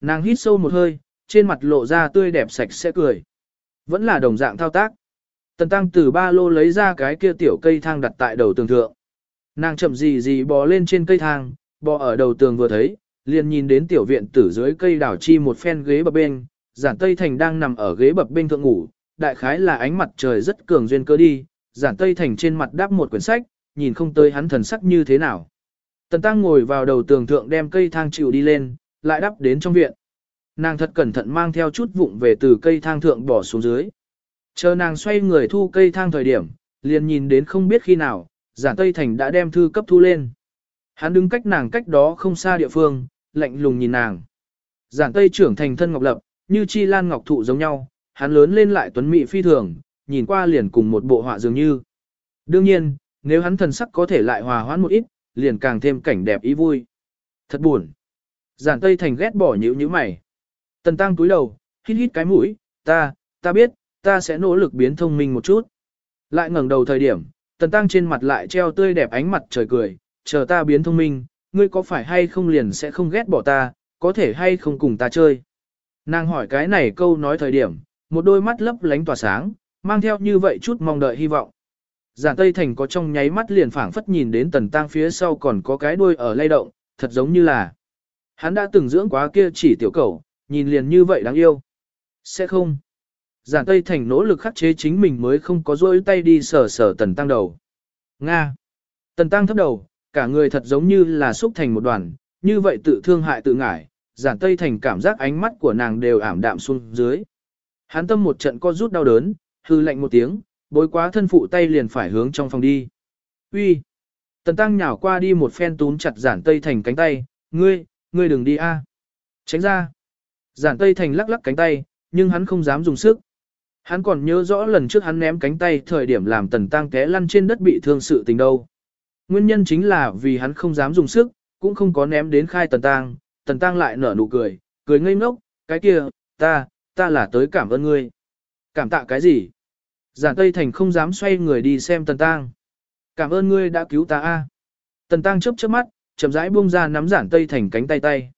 Nàng hít sâu một hơi, trên mặt lộ ra tươi đẹp sạch sẽ cười. Vẫn là đồng dạng thao tác. Tần tăng từ ba lô lấy ra cái kia tiểu cây thang đặt tại đầu tường thượng. Nàng chậm gì gì bò lên trên cây thang, bò ở đầu tường vừa thấy, liền nhìn đến tiểu viện tử dưới cây đảo chi một phen ghế bập bên, giản tây thành đang nằm ở ghế bập bên thượng ngủ, đại khái là ánh mặt trời rất cường duyên cơ đi, giản tây thành trên mặt đáp một quyển sách, nhìn không tới hắn thần sắc như thế nào. Tần tăng ngồi vào đầu tường thượng đem cây thang chịu đi lên, lại đắp đến trong viện. Nàng thật cẩn thận mang theo chút vụng về từ cây thang thượng bỏ xuống dưới. Chờ nàng xoay người thu cây thang thời điểm, liền nhìn đến không biết khi nào, giản Tây Thành đã đem thư cấp thu lên. Hắn đứng cách nàng cách đó không xa địa phương, lạnh lùng nhìn nàng. Giản Tây trưởng thành thân ngọc lập, như chi lan ngọc thụ giống nhau, hắn lớn lên lại tuấn mỹ phi thường, nhìn qua liền cùng một bộ họa dường như. Đương nhiên, nếu hắn thần sắc có thể lại hòa hoãn một ít, liền càng thêm cảnh đẹp ý vui. Thật buồn. Giản Tây Thành ghét bỏ nhữ nhíu mày. Tần Tăng túi đầu, hít hít cái mũi, ta, ta biết, ta sẽ nỗ lực biến thông minh một chút. Lại ngẩng đầu thời điểm, Tần Tăng trên mặt lại treo tươi đẹp ánh mặt trời cười, chờ ta biến thông minh, ngươi có phải hay không liền sẽ không ghét bỏ ta, có thể hay không cùng ta chơi. Nàng hỏi cái này câu nói thời điểm, một đôi mắt lấp lánh tỏa sáng, mang theo như vậy chút mong đợi hy vọng. Giản Tây Thành có trong nháy mắt liền phảng phất nhìn đến Tần Tăng phía sau còn có cái đuôi ở lay động, thật giống như là hắn đã từng dưỡng quá kia chỉ tiểu cầu, nhìn liền như vậy đáng yêu. Sẽ không. Giản Tây Thành nỗ lực khắc chế chính mình mới không có rỗi tay đi sờ sờ Tần Tăng đầu. Nga. Tần Tăng thấp đầu, cả người thật giống như là xúc thành một đoàn, như vậy tự thương hại tự ngải, Giản Tây Thành cảm giác ánh mắt của nàng đều ảm đạm xuống dưới. Hắn tâm một trận co rút đau đớn, hư lạnh một tiếng, bối quá thân phụ tay liền phải hướng trong phòng đi. Uy. Tần Tăng nhào qua đi một phen túm chặt Giản Tây Thành cánh tay, ngươi, ngươi đừng đi a. Tránh ra. Giản Tây Thành lắc lắc cánh tay, nhưng hắn không dám dùng sức. Hắn còn nhớ rõ lần trước hắn ném cánh tay thời điểm làm tần tăng té lăn trên đất bị thương sự tình đâu. Nguyên nhân chính là vì hắn không dám dùng sức, cũng không có ném đến khai tần tăng, tần tăng lại nở nụ cười, cười ngây ngốc, cái kia, ta, ta là tới cảm ơn ngươi. Cảm tạ cái gì? Giản Tây Thành không dám xoay người đi xem tần tăng. Cảm ơn ngươi đã cứu ta a. Tần tăng chớp chớp mắt, chậm rãi buông ra nắm giản Tây Thành cánh tay tay.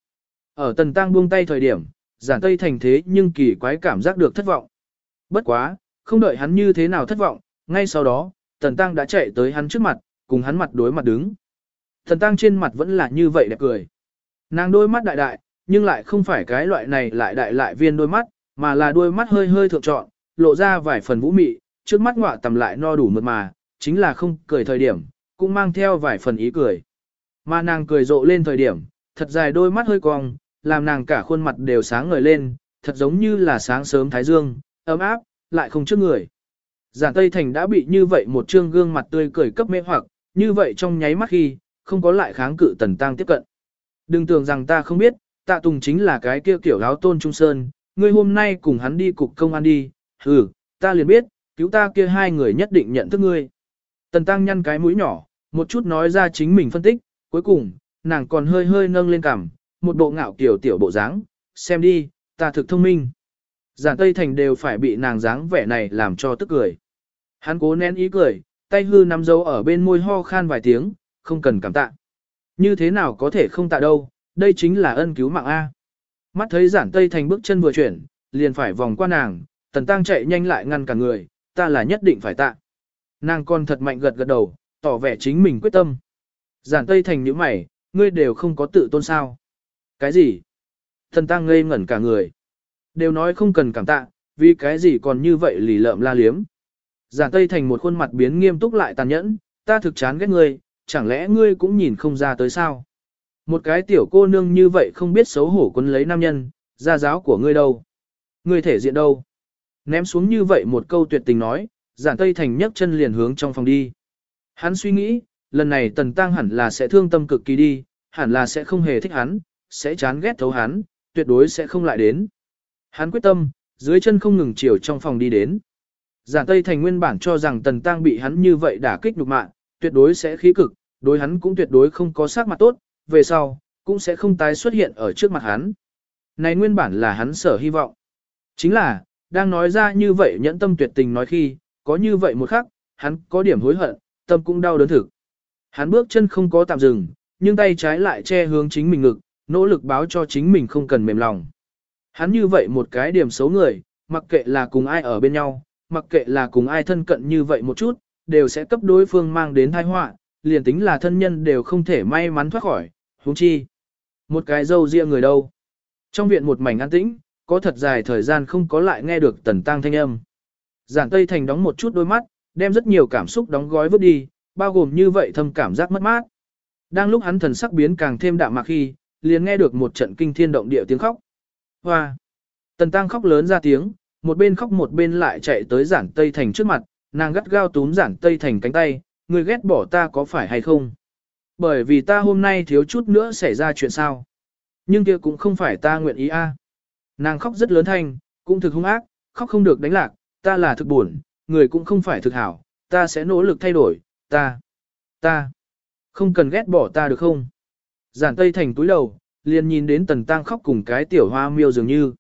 Ở tần tăng buông tay thời điểm, giản Tây Thành thế nhưng kỳ quái cảm giác được thất vọng. Bất quá, không đợi hắn như thế nào thất vọng, ngay sau đó, Tần Tăng đã chạy tới hắn trước mặt, cùng hắn mặt đối mặt đứng. Tần Tăng trên mặt vẫn là như vậy đẹp cười. Nàng đôi mắt đại đại, nhưng lại không phải cái loại này lại đại lại viên đôi mắt, mà là đôi mắt hơi hơi thượng trọn, lộ ra vài phần vũ mị, trước mắt ngọa tầm lại no đủ mượt mà, chính là không cười thời điểm, cũng mang theo vài phần ý cười. Mà nàng cười rộ lên thời điểm, thật dài đôi mắt hơi cong, làm nàng cả khuôn mặt đều sáng ngời lên, thật giống như là sáng sớm thái dương, ấm áp, lại không trước người. Giản Tây Thành đã bị như vậy một trương gương mặt tươi cười cấp mê hoặc, như vậy trong nháy mắt khi, không có lại kháng cự Tần Tăng tiếp cận. Đừng tưởng rằng ta không biết, tạ tùng chính là cái kia kiểu áo tôn trung sơn, ngươi hôm nay cùng hắn đi cục công an đi, ừ, ta liền biết, cứu ta kia hai người nhất định nhận thức ngươi. Tần Tăng nhăn cái mũi nhỏ, một chút nói ra chính mình phân tích, cuối cùng, nàng còn hơi hơi nâng lên cằm, một bộ ngạo kiểu tiểu bộ dáng, xem đi, ta thực thông minh. Giản Tây Thành đều phải bị nàng dáng vẻ này làm cho tức cười. Hắn cố nén ý cười, tay hư nắm dấu ở bên môi ho khan vài tiếng, không cần cảm tạ. Như thế nào có thể không tạ đâu, đây chính là ân cứu mạng A. Mắt thấy giản Tây Thành bước chân vừa chuyển, liền phải vòng qua nàng, tần tăng chạy nhanh lại ngăn cả người, ta là nhất định phải tạ. Nàng còn thật mạnh gật gật đầu, tỏ vẻ chính mình quyết tâm. Giản Tây Thành nhíu mày, ngươi đều không có tự tôn sao. Cái gì? Thần ta ngây ngẩn cả người. Đều nói không cần cảm tạ, vì cái gì còn như vậy lì lợm la liếm. Giản Tây Thành một khuôn mặt biến nghiêm túc lại tàn nhẫn, ta thực chán ghét ngươi, chẳng lẽ ngươi cũng nhìn không ra tới sao? Một cái tiểu cô nương như vậy không biết xấu hổ quân lấy nam nhân, gia giáo của ngươi đâu? Ngươi thể diện đâu? Ném xuống như vậy một câu tuyệt tình nói, giản Tây Thành nhấc chân liền hướng trong phòng đi. Hắn suy nghĩ, lần này Tần Tăng hẳn là sẽ thương tâm cực kỳ đi, hẳn là sẽ không hề thích hắn, sẽ chán ghét thấu hắn, tuyệt đối sẽ không lại đến. Hắn quyết tâm, dưới chân không ngừng chiều trong phòng đi đến. Giản Tây Thành nguyên bản cho rằng Tần Tăng bị hắn như vậy đả kích nhục mạng, tuyệt đối sẽ khí cực, đối hắn cũng tuyệt đối không có sắc mặt tốt, về sau, cũng sẽ không tái xuất hiện ở trước mặt hắn. Này nguyên bản là hắn sở hy vọng. Chính là, đang nói ra như vậy nhẫn tâm tuyệt tình nói khi, có như vậy một khắc, hắn có điểm hối hận, tâm cũng đau đớn thực. Hắn bước chân không có tạm dừng, nhưng tay trái lại che hướng chính mình ngực, nỗ lực báo cho chính mình không cần mềm lòng. Hắn như vậy một cái điểm xấu người, mặc kệ là cùng ai ở bên nhau, mặc kệ là cùng ai thân cận như vậy một chút, đều sẽ cấp đối phương mang đến tai họa, liền tính là thân nhân đều không thể may mắn thoát khỏi, huống chi. Một cái dâu riêng người đâu. Trong viện một mảnh an tĩnh, có thật dài thời gian không có lại nghe được tần tăng thanh âm. Giản Tây Thành đóng một chút đôi mắt, đem rất nhiều cảm xúc đóng gói vứt đi, bao gồm như vậy thâm cảm giác mất mát. Đang lúc hắn thần sắc biến càng thêm đạm mạc khi, liền nghe được một trận kinh thiên động địa tiếng khóc. Hoa! Tần Tăng khóc lớn ra tiếng, một bên khóc một bên lại chạy tới giản Tây Thành trước mặt, nàng gắt gao túm giản Tây Thành cánh tay, người ghét bỏ ta có phải hay không? Bởi vì ta hôm nay thiếu chút nữa xảy ra chuyện sao? Nhưng kia cũng không phải ta nguyện ý a. Nàng khóc rất lớn thanh, cũng thực hung ác, khóc không được đánh lạc, ta là thực buồn, người cũng không phải thực hảo, ta sẽ nỗ lực thay đổi, ta, ta, không cần ghét bỏ ta được không? Giản Tây Thành túi đầu, liền nhìn đến Tần Tăng khóc cùng cái tiểu hoa miêu dường như.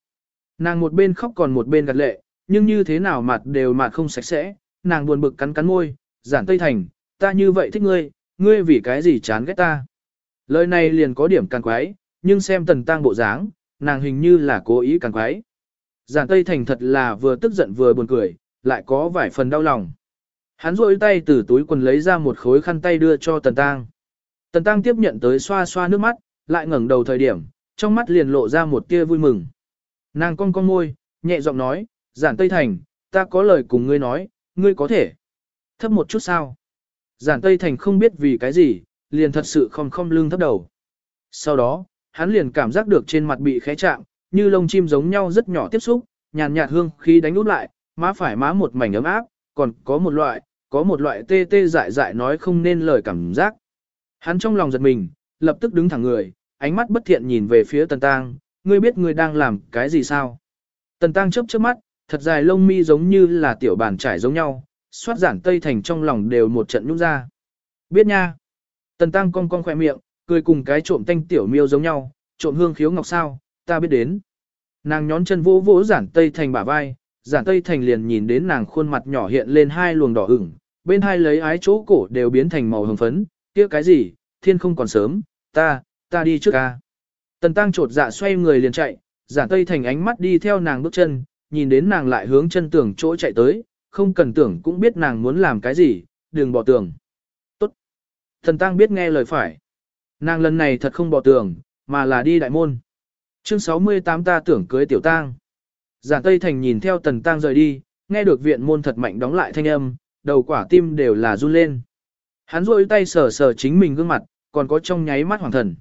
Nàng một bên khóc còn một bên gật lệ, nhưng như thế nào mặt đều mặt không sạch sẽ, nàng buồn bực cắn cắn môi, Giản Tây Thành, ta như vậy thích ngươi, ngươi vì cái gì chán ghét ta? Lời này liền có điểm càng quái, nhưng xem Tần Tăng bộ dáng, nàng hình như là cố ý càng quái. Giản Tây Thành thật là vừa tức giận vừa buồn cười, lại có vài phần đau lòng. Hắn rôi tay từ túi quần lấy ra một khối khăn tay đưa cho Tần Tăng. Tần Tăng tiếp nhận tới xoa xoa nước mắt, lại ngẩng đầu thời điểm, trong mắt liền lộ ra một tia vui mừng. Nàng cong cong môi, nhẹ giọng nói, giản Tây Thành, ta có lời cùng ngươi nói, ngươi có thể. Thấp một chút sao? Giản Tây Thành không biết vì cái gì, liền thật sự không không lưng thấp đầu. Sau đó, hắn liền cảm giác được trên mặt bị khẽ chạm, như lông chim giống nhau rất nhỏ tiếp xúc, nhàn nhạt hương khí đánh út lại, má phải má một mảnh ấm áp, còn có một loại, có một loại tê tê dại dại nói không nên lời cảm giác. Hắn trong lòng giật mình, lập tức đứng thẳng người, ánh mắt bất thiện nhìn về phía Tần Tăng, ngươi biết ngươi đang làm cái gì sao? Tần Tăng chớp chớp mắt, thật dài lông mi giống như là tiểu bàn trải giống nhau, xoát giản tây thành trong lòng đều một trận nhúc ra. Biết nha. Tần Tăng cong cong khỏe miệng, cười cùng cái trộm tanh tiểu miêu giống nhau, trộm hương khiếu ngọc sao, ta biết đến. Nàng nhón chân vỗ vỗ giản tây thành bả vai, giản tây thành liền nhìn đến nàng khuôn mặt nhỏ hiện lên hai luồng đỏ ửng, bên hai lấy ái chỗ cổ đều biến thành màu hồng phấn, kia cái gì, thiên không còn sớm, ta, ta đi trước ca. Tần tăng trột dạ xoay người liền chạy, giản tây thành ánh mắt đi theo nàng bước chân, nhìn đến nàng lại hướng chân tường chỗ chạy tới, không cần tưởng cũng biết nàng muốn làm cái gì, đừng bỏ tường. Tốt. Thần tăng biết nghe lời phải. Nàng lần này thật không bỏ tường, mà là đi đại môn. Chương 68 ta tưởng cưới tiểu tang. Giản Tây Thành nhìn theo tần tang rời đi, nghe được viện môn thật mạnh đóng lại thanh âm, đầu quả tim đều là run lên. Hắn rôi tay sờ sờ chính mình gương mặt, còn có trong nháy mắt hoàng thần.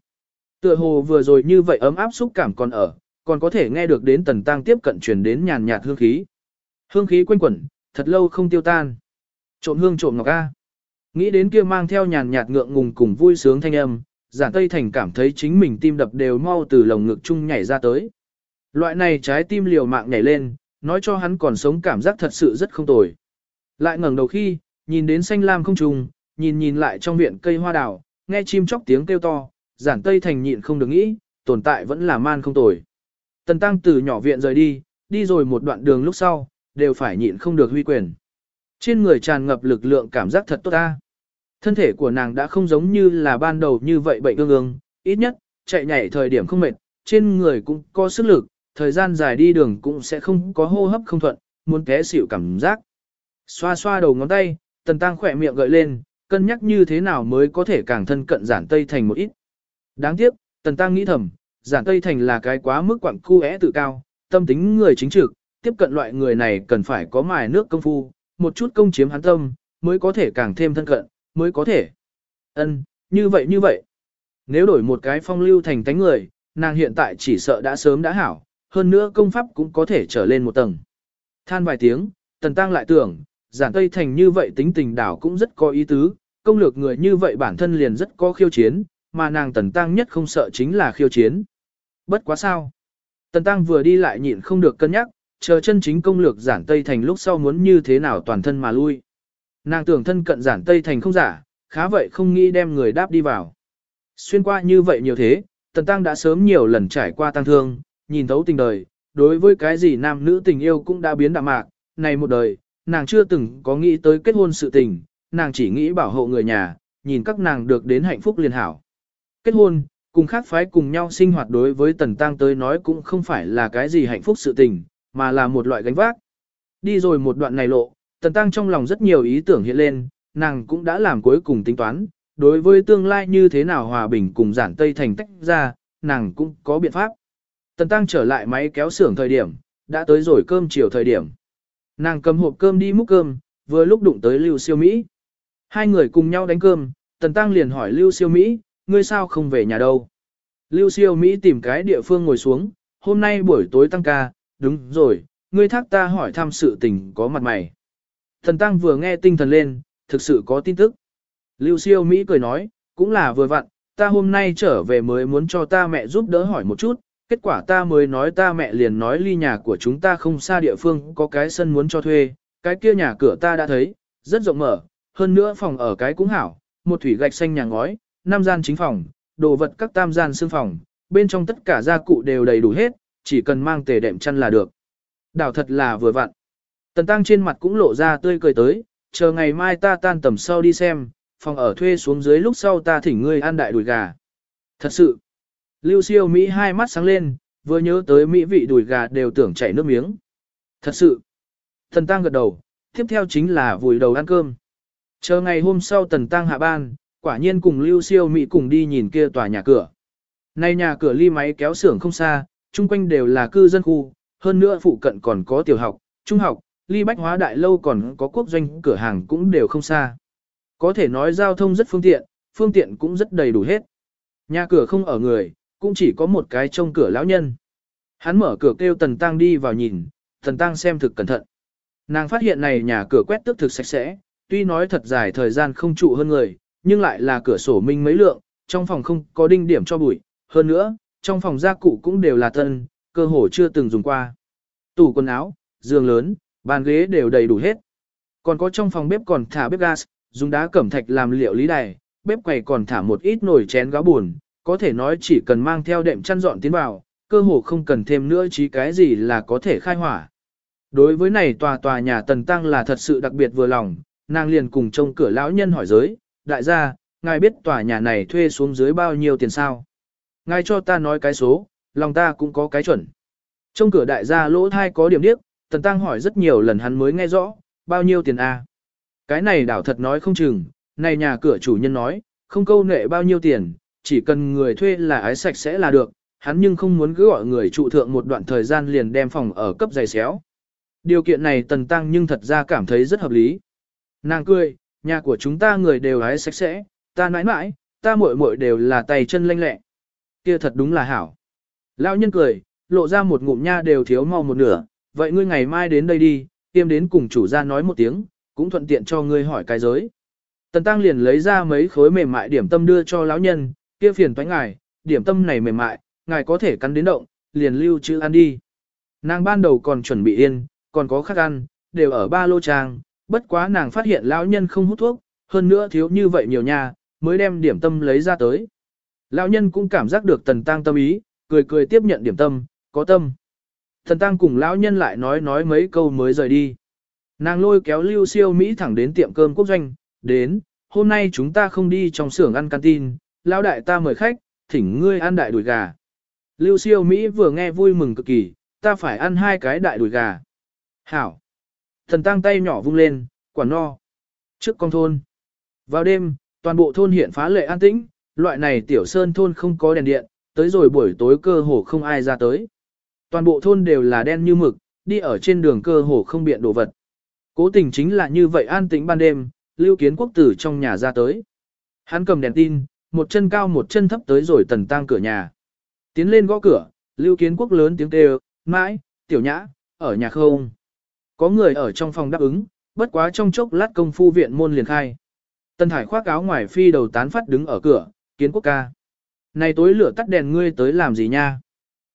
Tựa hồ vừa rồi như vậy ấm áp xúc cảm còn ở, còn có thể nghe được đến tần tang tiếp cận truyền đến nhàn nhạt hương khí. Hương khí quanh quẩn, thật lâu không tiêu tan. Trộm hương trộm ngọc A. Nghĩ đến kia mang theo nhàn nhạt ngượng ngùng cùng vui sướng thanh âm, giản Tây Thành cảm thấy chính mình tim đập đều mau từ lồng ngực chung nhảy ra tới. Loại này trái tim liều mạng nhảy lên, nói cho hắn còn sống cảm giác thật sự rất không tồi. Lại ngẩng đầu khi, nhìn đến xanh lam không trùng, nhìn nhìn lại trong viện cây hoa đào, nghe chim chóc tiếng kêu to, giản Tây Thành nhịn không được nghĩ, tồn tại vẫn là man không tồi. Tần Tăng từ nhỏ viện rời đi, đi rồi một đoạn đường lúc sau, đều phải nhịn không được huy quyền. Trên người tràn ngập lực lượng cảm giác thật tốt ta. Thân thể của nàng đã không giống như là ban đầu như vậy bệnh ương ương, ít nhất, chạy nhảy thời điểm không mệt, trên người cũng có sức lực, thời gian dài đi đường cũng sẽ không có hô hấp không thuận, muốn té xỉu cảm giác. Xoa xoa đầu ngón tay, tần tăng khỏe miệng gợi lên, cân nhắc như thế nào mới có thể càng thân cận giản Tây Thành một ít. Đáng tiếc, tần tăng nghĩ thầm, giản Tây Thành là cái quá mức quặng cu é tự cao, tâm tính người chính trực, tiếp cận loại người này cần phải có mài nước công phu, một chút công chiếm hắn tâm, mới có thể càng thêm thân cận, mới có thể. Ân, như vậy như vậy. Nếu đổi một cái phong lưu thành tánh người, nàng hiện tại chỉ sợ đã sớm đã hảo, hơn nữa công pháp cũng có thể trở lên một tầng. Than vài tiếng, tần tăng lại tưởng, giản tây thành như vậy tính tình đảo cũng rất có ý tứ, công lược người như vậy bản thân liền rất có khiêu chiến, mà nàng tần tăng nhất không sợ chính là khiêu chiến. Bất quá sao. Tần tăng vừa đi lại nhịn không được cân nhắc, chờ chân chính công lược giản tây thành lúc sau muốn như thế nào toàn thân mà lui. Nàng tưởng thân cận giản tây thành không giả, khá vậy không nghĩ đem người đáp đi vào. Xuyên qua như vậy nhiều thế, tần tăng đã sớm nhiều lần trải qua tăng thương, nhìn thấu tình đời, đối với cái gì nam nữ tình yêu cũng đã biến đạm mạc, này một đời, nàng chưa từng có nghĩ tới kết hôn sự tình, nàng chỉ nghĩ bảo hộ người nhà, nhìn các nàng được đến hạnh phúc liền hảo. Kết hôn, Cùng khác phái cùng nhau sinh hoạt đối với Tần Tăng tới nói cũng không phải là cái gì hạnh phúc sự tình, mà là một loại gánh vác. Đi rồi một đoạn này lộ, Tần Tăng trong lòng rất nhiều ý tưởng hiện lên, nàng cũng đã làm cuối cùng tính toán, đối với tương lai như thế nào hòa bình cùng giản Tây thành tách ra, nàng cũng có biện pháp. Tần Tăng trở lại máy kéo xưởng thời điểm, đã tới rồi cơm chiều thời điểm. Nàng cầm hộp cơm đi múc cơm, vừa lúc đụng tới Lưu Siêu Mỹ. Hai người cùng nhau đánh cơm, Tần Tăng liền hỏi Lưu Siêu Mỹ, ngươi sao không về nhà đâu? Lưu Siêu Mỹ tìm cái địa phương ngồi xuống, hôm nay buổi tối tăng ca, đúng rồi, ngươi thác ta hỏi thăm sự tình có mặt mày. Thần Tăng vừa nghe tinh thần lên, thực sự có tin tức. Lưu Siêu Mỹ cười nói, cũng là vừa vặn, ta hôm nay trở về mới muốn cho ta mẹ giúp đỡ hỏi một chút, kết quả ta mới nói ta mẹ liền nói ly nhà của chúng ta không xa địa phương có cái sân muốn cho thuê, cái kia nhà cửa ta đã thấy, rất rộng mở, hơn nữa phòng ở cái cũng hảo, một thủy gạch xanh nhà ngói, năm gian chính phòng, đồ vật các tam gian xương phòng, bên trong tất cả gia cụ đều đầy đủ hết, chỉ cần mang tề đệm chăn là được. Đảo thật là vừa vặn. Tần tăng trên mặt cũng lộ ra tươi cười tới, chờ ngày mai ta tan tầm sau đi xem, phòng ở thuê xuống dưới lúc sau ta thỉnh ngươi ăn đại đùi gà. Thật sự, Lưu siêu Mỹ hai mắt sáng lên, vừa nhớ tới Mỹ vị đùi gà đều tưởng chảy nước miếng. Thật sự, thần tăng gật đầu, tiếp theo chính là vùi đầu ăn cơm. Chờ ngày hôm sau tần tăng hạ ban, quả nhiên cùng Lưu Siêu Mỹ cùng đi nhìn kia tòa nhà cửa. Nay nhà cửa ly máy kéo xưởng không xa, chung quanh đều là cư dân khu, hơn nữa phụ cận còn có tiểu học, trung học, ly bách hóa đại lâu còn có quốc doanh cửa hàng cũng đều không xa. Có thể nói giao thông rất phương tiện, phương tiện cũng rất đầy đủ hết. Nhà cửa không ở người, cũng chỉ có một cái trông cửa lão nhân. Hắn mở cửa kêu Tần Tăng đi vào nhìn, Tần Tăng xem thực cẩn thận. Nàng phát hiện này nhà cửa quét tước thực sạch sẽ, tuy nói thật dài thời gian không trụ hơn người, nhưng lại là cửa sổ minh mấy lượng, trong phòng không có đinh điểm cho bụi, hơn nữa, trong phòng gia cụ cũng đều là tân, cơ hồ chưa từng dùng qua. Tủ quần áo, giường lớn, bàn ghế đều đầy đủ hết. Còn có trong phòng bếp còn thả bếp gas, dùng đá cẩm thạch làm liệu lý đài, bếp quầy còn thả một ít nồi chén gáo buồn, có thể nói chỉ cần mang theo đệm chăn dọn tiến vào, cơ hồ không cần thêm nữa chí cái gì là có thể khai hỏa. Đối với này tòa tòa nhà tần tăng là thật sự đặc biệt vừa lòng, nàng liền cùng trông cửa lão nhân hỏi giới, đại gia, ngài biết tòa nhà này thuê xuống dưới bao nhiêu tiền sao? Ngài cho ta nói cái số, lòng ta cũng có cái chuẩn. trông cửa đại gia lỗ thai có điểm điếc, Tần Tăng hỏi rất nhiều lần hắn mới nghe rõ, bao nhiêu tiền a? Cái này đảo thật nói không chừng, này nhà cửa chủ nhân nói, không câu nệ bao nhiêu tiền, chỉ cần người thuê là ái sạch sẽ là được, hắn nhưng không muốn cứ gọi người trụ thượng một đoạn thời gian liền đem phòng ở cấp giày xéo. Điều kiện này Tần Tăng nhưng thật ra cảm thấy rất hợp lý. Nàng cười, nhà của chúng ta người đều hái sạch sẽ, ta nãi nãi, ta muội muội đều là tay chân lanh lẹ. Kia thật đúng là hảo. Lão nhân cười, lộ ra một ngụm nha đều thiếu mau một nửa, vậy ngươi ngày mai đến đây đi, tiêm đến cùng chủ gia nói một tiếng, cũng thuận tiện cho ngươi hỏi cái giới. Tần Tăng liền lấy ra mấy khối mềm mại điểm tâm đưa cho lão nhân, kia phiền toái ngài, điểm tâm này mềm mại, ngài có thể cắn đến động, liền lưu trữ ăn đi. Nàng ban đầu còn chuẩn bị yên, còn có khác ăn, đều ở ba lô trang, bất quá nàng phát hiện lão nhân không hút thuốc, hơn nữa thiếu như vậy nhiều nha, mới đem điểm tâm lấy ra tới. Lão nhân cũng cảm giác được tần tăng tâm ý, cười cười tiếp nhận điểm tâm, có tâm. Thần tăng cùng lão nhân lại nói nói mấy câu mới rời đi. Nàng lôi kéo lưu siêu Mỹ thẳng đến tiệm cơm quốc doanh, đến, hôm nay chúng ta không đi trong xưởng ăn canteen, lão đại ta mời khách, thỉnh ngươi ăn đại đùi gà. Lưu siêu Mỹ vừa nghe vui mừng cực kỳ, ta phải ăn hai cái đại đùi gà. Hảo. Thần tăng tay nhỏ vung lên, quả no. Trước con thôn. Vào đêm, toàn bộ thôn hiện phá lệ an tĩnh, loại này tiểu sơn thôn không có đèn điện, tới rồi buổi tối cơ hồ không ai ra tới. Toàn bộ thôn đều là đen như mực, đi ở trên đường cơ hồ không biện đồ vật. Cố tình chính là như vậy an tĩnh ban đêm, lưu kiến quốc tử trong nhà ra tới. Hắn cầm đèn tin, một chân cao một chân thấp tới rồi tần tang cửa nhà. Tiến lên gõ cửa, lưu kiến quốc lớn tiếng kêu, mãi, tiểu nhã, ở nhà không. Có người ở trong phòng đáp ứng, bất quá trong chốc lát công phu viện môn liền khai. tần Thải khoác áo ngoài phi đầu tán phát đứng ở cửa, kiến quốc ca. Này tối lửa tắt đèn ngươi tới làm gì nha?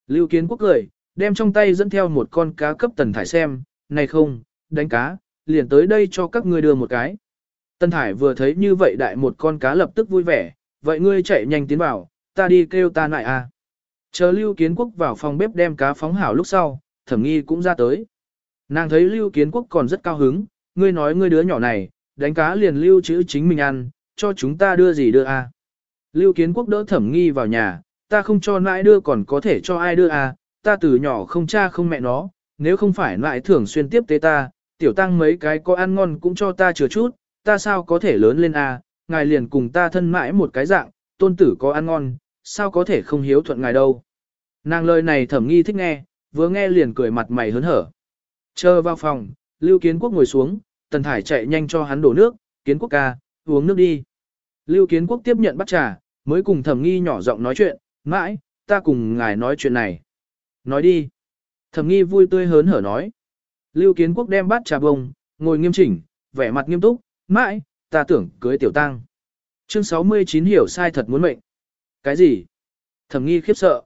Lưu kiến quốc cười, đem trong tay dẫn theo một con cá cấp Tần Thải xem, này không, đánh cá, liền tới đây cho các ngươi đưa một cái. tần Thải vừa thấy như vậy đại một con cá lập tức vui vẻ, vậy ngươi chạy nhanh tiến vào, ta đi kêu ta lại à. Chờ Lưu Kiến Quốc vào phòng bếp đem cá phóng hảo lúc sau, thẩm nghi cũng ra tới. Nàng thấy Lưu Kiến Quốc còn rất cao hứng, ngươi nói ngươi đứa nhỏ này, đánh cá liền lưu chữ chính mình ăn, cho chúng ta đưa gì đưa a? À? Lưu Kiến Quốc đỡ Thẩm Nghi vào nhà, ta không cho nãi đưa còn có thể cho ai đưa à, ta từ nhỏ không cha không mẹ nó, nếu không phải nãi thường xuyên tiếp tế ta, tiểu tăng mấy cái có ăn ngon cũng cho ta chừa chút, ta sao có thể lớn lên à, ngài liền cùng ta thân mãi một cái dạng, tôn tử có ăn ngon, sao có thể không hiếu thuận ngài đâu. Nàng lời này thẩm nghi thích nghe, vừa nghe liền cười mặt mày hớn hở. Chờ vào phòng, Lưu Kiến Quốc ngồi xuống, Tần Thải chạy nhanh cho hắn đổ nước, Kiến Quốc ca, uống nước đi. Lưu Kiến Quốc tiếp nhận bắt trà, mới cùng thẩm nghi nhỏ giọng nói chuyện, mãi, ta cùng ngài nói chuyện này. Nói đi. Thẩm nghi vui tươi hớn hở nói. Lưu Kiến Quốc đem bát trà bông, ngồi nghiêm chỉnh, vẻ mặt nghiêm túc, mãi, ta tưởng cưới tiểu tăng. Chương 69 hiểu sai thật muốn mệnh. Cái gì? Thẩm nghi khiếp sợ.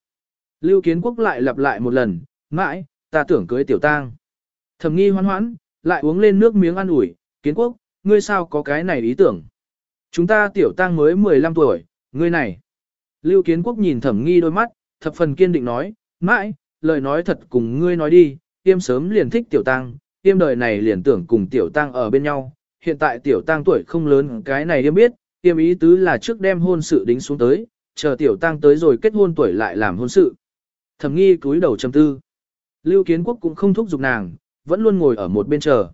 Lưu Kiến Quốc lại lặp lại một lần, mãi, ta tưởng cưới tiểu tăng. Thẩm nghi hoan hoãn, lại uống lên nước miếng ăn ủi, Kiến Quốc, ngươi sao có cái này ý tưởng? Chúng ta tiểu tăng mới 15 tuổi, ngươi này. Lưu Kiến Quốc nhìn thẩm nghi đôi mắt, thập phần kiên định nói, mãi, lời nói thật cùng ngươi nói đi, tiêm sớm liền thích tiểu tăng, tiêm đời này liền tưởng cùng tiểu tăng ở bên nhau, hiện tại tiểu tăng tuổi không lớn cái này em biết, tiêm ý tứ là trước đem hôn sự đính xuống tới, chờ tiểu tăng tới rồi kết hôn tuổi lại làm hôn sự. Thẩm nghi cúi đầu trầm tư. Lưu Kiến Quốc cũng không thúc giục nàng, vẫn luôn ngồi ở một bên chờ.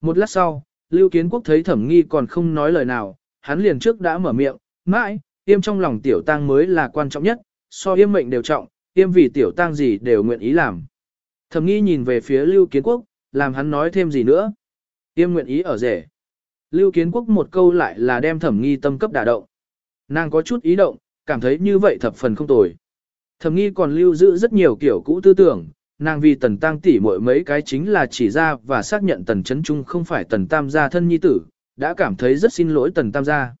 Một lát sau, Lưu Kiến Quốc thấy thẩm nghi còn không nói lời nào, hắn liền trước đã mở miệng, mãi, yêm trong lòng tiểu tăng mới là quan trọng nhất, so yêm mệnh đều trọng, yêm vì tiểu tăng gì đều nguyện ý làm. Thẩm nghi nhìn về phía Lưu Kiến Quốc, làm hắn nói thêm gì nữa. Yêm nguyện ý ở rể. Lưu Kiến Quốc một câu lại là đem thẩm nghi tâm cấp đả động. Nàng có chút ý động, cảm thấy như vậy thập phần không tồi. Thẩm nghi còn lưu giữ rất nhiều kiểu cũ tư tưởng, nàng vì tần tăng tỷ muội mấy cái chính là chỉ ra và xác nhận tần chấn trung không phải tần tam gia thân nhi tử, đã cảm thấy rất xin lỗi tần tam gia.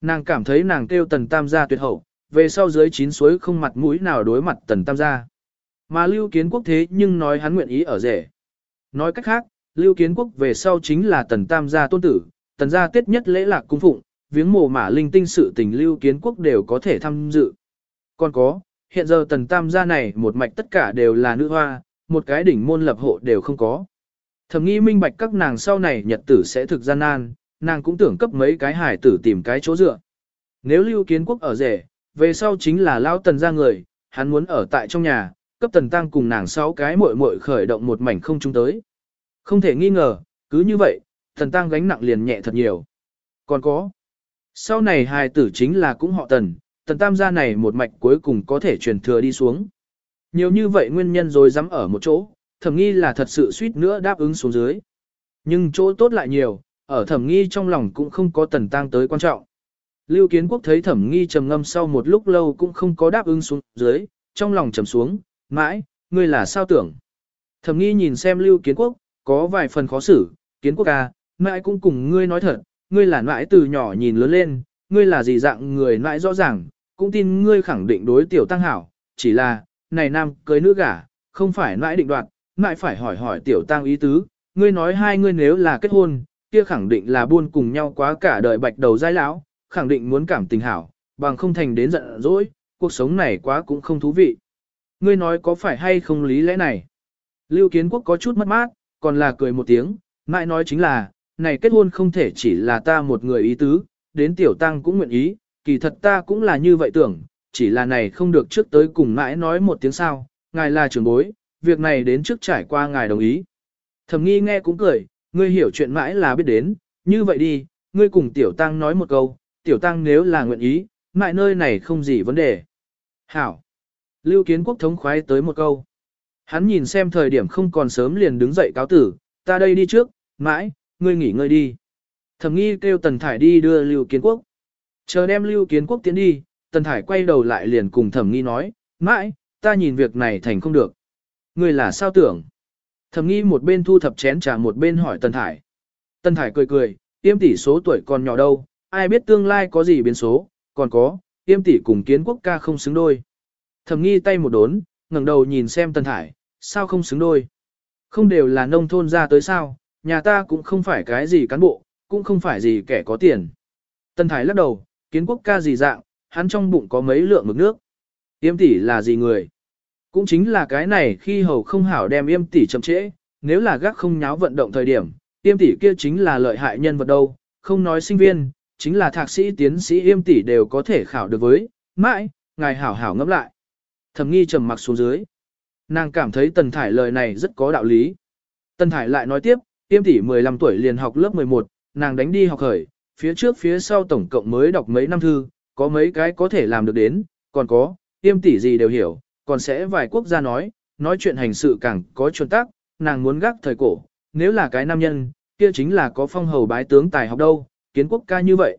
Nàng cảm thấy nàng kêu tần tam gia tuyệt hậu, về sau dưới chín suối không mặt mũi nào đối mặt tần tam gia. Mà lưu kiến quốc thế nhưng nói hắn nguyện ý ở rể. Nói cách khác, lưu kiến quốc về sau chính là tần tam gia tôn tử, tần gia tiết nhất lễ lạc cung phụng, viếng mồ mả linh tinh sự tình lưu kiến quốc đều có thể tham dự. Còn có, hiện giờ tần tam gia này một mạch tất cả đều là nữ hoa, một cái đỉnh môn lập hộ đều không có. Thầm nghi minh bạch các nàng sau này nhật tử sẽ thực gian nan, nàng cũng tưởng cấp mấy cái hải tử tìm cái chỗ dựa. Nếu lưu kiến quốc ở rể, về sau chính là lao tần gia người, hắn muốn ở tại trong nhà, cấp tần tăng cùng nàng sáu cái muội muội khởi động một mảnh không chung tới. Không thể nghi ngờ, cứ như vậy, tần tăng gánh nặng liền nhẹ thật nhiều. Còn có, sau này hài tử chính là cũng họ tần, tần tam gia này một mạch cuối cùng có thể truyền thừa đi xuống. Nhiều như vậy nguyên nhân rồi dám ở một chỗ, thẩm nghi là thật sự suýt nữa đáp ứng xuống dưới. Nhưng chỗ tốt lại nhiều, ở thẩm nghi trong lòng cũng không có tần tăng tới quan trọng. Lưu Kiến Quốc thấy thẩm nghi trầm ngâm sau một lúc lâu cũng không có đáp ứng xuống dưới, trong lòng trầm xuống, mãi, ngươi là sao tưởng. Thẩm nghi nhìn xem Lưu Kiến Quốc, có vài phần khó xử, Kiến Quốc à, nãi cũng cùng ngươi nói thật, ngươi là nãi từ nhỏ nhìn lớn lên, ngươi là gì dạng người nãi rõ ràng, cũng tin ngươi khẳng định đối tiểu tăng hảo, chỉ là, này nam cưới nữ gả, không phải nãi định đoạt, nãi phải hỏi hỏi tiểu tăng ý tứ, ngươi nói hai ngươi nếu là kết hôn, kia khẳng định là buôn cùng nhau quá cả đời bạch đầu giai lão, khẳng định muốn cảm tình hảo, bằng không thành đến giận dỗi, cuộc sống này quá cũng không thú vị. Ngươi nói có phải hay không lý lẽ này? Lưu Kiến Quốc có chút mất mát, còn là cười một tiếng, mãi nói chính là, này kết hôn không thể chỉ là ta một người ý tứ, đến tiểu tăng cũng nguyện ý, kỳ thật ta cũng là như vậy tưởng, chỉ là này không được trước tới cùng mãi nói một tiếng sao, ngài là trưởng bối, việc này đến trước trải qua ngài đồng ý. Thẩm nghi nghe cũng cười, ngươi hiểu chuyện mãi là biết đến, như vậy đi, ngươi cùng tiểu tăng nói một câu, tiểu tăng nếu là nguyện ý, mãi nơi này không gì vấn đề. Hảo. Lưu kiến quốc thống khoái tới một câu. Hắn nhìn xem thời điểm không còn sớm liền đứng dậy cáo tử, ta đây đi trước, mãi, ngươi nghỉ ngơi đi. Thẩm nghi kêu Tần Thải đi đưa Lưu Kiến Quốc. Chờ đem Lưu Kiến Quốc tiến đi, Tần Thải quay đầu lại liền cùng Thẩm nghi nói, mãi, ta nhìn việc này thành không được. Ngươi là sao tưởng? Thẩm nghi một bên thu thập chén trà một bên hỏi Tần Thải. Tần Thải cười cười, tiêm tỷ số tuổi còn nhỏ đâu, ai biết tương lai có gì biến số, còn có, tiêm tỷ cùng kiến quốc ca không xứng đôi. Thẩm nghi tay một đốn, ngẩng đầu nhìn xem Tần Thải, sao không xứng đôi? Không đều là nông thôn ra tới sao, nhà ta cũng không phải cái gì cán bộ, cũng không phải gì kẻ có tiền. Tân Thái lắc đầu, kiến quốc ca gì dạng, hắn trong bụng có mấy lượng mực nước. Yêm tỷ là gì người? Cũng chính là cái này khi hầu không hảo đem yêm tỷ chậm trễ, nếu là gác không nháo vận động thời điểm, yêm tỷ kia chính là lợi hại nhân vật đâu, không nói sinh viên, chính là thạc sĩ tiến sĩ yêm tỷ đều có thể khảo được với, mãi, ngài hảo hảo ngẫm lại. Thẩm nghi trầm mặc xuống dưới. Nàng cảm thấy Tần Thải lời này rất có đạo lý. Tần Thải lại nói tiếp, tiêm tỷ 15 tuổi liền học lớp 11, nàng đánh đi học khởi, phía trước phía sau tổng cộng mới đọc mấy năm thư, có mấy cái có thể làm được đến, còn có, tiêm tỷ gì đều hiểu, còn sẽ vài quốc gia nói, nói chuyện hành sự càng có chuẩn tắc, nàng muốn gác thời cổ, nếu là cái nam nhân, kia chính là có phong hầu bái tướng tài học đâu, kiến quốc ca như vậy.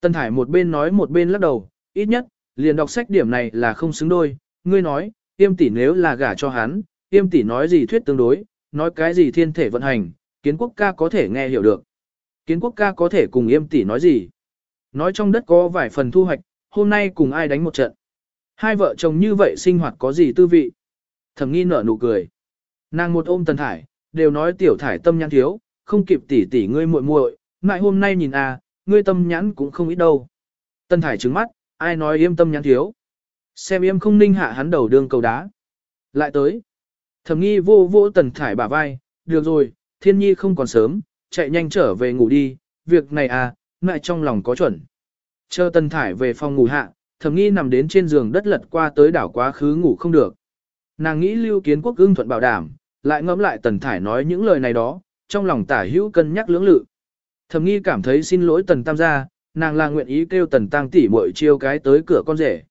Tân Thải một bên nói một bên lắc đầu, ít nhất, liền đọc sách điểm này là không xứng đôi, ngươi nói, tiêm tỷ nếu là gả cho hắn, tiêm tỷ nói gì thuyết tương đối, nói cái gì thiên thể vận hành, kiến quốc ca có thể nghe hiểu được. Kiến quốc ca có thể cùng yêm tỷ nói gì? Nói trong đất có vài phần thu hoạch, hôm nay cùng ai đánh một trận. Hai vợ chồng như vậy sinh hoạt có gì tư vị? Thẩm nghi nở nụ cười. Nàng một ôm tần thải, đều nói tiểu thải tâm nhãn thiếu, không kịp tỉ tỉ ngươi muội muội, ngại hôm nay nhìn à, ngươi tâm nhãn cũng không ít đâu. Tần thải trứng mắt, ai nói yêm tâm nhãn thiếu. Xem yêm không ninh hạ hắn đầu đương cầu đá. Lại tới. Thẩm nghi vô vô tần thải bả vai, được rồi, thiên nhi không còn sớm, chạy nhanh trở về ngủ đi, việc này à, mẹ trong lòng có chuẩn. Chờ tần thải về phòng ngủ hạ, thẩm nghi nằm đến trên giường đất lật qua tới đảo quá khứ ngủ không được. Nàng nghĩ lưu kiến quốc ưng thuận bảo đảm, lại ngẫm lại tần thải nói những lời này đó, trong lòng tả hữu cân nhắc lưỡng lự. Thẩm nghi cảm thấy xin lỗi tần tam gia, nàng là nguyện ý kêu tần tăng tỷ muội chiêu cái tới cửa con rể.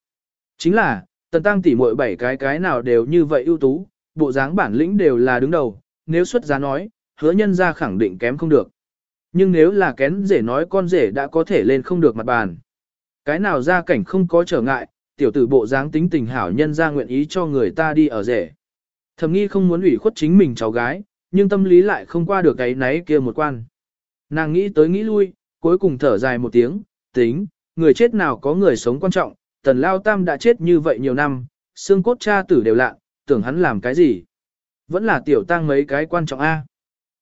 Chính là, tần tăng tỷ muội bảy cái cái nào đều như vậy ưu tú, bộ dáng bản lĩnh đều là đứng đầu, nếu xuất giá nói, hứa nhân ra khẳng định kém không được. Nhưng nếu là kén rể nói con rể đã có thể lên không được mặt bàn. Cái nào ra cảnh không có trở ngại, tiểu tử bộ dáng tính tình hảo nhân ra nguyện ý cho người ta đi ở rể. Thầm nghi không muốn ủy khuất chính mình cháu gái, nhưng tâm lý lại không qua được cái náy kia một quan. Nàng nghĩ tới nghĩ lui, cuối cùng thở dài một tiếng, tính, người chết nào có người sống quan trọng, tần lao tam đã chết như vậy nhiều năm, xương cốt cha tử đều lạ, tưởng hắn làm cái gì. Vẫn là tiểu tang mấy cái quan trọng A.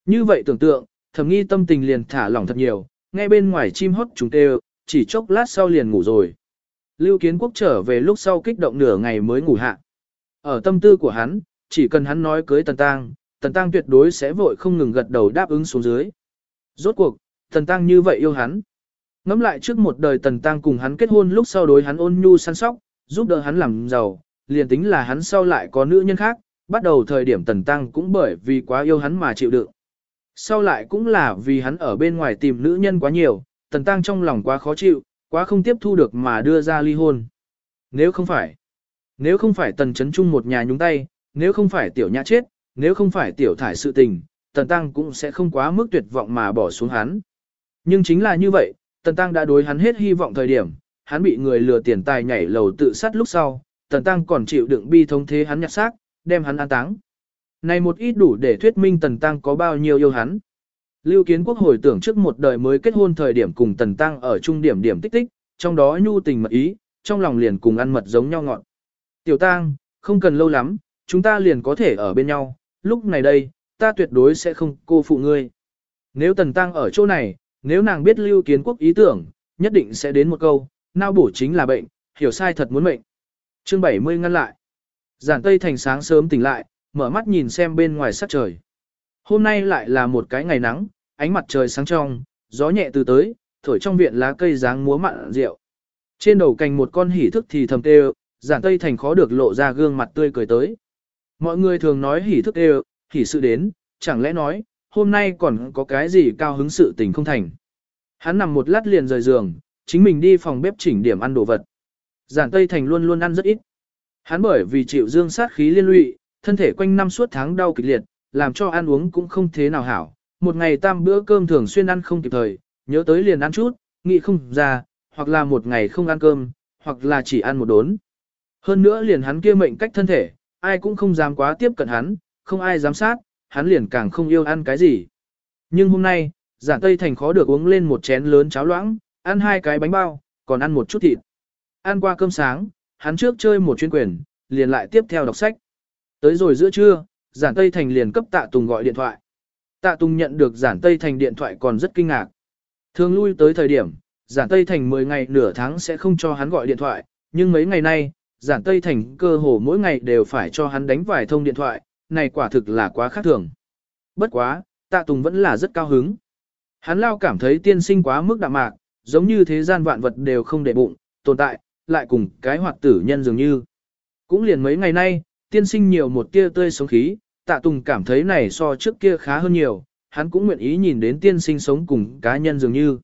Như vậy tưởng tượng, thầm nghi tâm tình liền thả lỏng thật nhiều, nghe bên ngoài chim hót trùng tê chỉ chốc lát sau liền ngủ rồi. Lưu Kiến Quốc trở về lúc sau kích động nửa ngày mới ngủ hạ. Ở tâm tư của hắn, chỉ cần hắn nói cưới Tần Tăng, Tần Tăng tuyệt đối sẽ vội không ngừng gật đầu đáp ứng xuống dưới. Rốt cuộc, Tần Tăng như vậy yêu hắn. Ngắm lại trước một đời Tần Tăng cùng hắn kết hôn lúc sau đối hắn ôn nhu săn sóc, giúp đỡ hắn làm giàu, liền tính là hắn sau lại có nữ nhân khác, bắt đầu thời điểm Tần Tăng cũng bởi vì quá yêu hắn mà chịu đựng. Sau lại cũng là vì hắn ở bên ngoài tìm nữ nhân quá nhiều, Tần Tăng trong lòng quá khó chịu, quá không tiếp thu được mà đưa ra ly hôn. Nếu không phải, nếu không phải Tần Chấn Trung một nhà nhúng tay, nếu không phải tiểu nhã chết, nếu không phải tiểu thải sự tình, Tần Tăng cũng sẽ không quá mức tuyệt vọng mà bỏ xuống hắn. Nhưng chính là như vậy, Tần Tăng đã đối hắn hết hy vọng thời điểm, hắn bị người lừa tiền tài nhảy lầu tự sát lúc sau, Tần Tăng còn chịu đựng bi thống thế hắn nhặt xác, đem hắn an táng. Này một ít đủ để thuyết minh Tần Tăng có bao nhiêu yêu hắn. Lưu Kiến Quốc hồi tưởng trước một đời mới kết hôn thời điểm cùng Tần Tăng ở trung điểm điểm tích tích, trong đó nhu tình mật ý, trong lòng liền cùng ăn mật giống nhau ngọn. Tiểu Tăng, không cần lâu lắm, chúng ta liền có thể ở bên nhau, lúc này đây, ta tuyệt đối sẽ không cô phụ ngươi. Nếu Tần Tăng ở chỗ này, nếu nàng biết Lưu Kiến Quốc ý tưởng, nhất định sẽ đến một câu, nao bổ chính là bệnh, hiểu sai thật muốn mệnh. Chương 70 ngăn lại. Giản Tây Thành sáng sớm tỉnh lại, mở mắt nhìn xem bên ngoài sắc trời. Hôm nay lại là một cái ngày nắng, ánh mặt trời sáng trong, gió nhẹ từ tới, thổi trong viện lá cây dáng múa mặn rượu. Trên đầu cành một con hỉ thức thì thầm tê giản Tây Thành khó được lộ ra gương mặt tươi cười tới. Mọi người thường nói hỉ thức tê hỉ sự đến, chẳng lẽ nói, hôm nay còn có cái gì cao hứng sự tình không thành. Hắn nằm một lát liền rời giường, chính mình đi phòng bếp chỉnh điểm ăn đồ vật. Giản Tây Thành luôn luôn ăn rất ít. Hắn bởi vì chịu dương sát khí liên lụy, thân thể quanh năm suốt tháng đau kịch liệt, làm cho ăn uống cũng không thế nào hảo. Một ngày tam bữa cơm thường xuyên ăn không kịp thời, nhớ tới liền ăn chút, nghĩ không ra, hoặc là một ngày không ăn cơm, hoặc là chỉ ăn một đốn. Hơn nữa liền hắn kia mệnh cách thân thể, ai cũng không dám quá tiếp cận hắn, không ai giám sát, hắn liền càng không yêu ăn cái gì. Nhưng hôm nay, giản Tây Thành khó được uống lên một chén lớn cháo loãng, ăn hai cái bánh bao, còn ăn một chút thịt. Ăn qua cơm sáng, hắn trước chơi một chuyên quyền, liền lại tiếp theo đọc sách. Tới rồi giữa trưa, giản Tây Thành liền cấp tạ Tùng gọi điện thoại. Tạ Tùng nhận được giản Tây Thành điện thoại còn rất kinh ngạc. Thường lui tới thời điểm, giản Tây Thành 10 ngày nửa tháng sẽ không cho hắn gọi điện thoại, nhưng mấy ngày nay, giản Tây Thành cơ hồ mỗi ngày đều phải cho hắn đánh vài thông điện thoại, này quả thực là quá khác thường. Bất quá, tạ Tùng vẫn là rất cao hứng. Hắn lao cảm thấy tiên sinh quá mức đạm mạc, giống như thế gian vạn vật đều không để bụng, tồn tại, lại cùng cái hoạt tử nhân dường như. Cũng liền mấy ngày nay, tiên sinh nhiều một tia tươi sống khí, tạ tùng cảm thấy này so trước kia khá hơn nhiều, hắn cũng nguyện ý nhìn đến tiên sinh sống cùng cá nhân dường như.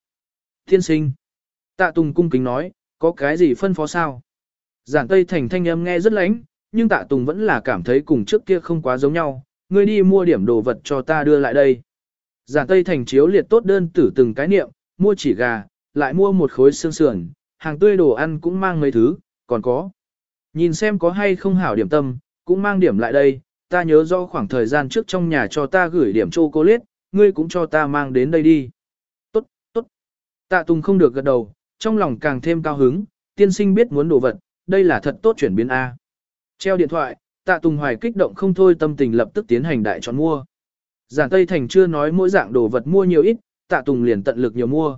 Tiên sinh. Tạ tùng cung kính nói, có cái gì phân phó sao? Giản Tây Thành thanh âm nghe rất lãnh, nhưng tạ tùng vẫn là cảm thấy cùng trước kia không quá giống nhau, ngươi đi mua điểm đồ vật cho ta đưa lại đây. Giản Tây Thành chiếu liệt tốt đơn tử từng cái niệm, mua chỉ gà, lại mua một khối xương sườn, hàng tươi đồ ăn cũng mang mấy thứ, còn có. Nhìn xem có hay không hảo điểm tâm, cũng mang điểm lại đây, ta nhớ do khoảng thời gian trước trong nhà cho ta gửi điểm chocolate, ngươi cũng cho ta mang đến đây đi. Tốt, tốt. Tạ Tùng không được gật đầu, trong lòng càng thêm cao hứng, tiên sinh biết muốn đồ vật, đây là thật tốt chuyển biến A. Treo điện thoại, Tạ Tùng Hoài kích động không thôi tâm tình lập tức tiến hành đại chọn mua. Giản Tây Thành chưa nói mỗi dạng đồ vật mua nhiều ít, Tạ Tùng liền tận lực nhiều mua.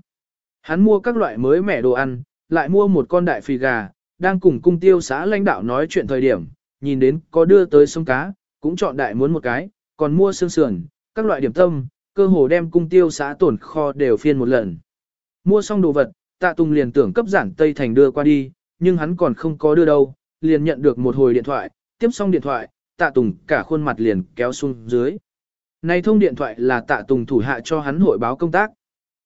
Hắn mua các loại mới mẻ đồ ăn, lại mua một con đại phì gà, đang cùng cung tiêu xã lãnh đạo nói chuyện thời điểm, nhìn đến có đưa tới sông cá, cũng chọn đại muốn một cái, còn mua xương sườn, các loại điểm tâm, cơ hồ đem cung tiêu xã tổn kho đều phiên một lần. Mua xong đồ vật, Tạ Tùng liền tưởng cấp giản Tây Thành đưa qua đi, nhưng hắn còn không có đưa đâu, liền nhận được một hồi điện thoại, tiếp xong điện thoại, Tạ Tùng cả khuôn mặt liền kéo xuống dưới. Này thông điện thoại là Tạ Tùng thủ hạ cho hắn hội báo công tác.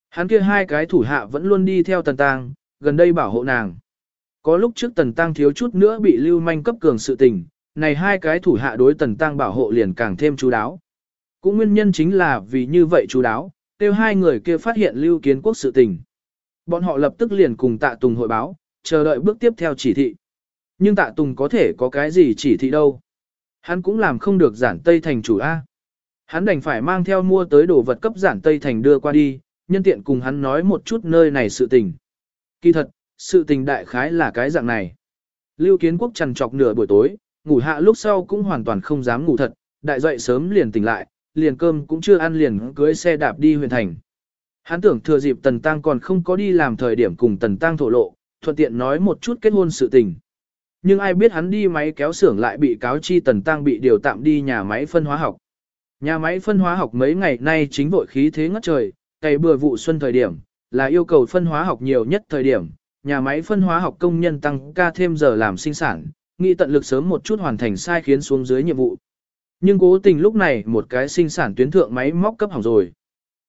Hắn kia hai cái thủ hạ vẫn luôn đi theo Tần tàng gần đây bảo hộ nàng. Có lúc trước Tần Tăng thiếu chút nữa bị lưu manh cấp cường sự tình, này hai cái thủ hạ đối Tần Tăng bảo hộ liền càng thêm chú đáo. Cũng nguyên nhân chính là vì như vậy chú đáo, tiêu hai người kia phát hiện lưu kiến quốc sự tình. Bọn họ lập tức liền cùng Tạ Tùng hội báo, chờ đợi bước tiếp theo chỉ thị. Nhưng Tạ Tùng có thể có cái gì chỉ thị đâu. Hắn cũng làm không được giản Tây Thành chủ A. Hắn đành phải mang theo mua tới đồ vật cấp giản Tây Thành đưa qua đi, nhân tiện cùng hắn nói một chút nơi này sự tình. Kỳ thật, sự tình đại khái là cái dạng này. Lưu Kiến Quốc trằn trọc nửa buổi tối, ngủ hạ lúc sau cũng hoàn toàn không dám ngủ thật, đại dậy sớm liền tỉnh lại, liền cơm cũng chưa ăn liền cưới xe đạp đi huyền thành. Hắn tưởng thừa dịp Tần Tăng còn không có đi làm thời điểm cùng Tần Tăng thổ lộ, thuận tiện nói một chút kết hôn sự tình. Nhưng ai biết hắn đi máy kéo xưởng lại bị cáo chi Tần Tăng bị điều tạm đi nhà máy phân hóa học. Nhà máy phân hóa học mấy ngày nay chính vội khí thế ngất trời, cày bừa vụ xuân thời điểm, là yêu cầu phân hóa học nhiều nhất thời điểm, nhà máy phân hóa học công nhân tăng ca thêm giờ làm sinh sản, nghĩ tận lực sớm một chút hoàn thành sai khiến xuống dưới nhiệm vụ. Nhưng cố tình lúc này một cái sinh sản tuyến thượng máy móc cấp hỏng rồi.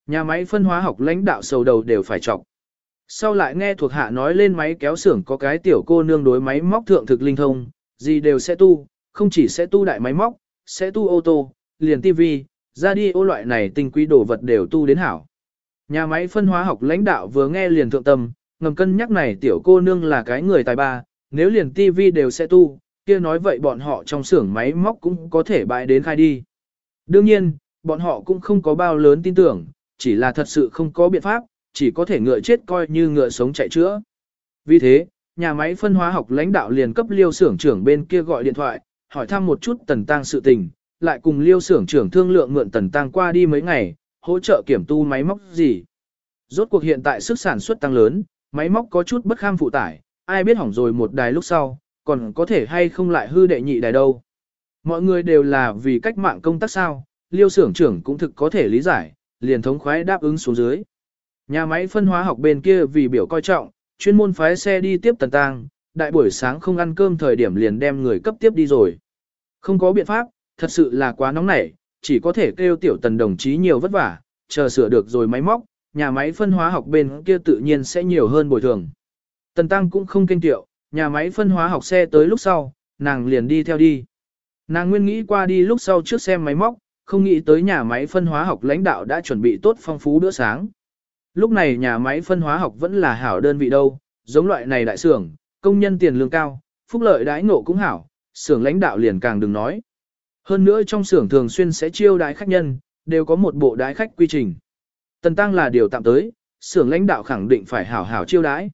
Nhà máy phân hóa học lãnh đạo sầu đầu đều phải trọng. Sau lại nghe thuộc hạ nói lên máy kéo xưởng có cái tiểu cô nương đối máy móc thượng thực linh thông, gì đều sẽ tu, không chỉ sẽ tu đại máy móc, sẽ tu ô tô, liền tivi, ra đi ô loại này tinh quý đồ vật đều tu đến hảo. Nhà máy phân hóa học lãnh đạo vừa nghe liền thượng tâm, ngầm cân nhắc này tiểu cô nương là cái người tài ba, nếu liền tivi đều sẽ tu, kia nói vậy bọn họ trong xưởng máy móc cũng có thể bãi đến khai đi. Đương nhiên, bọn họ cũng không có bao lớn tin tưởng, chỉ là thật sự không có biện pháp, chỉ có thể ngựa chết coi như ngựa sống chạy chữa. Vì thế, nhà máy phân hóa học lãnh đạo liền cấp liêu xưởng trưởng bên kia gọi điện thoại, hỏi thăm một chút tần tăng sự tình, lại cùng liêu xưởng trưởng thương lượng mượn tần tăng qua đi mấy ngày, hỗ trợ kiểm tu máy móc gì. Rốt cuộc hiện tại sức sản xuất tăng lớn, máy móc có chút bất kham phụ tải, ai biết hỏng rồi một đài lúc sau, còn có thể hay không lại hư đệ nhị đài đâu. Mọi người đều là vì cách mạng công tác sao, liêu xưởng trưởng cũng thực có thể lý giải, liền thống khoái đáp ứng xuống dưới. Nhà máy phân hóa học bên kia vì biểu coi trọng, chuyên môn phái xe đi tiếp tần tang, đại buổi sáng không ăn cơm thời điểm liền đem người cấp tiếp đi rồi. Không có biện pháp, thật sự là quá nóng nảy, chỉ có thể kêu tiểu tần đồng chí nhiều vất vả, chờ sửa được rồi máy móc, nhà máy phân hóa học bên kia tự nhiên sẽ nhiều hơn bồi thường. Tần tăng cũng không kinh tiệu, nhà máy phân hóa học xe tới lúc sau, nàng liền đi theo đi. Nàng nguyên nghĩ qua đi lúc sau trước xem máy móc, không nghĩ tới nhà máy phân hóa học lãnh đạo đã chuẩn bị tốt phong phú bữa sáng. Lúc này nhà máy phân hóa học vẫn là hảo đơn vị đâu, giống loại này đại xưởng, công nhân tiền lương cao, phúc lợi đãi ngộ cũng hảo, xưởng lãnh đạo liền càng đừng nói. Hơn nữa trong xưởng thường xuyên sẽ chiêu đái khách nhân, đều có một bộ đái khách quy trình. Tần tăng là điều tạm tới, xưởng lãnh đạo khẳng định phải hảo hảo chiêu đãi.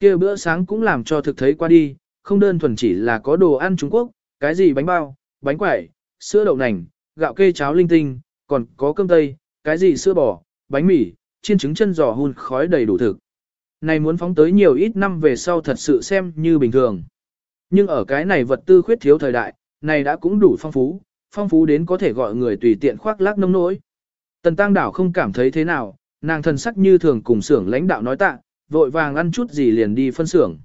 kia bữa sáng cũng làm cho thực thấy qua đi, không đơn thuần chỉ là có đồ ăn Trung Quốc, cái gì bánh bao, bánh quẩy, sữa đậu nành, gạo kê cháo linh tinh, còn có cơm tây, cái gì sữa bò, bánh mì, chiên trứng chân giò hun khói đầy đủ thực. Này muốn phóng tới nhiều ít năm về sau thật sự xem như bình thường. Nhưng ở cái này vật tư khuyết thiếu thời đại, này đã cũng đủ phong phú, phong phú đến có thể gọi người tùy tiện khoác lác nông nỗi. Tần Tăng Đảo không cảm thấy thế nào, nàng thần sắc như thường cùng xưởng lãnh đạo nói tạ, vội vàng ăn chút gì liền đi phân xưởng.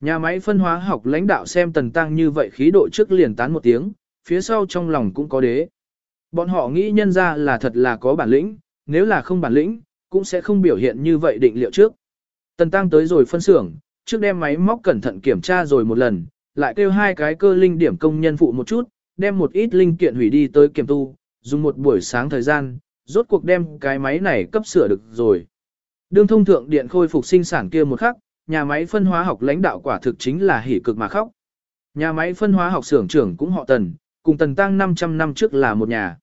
Nhà máy phân hóa học lãnh đạo xem tần tăng như vậy khí độ trước liền tán một tiếng, phía sau trong lòng cũng có đế. Bọn họ nghĩ nhân ra là thật là có bản lĩnh, nếu là không bản lĩnh, cũng sẽ không biểu hiện như vậy định liệu trước. Tần tăng tới rồi phân xưởng, trước đem máy móc cẩn thận kiểm tra rồi một lần, lại kêu hai cái cơ linh điểm công nhân phụ một chút, đem một ít linh kiện hủy đi tới kiểm tu, dùng một buổi sáng thời gian, rốt cuộc đem cái máy này cấp sửa được rồi. Đương thông thượng điện khôi phục sinh sản kia một khắc, nhà máy phân hóa học lãnh đạo quả thực chính là hỉ cực mà khóc. Nhà máy phân hóa học xưởng trưởng cũng họ Tần, cùng Tần Tăng 500 năm trước là một nhà.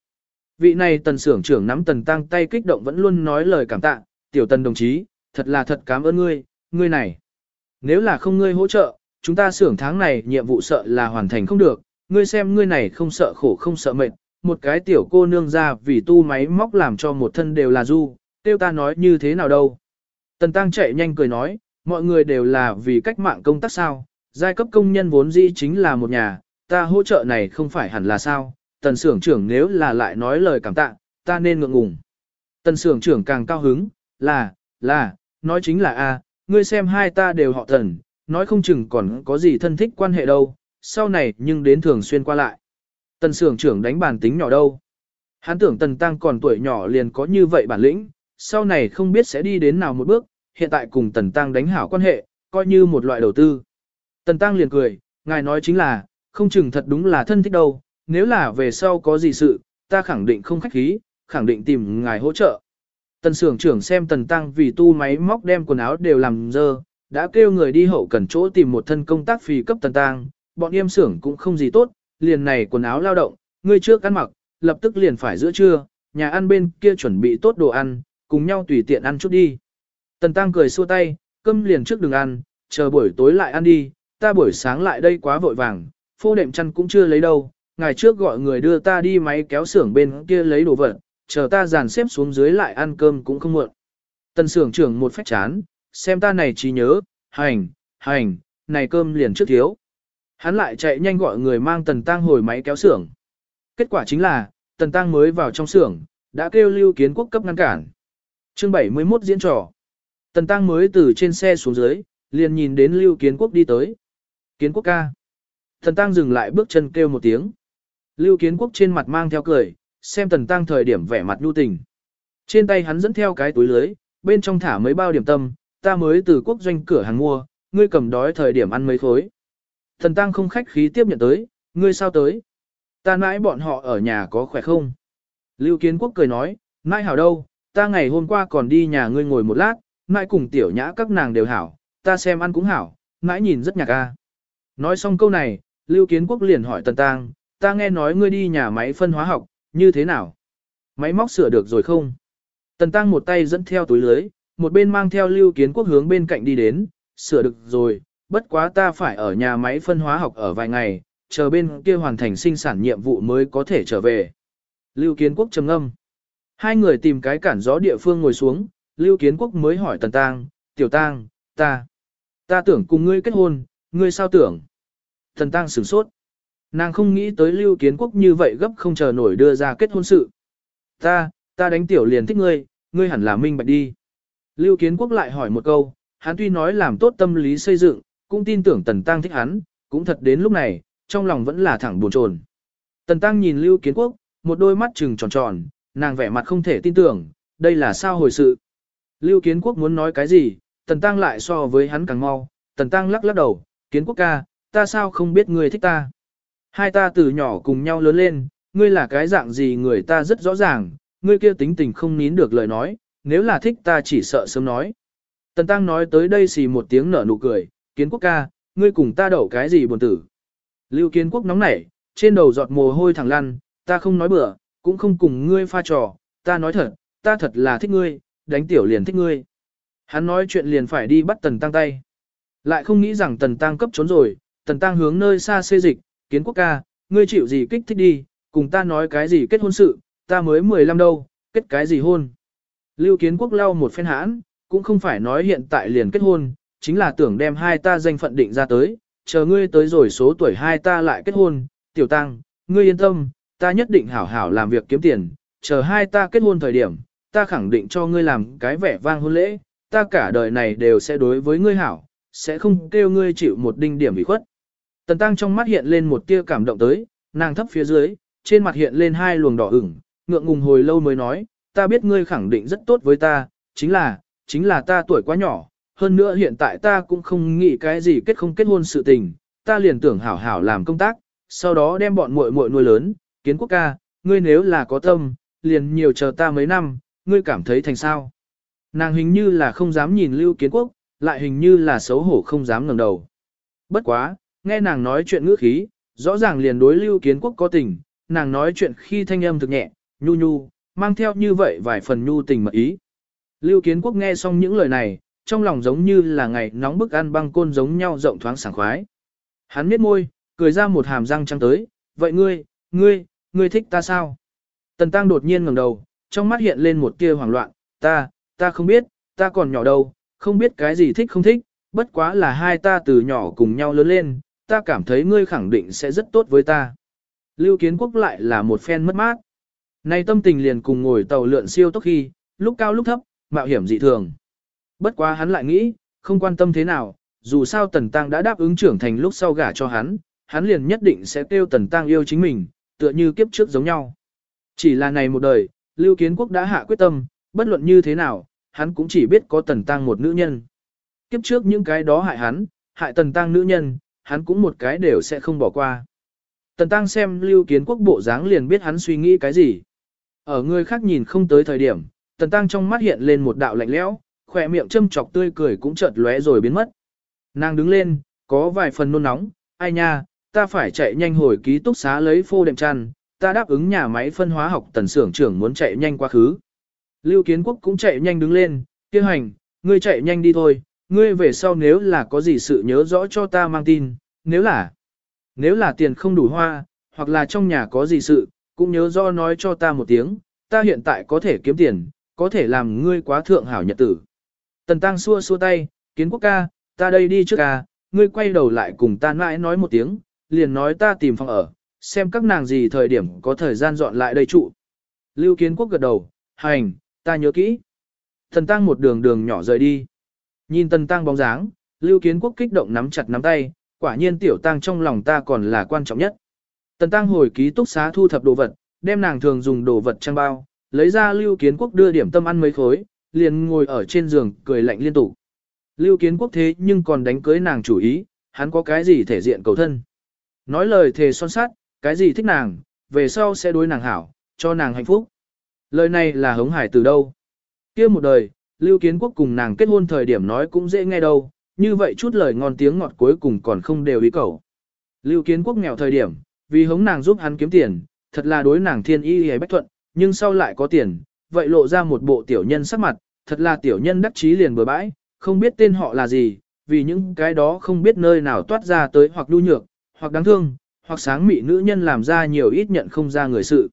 Vị này Tần xưởng trưởng nắm Tần Tăng tay kích động vẫn luôn nói lời cảm tạ, tiểu Tần đồng chí, thật là thật cảm ơn ngươi, ngươi này. Nếu là không ngươi hỗ trợ, chúng ta xưởng tháng này nhiệm vụ sợ là hoàn thành không được, ngươi xem ngươi này không sợ khổ không sợ mệt, một cái tiểu cô nương ra vì tu máy móc làm cho một thân đều là du, tiêu ta nói như thế nào đâu. Tần Tăng chạy nhanh cười nói, mọi người đều là vì cách mạng công tác sao, giai cấp công nhân vốn dĩ chính là một nhà, ta hỗ trợ này không phải hẳn là sao, tần xưởng trưởng nếu là lại nói lời cảm tạ, ta nên ngượng ngùng. Tần xưởng trưởng càng cao hứng, là, là, nói chính là a, ngươi xem hai ta đều họ tần, nói không chừng còn có gì thân thích quan hệ đâu, sau này nhưng đến thường xuyên qua lại. Tần sưởng trưởng đánh bàn tính nhỏ đâu. Hắn tưởng tần tăng còn tuổi nhỏ liền có như vậy bản lĩnh, sau này không biết sẽ đi đến nào một bước, hiện tại cùng tần tăng đánh hảo quan hệ, coi như một loại đầu tư. Tần tăng liền cười, ngài nói chính là, không chừng thật đúng là thân thích đâu, nếu là về sau có gì sự, ta khẳng định không khách khí, khẳng định tìm ngài hỗ trợ. Tần sưởng trưởng xem tần tăng vì tu máy móc đem quần áo đều làm dơ, đã kêu người đi hậu cần chỗ tìm một thân công tác phì cấp tần tăng, bọn em sưởng cũng không gì tốt, liền này quần áo lao động, ngươi trước ăn mặc, lập tức liền phải giữa trưa, nhà ăn bên kia chuẩn bị tốt đồ ăn, cùng nhau tùy tiện ăn chút đi. Tần tăng cười xua tay, cơm liền trước đừng ăn, chờ buổi tối lại ăn đi, ta buổi sáng lại đây quá vội vàng, phô đệm chăn cũng chưa lấy đâu, ngày trước gọi người đưa ta đi máy kéo xưởng bên kia lấy đồ vật, chờ ta dàn xếp xuống dưới lại ăn cơm cũng không muộn. Tần xưởng trưởng một phách chán, xem ta này chỉ nhớ, hành, hành, này cơm liền trước thiếu. Hắn lại chạy nhanh gọi người mang tần tăng hồi máy kéo xưởng. Kết quả chính là, tần tăng mới vào trong xưởng, đã kêu lưu kiến quốc cấp ngăn cản. chương 71 diễn trò. Tần tăng mới từ trên xe xuống dưới, liền nhìn đến lưu kiến quốc đi tới. Kiến quốc ca. Tần tăng dừng lại bước chân kêu một tiếng. Lưu kiến quốc trên mặt mang theo cười, xem tần tăng thời điểm vẻ mặt nhu tình. Trên tay hắn dẫn theo cái túi lưới, bên trong thả mấy bao điểm tâm, ta mới từ quốc doanh cửa hàng mua, ngươi cầm đói thời điểm ăn mấy khối. Thần tăng không khách khí tiếp nhận tới, ngươi sao tới? Ta nãi bọn họ ở nhà có khỏe không? Lưu Kiến Quốc cười nói, nãi hảo đâu, ta ngày hôm qua còn đi nhà ngươi ngồi một lát, nãi cùng tiểu nhã các nàng đều hảo, ta xem ăn cũng hảo, nãi nhìn rất nhạc ca. Nói xong câu này, Lưu Kiến Quốc liền hỏi Tần Tăng, ta nghe nói ngươi đi nhà máy phân hóa học, như thế nào? Máy móc sửa được rồi không? Tần Tăng một tay dẫn theo túi lưới, một bên mang theo Lưu Kiến Quốc hướng bên cạnh đi đến, sửa được rồi, bất quá ta phải ở nhà máy phân hóa học ở vài ngày, chờ bên kia hoàn thành sinh sản nhiệm vụ mới có thể trở về. Lưu Kiến Quốc trầm ngâm. Hai người tìm cái cản gió địa phương ngồi xuống, Lưu Kiến Quốc mới hỏi Tần Tăng, Tiểu Tăng, ta, ta tưởng cùng ngươi kết hôn, ngươi sao tưởng? Tần Tăng sửng sốt. Nàng không nghĩ tới Lưu Kiến Quốc như vậy gấp không chờ nổi đưa ra kết hôn sự. Ta, ta đánh tiểu liền thích ngươi, ngươi hẳn là minh bạch đi. Lưu Kiến Quốc lại hỏi một câu, hắn tuy nói làm tốt tâm lý xây dựng, cũng tin tưởng Tần Tăng thích hắn, cũng thật đến lúc này, trong lòng vẫn là thẳng buồn chồn. Tần Tăng nhìn Lưu Kiến Quốc, một đôi mắt trừng tròn tròn, nàng vẻ mặt không thể tin tưởng, đây là sao hồi sự. Lưu Kiến Quốc muốn nói cái gì, Tần Tăng lại so với hắn càng mau, Tần Tăng lắc lắc đầu, Kiến Quốc ca, ta sao không biết ngươi thích ta. Hai ta từ nhỏ cùng nhau lớn lên, ngươi là cái dạng gì người ta rất rõ ràng, ngươi kia tính tình không nín được lời nói, nếu là thích ta chỉ sợ sớm nói. Tần Tăng nói tới đây xì một tiếng nở nụ cười, kiến quốc ca, ngươi cùng ta đậu cái gì buồn tử. Lưu kiến quốc nóng nảy, trên đầu giọt mồ hôi thẳng lăn, ta không nói bừa, cũng không cùng ngươi pha trò, ta nói thật, ta thật là thích ngươi, đánh tiểu liền thích ngươi. Hắn nói chuyện liền phải đi bắt Tần Tăng tay. Lại không nghĩ rằng Tần Tăng cấp trốn rồi, Tần Tăng hướng nơi xa xê dịch, kiến quốc ca, ngươi chịu gì kích thích đi, cùng ta nói cái gì kết hôn sự, ta mới 15 đâu, kết cái gì hôn. Lưu kiến quốc lau một phen hãn, cũng không phải nói hiện tại liền kết hôn, chính là tưởng đem hai ta danh phận định ra tới, chờ ngươi tới rồi số tuổi hai ta lại kết hôn, tiểu tăng, ngươi yên tâm, ta nhất định hảo hảo làm việc kiếm tiền, chờ hai ta kết hôn thời điểm, ta khẳng định cho ngươi làm cái vẻ vang hôn lễ, ta cả đời này đều sẽ đối với ngươi hảo, sẽ không kêu ngươi chịu một đinh điểm bị khuất. Tần Tăng trong mắt hiện lên một tia cảm động tới, nàng thấp phía dưới, trên mặt hiện lên hai luồng đỏ ửng, ngượng ngùng hồi lâu mới nói, ta biết ngươi khẳng định rất tốt với ta, chính là, chính là ta tuổi quá nhỏ, hơn nữa hiện tại ta cũng không nghĩ cái gì kết không kết hôn sự tình, ta liền tưởng hảo hảo làm công tác, sau đó đem bọn muội muội nuôi lớn, kiến quốc ca, ngươi nếu là có tâm, liền nhiều chờ ta mấy năm, ngươi cảm thấy thành sao. Nàng hình như là không dám nhìn lưu kiến quốc, lại hình như là xấu hổ không dám ngẩng đầu. Bất quá, nghe nàng nói chuyện ngữ khí, rõ ràng liền đối lưu kiến quốc có tình, nàng nói chuyện khi thanh âm thực nhẹ, nhu nhu, mang theo như vậy vài phần nhu tình mật ý. Lưu kiến quốc nghe xong những lời này, trong lòng giống như là ngày nóng bức ăn băng côn giống nhau rộng thoáng sảng khoái. Hắn miết môi, cười ra một hàm răng trắng tới, vậy ngươi, ngươi, ngươi thích ta sao? Tần Tăng đột nhiên ngẩng đầu, trong mắt hiện lên một tia hoảng loạn, ta, ta không biết, ta còn nhỏ đâu, không biết cái gì thích không thích, bất quá là hai ta từ nhỏ cùng nhau lớn lên, ta cảm thấy ngươi khẳng định sẽ rất tốt với ta. Lưu Kiến Quốc lại là một phen mất mát. Nay tâm tình liền cùng ngồi tàu lượn siêu tốc khi, lúc cao lúc thấp, mạo hiểm dị thường. Bất quá hắn lại nghĩ, không quan tâm thế nào, dù sao Tần Tăng đã đáp ứng trưởng thành lúc sau gả cho hắn, hắn liền nhất định sẽ kêu Tần Tăng yêu chính mình, tựa như kiếp trước giống nhau. Chỉ là này một đời, Lưu Kiến Quốc đã hạ quyết tâm, bất luận như thế nào, hắn cũng chỉ biết có Tần Tăng một nữ nhân. Kiếp trước những cái đó hại hắn, hại Tần Tăng nữ nhân, hắn cũng một cái đều sẽ không bỏ qua. Tần Tăng xem Lưu Kiến Quốc bộ dáng liền biết hắn suy nghĩ cái gì. Ở người khác nhìn không tới thời điểm, Tần Tăng trong mắt hiện lên một đạo lạnh lẽo, khỏe miệng châm chọc tươi cười cũng chợt lóe rồi biến mất. Nàng đứng lên, có vài phần nôn nóng, ai nha, ta phải chạy nhanh hồi ký túc xá lấy phô đệm chăn, ta đáp ứng nhà máy phân hóa học tần xưởng trưởng muốn chạy nhanh quá khứ. Lưu Kiến Quốc cũng chạy nhanh đứng lên, kêu hành, ngươi chạy nhanh đi thôi, ngươi về sau nếu là có gì sự nhớ rõ cho ta mang tin, nếu là, nếu là tiền không đủ hoa, hoặc là trong nhà có gì sự, cũng nhớ rõ nói cho ta một tiếng, ta hiện tại có thể kiếm tiền, có thể làm ngươi quá thượng hảo nhật tử. Tần Tăng xua xua tay, kiến quốc ca, ta đây đi trước ca, ngươi quay đầu lại cùng ta mãi nói một tiếng, liền nói ta tìm phòng ở, xem các nàng gì thời điểm có thời gian dọn lại đây trụ. Lưu kiến quốc gật đầu, hành, ta nhớ kỹ. Tần Tăng một đường đường nhỏ rời đi. Nhìn Tần Tăng bóng dáng, Lưu kiến quốc kích động nắm chặt nắm tay, quả nhiên tiểu Tăng trong lòng ta còn là quan trọng nhất. Tần Tăng hồi ký túc xá thu thập đồ vật, đem nàng thường dùng đồ vật trang bao, lấy ra Lưu Kiến Quốc đưa điểm tâm ăn mấy khối, liền ngồi ở trên giường cười lạnh liên tục. Lưu Kiến Quốc thế nhưng còn đánh cưới nàng chủ ý, hắn có cái gì thể diện cầu thân. Nói lời thề son sát, cái gì thích nàng, về sau sẽ đối nàng hảo, cho nàng hạnh phúc. Lời này là hống hải từ đâu. kia một đời, Lưu Kiến Quốc cùng nàng kết hôn thời điểm nói cũng dễ nghe đâu, như vậy chút lời ngon tiếng ngọt cuối cùng còn không đều ý cầu. Lưu Kiến Quốc nghèo thời điểm, vì hống nàng giúp hắn kiếm tiền, thật là đối nàng thiên y hề bách thuận, nhưng sau lại có tiền, vậy lộ ra một bộ tiểu nhân sắc mặt, thật là tiểu nhân đắc chí liền bừa bãi, không biết tên họ là gì, vì những cái đó không biết nơi nào toát ra tới hoặc đu nhược, hoặc đáng thương, hoặc sáng mị nữ nhân làm ra nhiều ít nhận không ra người sự.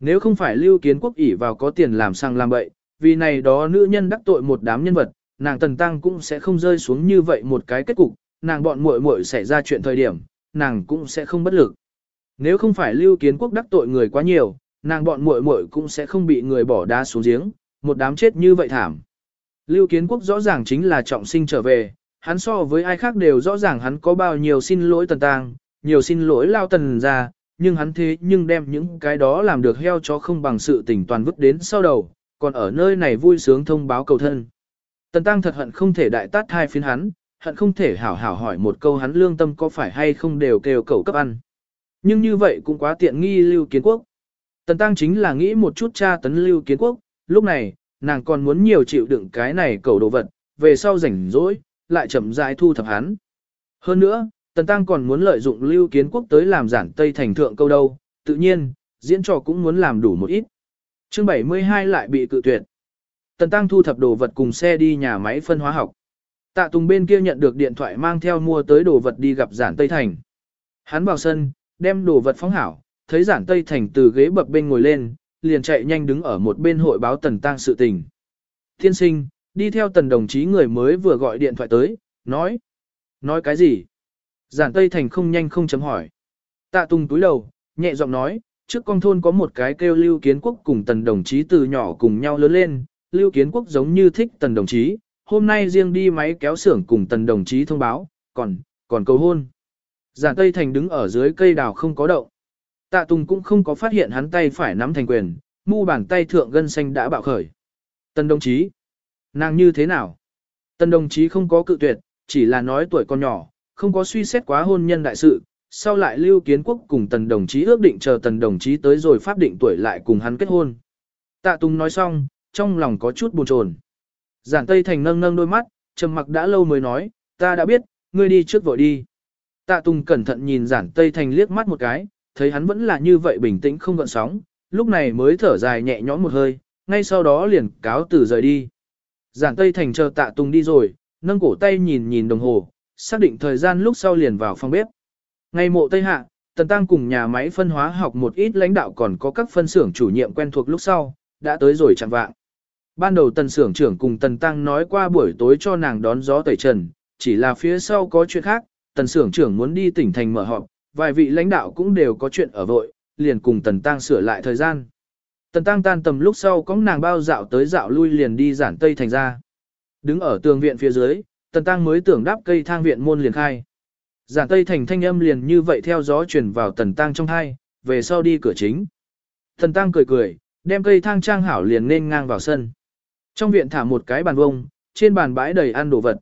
Nếu không phải lưu kiến quốc ỷ vào có tiền làm sang làm bậy, vì này đó nữ nhân đắc tội một đám nhân vật, nàng tần tăng cũng sẽ không rơi xuống như vậy một cái kết cục, nàng bọn muội muội xảy ra chuyện thời điểm, nàng cũng sẽ không bất lực. Nếu không phải lưu kiến quốc đắc tội người quá nhiều, nàng bọn muội muội cũng sẽ không bị người bỏ đá xuống giếng, một đám chết như vậy thảm. Lưu Kiến Quốc rõ ràng chính là trọng sinh trở về, hắn so với ai khác đều rõ ràng hắn có bao nhiêu xin lỗi tần tang, nhiều xin lỗi lao tần ra, nhưng hắn thế nhưng đem những cái đó làm được heo cho không bằng sự tình toàn vứt đến sau đầu, còn ở nơi này vui sướng thông báo cầu thân. Tần tăng thật hận không thể đại tát hai phiến hắn, hận không thể hảo hảo hỏi một câu hắn lương tâm có phải hay không đều kêu cầu cấp ăn. Nhưng như vậy cũng quá tiện nghi Lưu Kiến Quốc. Tần Tăng chính là nghĩ một chút cha tấn lưu kiến quốc, lúc này, nàng còn muốn nhiều chịu đựng cái này cầu đồ vật, về sau rảnh rỗi, lại chậm rãi thu thập hắn. Hơn nữa, Tần Tăng còn muốn lợi dụng lưu kiến quốc tới làm giản Tây thành thượng câu đâu, tự nhiên, diễn trò cũng muốn làm đủ một ít. chương 72 lại bị cự tuyệt. Tần Tăng thu thập đồ vật cùng xe đi nhà máy phân hóa học. Tạ Tùng bên kia nhận được điện thoại mang theo mua tới đồ vật đi gặp giản Tây Thành. Hắn vào sân, đem đồ vật phóng hảo, thấy giản Tây Thành từ ghế bập bên ngồi lên, liền chạy nhanh đứng ở một bên hội báo tần tăng sự tình. Thiên sinh, đi theo tần đồng chí người mới vừa gọi điện thoại tới, nói. Nói cái gì? Giản Tây Thành không nhanh không chấm hỏi. Tạ tung túi đầu, nhẹ giọng nói, trước con thôn có một cái kêu Lưu Kiến Quốc cùng tần đồng chí từ nhỏ cùng nhau lớn lên, Lưu Kiến Quốc giống như thích tần đồng chí, hôm nay riêng đi máy kéo xưởng cùng tần đồng chí thông báo, còn, còn cầu hôn. Giản Tây Thành đứng ở dưới cây đào không có động. Tạ Tùng cũng không có phát hiện hắn tay phải nắm thành quyền, mu bàn tay thượng gân xanh đã bạo khởi. Tần đồng chí, nàng như thế nào? Tần đồng chí không có cự tuyệt, chỉ là nói tuổi còn nhỏ, không có suy xét quá hôn nhân đại sự, sau lại lưu kiến quốc cùng tần đồng chí ước định chờ tần đồng chí tới rồi pháp định tuổi lại cùng hắn kết hôn. Tạ Tùng nói xong, trong lòng có chút buồn chồn. Giản Tây Thành nâng nâng đôi mắt, trầm mặc đã lâu mới nói, ta đã biết, ngươi đi trước vội đi. Tạ Tùng cẩn thận nhìn Giản Tây Thành liếc mắt một cái, thấy hắn vẫn là như vậy bình tĩnh không gợn sóng, lúc này mới thở dài nhẹ nhõm một hơi, ngay sau đó liền cáo từ rời đi. Giản Tây Thành chờ Tạ Tùng đi rồi, nâng cổ tay nhìn nhìn đồng hồ, xác định thời gian lúc sau liền vào phòng bếp. Ngày mộ Tây Hạ, Tần Tăng cùng nhà máy phân hóa học một ít lãnh đạo còn có các phân xưởng chủ nhiệm quen thuộc lúc sau, đã tới rồi chẳng vạng. Ban đầu Tần xưởng trưởng cùng Tần Tăng nói qua buổi tối cho nàng đón gió tẩy trần, chỉ là phía sau có chuyện khác, Tần xưởng trưởng muốn đi tỉnh thành mở họp, vài vị lãnh đạo cũng đều có chuyện ở vội, liền cùng Tần Tăng sửa lại thời gian. Tần Tăng tan tầm lúc sau có nàng bao dạo tới dạo lui liền đi giản tây thành ra. Đứng ở tường viện phía dưới, Tần Tăng mới tưởng đáp cây thang viện môn liền khai. Giản tây thành thanh âm liền như vậy theo gió truyền vào Tần Tăng trong hai, về sau đi cửa chính. Tần Tăng cười cười, đem cây thang trang hảo liền nên ngang vào sân. Trong viện thả một cái bàn vông, trên bàn bãi đầy ăn đồ vật.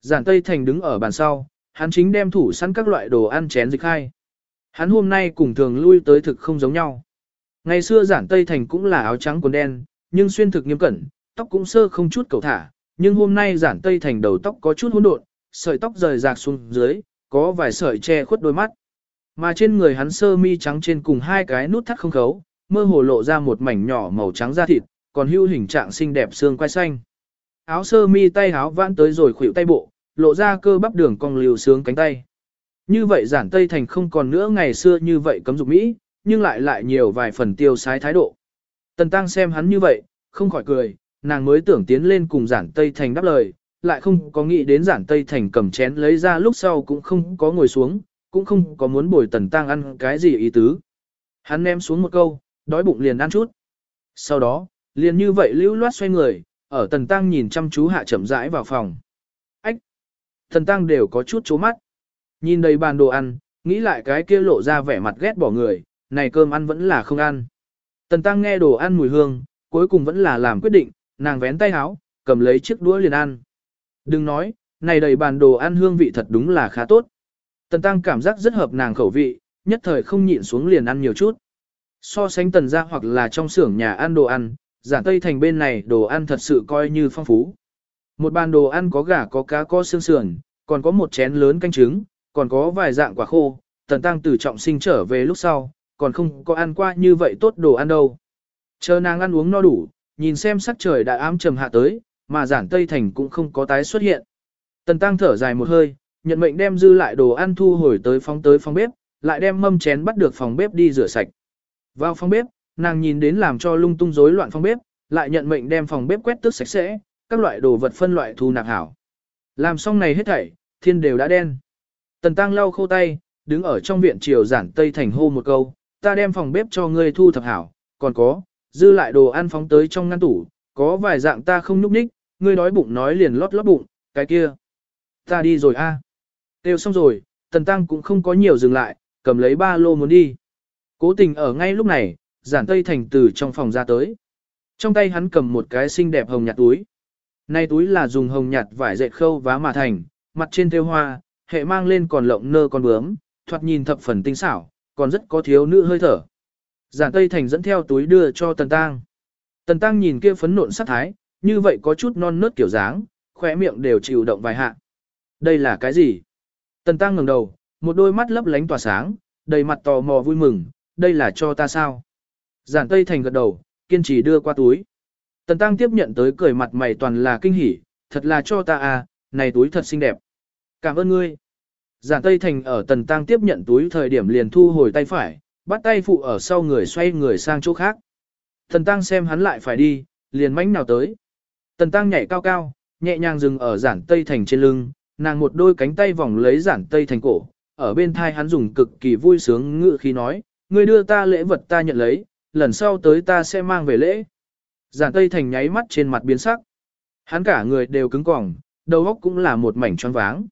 Giản Tây Thành đứng ở bàn sau, hắn chính đem thủ sẵn các loại đồ ăn chén dịch khai. Hắn hôm nay cùng thường lui tới thực không giống nhau. Ngày xưa giản Tây Thành cũng là áo trắng quần đen, nhưng xuyên thực nghiêm cẩn, tóc cũng sơ không chút cầu thả, nhưng hôm nay giản Tây Thành đầu tóc có chút hỗn độn, sợi tóc rời rạc xuống dưới, có vài sợi che khuất đôi mắt. Mà trên người hắn sơ mi trắng trên cùng hai cái nút thắt không khấu, mơ hồ lộ ra một mảnh nhỏ màu trắng da thịt, còn hưu hình trạng xinh đẹp xương quai xanh. Áo sơ mi tay áo vãn tới rồi khuỷu tay bộ, lộ ra cơ bắp đường cong liều sướng cánh tay. Như vậy giản Tây Thành không còn nữa ngày xưa như vậy cấm dục Mỹ, nhưng lại lại nhiều vài phần tiêu sái thái độ. Tần Tăng xem hắn như vậy, không khỏi cười, nàng mới tưởng tiến lên cùng giản Tây Thành đáp lời, lại không có nghĩ đến giản Tây Thành cầm chén lấy ra lúc sau cũng không có ngồi xuống, cũng không có muốn bồi Tần Tăng ăn cái gì ý tứ. Hắn ném xuống một câu, đói bụng liền ăn chút. Sau đó, liền như vậy lưu loát xoay người, ở Tần Tăng nhìn chăm chú hạ chậm rãi vào phòng. Thần tăng đều có chút chố mắt. Nhìn đầy bàn đồ ăn, nghĩ lại cái kia lộ ra vẻ mặt ghét bỏ người, này cơm ăn vẫn là không ăn. Tần tăng nghe đồ ăn mùi hương, cuối cùng vẫn là làm quyết định, nàng vén tay áo, cầm lấy chiếc đũa liền ăn. Đừng nói, này đầy bàn đồ ăn hương vị thật đúng là khá tốt. Tần tăng cảm giác rất hợp nàng khẩu vị, nhất thời không nhịn xuống liền ăn nhiều chút. So sánh tần ra hoặc là trong xưởng nhà ăn đồ ăn, giả tây thành bên này đồ ăn thật sự coi như phong phú. Một bàn đồ ăn có gà có cá có xương sườn, còn có một chén lớn canh trứng, còn có vài dạng quả khô, tần tăng từ trọng sinh trở về lúc sau, còn không có ăn qua như vậy tốt đồ ăn đâu. Chờ nàng ăn uống no đủ, nhìn xem sắc trời đã ám trầm hạ tới, mà giản Tây Thành cũng không có tái xuất hiện. Tần tăng thở dài một hơi, nhận mệnh đem dư lại đồ ăn thu hồi tới phóng tới phòng bếp, lại đem mâm chén bắt được phòng bếp đi rửa sạch. Vào phòng bếp, nàng nhìn đến làm cho lung tung rối loạn phòng bếp, lại nhận mệnh đem phòng bếp quét tước sạch sẽ, các loại đồ vật phân loại thu nạp hảo. Làm xong này hết thảy, thiên đều đã đen. Tần Tăng lau khô tay, đứng ở trong viện triều giản Tây Thành hô một câu, ta đem phòng bếp cho ngươi thu thập hảo, còn có, dư lại đồ ăn phóng tới trong ngăn tủ, có vài dạng ta không núp ních, ngươi đói bụng nói liền lót lót bụng, cái kia. Ta đi rồi a. À. Xong rồi, Tần Tăng cũng không có nhiều dừng lại, cầm lấy ba lô muốn đi. Cố tình ở ngay lúc này, giản Tây Thành từ trong phòng ra tới. Trong tay hắn cầm một cái xinh đẹp hồng nhạt túi. Nay túi là dùng hồng nhạt vải dệt khâu vá mà thành, mặt trên thêu hoa, hệ mang lên còn lộng nơ con bướm, thoạt nhìn thập phần tinh xảo, còn rất có thiếu nữ hơi thở. Giản Tây Thành dẫn theo túi đưa cho Tần Tăng. Tần Tăng nhìn kia phấn nộn sắc thái, như vậy có chút non nớt kiểu dáng, khỏe miệng đều chịu động vài hạ. Đây là cái gì? Tần Tăng ngẩng đầu, một đôi mắt lấp lánh tỏa sáng, đầy mặt tò mò vui mừng, đây là cho ta sao? Giản Tây Thành gật đầu, kiên trì đưa qua túi. Tần Tăng tiếp nhận tới cười mặt mày toàn là kinh hỉ, thật là cho ta à, này túi thật xinh đẹp. Cảm ơn ngươi. Giản Tây Thành ở Tần Tăng tiếp nhận túi thời điểm liền thu hồi tay phải, bắt tay phụ ở sau người xoay người sang chỗ khác. Tần Tăng xem hắn lại phải đi, liền mánh nào tới. Tần Tăng nhảy cao cao, nhẹ nhàng dừng ở Giản Tây Thành trên lưng, nàng một đôi cánh tay vòng lấy Giản Tây Thành cổ, ở bên thai hắn dùng cực kỳ vui sướng ngự khi nói, ngươi đưa ta lễ vật ta nhận lấy, lần sau tới ta sẽ mang về lễ. Giản Tây Thành nháy mắt trên mặt biến sắc. Hắn cả người đều cứng cỏng, đầu óc cũng là một mảnh tròn váng.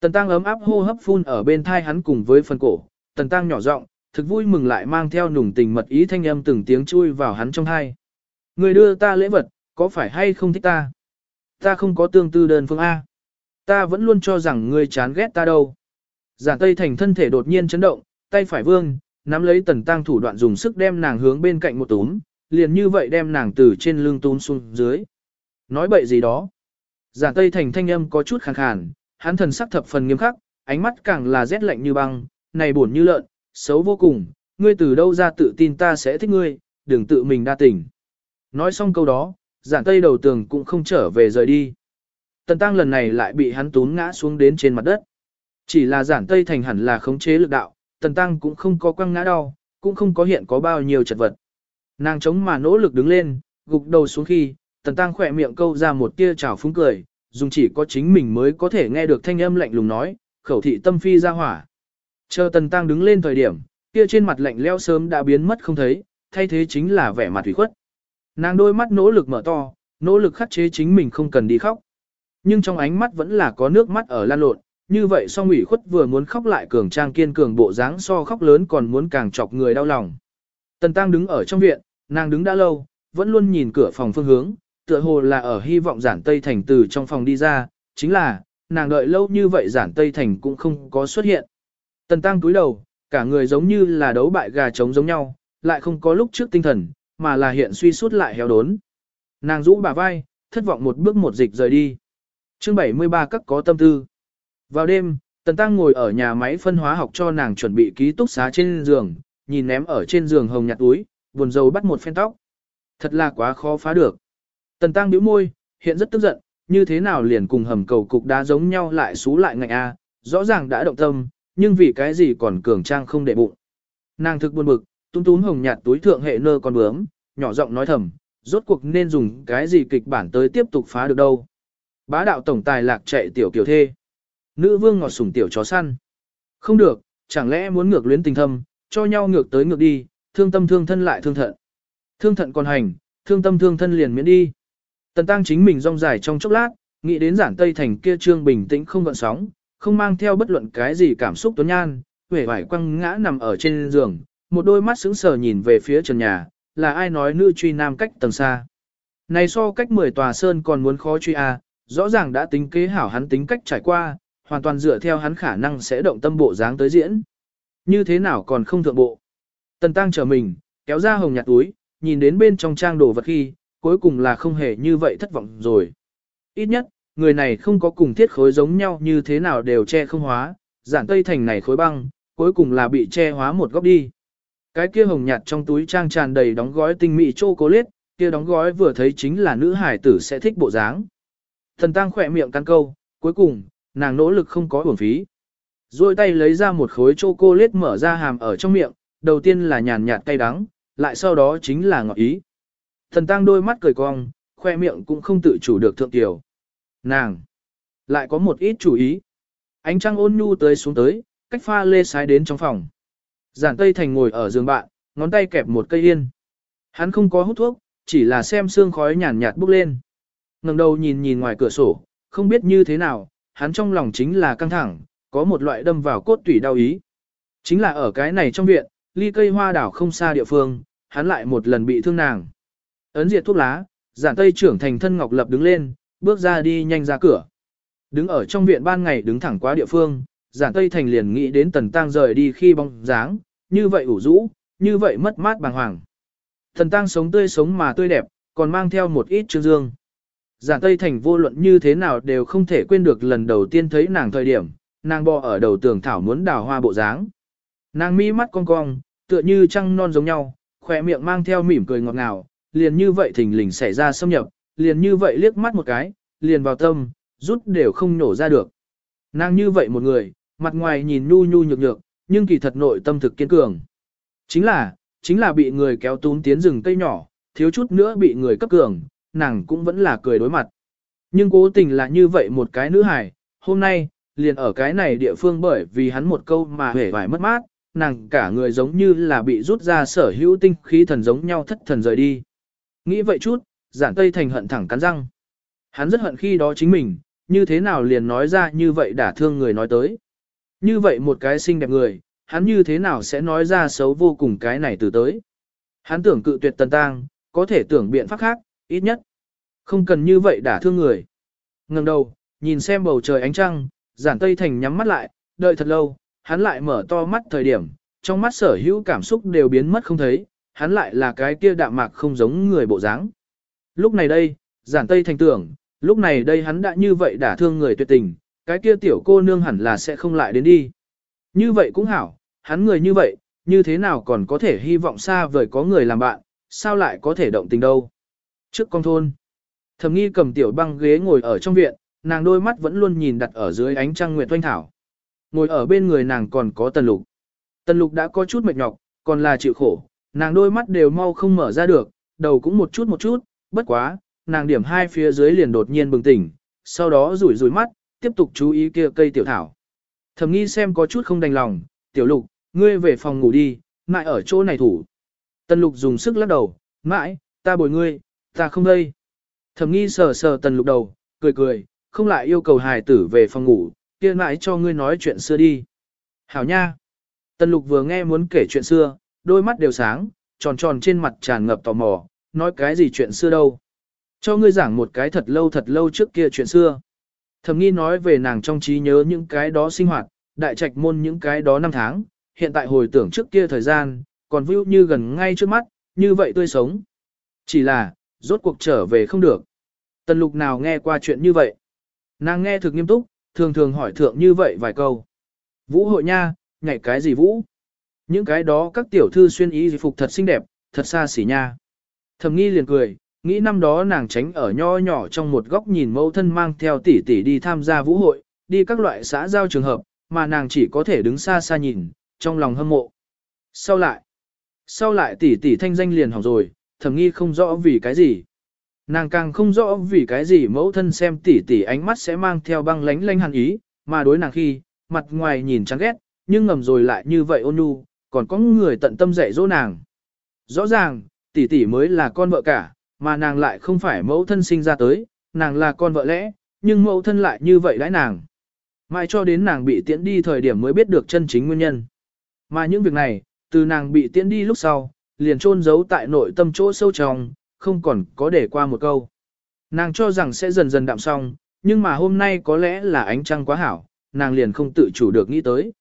Tần Tăng ấm áp hô hấp phun ở bên thai hắn cùng với phần cổ, Tần Tăng nhỏ giọng, thực vui mừng lại mang theo nùng tình mật ý thanh âm từng tiếng chui vào hắn trong thai. Người đưa ta lễ vật, có phải hay không thích ta? Ta không có tương tư đơn phương A. Ta vẫn luôn cho rằng ngươi chán ghét ta đâu. Giản Tây Thành thân thể đột nhiên chấn động, tay phải vương, nắm lấy tần tăng thủ đoạn dùng sức đem nàng hướng bên cạnh một túm, liền như vậy đem nàng từ trên lưng tún xuống dưới. Nói bậy gì đó. Giản Tây Thành thanh âm có chút khàn khàn, hắn thần sắc thập phần nghiêm khắc, ánh mắt càng là rét lạnh như băng, này buồn như lợn, xấu vô cùng, ngươi từ đâu ra tự tin ta sẽ thích ngươi, đừng tự mình đa tình. Nói xong câu đó, giản tây đầu tường cũng không trở về rời đi. Tần tăng lần này lại bị hắn tún ngã xuống đến trên mặt đất. Chỉ là giản tây thành hẳn là khống chế lực đạo, tần tăng cũng không có quăng ngã đau, cũng không có hiện có bao nhiêu chật vật. Nàng chống mà nỗ lực đứng lên, gục đầu xuống khi, tần tăng khỏe miệng câu ra một tia trào phúng cười, dùng chỉ có chính mình mới có thể nghe được thanh âm lạnh lùng nói, khẩu thị tâm phi ra hỏa. Chờ tần tăng đứng lên thời điểm, kia trên mặt lạnh leo sớm đã biến mất không thấy, thay thế chính là vẻ mặt thủy khuất. Nàng đôi mắt nỗ lực mở to, nỗ lực khắc chế chính mình không cần đi khóc. Nhưng trong ánh mắt vẫn là có nước mắt ở lan lộn, như vậy song ủy khuất vừa muốn khóc lại cường trang kiên cường bộ dáng so khóc lớn còn muốn càng chọc người đau lòng. Tần Tăng đứng ở trong viện, nàng đứng đã lâu, vẫn luôn nhìn cửa phòng phương hướng, tựa hồ là ở hy vọng giản Tây Thành từ trong phòng đi ra, chính là, nàng đợi lâu như vậy giản Tây Thành cũng không có xuất hiện. Tần Tăng túi đầu, cả người giống như là đấu bại gà trống giống nhau, lại không có lúc trước tinh thần, mà là hiện suy suốt lại héo đốn. Nàng rũ bà vai, thất vọng một bước một dịch rời đi. chương 73 các có tâm tư. Vào đêm, Tần Tăng ngồi ở nhà máy phân hóa học cho nàng chuẩn bị ký túc xá trên giường, nhìn ném ở trên giường hồng nhạt túi, buồn rầu bắt một phen tóc. Thật là quá khó phá được. Tần Tăng bĩu môi, hiện rất tức giận, như thế nào liền cùng hầm cầu cục đá giống nhau lại xú lại ngạnh a, rõ ràng đã động tâm, nhưng vì cái gì còn cường trang không để bụng. Nàng thực buồn bực, túm túm hồng nhạt túi thượng hệ nơ con bướm, nhỏ giọng nói thầm, rốt cuộc nên dùng cái gì kịch bản tới tiếp tục phá được đâu. Bá đạo tổng tài lạc chạy tiểu kiểu thê. Nữ vương ngọt sủng tiểu chó săn. Không được, chẳng lẽ muốn ngược luyến tình thâm, cho nhau ngược tới ngược đi, thương tâm thương thân lại thương thận. Thương thận còn hành, thương tâm thương thân liền miễn đi. Tần tăng chính mình rong dài trong chốc lát, nghĩ đến giản tây thành kia trương bình tĩnh không gợn sóng, không mang theo bất luận cái gì cảm xúc tuấn nhan, vẻ vải quăng ngã nằm ở trên giường, một đôi mắt sững sờ nhìn về phía trần nhà, là ai nói nữ truy nam cách tầng xa. Này so cách 10 tòa sơn còn muốn khó truy à, rõ ràng đã tính kế hảo hắn tính cách trải qua, hoàn toàn dựa theo hắn khả năng sẽ động tâm bộ dáng tới diễn. Như thế nào còn không thượng bộ. Tần tăng trở mình, kéo ra hồng nhạt túi, nhìn đến bên trong trang đồ vật khi, cuối cùng là không hề như vậy thất vọng rồi. Ít nhất, người này không có cùng thiết khối giống nhau như thế nào đều che không hóa, giản tây thành này khối băng, cuối cùng là bị che hóa một góc đi. Cái kia hồng nhạt trong túi trang tràn đầy đóng gói tinh mỹ chocolate, kia đóng gói vừa thấy chính là nữ hải tử sẽ thích bộ dáng. Thần tăng khỏe miệng căn câu, cuối cùng, nàng nỗ lực không có uổng phí. Rồi tay lấy ra một khối chocolate mở ra hàm ở trong miệng, đầu tiên là nhàn nhạt cay đắng, lại sau đó chính là ngọt ý. Thần tăng đôi mắt cười cong, khoe miệng cũng không tự chủ được thượng tiểu. Nàng, lại có một ít chủ ý. Ánh trăng ôn nhu tới xuống tới, cách pha lê sái đến trong phòng. Giản Tây Thành ngồi ở giường bạn, ngón tay kẹp một cây yên. Hắn không có hút thuốc, chỉ là xem sương khói nhàn nhạt bốc lên. ngẩng đầu nhìn nhìn ngoài cửa sổ, không biết như thế nào, hắn trong lòng chính là căng thẳng, có một loại đâm vào cốt tủy đau ý. Chính là ở cái này trong viện, ly cây hoa đảo không xa địa phương, hắn lại một lần bị thương nàng. Ấn diệt thuốc lá, giản tây trưởng thành thân ngọc lập đứng lên, bước ra đi nhanh ra cửa. Đứng ở trong viện ban ngày đứng thẳng quá địa phương, giản tây thành liền nghĩ đến tần tang rời đi khi bóng dáng, như vậy ủ rũ, như vậy mất mát bàng hoàng. Thần tang sống tươi sống mà tươi đẹp, còn mang theo một ít trương dương. Giản tây thành vô luận như thế nào đều không thể quên được lần đầu tiên thấy nàng thời điểm, nàng bò ở đầu tường thảo muốn đào hoa bộ dáng. Nàng mi mắt cong cong, tựa như trăng non giống nhau, khỏe miệng mang theo mỉm cười ngọt ngào, liền như vậy thình lình xảy ra xâm nhập, liền như vậy liếc mắt một cái, liền vào tâm, rút đều không nổ ra được. Nàng như vậy một người, mặt ngoài nhìn nhu nhu nhược nhược, nhưng kỳ thật nội tâm thực kiên cường. Chính là, chính là bị người kéo tún tiến rừng cây nhỏ, thiếu chút nữa bị người cấp cường, nàng cũng vẫn là cười đối mặt. Nhưng cố tình là như vậy một cái nữ hài, hôm nay, liền ở cái này địa phương bởi vì hắn một câu mà hề vải mất mát, nàng cả người giống như là bị rút ra sở hữu tinh khí thần giống nhau thất thần rời đi. Nghĩ vậy chút, giản tây thành hận thẳng cắn răng. Hắn rất hận khi đó chính mình, như thế nào liền nói ra như vậy đả thương người nói tới. Như vậy một cái xinh đẹp người, hắn như thế nào sẽ nói ra xấu vô cùng cái này từ tới. Hắn tưởng cự tuyệt tần tang, có thể tưởng biện pháp khác, ít nhất. Không cần như vậy đả thương người. ngẩng đầu, nhìn xem bầu trời ánh trăng, giản tây thành nhắm mắt lại, đợi thật lâu, hắn lại mở to mắt thời điểm, trong mắt sở hữu cảm xúc đều biến mất không thấy, hắn lại là cái kia đạm mạc không giống người bộ dáng. Lúc này đây, giản tây thành tưởng, lúc này đây hắn đã như vậy đả thương người tuyệt tình, cái kia tiểu cô nương hẳn là sẽ không lại đến đi. Như vậy cũng hảo, hắn người như vậy, như thế nào còn có thể hy vọng xa vời có người làm bạn, sao lại có thể động tình đâu. Trước con thôn, thầm nghi cầm tiểu băng ghế ngồi ở trong viện, nàng đôi mắt vẫn luôn nhìn đặt ở dưới ánh trăng nguyệt oanh thảo. Ngồi ở bên người nàng còn có tần lục. Tần lục đã có chút mệt nhọc, còn là chịu khổ, nàng đôi mắt đều mau không mở ra được, đầu cũng một chút một chút, bất quá, nàng điểm hai phía dưới liền đột nhiên bừng tỉnh, sau đó rủi rủi mắt, tiếp tục chú ý kia cây tiểu thảo. Thầm nghi xem có chút không đành lòng, tiểu lục, ngươi về phòng ngủ đi, mãi ở chỗ này thủ. Tần lục dùng sức lắc đầu, mãi, ta bồi ngươi, ta không đây. Thầm nghi sờ sờ tần lục đầu, cười cười, không lại yêu cầu hài tử về phòng ngủ, kia mãi cho ngươi nói chuyện xưa đi. Hảo nha. Tần lục vừa nghe muốn kể chuyện xưa, đôi mắt đều sáng, tròn tròn trên mặt tràn ngập tò mò, nói cái gì chuyện xưa đâu. Cho ngươi giảng một cái thật lâu thật lâu trước kia chuyện xưa. Thầm nghi nói về nàng trong trí nhớ những cái đó sinh hoạt, đại trạch môn những cái đó năm tháng, hiện tại hồi tưởng trước kia thời gian, còn view như gần ngay trước mắt, như vậy tươi sống. Chỉ là, rốt cuộc trở về không được. Tần lục nào nghe qua chuyện như vậy? Nàng nghe thực nghiêm túc, thường thường hỏi thượng như vậy vài câu. Vũ hội nha, nhảy cái gì vũ? Những cái đó các tiểu thư xuyên ý phục thật xinh đẹp, thật xa xỉ nha. Thầm nghi liền cười, nghĩ năm đó nàng tránh ở nho nhỏ trong một góc nhìn mẫu thân mang theo tỷ tỷ đi tham gia vũ hội, đi các loại xã giao trường hợp, mà nàng chỉ có thể đứng xa xa nhìn, trong lòng hâm mộ. Sau lại, sau lại tỷ tỷ thanh danh liền hỏng rồi, thầm nghi không rõ vì cái gì. Nàng càng không rõ vì cái gì mẫu thân xem tỷ tỷ ánh mắt sẽ mang theo băng lánh lanh hàn ý, mà đối nàng khi, mặt ngoài nhìn chán ghét, nhưng ngầm rồi lại như vậy ôn nhu, còn có người tận tâm dạy dỗ nàng. Rõ ràng, tỷ tỷ mới là con vợ cả, mà nàng lại không phải mẫu thân sinh ra tới, nàng là con vợ lẽ, nhưng mẫu thân lại như vậy đãi nàng. Mãi cho đến nàng bị tiễn đi thời điểm mới biết được chân chính nguyên nhân. Mà những việc này, từ nàng bị tiễn đi lúc sau, liền chôn giấu tại nội tâm chỗ sâu trong, không còn có để qua một câu. Nàng cho rằng sẽ dần dần đạm xong, nhưng mà hôm nay có lẽ là ánh trăng quá hảo, nàng liền không tự chủ được nghĩ tới.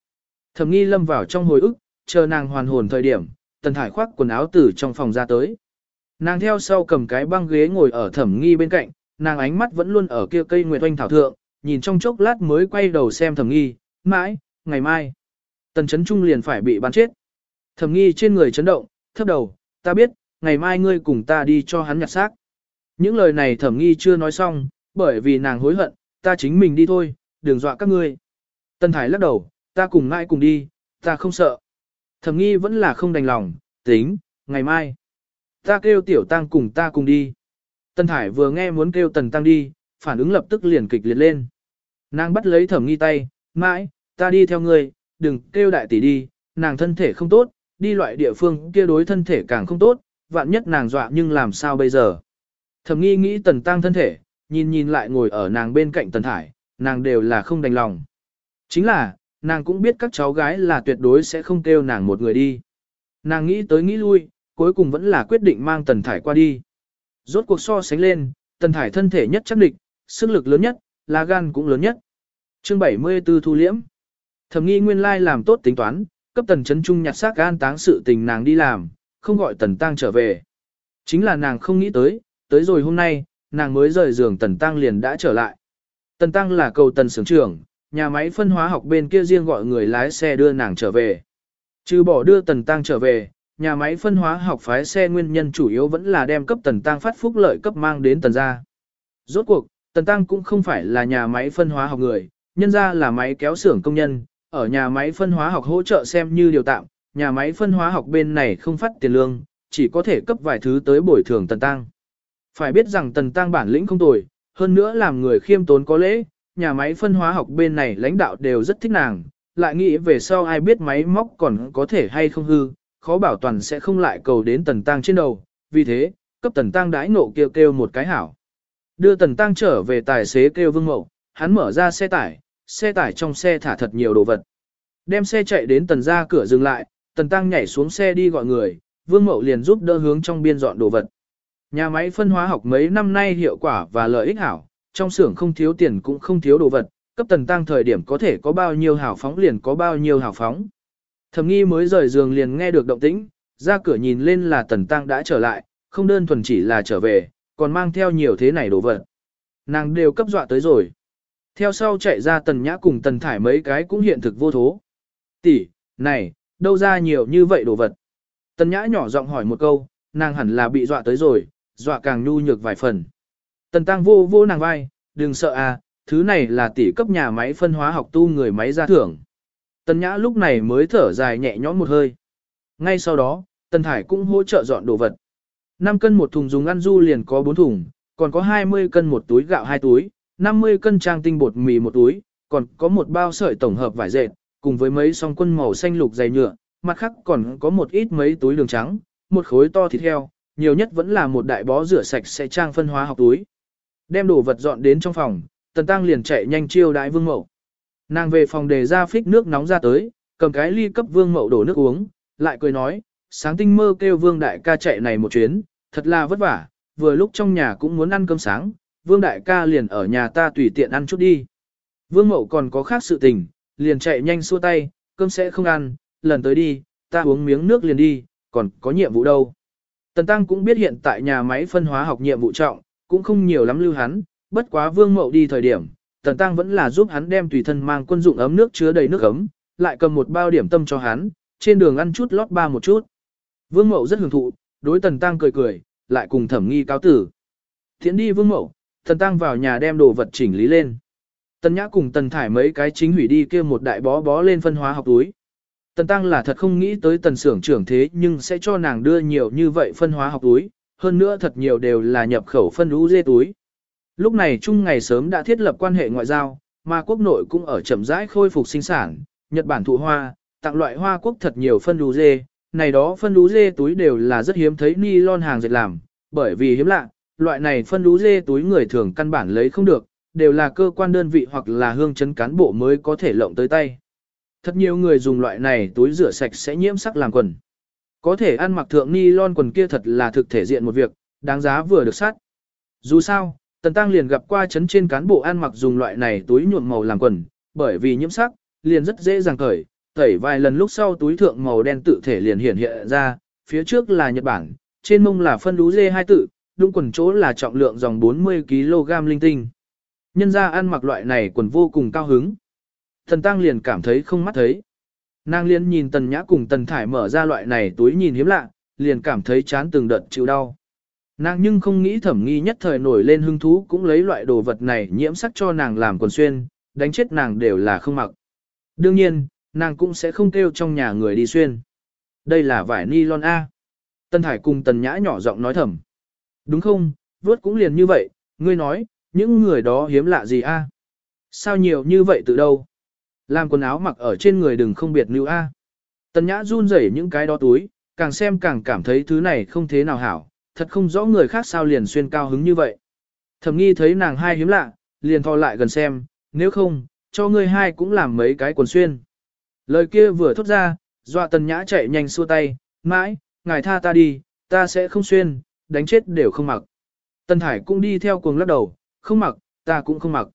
Thẩm nghi lâm vào trong hồi ức, chờ nàng hoàn hồn thời điểm, tần thải khoác quần áo từ trong phòng ra tới. Nàng theo sau cầm cái băng ghế ngồi ở thẩm nghi bên cạnh, nàng ánh mắt vẫn luôn ở kia cây nguyệt oanh thảo thượng, nhìn trong chốc lát mới quay đầu xem thẩm nghi, mãi, ngày mai. Tần chấn trung liền phải bị bắn chết. Thẩm nghi trên người chấn động, thấp đầu, ta biết, ngày mai ngươi cùng ta đi cho hắn nhặt xác. Những lời này thẩm nghi chưa nói xong, bởi vì nàng hối hận, ta chính mình đi thôi, đừng dọa các ngươi. Tân Thải lắc đầu, ta cùng ngại cùng đi, ta không sợ. Thẩm nghi vẫn là không đành lòng, tính, ngày mai. Ta kêu tiểu tăng cùng ta cùng đi. Tân Thải vừa nghe muốn kêu tần tăng đi, phản ứng lập tức liền kịch liệt lên. Nàng bắt lấy thẩm nghi tay, mãi, ta đi theo ngươi, đừng kêu đại tỷ đi, nàng thân thể không tốt, đi loại địa phương kia đối thân thể càng không tốt, vạn nhất nàng dọa nhưng làm sao bây giờ. Thẩm nghi nghĩ tần tăng thân thể, nhìn nhìn lại ngồi ở nàng bên cạnh tần thải, nàng đều là không đành lòng. Chính là, nàng cũng biết các cháu gái là tuyệt đối sẽ không kêu nàng một người đi. Nàng nghĩ tới nghĩ lui, cuối cùng vẫn là quyết định mang tần thải qua đi. Rốt cuộc so sánh lên, tần thải thân thể nhất chắc địch, sức lực lớn nhất, lá gan cũng lớn nhất. Chương 74 Thu Liễm Thẩm nghi nguyên lai làm tốt tính toán, cấp tần chấn trung nhặt xác gan táng sự tình nàng đi làm, không gọi tần tăng trở về. Chính là nàng không nghĩ tới, tới rồi hôm nay, nàng mới rời giường tần tăng liền đã trở lại. Tần tăng là cầu tần sướng trưởng, nhà máy phân hóa học bên kia riêng gọi người lái xe đưa nàng trở về. Trừ bỏ đưa tần tăng trở về, nhà máy phân hóa học phái xe nguyên nhân chủ yếu vẫn là đem cấp tần tăng phát phúc lợi cấp mang đến tần gia. Rốt cuộc, tần tăng cũng không phải là nhà máy phân hóa học người, nhân ra là máy kéo xưởng công nhân, ở nhà máy phân hóa học hỗ trợ xem như điều tạm, nhà máy phân hóa học bên này không phát tiền lương, chỉ có thể cấp vài thứ tới bồi thường tần tăng. Phải biết rằng tần tăng bản lĩnh không tồi, hơn nữa làm người khiêm tốn có lễ, nhà máy phân hóa học bên này lãnh đạo đều rất thích nàng, lại nghĩ về sau ai biết máy móc còn có thể hay không hư, khó bảo toàn sẽ không lại cầu đến tần tăng trên đầu, vì thế, cấp tần tăng đãi nộ kêu kêu một cái hảo. đưa tần tăng trở về tài xế kêu vương mậu, hắn mở ra xe tải, xe tải trong xe thả thật nhiều đồ vật. Đem xe chạy đến tần ra cửa dừng lại, tần tăng nhảy xuống xe đi gọi người, vương mậu liền giúp đỡ hướng trong biên dọn đồ vật. Nhà máy phân hóa học mấy năm nay hiệu quả và lợi ích hảo, trong xưởng không thiếu tiền cũng không thiếu đồ vật, cấp tần tăng thời điểm có thể có bao nhiêu hảo phóng liền có bao nhiêu hảo phóng. Thẩm nghi mới rời giường liền nghe được động tĩnh, ra cửa nhìn lên là tần tăng đã trở lại, không đơn thuần chỉ là trở về, còn mang theo nhiều thế này đồ vật. Nàng đều cấp dọa tới rồi. Theo sau chạy ra tần nhã cùng tần thải mấy cái cũng hiện thực vô thố. Tỷ, này, đâu ra nhiều như vậy đồ vật. Tần nhã nhỏ giọng hỏi một câu, nàng hẳn là bị dọa tới rồi, dọa càng nhu nhược vài phần. Tần tăng vô vô nàng vai, đừng sợ à, thứ này là tỷ cấp nhà máy phân hóa học tu người máy ra thưởng. Tần nhã lúc này mới thở dài nhẹ nhõm một hơi. Ngay sau đó, tần thải cũng hỗ trợ dọn đồ vật. 5 cân một thùng dùng ăn du liền có 4 thùng, còn có 20 cân một túi gạo hai túi, 50 cân trang tinh bột mì một túi, còn có một bao sợi tổng hợp vải dệt, cùng với mấy song quân màu xanh lục dày nhựa, mặt khác còn có một ít mấy túi đường trắng, một khối to thịt heo, nhiều nhất vẫn là một đại bó rửa sạch sẽ trang phân hóa học túi. Đem đồ vật dọn đến trong phòng, Tần Tăng liền chạy nhanh chiêu đãi Vương Mậu. Nàng về phòng để ra phích nước nóng ra tới, cầm cái ly cấp Vương Mậu đổ nước uống, lại cười nói, sáng tinh mơ kêu Vương Đại ca chạy này một chuyến, thật là vất vả, vừa lúc trong nhà cũng muốn ăn cơm sáng, Vương Đại ca liền ở nhà ta tùy tiện ăn chút đi. Vương Mậu còn có khác sự tình, liền chạy nhanh xua tay, cơm sẽ không ăn, lần tới đi, ta uống miếng nước liền đi, còn có nhiệm vụ đâu. Tần Tăng cũng biết hiện tại nhà máy phân hóa học nhiệm vụ trọng, cũng không nhiều lắm lưu hắn, bất quá Vương Mậu đi thời điểm, Tần Tăng vẫn là giúp hắn đem tùy thân mang quân dụng ấm nước chứa đầy nước ấm, lại cầm một bao điểm tâm cho hắn, trên đường ăn chút lót ba một chút. Vương Mậu rất hưởng thụ, đối Tần Tăng cười cười, lại cùng thẩm nghi cáo tử. Thiện đi Vương Mậu, Tần Tăng vào nhà đem đồ vật chỉnh lý lên. Tần Nhã cùng Tần Thải mấy cái chính hủy đi kia một đại bó bó lên phân hóa học túi. Tần Tăng là thật không nghĩ tới tần xưởng trưởng thế nhưng sẽ cho nàng đưa nhiều như vậy phân hóa học túi, hơn nữa thật nhiều đều là nhập khẩu phân lũ dê túi. Lúc này Trung ngày sớm đã thiết lập quan hệ ngoại giao, mà quốc nội cũng ở chậm rãi khôi phục sinh sản, Nhật Bản thụ hoa, tặng loại hoa quốc thật nhiều phân lũ dê, này đó phân lũ dê túi đều là rất hiếm thấy nylon hàng dệt làm, bởi vì hiếm lạ, loại này phân lũ dê túi người thường căn bản lấy không được, đều là cơ quan đơn vị hoặc là hương chấn cán bộ mới có thể lộng tới tay. Thật nhiều người dùng loại này túi rửa sạch sẽ nhiễm sắc làm quần. Có thể ăn mặc thượng ni lon quần kia thật là thực thể diện một việc, đáng giá vừa được sát. Dù sao, Tần Tăng liền gặp qua chấn trên cán bộ ăn mặc dùng loại này túi nhuộm màu làm quần, bởi vì nhiễm sắc, liền rất dễ dàng cởi, tẩy vài lần lúc sau túi thượng màu đen tự thể liền hiện hiện ra, phía trước là Nhật Bản, trên mông là phân đú dê hai tự, đúng quần chỗ là trọng lượng dòng 40kg linh tinh. Nhân ra ăn mặc loại này quần vô cùng cao hứng. Thần Tăng liền cảm thấy không mắt thấy. Nàng liền nhìn Tần Nhã cùng Tần Thải mở ra loại này túi nhìn hiếm lạ, liền cảm thấy chán từng đợt chịu đau. Nàng nhưng không nghĩ thẩm nghi nhất thời nổi lên hứng thú cũng lấy loại đồ vật này nhiễm sắc cho nàng làm quần xuyên, đánh chết nàng đều là không mặc. Đương nhiên, nàng cũng sẽ không kêu trong nhà người đi xuyên. Đây là vải nylon A. Tần Thải cùng Tần Nhã nhỏ giọng nói thầm. Đúng không, vớt cũng liền như vậy, ngươi nói, những người đó hiếm lạ gì A. Sao nhiều như vậy từ đâu? Làm quần áo mặc ở trên người đừng không biệt lưu A. Tần nhã run rẩy những cái đó túi, càng xem càng cảm thấy thứ này không thế nào hảo, thật không rõ người khác sao liền xuyên cao hứng như vậy. Thẩm nghi thấy nàng hai hiếm lạ, liền thò lại gần xem, nếu không, cho ngươi hai cũng làm mấy cái quần xuyên. Lời kia vừa thốt ra, dọa tần nhã chạy nhanh xua tay, mãi, ngài tha ta đi, ta sẽ không xuyên, đánh chết đều không mặc. Tần thải cũng đi theo cuồng lắc đầu, không mặc, ta cũng không mặc.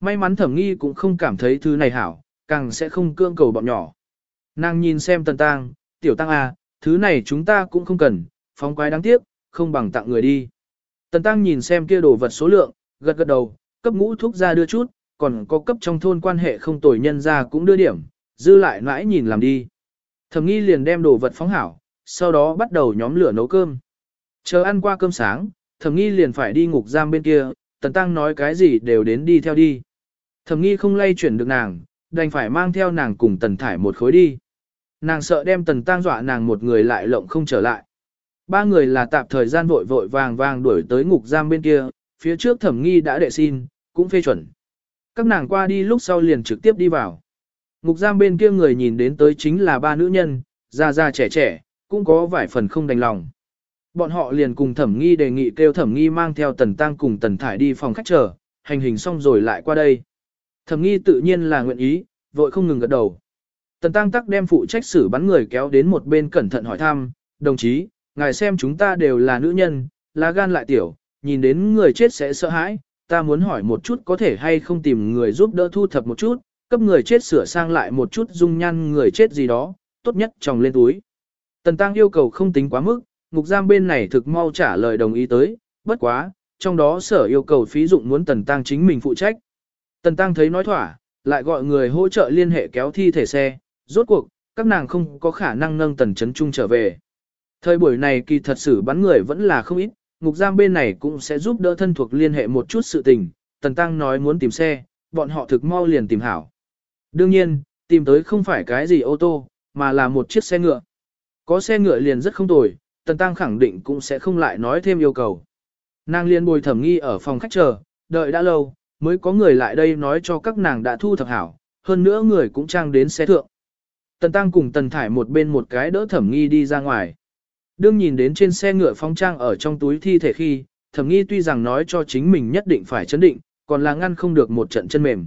May mắn thẩm nghi cũng không cảm thấy thứ này hảo, càng sẽ không cương cầu bọn nhỏ. Nàng nhìn xem tần tang, tiểu tăng à, thứ này chúng ta cũng không cần, phóng quái đáng tiếc, không bằng tặng người đi. Tần tăng nhìn xem kia đồ vật số lượng, gật gật đầu, cấp ngũ thuốc ra đưa chút, còn có cấp trong thôn quan hệ không tồi nhân ra cũng đưa điểm, dư lại mãi nhìn làm đi. Thẩm nghi liền đem đồ vật phóng hảo, sau đó bắt đầu nhóm lửa nấu cơm. Chờ ăn qua cơm sáng, thẩm nghi liền phải đi ngục giam bên kia, tần tăng nói cái gì đều đến đi theo đi. Thẩm nghi không lay chuyển được nàng, đành phải mang theo nàng cùng tần thải một khối đi. Nàng sợ đem tần Tăng dọa nàng một người lại lộng không trở lại. Ba người là tạp thời gian vội vội vàng vàng đuổi tới ngục giam bên kia, phía trước thẩm nghi đã đệ xin, cũng phê chuẩn. Các nàng qua đi lúc sau liền trực tiếp đi vào. Ngục giam bên kia người nhìn đến tới chính là ba nữ nhân, già già trẻ trẻ, cũng có vài phần không đành lòng. Bọn họ liền cùng thẩm nghi đề nghị kêu thẩm nghi mang theo tần tăng cùng tần thải đi phòng khách chờ, hành hình xong rồi lại qua đây. Thẩm nghi tự nhiên là nguyện ý, vội không ngừng gật đầu. Tần tăng tắc đem phụ trách xử bắn người kéo đến một bên cẩn thận hỏi thăm, đồng chí, ngài xem chúng ta đều là nữ nhân, lá gan lại tiểu, nhìn đến người chết sẽ sợ hãi, ta muốn hỏi một chút có thể hay không tìm người giúp đỡ thu thập một chút, cấp người chết sửa sang lại một chút dung nhan người chết gì đó, tốt nhất tròng lên túi. Tần Tăng yêu cầu không tính quá mức, ngục giam bên này thực mau trả lời đồng ý tới, bất quá, trong đó sở yêu cầu phí dụng muốn Tần Tăng chính mình phụ trách. Tần Tăng thấy nói thỏa, lại gọi người hỗ trợ liên hệ kéo thi thể xe, rốt cuộc, các nàng không có khả năng nâng Tần Trấn Trung trở về. Thời buổi này kỳ thật sự bắn người vẫn là không ít, ngục giam bên này cũng sẽ giúp đỡ thân thuộc liên hệ một chút sự tình, Tần Tăng nói muốn tìm xe, bọn họ thực mau liền tìm hảo. Đương nhiên, tìm tới không phải cái gì ô tô, mà là một chiếc xe ngựa. Có xe ngựa liền rất không tồi, Tần Tăng khẳng định cũng sẽ không lại nói thêm yêu cầu. Nàng liên bồi thẩm nghi ở phòng khách chờ, đợi đã lâu, mới có người lại đây nói cho các nàng đã thu thập hảo, hơn nữa người cũng trang đến xe thượng. Tần Tăng cùng Tần Thải một bên một cái đỡ thẩm nghi đi ra ngoài. Đương nhìn đến trên xe ngựa phong trang ở trong túi thi thể khi, thẩm nghi tuy rằng nói cho chính mình nhất định phải chấn định, còn là ngăn không được một trận chân mềm.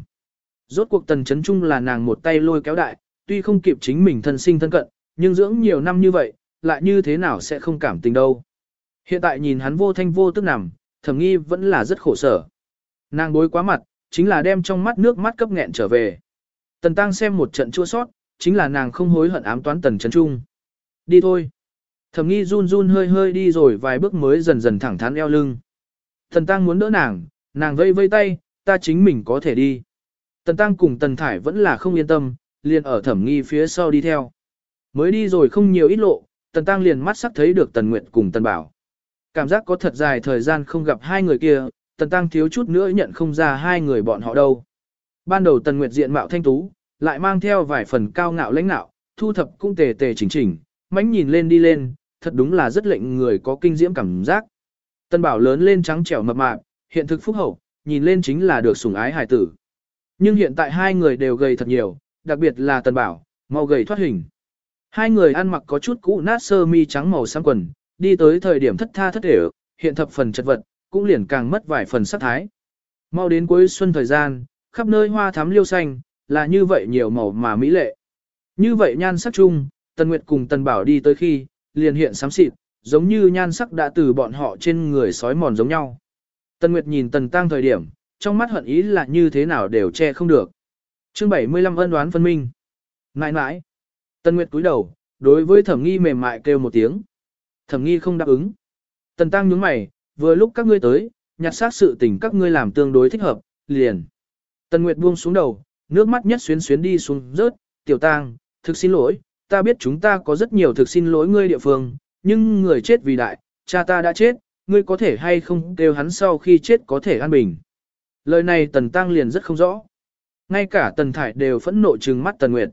Rốt cuộc tần chấn trung là nàng một tay lôi kéo đại, tuy không kịp chính mình thân sinh thân cận, nhưng dưỡng nhiều năm như vậy, lại như thế nào sẽ không cảm tình đâu. Hiện tại nhìn hắn vô thanh vô tức nằm, thẩm nghi vẫn là rất khổ sở. Nàng bối quá mặt, chính là đem trong mắt nước mắt cấp nghẹn trở về. Tần tăng xem một trận chua sót, chính là nàng không hối hận ám toán tần Trấn trung. Đi thôi. Thẩm nghi run run hơi hơi đi rồi vài bước mới dần dần thẳng thắn eo lưng. Tần tăng muốn đỡ nàng, nàng vây vây tay, ta chính mình có thể đi. Tần tăng cùng tần thải vẫn là không yên tâm, liền ở thẩm nghi phía sau đi theo. Mới đi rồi không nhiều ít lộ, tần tăng liền mắt sắc thấy được tần nguyệt cùng tần bảo. Cảm giác có thật dài thời gian không gặp hai người kia, tần tăng thiếu chút nữa nhận không ra hai người bọn họ đâu. Ban đầu tần nguyệt diện mạo thanh tú, lại mang theo vài phần cao ngạo lãnh nạo, thu thập cũng tề tề chỉnh chỉnh, mánh nhìn lên đi lên, thật đúng là rất lệnh người có kinh diễm cảm giác. Tần bảo lớn lên trắng trẻo mập mạp, hiện thực phúc hậu, nhìn lên chính là được sủng ái hải tử. Nhưng hiện tại hai người đều gầy thật nhiều, đặc biệt là Tần bảo, mau gầy thoát hình. Hai người ăn mặc có chút cũ nát sơ mi trắng màu xám quần, đi tới thời điểm thất tha thất để hiện thập phần chật vật, cũng liền càng mất vài phần sắc thái. Mau đến cuối xuân thời gian, khắp nơi hoa thắm liêu xanh, là như vậy nhiều màu mà mỹ lệ. Như vậy nhan sắc chung, Tần Nguyệt cùng Tần Bảo đi tới khi, liền hiện xám xịt, giống như nhan sắc đã từ bọn họ trên người sói mòn giống nhau. Tần Nguyệt nhìn Tần Tăng thời điểm, trong mắt hận ý là như thế nào đều che không được. Chương 75 ân đoán phân minh. Nãi nãi. Tần Nguyệt cúi đầu, đối với thẩm nghi mềm mại kêu một tiếng. Thẩm nghi không đáp ứng. Tần Tăng nhướng mày, vừa lúc các ngươi tới, nhặt xác sự tình các ngươi làm tương đối thích hợp, liền. Tần Nguyệt buông xuống đầu, nước mắt nhất xuyến xuyến đi xuống rớt, tiểu tang, thực xin lỗi, ta biết chúng ta có rất nhiều thực xin lỗi ngươi địa phương, nhưng người chết vì đại, cha ta đã chết, ngươi có thể hay không kêu hắn sau khi chết có thể an bình. Lời này Tần Tăng liền rất không rõ. Ngay cả Tần Thải đều phẫn nộ trừng mắt Tần Nguyệt.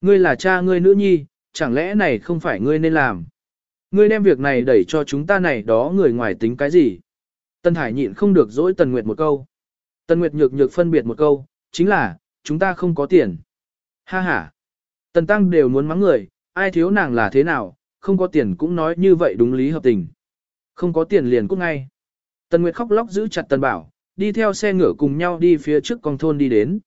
Ngươi là cha ngươi nữ nhi, chẳng lẽ này không phải ngươi nên làm. Ngươi đem việc này đẩy cho chúng ta này đó người ngoài tính cái gì. Tần Hải nhịn không được dỗi Tần Nguyệt một câu. Tần Nguyệt nhược nhược phân biệt một câu, chính là, chúng ta không có tiền. Ha ha. Tần Tăng đều muốn mắng người, ai thiếu nàng là thế nào, không có tiền cũng nói như vậy đúng lý hợp tình. Không có tiền liền cút ngay. Tần Nguyệt khóc lóc giữ chặt Tần Bảo, đi theo xe ngựa cùng nhau đi phía trước con thôn đi đến.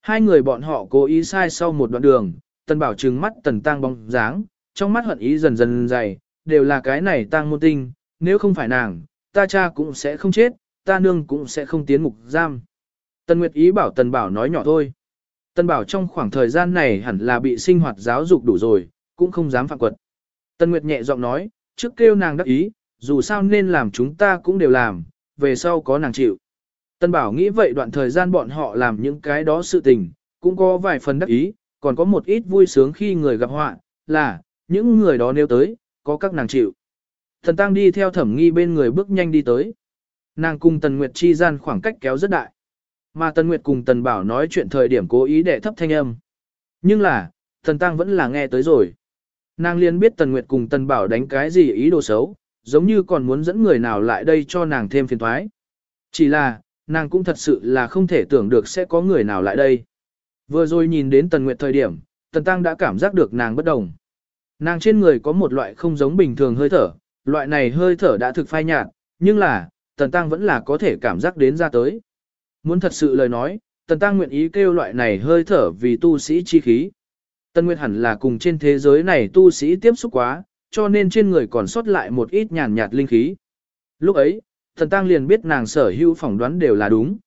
Hai người bọn họ cố ý sai sau một đoạn đường, Tần Bảo trừng mắt Tần tang bóng dáng, trong mắt hận ý dần dần dày, đều là cái này tang môn tinh, nếu không phải nàng, ta cha cũng sẽ không chết, ta nương cũng sẽ không tiến ngục giam. Tần Nguyệt ý bảo Tần Bảo nói nhỏ thôi. Tần Bảo trong khoảng thời gian này hẳn là bị sinh hoạt giáo dục đủ rồi, cũng không dám phạm quật. Tần Nguyệt nhẹ giọng nói, trước kêu nàng đắc ý, dù sao nên làm chúng ta cũng đều làm, về sau có nàng chịu. Tân Bảo nghĩ vậy đoạn thời gian bọn họ làm những cái đó sự tình, cũng có vài phần đắc ý, còn có một ít vui sướng khi người gặp họa, là, những người đó nếu tới, có các nàng chịu. Thần Tăng đi theo thẩm nghi bên người bước nhanh đi tới. Nàng cùng Tần Nguyệt chi gian khoảng cách kéo rất đại. Mà Tần Nguyệt cùng Tần Bảo nói chuyện thời điểm cố ý để thấp thanh âm. Nhưng là, thần Tăng vẫn là nghe tới rồi. Nàng liền biết Tần Nguyệt cùng Tần Bảo đánh cái gì ý đồ xấu, giống như còn muốn dẫn người nào lại đây cho nàng thêm phiền thoái. Chỉ là, nàng cũng thật sự là không thể tưởng được sẽ có người nào lại đây. Vừa rồi nhìn đến Tần Nguyệt thời điểm, Tần Tăng đã cảm giác được nàng bất đồng. Nàng trên người có một loại không giống bình thường hơi thở, Loại này hơi thở đã thực phai nhạt, nhưng là, Tần Tăng vẫn là có thể cảm giác đến ra tới. Muốn thật sự lời nói, Tần Tăng nguyện ý kêu loại này hơi thở vì tu sĩ chi khí. Tần Nguyệt hẳn là cùng trên thế giới này tu sĩ tiếp xúc quá, cho nên trên người còn sót lại một ít nhàn nhạt linh khí. Lúc ấy, Tần Tăng liền biết nàng sở hữu phỏng đoán đều là đúng.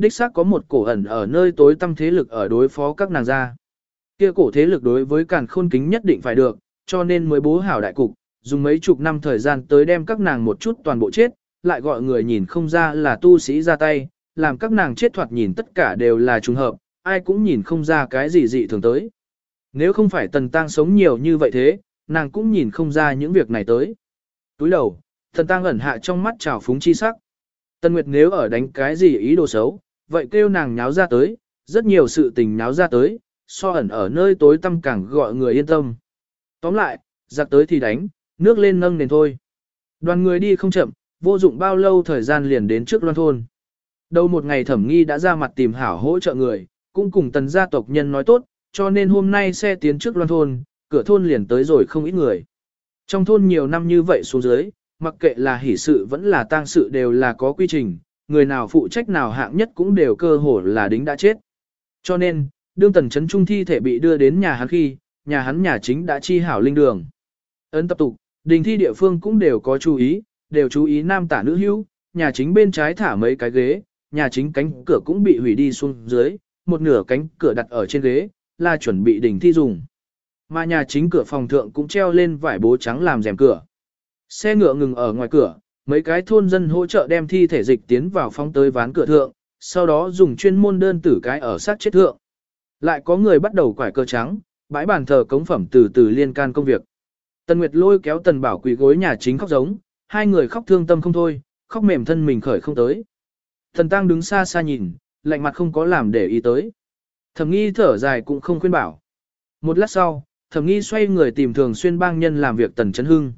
Đích xác có một cổ ẩn ở nơi tối tâm thế lực ở đối phó các nàng gia. Kia cổ thế lực đối với càn khôn kính nhất định phải được, cho nên mới bố hảo đại cục, dùng mấy chục năm thời gian tới đem các nàng một chút toàn bộ chết, lại gọi người nhìn không ra là tu sĩ ra tay, làm các nàng chết thoạt nhìn tất cả đều là trùng hợp, ai cũng nhìn không ra cái gì dị thường tới. Nếu không phải tần tăng sống nhiều như vậy thế, nàng cũng nhìn không ra những việc này tới. Túi đầu, tần tăng ẩn hạ trong mắt trào phúng chi sắc. Tần Nguyệt nếu ở đánh cái gì ý đồ xấu, vậy kêu nàng nháo ra tới, rất nhiều sự tình nháo ra tới, so ẩn ở nơi tối tăm càng gọi người yên tâm. Tóm lại, giặc tới thì đánh, nước lên nâng nền thôi. Đoàn người đi không chậm, vô dụng bao lâu thời gian liền đến trước loan thôn. Đầu một ngày thẩm nghi đã ra mặt tìm hảo hỗ trợ người, cũng cùng tần gia tộc nhân nói tốt, cho nên hôm nay xe tiến trước loan thôn, cửa thôn liền tới rồi không ít người. Trong thôn nhiều năm như vậy xuống dưới, mặc kệ là hỷ sự vẫn là tang sự đều là có quy trình, người nào phụ trách nào hạng nhất cũng đều cơ hồ là đính đã chết. Cho nên, đương tần chấn trung thi thể bị đưa đến nhà hắn khi, nhà hắn nhà chính đã chi hảo linh đường. Ấn tập tục, đình thi địa phương cũng đều có chú ý, đều chú ý nam tả nữ hữu, nhà chính bên trái thả mấy cái ghế, nhà chính cánh cửa cũng bị hủy đi xuống dưới, một nửa cánh cửa đặt ở trên ghế, là chuẩn bị đình thi dùng. Mà nhà chính cửa phòng thượng cũng treo lên vải bố trắng làm rèm cửa. Xe ngựa ngừng ở ngoài cửa, mấy cái thôn dân hỗ trợ đem thi thể dịch tiến vào phong tới ván cửa thượng, sau đó dùng chuyên môn đơn tử cái ở sát chết thượng. Lại có người bắt đầu quải cơ trắng, bãi bàn thờ cống phẩm từ từ liên can công việc. Tần Nguyệt lôi kéo Tần Bảo quỳ gối nhà chính khóc giống, hai người khóc thương tâm không thôi, khóc mềm thân mình khởi không tới. Thần Tăng đứng xa xa nhìn, lạnh mặt không có làm để ý tới. Thẩm nghi thở dài cũng không khuyên bảo. Một lát sau, thẩm nghi xoay người tìm thường xuyên bang nhân làm việc Tần Trấn Hưng.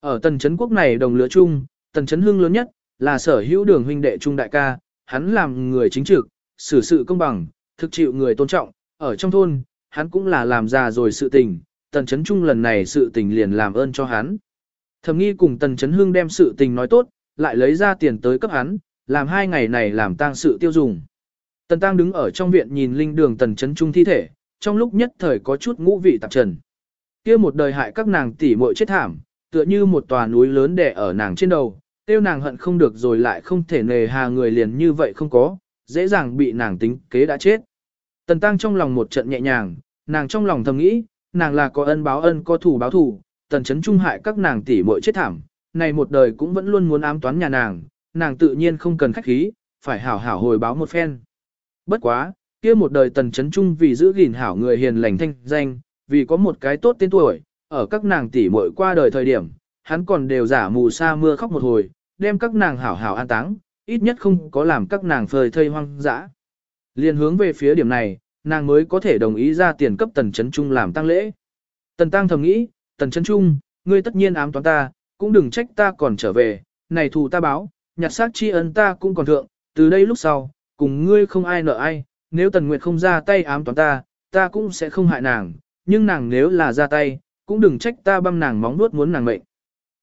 Ở Tần Trấn Quốc này đồng lứa chung, Tần Chấn Hưng lớn nhất, là sở hữu đường huynh đệ trung đại ca, hắn làm người chính trực, xử sự công bằng, thực chịu người tôn trọng, ở trong thôn, hắn cũng là làm già rồi sự tình, Tần Chấn Trung lần này sự tình liền làm ơn cho hắn. Thẩm nghi cùng Tần Chấn Hưng đem sự tình nói tốt, lại lấy ra tiền tới cấp hắn, làm hai ngày này làm tang sự tiêu dùng. Tần Tăng đứng ở trong viện nhìn linh đường Tần Chấn Trung thi thể, trong lúc nhất thời có chút ngũ vị tạp trần. kia một đời hại các nàng tỷ muội chết thảm, tựa như một tòa núi lớn đè ở nàng trên đầu, tiêu nàng hận không được rồi lại không thể nề hà người liền như vậy không có, dễ dàng bị nàng tính kế đã chết. Tần Tăng trong lòng một trận nhẹ nhàng, nàng trong lòng thầm nghĩ, nàng là có ân báo ân có thủ báo thủ, tần chấn trung hại các nàng tỷ muội chết thảm, này một đời cũng vẫn luôn muốn ám toán nhà nàng, nàng tự nhiên không cần khách khí, phải hảo hảo hồi báo một phen. Bất quá, kia một đời tần chấn trung vì giữ gìn hảo người hiền lành thanh danh, vì có một cái tốt tên tuổi, ở các nàng tỷ muội qua đời thời điểm, hắn còn đều giả mù sa mưa khóc một hồi, đem các nàng hảo hảo an táng, ít nhất không có làm các nàng phơi thây hoang dã. Liên hướng về phía điểm này, nàng mới có thể đồng ý ra tiền cấp tần chấn trung làm tang lễ. Tần tăng thầm nghĩ, tần chấn trung, ngươi tất nhiên ám toán ta, cũng đừng trách ta còn trở về, này thù ta báo, nhặt xác tri ân ta cũng còn thượng, từ đây lúc sau, cùng ngươi không ai nợ ai, nếu tần nguyệt không ra tay ám toán ta, ta cũng sẽ không hại nàng, nhưng nàng nếu là ra tay, cũng đừng trách ta băm nàng móng nuốt muốn nàng mệnh.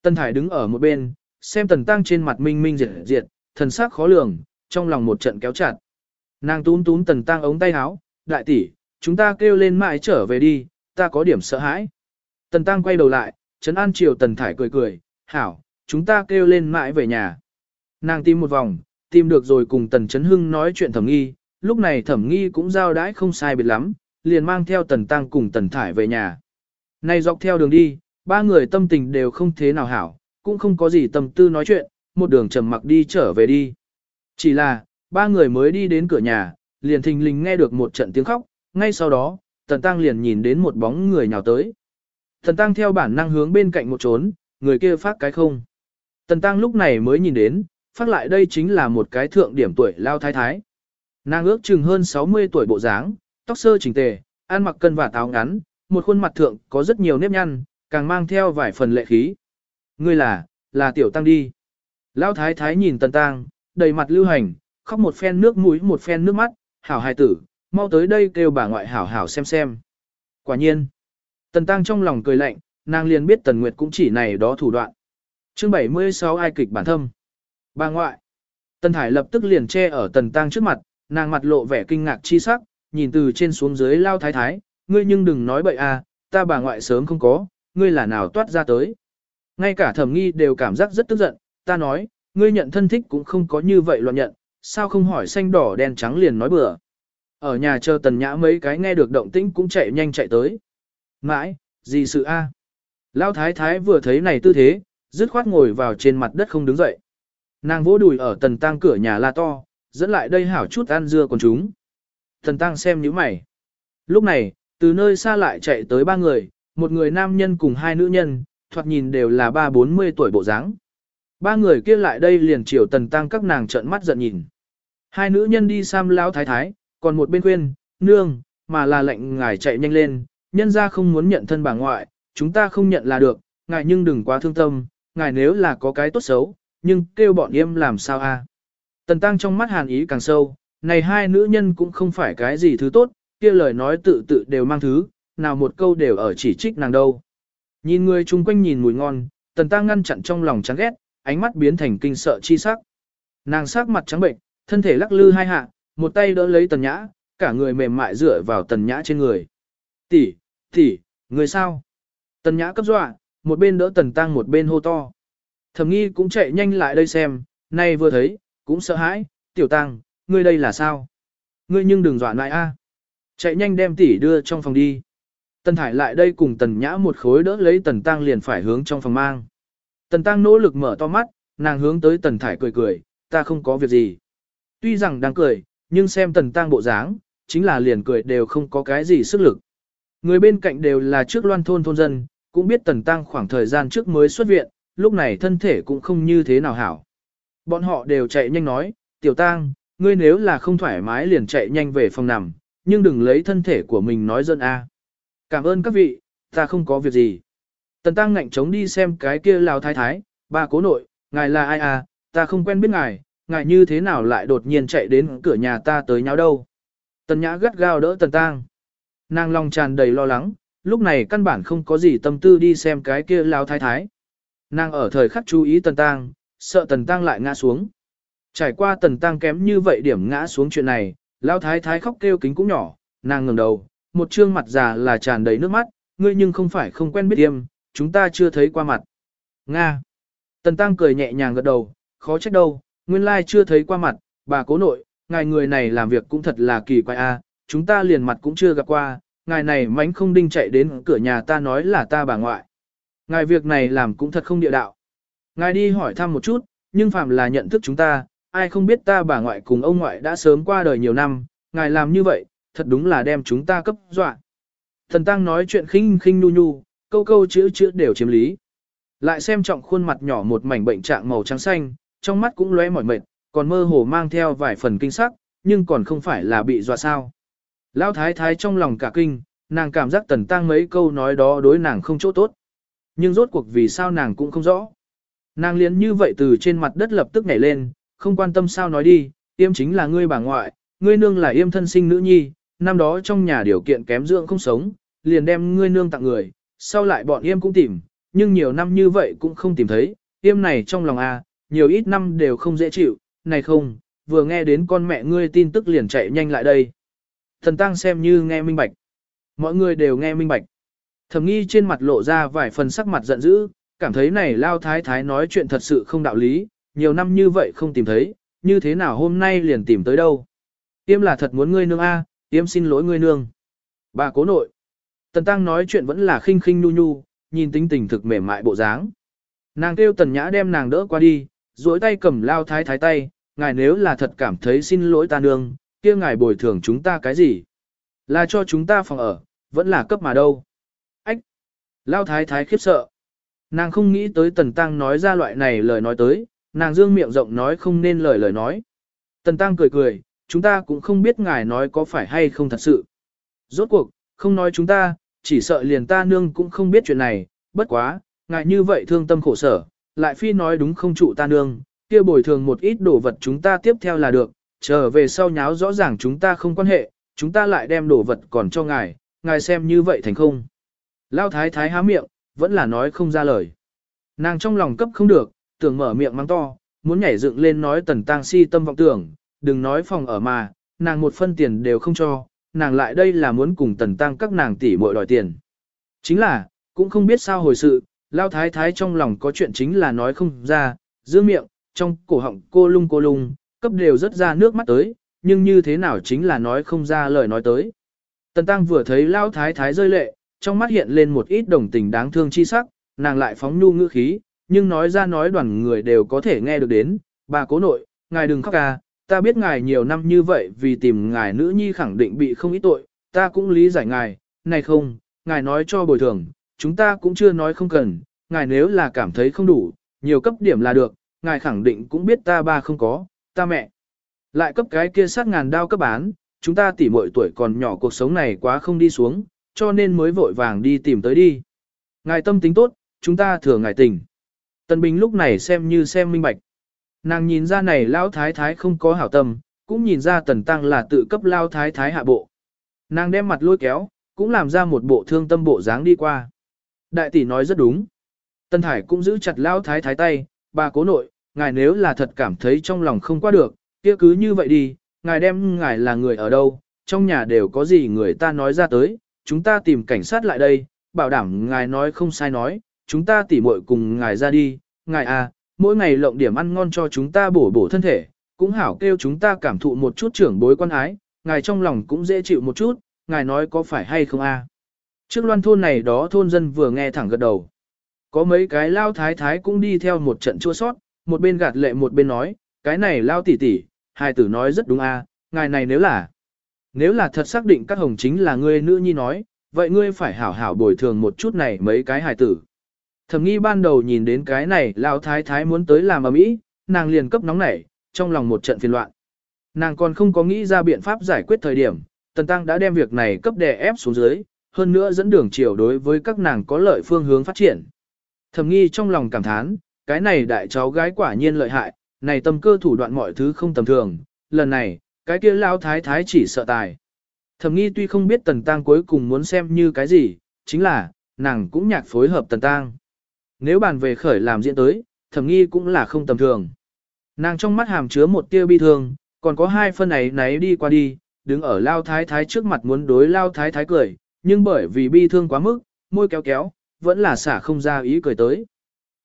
Tần Thải đứng ở một bên, xem tần tăng trên mặt minh minh diệt diệt, thần sắc khó lường, trong lòng một trận kéo chặt. Nàng túm túm tần tăng ống tay áo, đại tỷ, chúng ta kêu lên mãi trở về đi, ta có điểm sợ hãi. Tần tăng quay đầu lại, Trấn An Triều Tần Thải cười cười, hảo, chúng ta kêu lên mãi về nhà. Nàng tìm một vòng, tìm được rồi cùng Tần Trấn Hưng nói chuyện thẩm nghi, lúc này thẩm nghi cũng giao đãi không sai biệt lắm, liền mang theo Tần Tăng cùng Tần Thải về nhà. Này dọc theo đường đi, ba người tâm tình đều không thế nào hảo, cũng không có gì tâm tư nói chuyện, một đường trầm mặc đi trở về đi. Chỉ là, ba người mới đi đến cửa nhà, liền thình lình nghe được một trận tiếng khóc, ngay sau đó, Tần Tăng liền nhìn đến một bóng người nhào tới. Tần Tăng theo bản năng hướng bên cạnh một trốn, người kia phát cái không. Tần Tăng lúc này mới nhìn đến, phát lại đây chính là một cái thượng điểm tuổi lao thái thái. Nàng ước chừng hơn 60 tuổi bộ dáng, tóc sơ chỉnh tề, ăn mặc cân và táo ngắn, một khuôn mặt thượng có rất nhiều nếp nhăn, càng mang theo vài phần lệ khí. Ngươi là, là tiểu tăng đi. Lão thái thái nhìn tần tăng, đầy mặt lưu hành, khóc một phen nước mũi một phen nước mắt, hảo hài tử, mau tới đây kêu bà ngoại hảo hảo xem xem. Quả nhiên, tần tăng trong lòng cười lạnh, nàng liền biết tần nguyệt cũng chỉ này đó thủ đoạn. Chương 76 ai kịch bản thâm. Bà ngoại. Tần Thải lập tức liền che ở Tần Tăng trước mặt, nàng mặt lộ vẻ kinh ngạc chi sắc, nhìn từ trên xuống dưới lao thái thái, ngươi nhưng đừng nói bậy à, ta bà ngoại sớm không có, ngươi là nào toát ra tới. Ngay cả thẩm nghi đều cảm giác rất tức giận, ta nói, ngươi nhận thân thích cũng không có như vậy loạn nhận, sao không hỏi xanh đỏ đen trắng liền nói bừa. Ở nhà chờ tần nhã mấy cái nghe được động tĩnh cũng chạy nhanh chạy tới. Mãi, gì sự a? Lão thái thái vừa thấy này tư thế, dứt khoát ngồi vào trên mặt đất không đứng dậy. Nàng vỗ đùi ở tần tăng cửa nhà la to, dẫn lại đây hảo chút ăn dưa con chúng. Tần tăng xem nhíu mày. Lúc này, từ nơi xa lại chạy tới ba người, một người nam nhân cùng hai nữ nhân, thoạt nhìn đều là ba bốn mươi tuổi bộ dáng. Ba người kia lại đây liền chiều tần tăng các nàng trợn mắt giận nhìn. Hai nữ nhân đi xăm lão thái thái, còn một bên khuyên, nương, mà là lệnh ngài chạy nhanh lên, nhân ra không muốn nhận thân bà ngoại, chúng ta không nhận là được, ngài nhưng đừng quá thương tâm, ngài nếu là có cái tốt xấu, nhưng kêu bọn em làm sao a? Tần tăng trong mắt hàn ý càng sâu, này hai nữ nhân cũng không phải cái gì thứ tốt, kia lời nói tự tự đều mang thứ, nào một câu đều ở chỉ trích nàng đâu. Nhìn người chung quanh nhìn mùi ngon, tần tăng ngăn chặn trong lòng chán ghét, ánh mắt biến thành kinh sợ chi sắc. Nàng sắc mặt trắng bệnh, thân thể lắc lư hai hạ, một tay đỡ lấy tần nhã, cả người mềm mại dựa vào tần nhã trên người. Tỷ, tỷ, người sao? Tần nhã cấp dọa, một bên đỡ tần tăng một bên hô to. Thẩm nghi cũng chạy nhanh lại đây xem, nay vừa thấy, cũng sợ hãi, tiểu tăng, ngươi đây là sao? Ngươi nhưng đừng dọa lại a. Chạy nhanh đem tỷ đưa trong phòng đi. Tần thải lại đây cùng tần nhã một khối đỡ lấy tần tăng liền phải hướng trong phòng mang. Tần tăng nỗ lực mở to mắt, nàng hướng tới tần thải cười cười, ta không có việc gì. Tuy rằng đang cười, nhưng xem tần tăng bộ dáng, chính là liền cười đều không có cái gì sức lực. Người bên cạnh đều là trước loan thôn thôn dân, cũng biết tần tăng khoảng thời gian trước mới xuất viện, lúc này thân thể cũng không như thế nào hảo. Bọn họ đều chạy nhanh nói, tiểu tăng, ngươi nếu là không thoải mái liền chạy nhanh về phòng nằm, nhưng đừng lấy thân thể của mình nói dân a. Cảm ơn các vị, ta không có việc gì. Tần tăng ngạnh chống đi xem cái kia lào thái thái, ba cố nội, ngài là ai à, ta không quen biết ngài, ngài như thế nào lại đột nhiên chạy đến cửa nhà ta tới nháo đâu. Tần nhã gắt gao đỡ tần tăng. Nàng lòng tràn đầy lo lắng, lúc này căn bản không có gì tâm tư đi xem cái kia lao thái thái. Nàng ở thời khắc chú ý tần tăng, sợ tần tăng lại ngã xuống. Trải qua tần tăng kém như vậy điểm ngã xuống chuyện này, lao thái thái khóc kêu kính cũng nhỏ, nàng ngẩng đầu, một trương mặt già là tràn đầy nước mắt, ngươi nhưng không phải không quen biết tiêm, chúng ta chưa thấy qua mặt. Nga. Tần tăng cười nhẹ nhàng gật đầu, khó trách đâu, nguyên lai chưa thấy qua mặt, bà cố nội, ngài người này làm việc cũng thật là kỳ quái a, chúng ta liền mặt cũng chưa gặp qua, ngài này mánh không đinh chạy đến cửa nhà ta nói là ta bà ngoại. Ngài việc này làm cũng thật không địa đạo. Ngài đi hỏi thăm một chút, nhưng phạm là nhận thức chúng ta, ai không biết ta bà ngoại cùng ông ngoại đã sớm qua đời nhiều năm, ngài làm như vậy, thật đúng là đem chúng ta cấp dọa. Thần Tăng nói chuyện khinh khinh nu nhu, câu câu chữ chữ đều chiếm lý. Lại xem trọng khuôn mặt nhỏ một mảnh bệnh trạng màu trắng xanh, trong mắt cũng lóe mỏi mệt, còn mơ hồ mang theo vài phần kinh sắc, nhưng còn không phải là bị dọa sao. Lão thái thái trong lòng cả kinh, nàng cảm giác tần tăng mấy câu nói đó đối nàng không chỗ tốt. Nhưng rốt cuộc vì sao nàng cũng không rõ. Nàng liền như vậy từ trên mặt đất lập tức nhảy lên, không quan tâm sao nói đi, yêm chính là ngươi bà ngoại, ngươi nương là yêm thân sinh nữ nhi, năm đó trong nhà điều kiện kém dưỡng không sống, liền đem ngươi nương tặng người, sau lại bọn yêm cũng tìm, nhưng nhiều năm như vậy cũng không tìm thấy, yêm này trong lòng a, nhiều ít năm đều không dễ chịu, này không, vừa nghe đến con mẹ ngươi tin tức liền chạy nhanh lại đây. Thần tăng xem như nghe minh bạch. Mọi người đều nghe minh bạch. Thẩm nghi trên mặt lộ ra vài phần sắc mặt giận dữ, cảm thấy này lao thái thái nói chuyện thật sự không đạo lý, nhiều năm như vậy không tìm thấy, như thế nào hôm nay liền tìm tới đâu. Tiêm là thật muốn ngươi nương A, Yếm xin lỗi ngươi nương. Bà cố nội. Tần tăng nói chuyện vẫn là khinh khinh nhu nhu, nhìn tính tình thực mềm mại bộ dáng. Nàng kêu tần nhã đem nàng đỡ qua đi, duỗi tay cầm lao thái thái tay, ngài nếu là thật cảm thấy xin lỗi ta nương, kia ngài bồi thường chúng ta cái gì? Là cho chúng ta phòng ở, vẫn là cấp mà đâu. Ách! Lao thái thái khiếp sợ. Nàng không nghĩ tới tần tăng nói ra loại này lời nói tới, nàng dương miệng rộng nói không nên lời lời nói. Tần tăng cười cười, chúng ta cũng không biết ngài nói có phải hay không thật sự. Rốt cuộc, không nói chúng ta, chỉ sợ liền ta nương cũng không biết chuyện này, bất quá, ngài như vậy thương tâm khổ sở, lại phi nói đúng không trụ ta nương, kia bồi thường một ít đồ vật chúng ta tiếp theo là được, trở về sau nháo rõ ràng chúng ta không quan hệ, chúng ta lại đem đồ vật còn cho ngài, ngài xem như vậy thành không. Lao thái thái há miệng, vẫn là nói không ra lời. Nàng trong lòng cấp không được, tưởng mở miệng mắng to, muốn nhảy dựng lên nói tần tang si tâm vọng tưởng, đừng nói phòng ở mà, nàng một phân tiền đều không cho, nàng lại đây là muốn cùng tần tăng các nàng tỷ muội đòi tiền. Chính là, cũng không biết sao hồi sự, lao thái thái trong lòng có chuyện chính là nói không ra, giữ miệng, trong cổ họng cô lung cô lung, cấp đều rất ra nước mắt tới, nhưng như thế nào chính là nói không ra lời nói tới. Tần tăng vừa thấy lao thái thái rơi lệ, trong mắt hiện lên một ít đồng tình đáng thương chi sắc, nàng lại phóng nhu ngữ khí, nhưng nói ra nói đoàn người đều có thể nghe được đến, bà cố nội, ngài đừng khóc ca, ta biết ngài nhiều năm như vậy vì tìm ngài nữ nhi khẳng định bị không ít tội, ta cũng lý giải ngài, này không, ngài nói cho bồi thường, chúng ta cũng chưa nói không cần, ngài nếu là cảm thấy không đủ, nhiều cấp điểm là được, ngài khẳng định cũng biết ta ba không có, ta mẹ. Lại cấp cái kia sát ngàn đao cấp bán, chúng ta tỉ mọi tuổi còn nhỏ cuộc sống này quá không đi xuống, cho nên mới vội vàng đi tìm tới đi. Ngài tâm tính tốt, chúng ta thừa ngài tình. Tân Bình lúc này xem như xem minh bạch. Nàng nhìn ra này lao thái thái không có hảo tâm, cũng nhìn ra tần tăng là tự cấp lao thái thái hạ bộ. Nàng đem mặt lôi kéo, cũng làm ra một bộ thương tâm bộ dáng đi qua. Đại tỷ nói rất đúng. Tân Thải cũng giữ chặt lao thái thái tay, bà cố nội, ngài nếu là thật cảm thấy trong lòng không qua được, kia cứ như vậy đi, ngài đem ngài là người ở đâu, trong nhà đều có gì người ta nói ra tới, chúng ta tìm cảnh sát lại đây, bảo đảm ngài nói không sai nói, chúng ta tỉ muội cùng ngài ra đi, ngài à, mỗi ngày lộng điểm ăn ngon cho chúng ta bổ bổ thân thể, cũng hảo kêu chúng ta cảm thụ một chút trưởng bối quan ái, ngài trong lòng cũng dễ chịu một chút, ngài nói có phải hay không a? Trước loan thôn này đó thôn dân vừa nghe thẳng gật đầu. Có mấy cái lao thái thái cũng đi theo một trận chua sót, một bên gạt lệ một bên nói, cái này lao tỉ tỉ, hai tử nói rất đúng a, ngài này nếu là, nếu là thật xác định các hồng chính là ngươi nữ nhi nói, vậy ngươi phải hảo hảo bồi thường một chút này mấy cái hài tử. Thẩm nghi ban đầu nhìn đến cái này lão thái thái muốn tới làm ở mỹ, nàng liền cấp nóng nảy, trong lòng một trận phiền loạn. Nàng còn không có nghĩ ra biện pháp giải quyết thời điểm, Tần Tăng đã đem việc này cấp đè ép xuống dưới, hơn nữa dẫn đường chiều đối với các nàng có lợi phương hướng phát triển. Thẩm nghi trong lòng cảm thán, cái này đại cháu gái quả nhiên lợi hại, này tâm cơ thủ đoạn mọi thứ không tầm thường, lần này, cái kia lão thái thái chỉ sợ tài. Thẩm nghi tuy không biết Tần Tăng cuối cùng muốn xem như cái gì, chính là, nàng cũng nhạc phối hợp Tần Tăng. Nếu bàn về khởi làm diễn tới, thẩm nghi cũng là không tầm thường. Nàng trong mắt hàm chứa một tia bi thương, còn có hai phân ấy náy đi qua đi, đứng ở lao thái thái trước mặt muốn đối lao thái thái cười, nhưng bởi vì bi thương quá mức, môi kéo kéo, vẫn là xả không ra ý cười tới.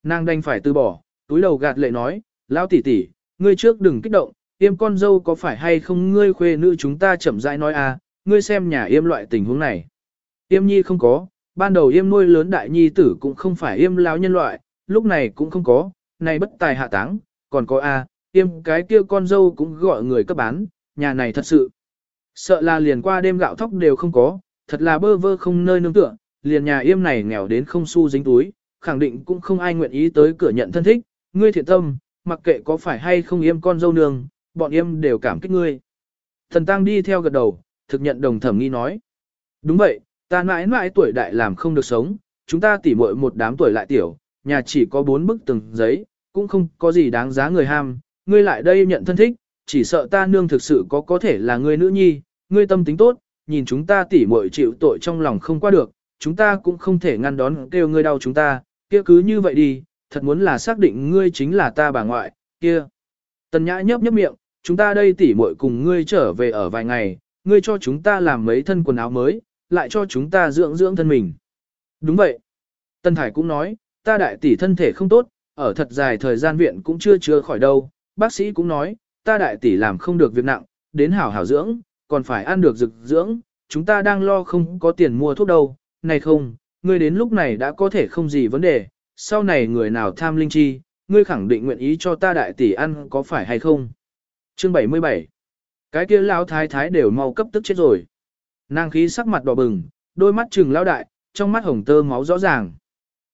Nàng đành phải từ bỏ, túi đầu gạt lệ nói, lao tỷ tỷ, ngươi trước đừng kích động, yêm con dâu có phải hay không ngươi khuê nữ chúng ta chậm rãi nói à, ngươi xem nhà yêm loại tình huống này. Yêm nhi không có, ban đầu yêm nuôi lớn đại nhi tử cũng không phải yêm lão nhân loại, lúc này cũng không có, này bất tài hạ táng, còn có a, yêm cái kia con dâu cũng gọi người cấp bán, nhà này thật sự. Sợ là liền qua đêm gạo thóc đều không có, thật là bơ vơ không nơi nương tựa, liền nhà yêm này nghèo đến không xu dính túi, khẳng định cũng không ai nguyện ý tới cửa nhận thân thích, ngươi thiện tâm, mặc kệ có phải hay không yêm con dâu nương, bọn yêm đều cảm kích ngươi. Thần tăng đi theo gật đầu, thực nhận đồng thẩm nghi nói. Đúng vậy, Ta mãi mãi tuổi đại làm không được sống, chúng ta tỉ muội một đám tuổi lại tiểu, nhà chỉ có bốn bức từng giấy, cũng không có gì đáng giá người ham, ngươi lại đây nhận thân thích, chỉ sợ ta nương thực sự có có thể là ngươi nữ nhi, ngươi tâm tính tốt, nhìn chúng ta tỉ muội chịu tội trong lòng không qua được, chúng ta cũng không thể ngăn đón kêu ngươi đau chúng ta, kia cứ như vậy đi, thật muốn là xác định ngươi chính là ta bà ngoại, kia. Tần nhã nhấp nhấp miệng, chúng ta đây tỉ muội cùng ngươi trở về ở vài ngày, ngươi cho chúng ta làm mấy thân quần áo mới, lại cho chúng ta dưỡng dưỡng thân mình. Đúng vậy. Tân Thải cũng nói, ta đại tỷ thân thể không tốt, ở thật dài thời gian viện cũng chưa chữa khỏi đâu. Bác sĩ cũng nói, ta đại tỷ làm không được việc nặng, đến hảo hảo dưỡng, còn phải ăn được dược dưỡng, chúng ta đang lo không có tiền mua thuốc đâu. Này không, ngươi đến lúc này đã có thể không gì vấn đề, sau này người nào tham linh chi, ngươi khẳng định nguyện ý cho ta đại tỷ ăn có phải hay không. Chương 77 Cái kia lão thái thái đều mau cấp tức chết rồi. Nàng khí sắc mặt đỏ bừng, đôi mắt trừng lão đại, trong mắt hồng tơ máu rõ ràng.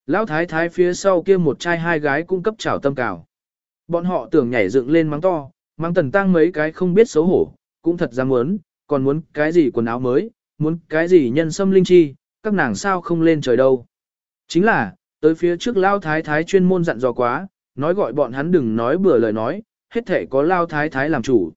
Lão thái thái phía sau kia một trai hai gái cung cấp chảo tâm cào. Bọn họ tưởng nhảy dựng lên mắng to, mắng tần tăng mấy cái không biết xấu hổ, cũng thật dám muốn, còn muốn cái gì quần áo mới, muốn cái gì nhân sâm linh chi, các nàng sao không lên trời đâu. Chính là, tới phía trước Lão thái thái chuyên môn dặn dò quá, nói gọi bọn hắn đừng nói bừa lời nói, hết thể có Lão thái thái làm chủ.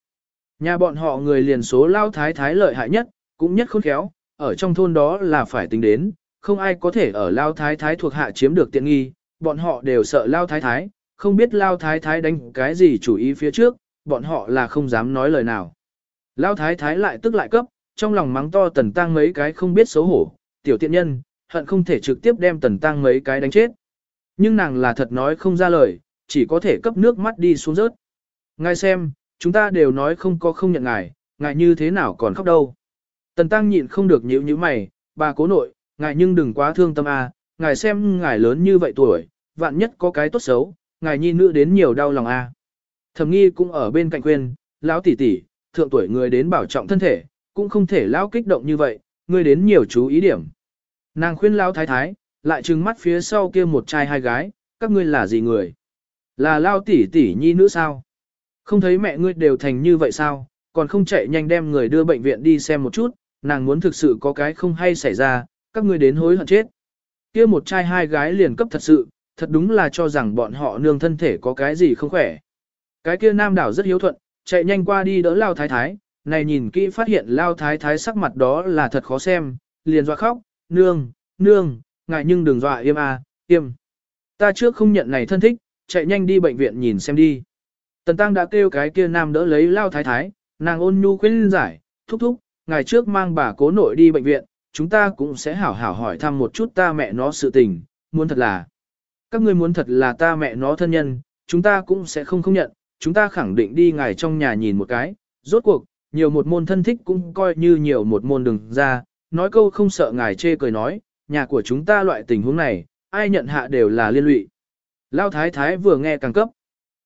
Nhà bọn họ người liền số Lão thái thái lợi hại nhất, cũng nhất khôn khéo, ở trong thôn đó là phải tính đến, không ai có thể ở lao thái thái thuộc hạ chiếm được tiện nghi, bọn họ đều sợ lao thái thái, không biết lao thái thái đánh cái gì chủ ý phía trước, bọn họ là không dám nói lời nào. Lao thái thái lại tức lại cấp, trong lòng mắng to tần tăng mấy cái không biết xấu hổ, tiểu tiện nhân, hận không thể trực tiếp đem tần tăng mấy cái đánh chết. Nhưng nàng là thật nói không ra lời, chỉ có thể cấp nước mắt đi xuống rớt. Ngài xem, chúng ta đều nói không có không nhận ngài, ngài như thế nào còn khóc đâu. Tần tăng nhịn không được nhíu nhíu mày, bà cố nội, ngài nhưng đừng quá thương tâm a, ngài xem ngài lớn như vậy tuổi, vạn nhất có cái tốt xấu, ngài nhi nữ đến nhiều đau lòng a. Thẩm nghi cũng ở bên cạnh khuyên, lão tỷ tỷ, thượng tuổi người đến bảo trọng thân thể, cũng không thể lão kích động như vậy, người đến nhiều chú ý điểm. Nàng khuyên lão thái thái, lại trừng mắt phía sau kia một trai hai gái, các ngươi là gì người? Là lao tỷ tỷ nhi nữ sao? Không thấy mẹ ngươi đều thành như vậy sao? Còn không chạy nhanh đem người đưa bệnh viện đi xem một chút, nàng muốn thực sự có cái không hay xảy ra, các ngươi đến hối hận chết. Kia một trai hai gái liền cấp thật sự, thật đúng là cho rằng bọn họ nương thân thể có cái gì không khỏe. Cái kia nam đảo rất hiếu thuận, chạy nhanh qua đi đỡ lao thái thái, này nhìn kỹ phát hiện lao thái thái sắc mặt đó là thật khó xem, liền dọa khóc, nương, nương, ngại nhưng đừng dọa im à, im. Ta trước không nhận này thân thích, chạy nhanh đi bệnh viện nhìn xem đi. Tần Tăng đã kêu cái kia nam đỡ lấy lao thái thái, nàng ôn nhu khuyên giải, thúc thúc, ngày trước mang bà cố nội đi bệnh viện, chúng ta cũng sẽ hảo hảo hỏi thăm một chút ta mẹ nó sự tình, muốn thật là. Các ngươi muốn thật là ta mẹ nó thân nhân, chúng ta cũng sẽ không không nhận, chúng ta khẳng định đi ngài trong nhà nhìn một cái, rốt cuộc, nhiều một môn thân thích cũng coi như nhiều một môn đừng ra, nói câu không sợ ngài chê cười nói, nhà của chúng ta loại tình huống này, ai nhận hạ đều là liên lụy. Lao thái thái vừa nghe càng cấp.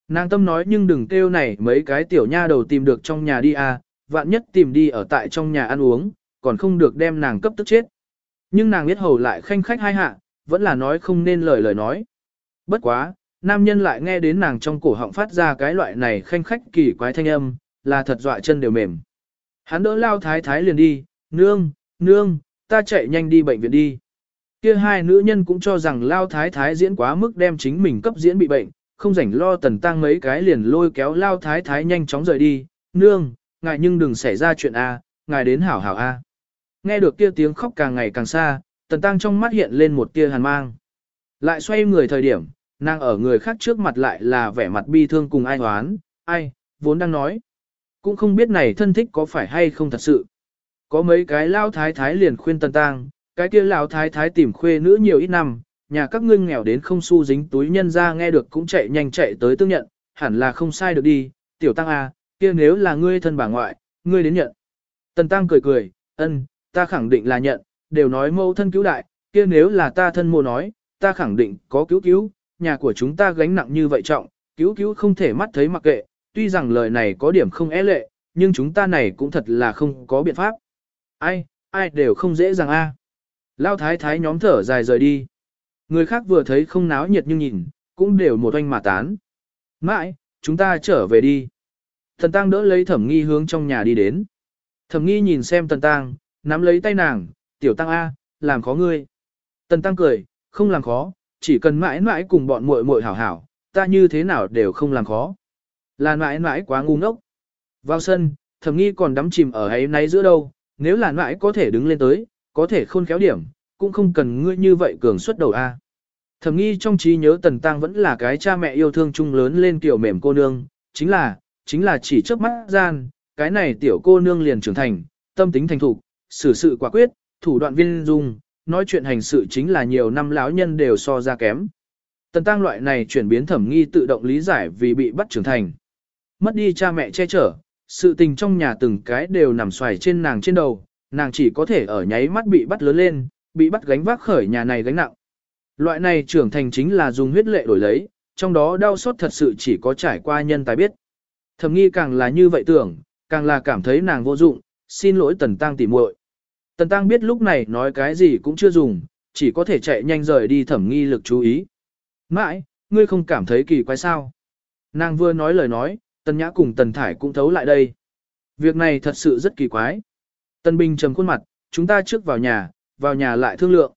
Nàng tâm nói nhưng đừng kêu này mấy cái tiểu nha đầu tìm được trong nhà đi à, vạn nhất tìm đi ở tại trong nhà ăn uống, còn không được đem nàng cấp tức chết. Nhưng nàng biết hầu lại khanh khách hai hạ, vẫn là nói không nên lời lời nói. Bất quá, nam nhân lại nghe đến nàng trong cổ họng phát ra cái loại này khanh khách kỳ quái thanh âm, là thật dọa chân đều mềm. Hắn đỡ lao thái thái liền đi, nương, nương, ta chạy nhanh đi bệnh viện đi. Kia hai nữ nhân cũng cho rằng lao thái thái diễn quá mức đem chính mình cấp diễn bị bệnh, không rảnh lo tần tăng mấy cái liền lôi kéo lao thái thái nhanh chóng rời đi, nương, ngài nhưng đừng xảy ra chuyện A, ngài đến hảo hảo A. Nghe được kia tiếng khóc càng ngày càng xa, tần tăng trong mắt hiện lên một tia hàn mang. Lại xoay người thời điểm, nàng ở người khác trước mặt lại là vẻ mặt bi thương cùng ai hoán, ai, vốn đang nói. Cũng không biết này thân thích có phải hay không thật sự. Có mấy cái lao thái thái liền khuyên tần tăng, cái kia lao thái thái tìm khuê nữ nhiều ít năm, nhà các ngươi nghèo đến không xu dính túi nhân ra nghe được cũng chạy nhanh chạy tới tương nhận, hẳn là không sai được đi, tiểu tăng a, à, kia nếu là ngươi thân bà ngoại, ngươi đến nhận. Tần tăng cười cười, ân, ta khẳng định là nhận, đều nói mẫu thân cứu đại, kia nếu là ta thân mô nói, ta khẳng định có cứu cứu, nhà của chúng ta gánh nặng như vậy trọng, cứu cứu không thể mắt thấy mặc kệ, tuy rằng lời này có điểm không é lệ, nhưng chúng ta này cũng thật là không có biện pháp. Ai, ai đều không dễ dàng a. Lao thái thái nhóm thở dài rời đi. Người khác vừa thấy không náo nhiệt nhưng nhìn, cũng đều một oanh mà tán. Mãi, chúng ta trở về đi. Thần Tăng đỡ lấy thẩm nghi hướng trong nhà đi đến. Thẩm nghi nhìn xem Tần Tăng, nắm lấy tay nàng, tiểu Tăng A, làm khó ngươi. Tần Tăng cười, không làm khó, chỉ cần mãi mãi cùng bọn muội muội hảo hảo, ta như thế nào đều không làm khó. Là mãi mãi quá ngu ngốc. Vào sân, thẩm nghi còn đắm chìm ở ấy nay giữa đâu, nếu là mãi có thể đứng lên tới, có thể khôn khéo điểm, cũng không cần ngươi như vậy cường suất đầu A. Thẩm nghi trong trí nhớ Tần Tăng vẫn là cái cha mẹ yêu thương chung lớn lên kiểu mềm cô nương, chính là, chính là chỉ trước mắt gian, cái này tiểu cô nương liền trưởng thành, tâm tính thành thục, xử sự quả quyết, thủ đoạn viên dung, nói chuyện hành sự chính là nhiều năm lão nhân đều so ra kém. Tần tăng loại này chuyển biến thẩm nghi tự động lý giải vì bị bắt trưởng thành. Mất đi cha mẹ che chở, sự tình trong nhà từng cái đều nằm xoài trên nàng trên đầu, nàng chỉ có thể ở nháy mắt bị bắt lớn lên, bị bắt gánh vác khởi nhà này gánh nặng. Loại này trưởng thành chính là dùng huyết lệ đổi lấy, trong đó đau xót thật sự chỉ có trải qua nhân tài biết. Thẩm nghi càng là như vậy tưởng, càng là cảm thấy nàng vô dụng, xin lỗi tần tăng tỉ muội. Tần tăng biết lúc này nói cái gì cũng chưa dùng, chỉ có thể chạy nhanh rời đi thẩm nghi lực chú ý. Mãi, ngươi không cảm thấy kỳ quái sao? Nàng vừa nói lời nói, tần nhã cùng tần thải cũng thấu lại đây. Việc này thật sự rất kỳ quái. Tần Bình trầm khuôn mặt, chúng ta trước vào nhà, vào nhà lại thương lượng.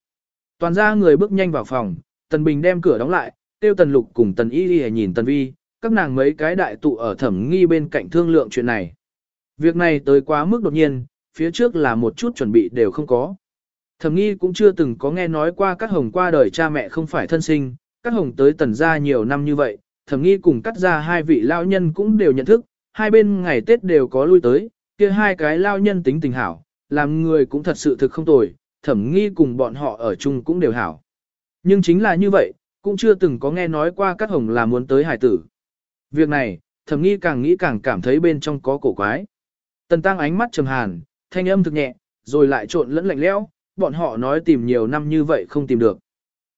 Toàn ra người bước nhanh vào phòng, Tần Bình đem cửa đóng lại, tiêu Tần Lục cùng Tần Y Y nhìn Tần Vi, các nàng mấy cái đại tụ ở thẩm nghi bên cạnh thương lượng chuyện này. Việc này tới quá mức đột nhiên, phía trước là một chút chuẩn bị đều không có. Thẩm nghi cũng chưa từng có nghe nói qua các hồng qua đời cha mẹ không phải thân sinh, các hồng tới tần gia nhiều năm như vậy, thẩm nghi cùng cắt ra hai vị lao nhân cũng đều nhận thức, hai bên ngày Tết đều có lui tới, kia hai cái lao nhân tính tình hảo, làm người cũng thật sự thực không tồi, thẩm nghi cùng bọn họ ở chung cũng đều hảo. Nhưng chính là như vậy, cũng chưa từng có nghe nói qua các hồng là muốn tới hải tử. Việc này, thẩm nghi càng nghĩ càng cảm thấy bên trong có cổ quái. Tần tăng ánh mắt trầm hàn, thanh âm thực nhẹ, rồi lại trộn lẫn lạnh lẽo, bọn họ nói tìm nhiều năm như vậy không tìm được.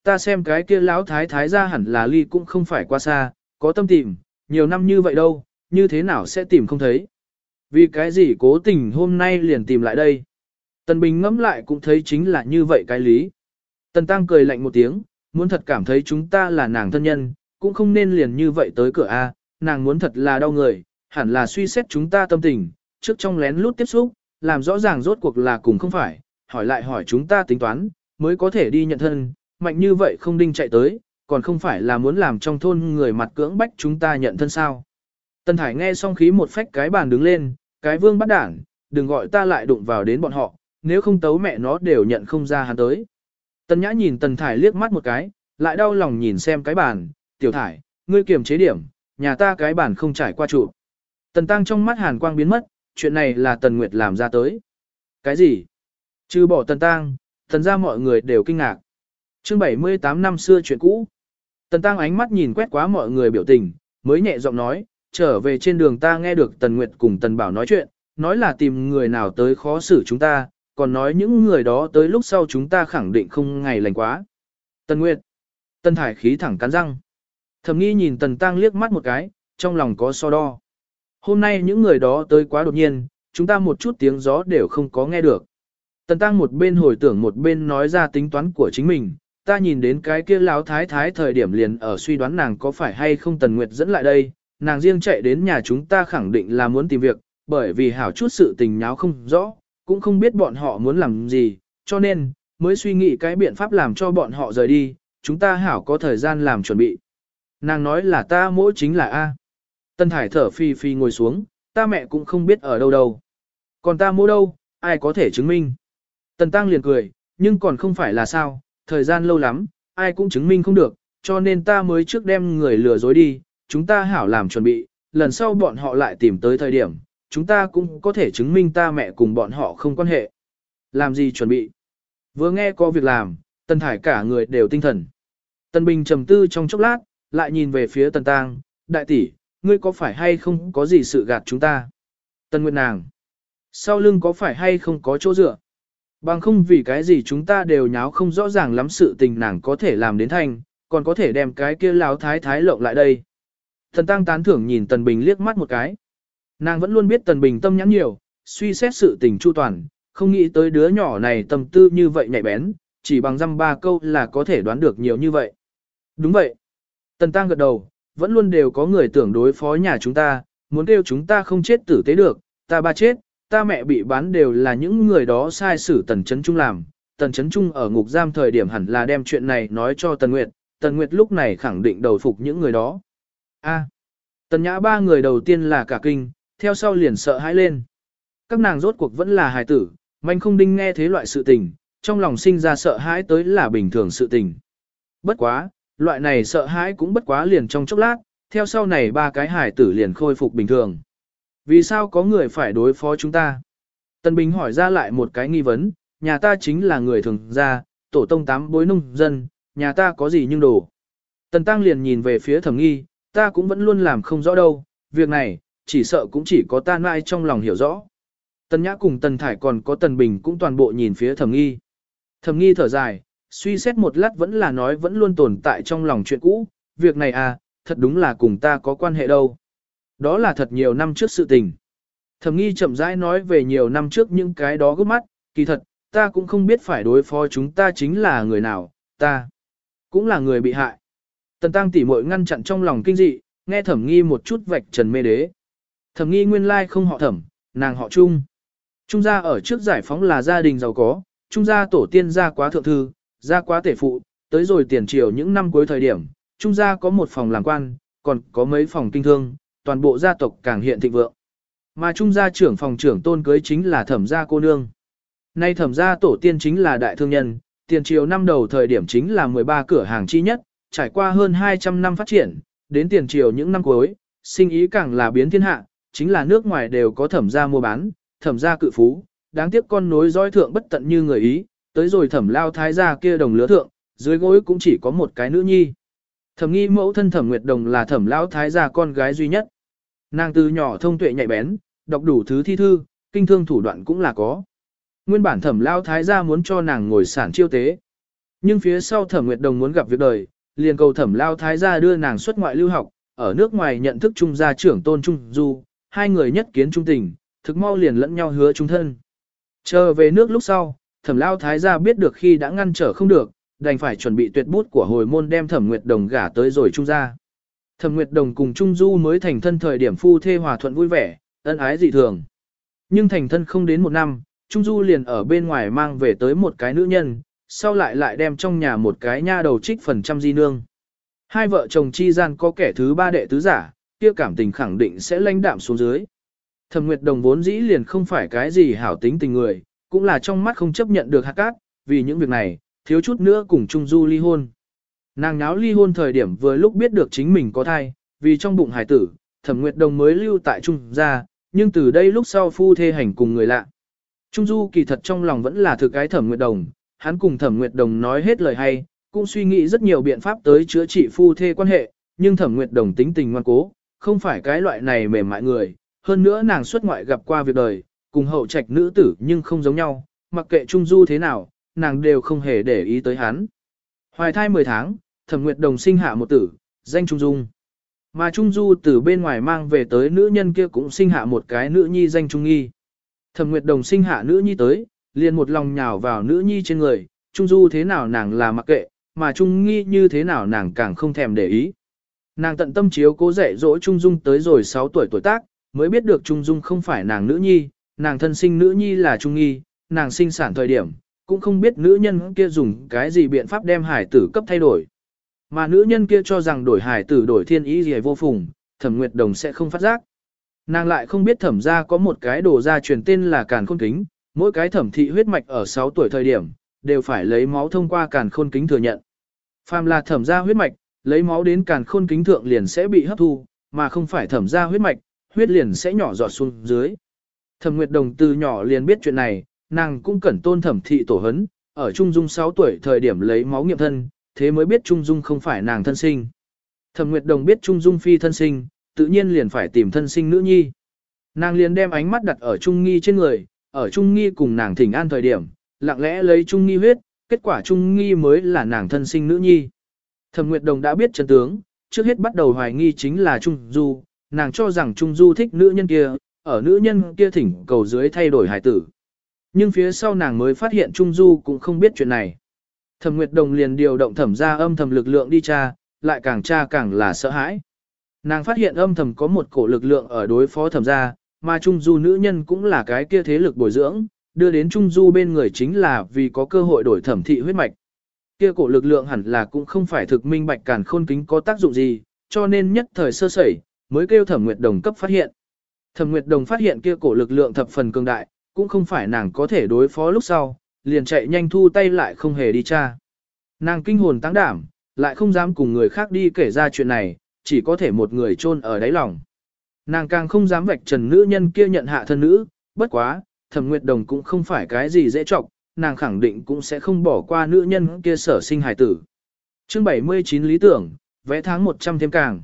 Ta xem cái kia lão thái thái ra hẳn là ly cũng không phải qua xa, có tâm tìm, nhiều năm như vậy đâu, như thế nào sẽ tìm không thấy. Vì cái gì cố tình hôm nay liền tìm lại đây. Tần Bình ngẫm lại cũng thấy chính là như vậy cái lý. Tần Tăng cười lạnh một tiếng, muốn thật cảm thấy chúng ta là nàng thân nhân, cũng không nên liền như vậy tới cửa A, nàng muốn thật là đau người, hẳn là suy xét chúng ta tâm tình, trước trong lén lút tiếp xúc, làm rõ ràng rốt cuộc là cùng không phải, hỏi lại hỏi chúng ta tính toán, mới có thể đi nhận thân, mạnh như vậy không đinh chạy tới, còn không phải là muốn làm trong thôn người mặt cưỡng bách chúng ta nhận thân sao. Tân Thải nghe xong khí một phách cái bàn đứng lên, cái vương bắt đảng, đừng gọi ta lại đụng vào đến bọn họ, nếu không tấu mẹ nó đều nhận không ra hắn tới. Tân Nhã nhìn Tần Thải liếc mắt một cái, lại đau lòng nhìn xem cái bàn, tiểu thải, ngươi kiềm chế điểm, nhà ta cái bản không trải qua trụ. Tần Tăng trong mắt hàn quang biến mất, chuyện này là Tần Nguyệt làm ra tới. Cái gì? Trừ bỏ Tần Tăng, Tần ra mọi người đều kinh ngạc. chương 78 năm xưa chuyện cũ. Tần Tăng ánh mắt nhìn quét quá mọi người biểu tình, mới nhẹ giọng nói, trở về trên đường ta nghe được Tần Nguyệt cùng Tần Bảo nói chuyện, nói là tìm người nào tới khó xử chúng ta, còn nói những người đó tới lúc sau chúng ta khẳng định không ngày lành quá. Tần Nguyệt. Tần Thải khí thẳng cắn răng. Thẩm nghi nhìn Tần Tăng liếc mắt một cái, trong lòng có so đo. Hôm nay những người đó tới quá đột nhiên, chúng ta một chút tiếng gió đều không có nghe được. Tần Tăng một bên hồi tưởng một bên nói ra tính toán của chính mình, ta nhìn đến cái kia lão thái thái thời điểm liền ở suy đoán nàng có phải hay không Tần Nguyệt dẫn lại đây, nàng riêng chạy đến nhà chúng ta khẳng định là muốn tìm việc, bởi vì hảo chút sự tình nháo không rõ, cũng không biết bọn họ muốn làm gì, cho nên, mới suy nghĩ cái biện pháp làm cho bọn họ rời đi, chúng ta hảo có thời gian làm chuẩn bị. Nàng nói là ta mỗi chính là A. Tân Thải thở phi phi ngồi xuống, ta mẹ cũng không biết ở đâu đâu. Còn ta mỗi đâu, ai có thể chứng minh. Tần Tăng liền cười, nhưng còn không phải là sao, thời gian lâu lắm, ai cũng chứng minh không được, cho nên ta mới trước đem người lừa dối đi, chúng ta hảo làm chuẩn bị, lần sau bọn họ lại tìm tới thời điểm, chúng ta cũng có thể chứng minh ta mẹ cùng bọn họ không quan hệ. Làm gì chuẩn bị? Vừa nghe có việc làm, Tần Thải cả người đều tinh thần. Tần Bình trầm tư trong chốc lát, lại nhìn về phía Tần Tăng, đại tỷ, ngươi có phải hay không có gì sự gạt chúng ta? Tần Nguyệt nàng, sau lưng có phải hay không có chỗ dựa? Bằng không vì cái gì chúng ta đều nháo không rõ ràng lắm sự tình nàng có thể làm đến thành, còn có thể đem cái kia láo thái thái lộng lại đây. Thần Tăng tán thưởng nhìn Tần Bình liếc mắt một cái. Nàng vẫn luôn biết Tần Bình tâm nhắn nhiều, suy xét sự tình chu toàn, không nghĩ tới đứa nhỏ này tâm tư như vậy nhạy bén, chỉ bằng dăm ba câu là có thể đoán được nhiều như vậy. Đúng vậy. Tần Tăng gật đầu, vẫn luôn đều có người tưởng đối phó nhà chúng ta, muốn kêu chúng ta không chết tử tế được, ta ba chết, ta mẹ bị bán đều là những người đó sai xử Tần Chấn Trung làm. Tần Chấn Trung ở ngục giam thời điểm hẳn là đem chuyện này nói cho Tần Nguyệt, Tần Nguyệt lúc này khẳng định đầu phục những người đó. A. tần Nhã ba người đầu tiên là cả kinh, theo sau liền sợ hãi lên. Các nàng rốt cuộc vẫn là hài tử, manh không đinh nghe thế loại sự tình, trong lòng sinh ra sợ hãi tới là bình thường sự tình. Bất quá, loại này sợ hãi cũng bất quá liền trong chốc lát, theo sau này ba cái hải tử liền khôi phục bình thường. Vì sao có người phải đối phó chúng ta? Tần Bình hỏi ra lại một cái nghi vấn, nhà ta chính là người thường gia, tổ tông tám bối nông dân, nhà ta có gì nhưng đồ. Tần Tăng liền nhìn về phía thẩm nghi, ta cũng vẫn luôn làm không rõ đâu, việc này, chỉ sợ cũng chỉ có ta mãi trong lòng hiểu rõ. Tần Nhã cùng Tần Thải còn có Tần Bình cũng toàn bộ nhìn phía thẩm nghi. Thẩm nghi thở dài, suy xét một lát vẫn là nói vẫn luôn tồn tại trong lòng chuyện cũ, việc này à, thật đúng là cùng ta có quan hệ đâu. Đó là thật nhiều năm trước sự tình. Thẩm nghi chậm rãi nói về nhiều năm trước những cái đó gấp mắt, kỳ thật, ta cũng không biết phải đối phó chúng ta chính là người nào, ta cũng là người bị hại. Tần tăng tỉ muội ngăn chặn trong lòng kinh dị, nghe thẩm nghi một chút vạch trần mê đế. Thẩm nghi nguyên lai không họ thẩm, nàng họ Trung. Trung gia ở trước giải phóng là gia đình giàu có, Trung gia tổ tiên gia quá thượng thư, gia quá tể phụ, tới rồi tiền triều những năm cuối thời điểm, Trung gia có một phòng làm quan, còn có mấy phòng kinh thương, toàn bộ gia tộc càng hiện thịnh vượng. Mà Trung gia trưởng phòng trưởng tôn cưới chính là thẩm gia cô nương. Nay thẩm gia tổ tiên chính là đại thương nhân, tiền triều năm đầu thời điểm chính là 13 cửa hàng chi nhất, trải qua hơn 200 năm phát triển, đến tiền triều những năm cuối, sinh ý càng là biến thiên hạ, chính là nước ngoài đều có thẩm gia mua bán, thẩm gia cự phú, đáng tiếc con nối dõi thượng bất tận như người ý, tới rồi thẩm lao thái gia kia đồng lứa thượng, dưới gối cũng chỉ có một cái nữ nhi. Thẩm nghi mẫu thân thẩm nguyệt đồng là thẩm lao thái gia con gái duy nhất. Nàng từ nhỏ thông tuệ nhạy bén, đọc đủ thứ thi thư, kinh thương thủ đoạn cũng là có. Nguyên bản thẩm lao thái gia muốn cho nàng ngồi sản chiêu tế. Nhưng phía sau thẩm nguyệt đồng muốn gặp việc đời, liền cầu thẩm lao thái gia đưa nàng xuất ngoại lưu học, ở nước ngoài nhận thức trung gia trưởng tôn trung du, hai người nhất kiến trung tình, thực mau liền lẫn nhau hứa trung thân. Chờ về nước lúc sau, thẩm lao thái gia biết được khi đã ngăn trở không được, đành phải chuẩn bị tuyệt bút của hồi môn đem thẩm nguyệt đồng gả tới rồi trung gia. Thẩm nguyệt đồng cùng trung du mới thành thân thời điểm phu thê hòa thuận vui vẻ, ân ái dị thường. Nhưng thành thân không đến một năm, trung du liền ở bên ngoài mang về tới một cái nữ nhân, sau lại lại đem trong nhà một cái nha đầu trích phần trăm di nương. Hai vợ chồng chi gian có kẻ thứ ba đệ tứ giả, kia cảm tình khẳng định sẽ lãnh đạm xuống dưới. Thẩm Nguyệt Đồng vốn dĩ liền không phải cái gì hảo tính tình người, cũng là trong mắt không chấp nhận được hạt cát, vì những việc này, thiếu chút nữa cùng Trung Du ly hôn. Nàng nháo ly hôn thời điểm vừa lúc biết được chính mình có thai, vì trong bụng hải tử, Thẩm Nguyệt Đồng mới lưu tại Trung gia, nhưng từ đây lúc sau phu thê hành cùng người lạ. Trung Du kỳ thật trong lòng vẫn là thực cái Thẩm Nguyệt Đồng, hắn cùng Thẩm Nguyệt Đồng nói hết lời hay, cũng suy nghĩ rất nhiều biện pháp tới chữa trị phu thê quan hệ, nhưng Thẩm Nguyệt Đồng tính tình ngoan cố, không phải cái loại này mềm mại người, hơn nữa nàng xuất ngoại gặp qua việc đời, cùng hậu trạch nữ tử nhưng không giống nhau, mặc kệ Trung Du thế nào, nàng đều không hề để ý tới hắn. Hoài thai 10 tháng, Thẩm Nguyệt Đồng sinh hạ một tử, danh Trung Dung. Mà Trung Du từ bên ngoài mang về tới nữ nhân kia cũng sinh hạ một cái nữ nhi danh Trung Nghi. Thẩm Nguyệt Đồng sinh hạ nữ nhi tới, liền một lòng nhào vào nữ nhi trên người, Trung Du thế nào nàng là mặc kệ, mà Trung Nghi như thế nào nàng càng không thèm để ý. Nàng tận tâm chiếu cố dạy dỗ Trung Dung tới rồi 6 tuổi tuổi tác, mới biết được Trung Dung không phải nàng nữ nhi, nàng thân sinh nữ nhi là Trung Nghi, nàng sinh sản thời điểm, cũng không biết nữ nhân kia dùng cái gì biện pháp đem hải tử cấp thay đổi. Mà nữ nhân kia cho rằng đổi hải tử đổi thiên ý gì vô phùng, thẩm nguyệt đồng sẽ không phát giác. Nàng lại không biết thẩm ra có một cái đồ ra truyền tên là càn khôn kính, mỗi cái thẩm thị huyết mạch ở 6 tuổi thời điểm, đều phải lấy máu thông qua càn khôn kính thừa nhận. Phàm là thẩm ra huyết mạch, lấy máu đến càn khôn kính thượng liền sẽ bị hấp thu, mà không phải thẩm ra huyết mạch, huyết liền sẽ nhỏ giọt xuống dưới. Thẩm Nguyệt Đồng từ nhỏ liền biết chuyện này, nàng cũng cẩn tôn thẩm thị tổ hấn, ở Trung Dung 6 tuổi thời điểm lấy máu nghiệm thân, thế mới biết Trung Dung không phải nàng thân sinh. Thẩm Nguyệt Đồng biết Trung Dung phi thân sinh, tự nhiên liền phải tìm thân sinh nữ nhi. Nàng liền đem ánh mắt đặt ở Trung Nghi trên người, ở Trung Nghi cùng nàng thỉnh an thời điểm, lặng lẽ lấy Trung Nghi huyết, kết quả Trung Nghi mới là nàng thân sinh nữ nhi. Thẩm Nguyệt Đồng đã biết chân tướng, trước hết bắt đầu hoài nghi chính là Trung Du, nàng cho rằng Trung Du thích nữ nhân kia, ở nữ nhân kia thỉnh cầu dưới thay đổi hài tử. Nhưng phía sau nàng mới phát hiện Trung Du cũng không biết chuyện này. Thẩm Nguyệt Đồng liền điều động thẩm ra âm thầm lực lượng đi tra, lại càng tra càng là sợ hãi. Nàng phát hiện âm thầm có một cổ lực lượng ở đối phó thẩm ra, mà Trung Du nữ nhân cũng là cái kia thế lực bồi dưỡng, đưa đến Trung Du bên người chính là vì có cơ hội đổi thẩm thị huyết mạch. Kia cổ lực lượng hẳn là cũng không phải thực minh bạch càn khôn kính có tác dụng gì, cho nên nhất thời sơ sẩy, mới kêu Thẩm Nguyệt Đồng cấp phát hiện. Thẩm Nguyệt Đồng phát hiện kia cổ lực lượng thập phần cường đại, cũng không phải nàng có thể đối phó lúc sau, liền chạy nhanh thu tay lại không hề đi tra. Nàng kinh hồn tăng đảm, lại không dám cùng người khác đi kể ra chuyện này, chỉ có thể một người chôn ở đáy lòng. Nàng càng không dám vạch trần nữ nhân kia nhận hạ thân nữ, bất quá, Thẩm Nguyệt Đồng cũng không phải cái gì dễ trọng, nàng khẳng định cũng sẽ không bỏ qua nữ nhân kia sở sinh hài tử. Chương 79 lý tưởng, vẽ tháng 100 thêm càng.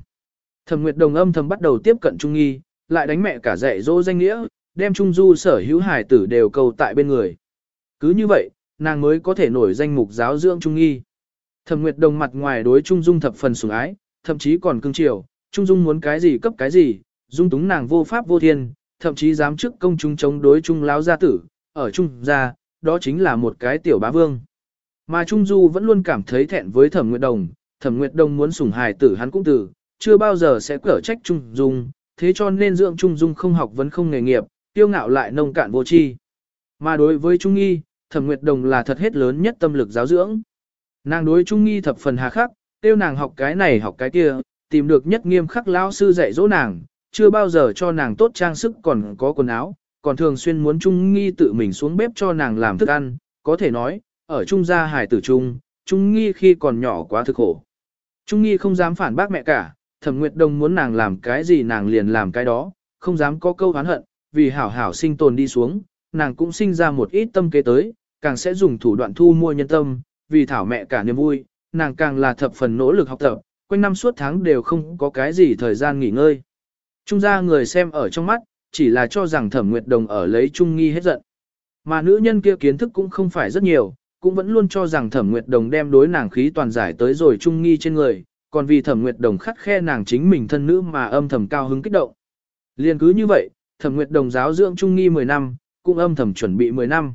Thẩm Nguyệt Đồng âm thầm bắt đầu tiếp cận Trung Nghi, lại đánh mẹ cả dạy dỗ danh nghĩa, đem Trung Du sở hữu hài tử đều cầu tại bên người. Cứ như vậy, nàng mới có thể nổi danh mục giáo dưỡng Trung Nghi. Thẩm Nguyệt Đồng mặt ngoài đối Trung Dung thập phần sủng ái, thậm chí còn cưng chiều, Trung Dung muốn cái gì cấp cái gì, dung túng nàng vô pháp vô thiên, thậm chí dám trước công chúng chống đối Trung lão gia tử, ở Trung gia, đó chính là một cái tiểu bá vương. Mà Trung Du vẫn luôn cảm thấy thẹn với Thẩm Nguyệt Đồng, Thẩm Nguyệt Đồng muốn sủng hài tử hắn cũng tử, chưa bao giờ sẽ cở trách Trung Dung, thế cho nên dưỡng Trung Dung không học vấn không nghề nghiệp, tiêu ngạo lại nông cạn vô tri. Mà đối với Trung Nghi, Thẩm Nguyệt Đồng là thật hết lớn nhất tâm lực giáo dưỡng. Nàng đối Trung Nghi thập phần hà khắc, tiêu nàng học cái này học cái kia, tìm được nhất nghiêm khắc lão sư dạy dỗ nàng, chưa bao giờ cho nàng tốt trang sức còn có quần áo, còn thường xuyên muốn Trung Nghi tự mình xuống bếp cho nàng làm thức ăn, có thể nói, ở Trung gia hải tử Trung, Trung Nghi khi còn nhỏ quá thực khổ. Trung nghi không dám phản bác mẹ cả, thẩm nguyệt đồng muốn nàng làm cái gì nàng liền làm cái đó, không dám có câu hán hận, vì hảo hảo sinh tồn đi xuống, nàng cũng sinh ra một ít tâm kế tới, càng sẽ dùng thủ đoạn thu mua nhân tâm, vì thảo mẹ cả niềm vui, nàng càng là thập phần nỗ lực học tập, quanh năm suốt tháng đều không có cái gì thời gian nghỉ ngơi. Trung gia người xem ở trong mắt, chỉ là cho rằng thẩm nguyệt đồng ở lấy trung nghi hết giận. Mà nữ nhân kia kiến thức cũng không phải rất nhiều, cũng vẫn luôn cho rằng thẩm nguyệt đồng đem đối nàng khí toàn giải tới rồi trung nghi trên người, còn vì thẩm nguyệt đồng khắt khe nàng chính mình thân nữ mà âm thầm cao hứng kích động. Liên cứ như vậy, thẩm nguyệt đồng giáo dưỡng trung nghi 10 năm, cũng âm thầm chuẩn bị 10 năm.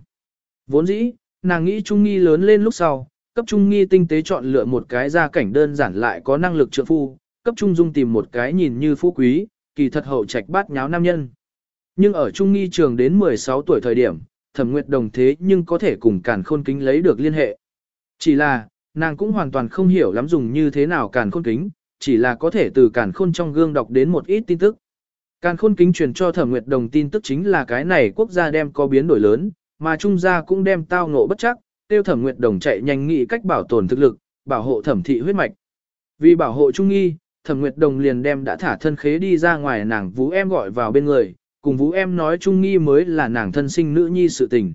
Vốn dĩ, nàng nghĩ trung nghi lớn lên lúc sau, cấp trung nghi tinh tế chọn lựa một cái gia cảnh đơn giản lại có năng lực trượng phu, cấp trung dung tìm một cái nhìn như phú quý, kỳ thật hậu trạch bát nháo nam nhân. Nhưng ở trung nghi trường đến 16 tuổi thời điểm, thẩm nguyệt đồng thế nhưng có thể cùng càn khôn kính lấy được liên hệ. Chỉ là, nàng cũng hoàn toàn không hiểu lắm dùng như thế nào càn khôn kính, chỉ là có thể từ càn khôn trong gương đọc đến một ít tin tức. Càn khôn kính truyền cho thẩm nguyệt đồng tin tức chính là cái này quốc gia đem có biến đổi lớn, mà trung gia cũng đem tao ngộ bất chắc, tiêu thẩm nguyệt đồng chạy nhanh nghĩ cách bảo tồn thực lực, bảo hộ thẩm thị huyết mạch. Vì bảo hộ trung nghi, thẩm nguyệt đồng liền đem đã thả thân khế đi ra ngoài nàng vũ em gọi vào bên người, cùng vũ em nói trung nghi mới là nàng thân sinh nữ nhi sự tình.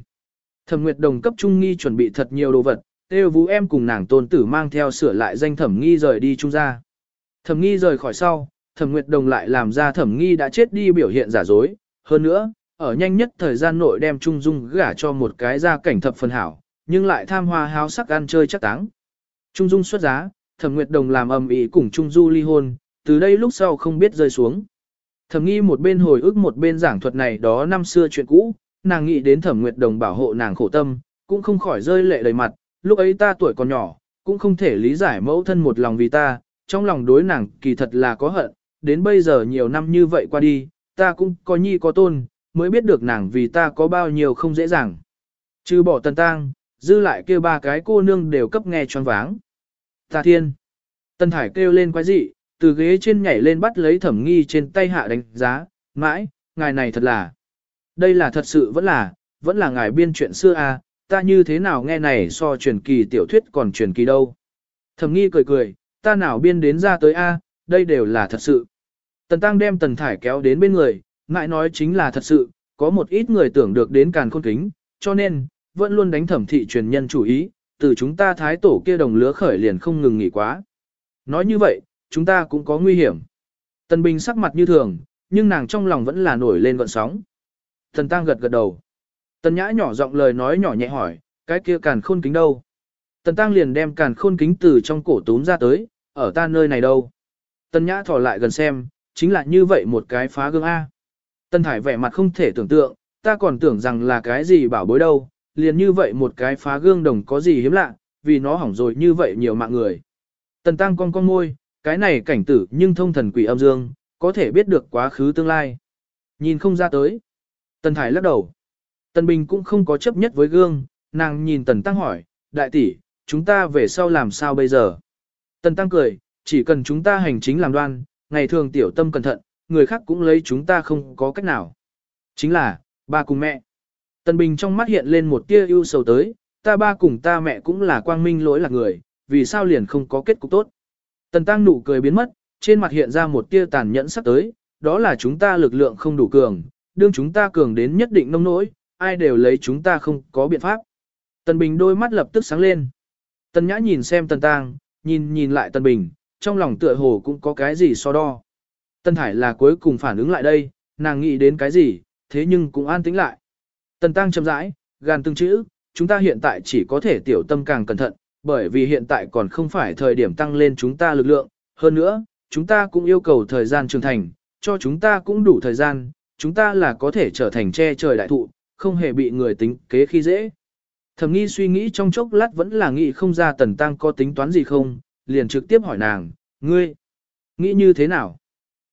Thẩm nguyệt đồng cấp trung nghi chuẩn bị thật nhiều đồ vật, Têu vũ em cùng nàng tôn tử mang theo sửa lại danh thẩm nghi rời đi trung gia. Thẩm nghi rời khỏi sau, thẩm nguyệt đồng lại làm ra thẩm nghi đã chết đi biểu hiện giả dối, hơn nữa, ở nhanh nhất thời gian nội đem trung dung gả cho một cái gia cảnh thập phần hảo, nhưng lại tham hoa háo sắc ăn chơi chắc táng. Trung dung xuất giá, thẩm nguyệt đồng làm ầm ĩ cùng trung du ly hôn, từ đây lúc sau không biết rơi xuống. Thẩm nghi một bên hồi ức một bên giảng thuật này đó năm xưa chuyện cũ, nàng nghĩ đến thẩm nguyệt đồng bảo hộ nàng khổ tâm, cũng không khỏi rơi lệ đầy mặt, lúc ấy ta tuổi còn nhỏ, cũng không thể lý giải mẫu thân một lòng vì ta, trong lòng đối nàng kỳ thật là có hận, đến bây giờ nhiều năm như vậy qua đi, ta cũng có nhi có tôn, mới biết được nàng vì ta có bao nhiêu không dễ dàng. Trừ bỏ tần tang, dư lại kêu ba cái cô nương đều cấp nghe choáng váng. Ta thiên. Tần thải kêu lên quái dị, từ ghế trên nhảy lên bắt lấy thẩm nghi trên tay hạ đánh giá, mãi, ngài này thật là. Đây là thật sự vẫn là, vẫn là ngài biên chuyện xưa à, ta như thế nào nghe này so truyền kỳ tiểu thuyết còn truyền kỳ đâu. Thẩm nghi cười cười, ta nào biên đến ra tới a, đây đều là thật sự. Tần tăng đem tần thải kéo đến bên người, ngại nói chính là thật sự, có một ít người tưởng được đến càn khôn kính, cho nên, vẫn luôn đánh thẩm thị truyền nhân chủ ý, từ chúng ta thái tổ kia đồng lứa khởi liền không ngừng nghỉ quá. Nói như vậy, chúng ta cũng có nguy hiểm. Tần Bình sắc mặt như thường, nhưng nàng trong lòng vẫn là nổi lên gợn sóng. Tần Tăng gật gật đầu. Tần Nhã nhỏ giọng lời nói nhỏ nhẹ hỏi, cái kia càn khôn kính đâu? Tần Tăng liền đem càn khôn kính từ trong cổ túm ra tới, ở ta nơi này đâu? Tần Nhã thò lại gần xem, chính là như vậy một cái phá gương A. Tần Thải vẻ mặt không thể tưởng tượng, ta còn tưởng rằng là cái gì bảo bối đâu, liền như vậy một cái phá gương đồng có gì hiếm lạ, vì nó hỏng rồi như vậy nhiều mạng người. Tần Tăng con con môi, cái này cảnh tử nhưng thông thần quỷ âm dương, có thể biết được quá khứ tương lai. Nhìn không ra tới. Tần Thải lắc đầu. Tần Bình cũng không có chấp nhất với gương, nàng nhìn Tần Tăng hỏi, đại tỷ, chúng ta về sau làm sao bây giờ? Tần Tăng cười, chỉ cần chúng ta hành chính làm đoan, ngày thường tiểu tâm cẩn thận, người khác cũng lấy chúng ta không có cách nào. Chính là, ba cùng mẹ. Tần Bình trong mắt hiện lên một tia ưu sầu tới, ta ba cùng ta mẹ cũng là quang minh lỗi là người, vì sao liền không có kết cục tốt. Tần Tăng nụ cười biến mất, trên mặt hiện ra một tia tàn nhẫn sắp tới, đó là chúng ta lực lượng không đủ cường, đương chúng ta cường đến nhất định nông nỗi, ai đều lấy chúng ta không có biện pháp. Tần Bình đôi mắt lập tức sáng lên. Tần Nhã nhìn xem Tần Tăng, nhìn nhìn lại Tần Bình, trong lòng tựa hồ cũng có cái gì so đo. Tần Thải là cuối cùng phản ứng lại đây, nàng nghĩ đến cái gì, thế nhưng cũng an tĩnh lại. Tần Tăng chậm rãi, gan từng chữ, chúng ta hiện tại chỉ có thể tiểu tâm càng cẩn thận, bởi vì hiện tại còn không phải thời điểm tăng lên chúng ta lực lượng, hơn nữa, chúng ta cũng yêu cầu thời gian trưởng thành, cho chúng ta cũng đủ thời gian, chúng ta là có thể trở thành che trời đại thụ, không hề bị người tính kế khi dễ. Thẩm nghi suy nghĩ trong chốc lát vẫn là nghĩ không ra tần tăng có tính toán gì không, liền trực tiếp hỏi nàng, ngươi, nghĩ như thế nào?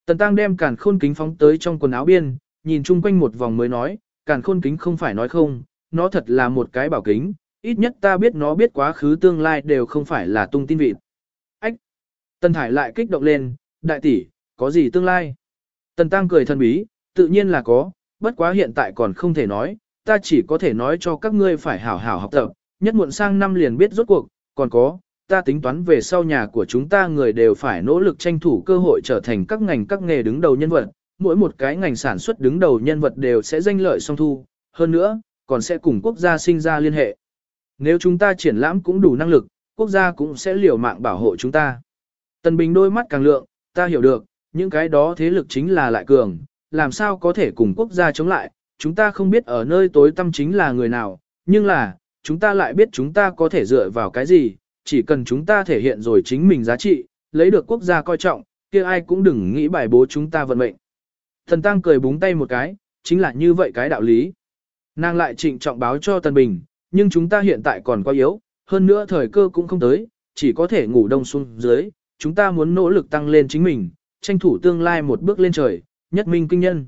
Tần tăng đem càn khôn kính phóng tới trong quần áo biên, nhìn chung quanh một vòng mới nói, càn khôn kính không phải nói không, nó thật là một cái bảo kính, ít nhất ta biết nó biết quá khứ tương lai đều không phải là tung tin vịt. Ách! Tần Thải lại kích động lên, đại tỷ, có gì tương lai? Tần Tăng cười thân bí, tự nhiên là có, bất quá hiện tại còn không thể nói, ta chỉ có thể nói cho các ngươi phải hảo hảo học tập, nhất muộn sang năm liền biết rốt cuộc, còn có, ta tính toán về sau nhà của chúng ta người đều phải nỗ lực tranh thủ cơ hội trở thành các ngành các nghề đứng đầu nhân vật, mỗi một cái ngành sản xuất đứng đầu nhân vật đều sẽ danh lợi song thu, hơn nữa, còn sẽ cùng quốc gia sinh ra liên hệ. Nếu chúng ta triển lãm cũng đủ năng lực, quốc gia cũng sẽ liều mạng bảo hộ chúng ta. Tần Bình đôi mắt càng lượng, ta hiểu được, những cái đó thế lực chính là lại cường, làm sao có thể cùng quốc gia chống lại, chúng ta không biết ở nơi tối tâm chính là người nào, nhưng là, chúng ta lại biết chúng ta có thể dựa vào cái gì, chỉ cần chúng ta thể hiện rồi chính mình giá trị, lấy được quốc gia coi trọng, kia ai cũng đừng nghĩ bài bố chúng ta vận mệnh. Thần Tăng cười búng tay một cái, chính là như vậy cái đạo lý. Nàng lại trịnh trọng báo cho Tần Bình, nhưng chúng ta hiện tại còn quá yếu, hơn nữa thời cơ cũng không tới, chỉ có thể ngủ đông xuống dưới, chúng ta muốn nỗ lực tăng lên chính mình, tranh thủ tương lai một bước lên trời, nhất minh kinh nhân.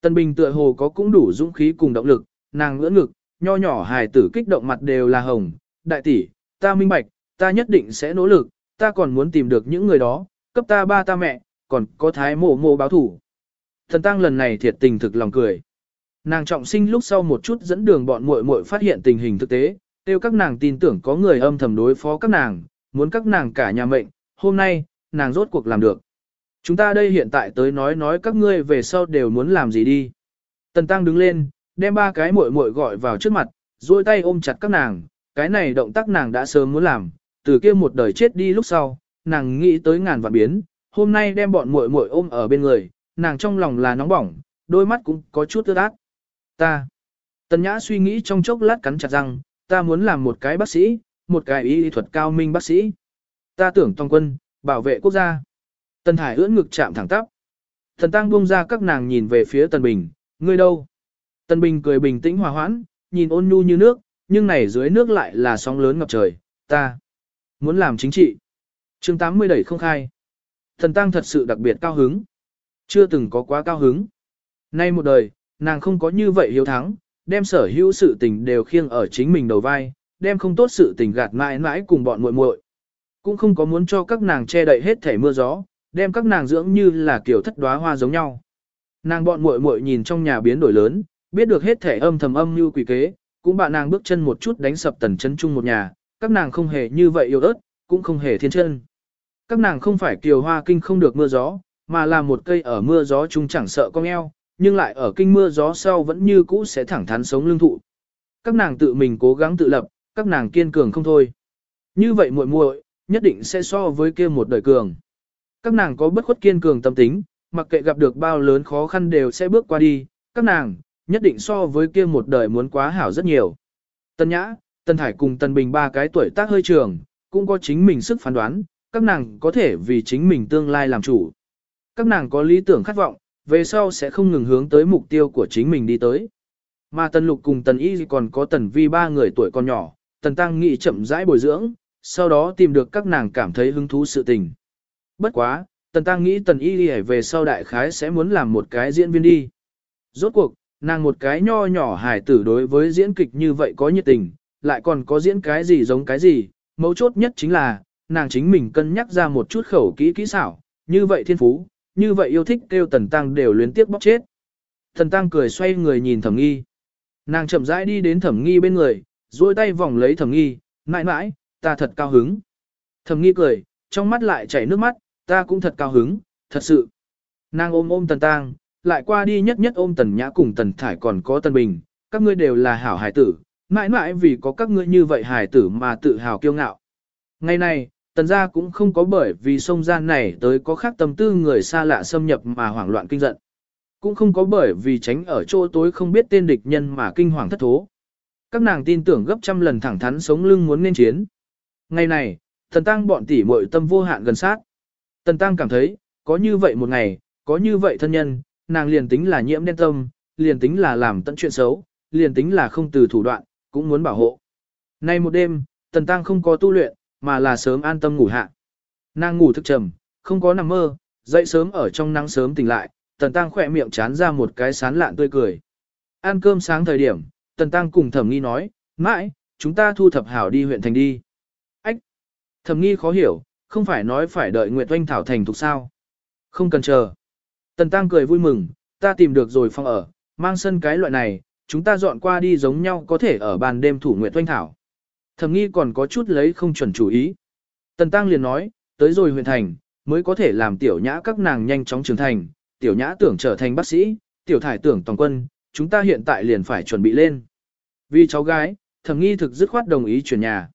Tần Bình tựa hồ có cũng đủ dũng khí cùng động lực, nàng ngỡ ngực, nho nhỏ hài tử kích động mặt đều là hồng, đại tỷ, ta minh bạch, ta nhất định sẽ nỗ lực, ta còn muốn tìm được những người đó, cấp ta ba ta mẹ, còn có thái mộ mộ báo thủ. Thần tăng lần này thiệt tình thực lòng cười. Nàng trọng sinh lúc sau một chút dẫn đường bọn muội muội phát hiện tình hình thực tế, tiêu các nàng tin tưởng có người âm thầm đối phó các nàng, muốn các nàng cả nhà mệnh, hôm nay, nàng rốt cuộc làm được. Chúng ta đây hiện tại tới nói nói các ngươi về sau đều muốn làm gì đi. Tần Tăng đứng lên, đem ba cái muội muội gọi vào trước mặt, duỗi tay ôm chặt các nàng, cái này động tác nàng đã sớm muốn làm, từ kia một đời chết đi lúc sau, nàng nghĩ tới ngàn vạn biến, hôm nay đem bọn muội muội ôm ở bên người, nàng trong lòng là nóng bỏng, đôi mắt cũng có chút ướt át. Ta. Tần Nhã suy nghĩ trong chốc lát cắn chặt răng, ta muốn làm một cái bác sĩ, một cái y thuật cao minh bác sĩ. Ta tưởng tòng quân, bảo vệ quốc gia. Tần Thải ưỡn ngực chạm thẳng tắp. Thần Tăng buông ra các nàng nhìn về phía Tần Bình, ngươi đâu? Tần Bình cười bình tĩnh hòa hoãn, nhìn ôn nhu như nước, nhưng này dưới nước lại là sóng lớn ngập trời, ta muốn làm chính trị. chương 80 đẩy không khai. Thần Tăng thật sự đặc biệt cao hứng. Chưa từng có quá cao hứng. Nay một đời, nàng không có như vậy hiếu thắng, đem sở hữu sự tình đều khiêng ở chính mình đầu vai, đem không tốt sự tình gạt mãi mãi cùng bọn muội muội. Cũng không có muốn cho các nàng che đậy hết thể mưa gió, đem các nàng dưỡng như là kiểu thất đóa hoa giống nhau. Nàng bọn muội muội nhìn trong nhà biến đổi lớn, biết được hết thể âm thầm âm như quỷ kế, cũng bạn nàng bước chân một chút đánh sập tần chân chung một nhà, các nàng không hề như vậy yêu ớt, cũng không hề thiên chân. Các nàng không phải kiều hoa kinh không được mưa gió, mà là một cây ở mưa gió chung chẳng sợ cong eo, nhưng lại ở kinh mưa gió sau vẫn như cũ sẽ thẳng thắn sống lương thụ. Các nàng tự mình cố gắng tự lập, các nàng kiên cường không thôi. Như vậy muội muội nhất định sẽ so với kia một đời cường. Các nàng có bất khuất kiên cường tâm tính, mặc kệ gặp được bao lớn khó khăn đều sẽ bước qua đi, các nàng, nhất định so với kia một đời muốn quá hảo rất nhiều. Tân Nhã, Tân Thải cùng Tân Bình ba cái tuổi tác hơi trường, cũng có chính mình sức phán đoán, các nàng có thể vì chính mình tương lai làm chủ. Các nàng có lý tưởng khát vọng, về sau sẽ không ngừng hướng tới mục tiêu của chính mình đi tới. Mà Tần Lục cùng Tần Y còn có Tần Vi ba người tuổi còn nhỏ, Tần Tăng nghị chậm rãi bồi dưỡng, sau đó tìm được các nàng cảm thấy hứng thú sự tình. Bất quá, Tần Tăng nghĩ Tần Y đi về sau đại khái sẽ muốn làm một cái diễn viên đi. Rốt cuộc, nàng một cái nho nhỏ hài tử đối với diễn kịch như vậy có nhiệt tình, lại còn có diễn cái gì giống cái gì, mấu chốt nhất chính là, nàng chính mình cân nhắc ra một chút khẩu kỹ kỹ xảo, như vậy thiên phú, như vậy yêu thích kêu Tần Tăng đều luyến tiếc bóc chết. Tần Tăng cười xoay người nhìn thẩm nghi. Nàng chậm rãi đi đến thẩm nghi bên người, duỗi tay vòng lấy thẩm nghi, mãi mãi, ta thật cao hứng. Thẩm nghi cười, trong mắt lại chảy nước mắt, ta cũng thật cao hứng, thật sự. Nàng ôm ôm tần tang, lại qua đi nhất nhất ôm tần nhã cùng tần thải còn có tần bình, các ngươi đều là hảo hải tử, mãi mãi vì có các ngươi như vậy hải tử mà tự hào kiêu ngạo. Ngày này, tần gia cũng không có bởi vì sông gian này tới có khác tâm tư người xa lạ xâm nhập mà hoảng loạn kinh giận. Cũng không có bởi vì tránh ở chỗ tối không biết tên địch nhân mà kinh hoàng thất thố. Các nàng tin tưởng gấp trăm lần thẳng thắn sống lưng muốn nên chiến. Ngày này, tần tăng bọn tỷ muội tâm vô hạn gần sát. Tần tăng cảm thấy, có như vậy một ngày, có như vậy thân nhân, nàng liền tính là nhiễm đen tâm, liền tính là làm tận chuyện xấu, liền tính là không từ thủ đoạn, cũng muốn bảo hộ. Nay một đêm, tần tăng không có tu luyện, mà là sớm an tâm ngủ hạ. Nàng ngủ thức trầm, không có nằm mơ, dậy sớm ở trong nắng sớm tỉnh lại, tần tăng khỏe miệng chán ra một cái sán lạn tươi cười. Ăn cơm sáng thời điểm, tần tăng cùng thẩm nghi nói, mãi, chúng ta thu thập hảo đi huyện thành đi. Ách! Thẩm nghi khó hiểu, không phải nói phải đợi Nguyệt Oanh Thảo thành thuộc sao. Không cần chờ. Tần tăng cười vui mừng, ta tìm được rồi phòng ở, mang sân cái loại này, chúng ta dọn qua đi giống nhau có thể ở bàn đêm thủ Nguyệt Oanh Thảo. Thẩm nghi còn có chút lấy không chuẩn chủ ý. Tần Tăng liền nói, tới rồi huyện thành, mới có thể làm tiểu nhã các nàng nhanh chóng trưởng thành, tiểu nhã tưởng trở thành bác sĩ, tiểu thải tưởng toàn quân, chúng ta hiện tại liền phải chuẩn bị lên. Vì cháu gái, thẩm nghi thực dứt khoát đồng ý chuyển nhà.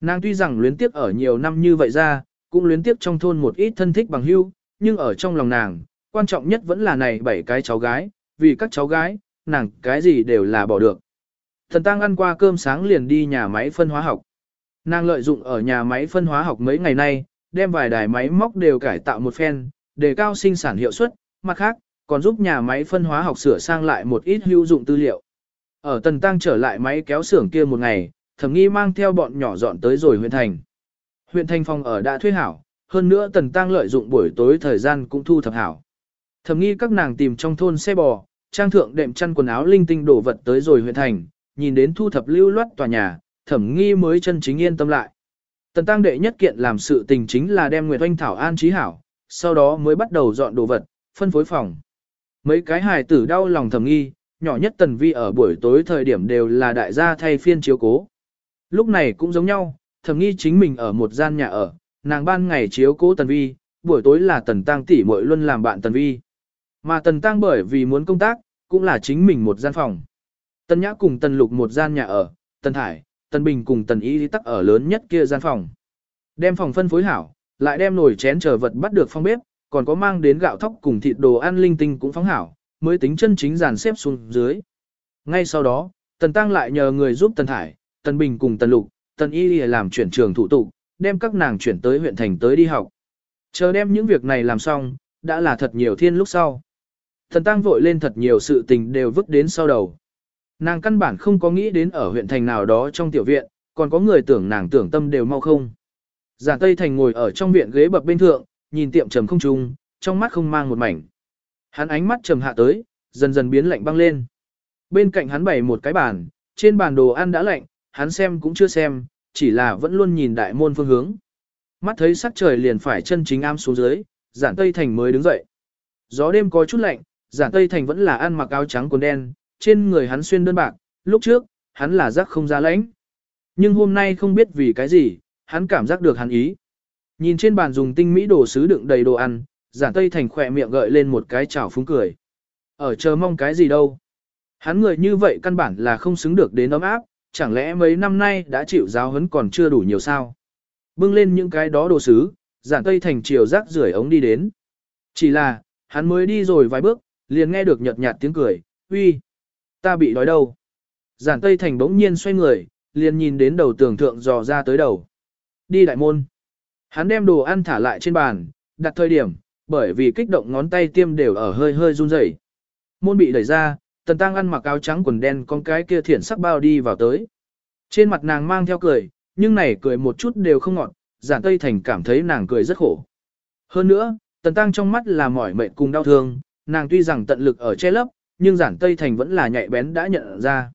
Nàng tuy rằng luyến tiếp ở nhiều năm như vậy ra, cũng luyến tiếp trong thôn một ít thân thích bằng hữu, nhưng ở trong lòng nàng, quan trọng nhất vẫn là này bảy cái cháu gái, vì các cháu gái, nàng cái gì đều là bỏ được. Thần Tăng ăn qua cơm sáng liền đi nhà máy phân hóa học. Nàng lợi dụng ở nhà máy phân hóa học mấy ngày nay, đem vài đài máy móc đều cải tạo một phen, để cao sinh sản hiệu suất, mặt khác, còn giúp nhà máy phân hóa học sửa sang lại một ít hữu dụng tư liệu. Ở Tần Tăng trở lại máy kéo xưởng kia một ngày, thẩm nghi mang theo bọn nhỏ dọn tới rồi huyện thành. Huyện thành phòng ở đã thuê hảo, hơn nữa Tần Tăng lợi dụng buổi tối thời gian cũng thu thập hảo. Thẩm nghi các nàng tìm trong thôn xe bò, trang thượng đệm chăn quần áo linh tinh đổ vật tới rồi huyện thành, nhìn đến thu thập lưu loát tòa nhà, thẩm nghi mới chân chính yên tâm lại. Tần tăng đệ nhất kiện làm sự tình chính là đem Nguyệt Oanh Thảo an trí hảo, sau đó mới bắt đầu dọn đồ vật, phân phối phòng. Mấy cái hài tử đau lòng thẩm nghi, nhỏ nhất tần vi ở buổi tối thời điểm đều là đại gia thay phiên chiếu cố. Lúc này cũng giống nhau, thầm nghi chính mình ở một gian nhà ở, nàng ban ngày chiếu cố tần vi, buổi tối là tần tăng tỷ muội luôn làm bạn tần vi. Mà tần tăng bởi vì muốn công tác, cũng là chính mình một gian phòng. Tần nhã cùng tần lục một gian nhà ở, tần thải, tần bình cùng tần y tắc ở lớn nhất kia gian phòng. Đem phòng phân phối hảo, lại đem nồi chén chờ vật bắt được phong bếp, còn có mang đến gạo thóc cùng thịt đồ ăn linh tinh cũng phóng hảo, mới tính chân chính dàn xếp xuống dưới. Ngay sau đó, tần tăng lại nhờ người giúp tần thải, tần bình cùng tần lục, tần y lìa làm chuyển trường thủ tục, đem các nàng chuyển tới huyện thành tới đi học. Chờ đem những việc này làm xong, đã là thật nhiều thiên lúc sau. Thần tăng vội lên thật nhiều sự tình đều vứt đến sau đầu. Nàng căn bản không có nghĩ đến ở huyện thành nào đó trong tiểu viện, còn có người tưởng nàng tưởng tâm đều mau không. Giản Tây Thành ngồi ở trong viện ghế bập bên thượng, nhìn tiệm trầm không trung, trong mắt không mang một mảnh. Hắn ánh mắt trầm hạ tới, dần dần biến lạnh băng lên. Bên cạnh hắn bày một cái bàn, trên bàn đồ ăn đã lạnh, hắn xem cũng chưa xem, chỉ là vẫn luôn nhìn đại môn phương hướng. Mắt thấy sắc trời liền phải chân chính am xuống dưới, giản Tây Thành mới đứng dậy. Gió đêm có chút lạnh, giản Tây Thành vẫn là ăn mặc áo trắng quần đen, trên người hắn xuyên đơn bạc, lúc trước, hắn là giác không ra lãnh. Nhưng hôm nay không biết vì cái gì, hắn cảm giác được hắn ý. Nhìn trên bàn dùng tinh mỹ đồ sứ đựng đầy đồ ăn, giản Tây Thành khỏe miệng gợi lên một cái chảo phúng cười. Ở chờ mong cái gì đâu. Hắn người như vậy căn bản là không xứng được đến ấm áp, chẳng lẽ mấy năm nay đã chịu giáo huấn còn chưa đủ nhiều sao. Bưng lên những cái đó đồ sứ, giản Tây Thành chiều rác rưởi ống đi đến. Chỉ là, hắn mới đi rồi vài bước, liền nghe được nhợt nhạt tiếng cười, uy, ta bị đói đâu. Giản Tây Thành bỗng nhiên xoay người, liền nhìn đến đầu tường thượng dò ra tới đầu. Đi đại môn. Hắn đem đồ ăn thả lại trên bàn, đặt thời điểm, bởi vì kích động ngón tay tiêm đều ở hơi hơi run rẩy. Môn bị đẩy ra, Tần Tăng ăn mặc áo trắng quần đen con cái kia thiển sắc bao đi vào tới. Trên mặt nàng mang theo cười, nhưng này cười một chút đều không ngọt, giản Tây Thành cảm thấy nàng cười rất khổ. Hơn nữa, Tần Tăng trong mắt là mỏi mệt cùng đau thương, nàng tuy rằng tận lực ở che lấp, nhưng giản Tây Thành vẫn là nhạy bén đã nhận ra.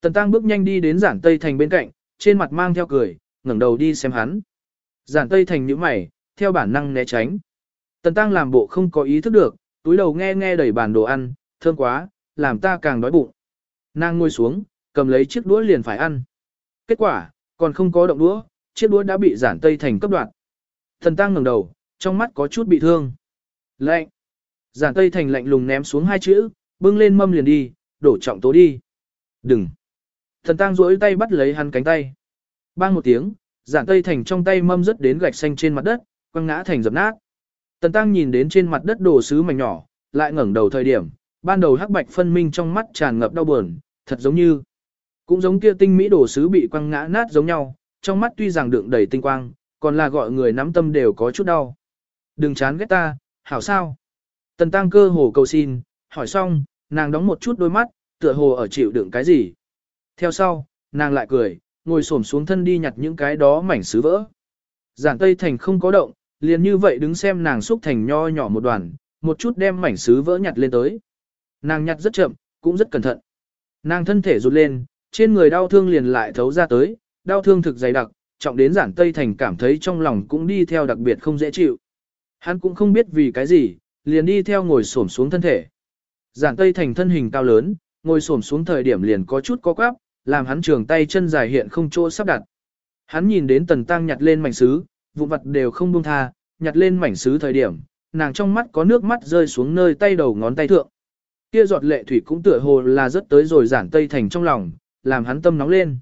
Tần Tăng bước nhanh đi đến giản Tây Thành bên cạnh, trên mặt mang theo cười, ngẩng đầu đi xem hắn. Giản Tây Thành nhíu mày, theo bản năng né tránh. Tần Tăng làm bộ không có ý thức được, túi đầu nghe nghe đầy bàn đồ ăn, thơm quá, làm ta càng đói bụng. Nàng ngồi xuống, cầm lấy chiếc đũa liền phải ăn. Kết quả, còn không có động đũa, chiếc đũa đã bị giản Tây Thành cấp đoạn. Thần Tăng ngẩng đầu, trong mắt có chút bị thương. Lạnh. Giản Tây Thành lạnh lùng ném xuống hai chữ, bưng lên mâm liền đi, đổ trọng tố đi. Đừng. Thần Tăng duỗi tay bắt lấy hắn cánh tay. Bang một tiếng, giản Tây Thành trong tay mâm rớt đến gạch xanh trên mặt đất, quăng ngã thành dập nát. Tần Tăng nhìn đến trên mặt đất đồ sứ mảnh nhỏ, lại ngẩng đầu thời điểm, ban đầu hắc bạch phân minh trong mắt tràn ngập đau buồn, thật giống như cũng giống kia tinh mỹ đồ sứ bị quăng ngã nát giống nhau, trong mắt tuy rằng đựng đầy tinh quang, còn là gọi người nắm tâm đều có chút đau. Đừng chán ghét ta, hảo sao? Tần Tăng cơ hồ cầu xin, hỏi xong, nàng đóng một chút đôi mắt, tựa hồ ở chịu đựng cái gì. Theo sau, nàng lại cười, ngồi xổm xuống thân đi nhặt những cái đó mảnh sứ vỡ. Giản Tây Thành không có động, liền như vậy đứng xem nàng xúc thành nho nhỏ một đoàn, một chút đem mảnh sứ vỡ nhặt lên tới. Nàng nhặt rất chậm, cũng rất cẩn thận. Nàng thân thể rụt lên, trên người đau thương liền lại thấu ra tới, đau thương thực dày đặc, trọng đến giản Tây Thành cảm thấy trong lòng cũng đi theo đặc biệt không dễ chịu. Hắn cũng không biết vì cái gì, liền đi theo ngồi xổm xuống thân thể. Giản Tây Thành thân hình cao lớn, ngồi xổm xuống thời điểm liền có chút có quắp, làm hắn trường tay chân dài hiện không chỗ sắp đặt. Hắn nhìn đến Tần Tăng nhặt lên mảnh sứ, vụ vật đều không buông tha, nhặt lên mảnh sứ thời điểm, nàng trong mắt có nước mắt rơi xuống nơi tay đầu ngón tay thượng. Kia giọt lệ thủy cũng tựa hồ là rất tới rồi giản tây thành trong lòng, làm hắn tâm nóng lên.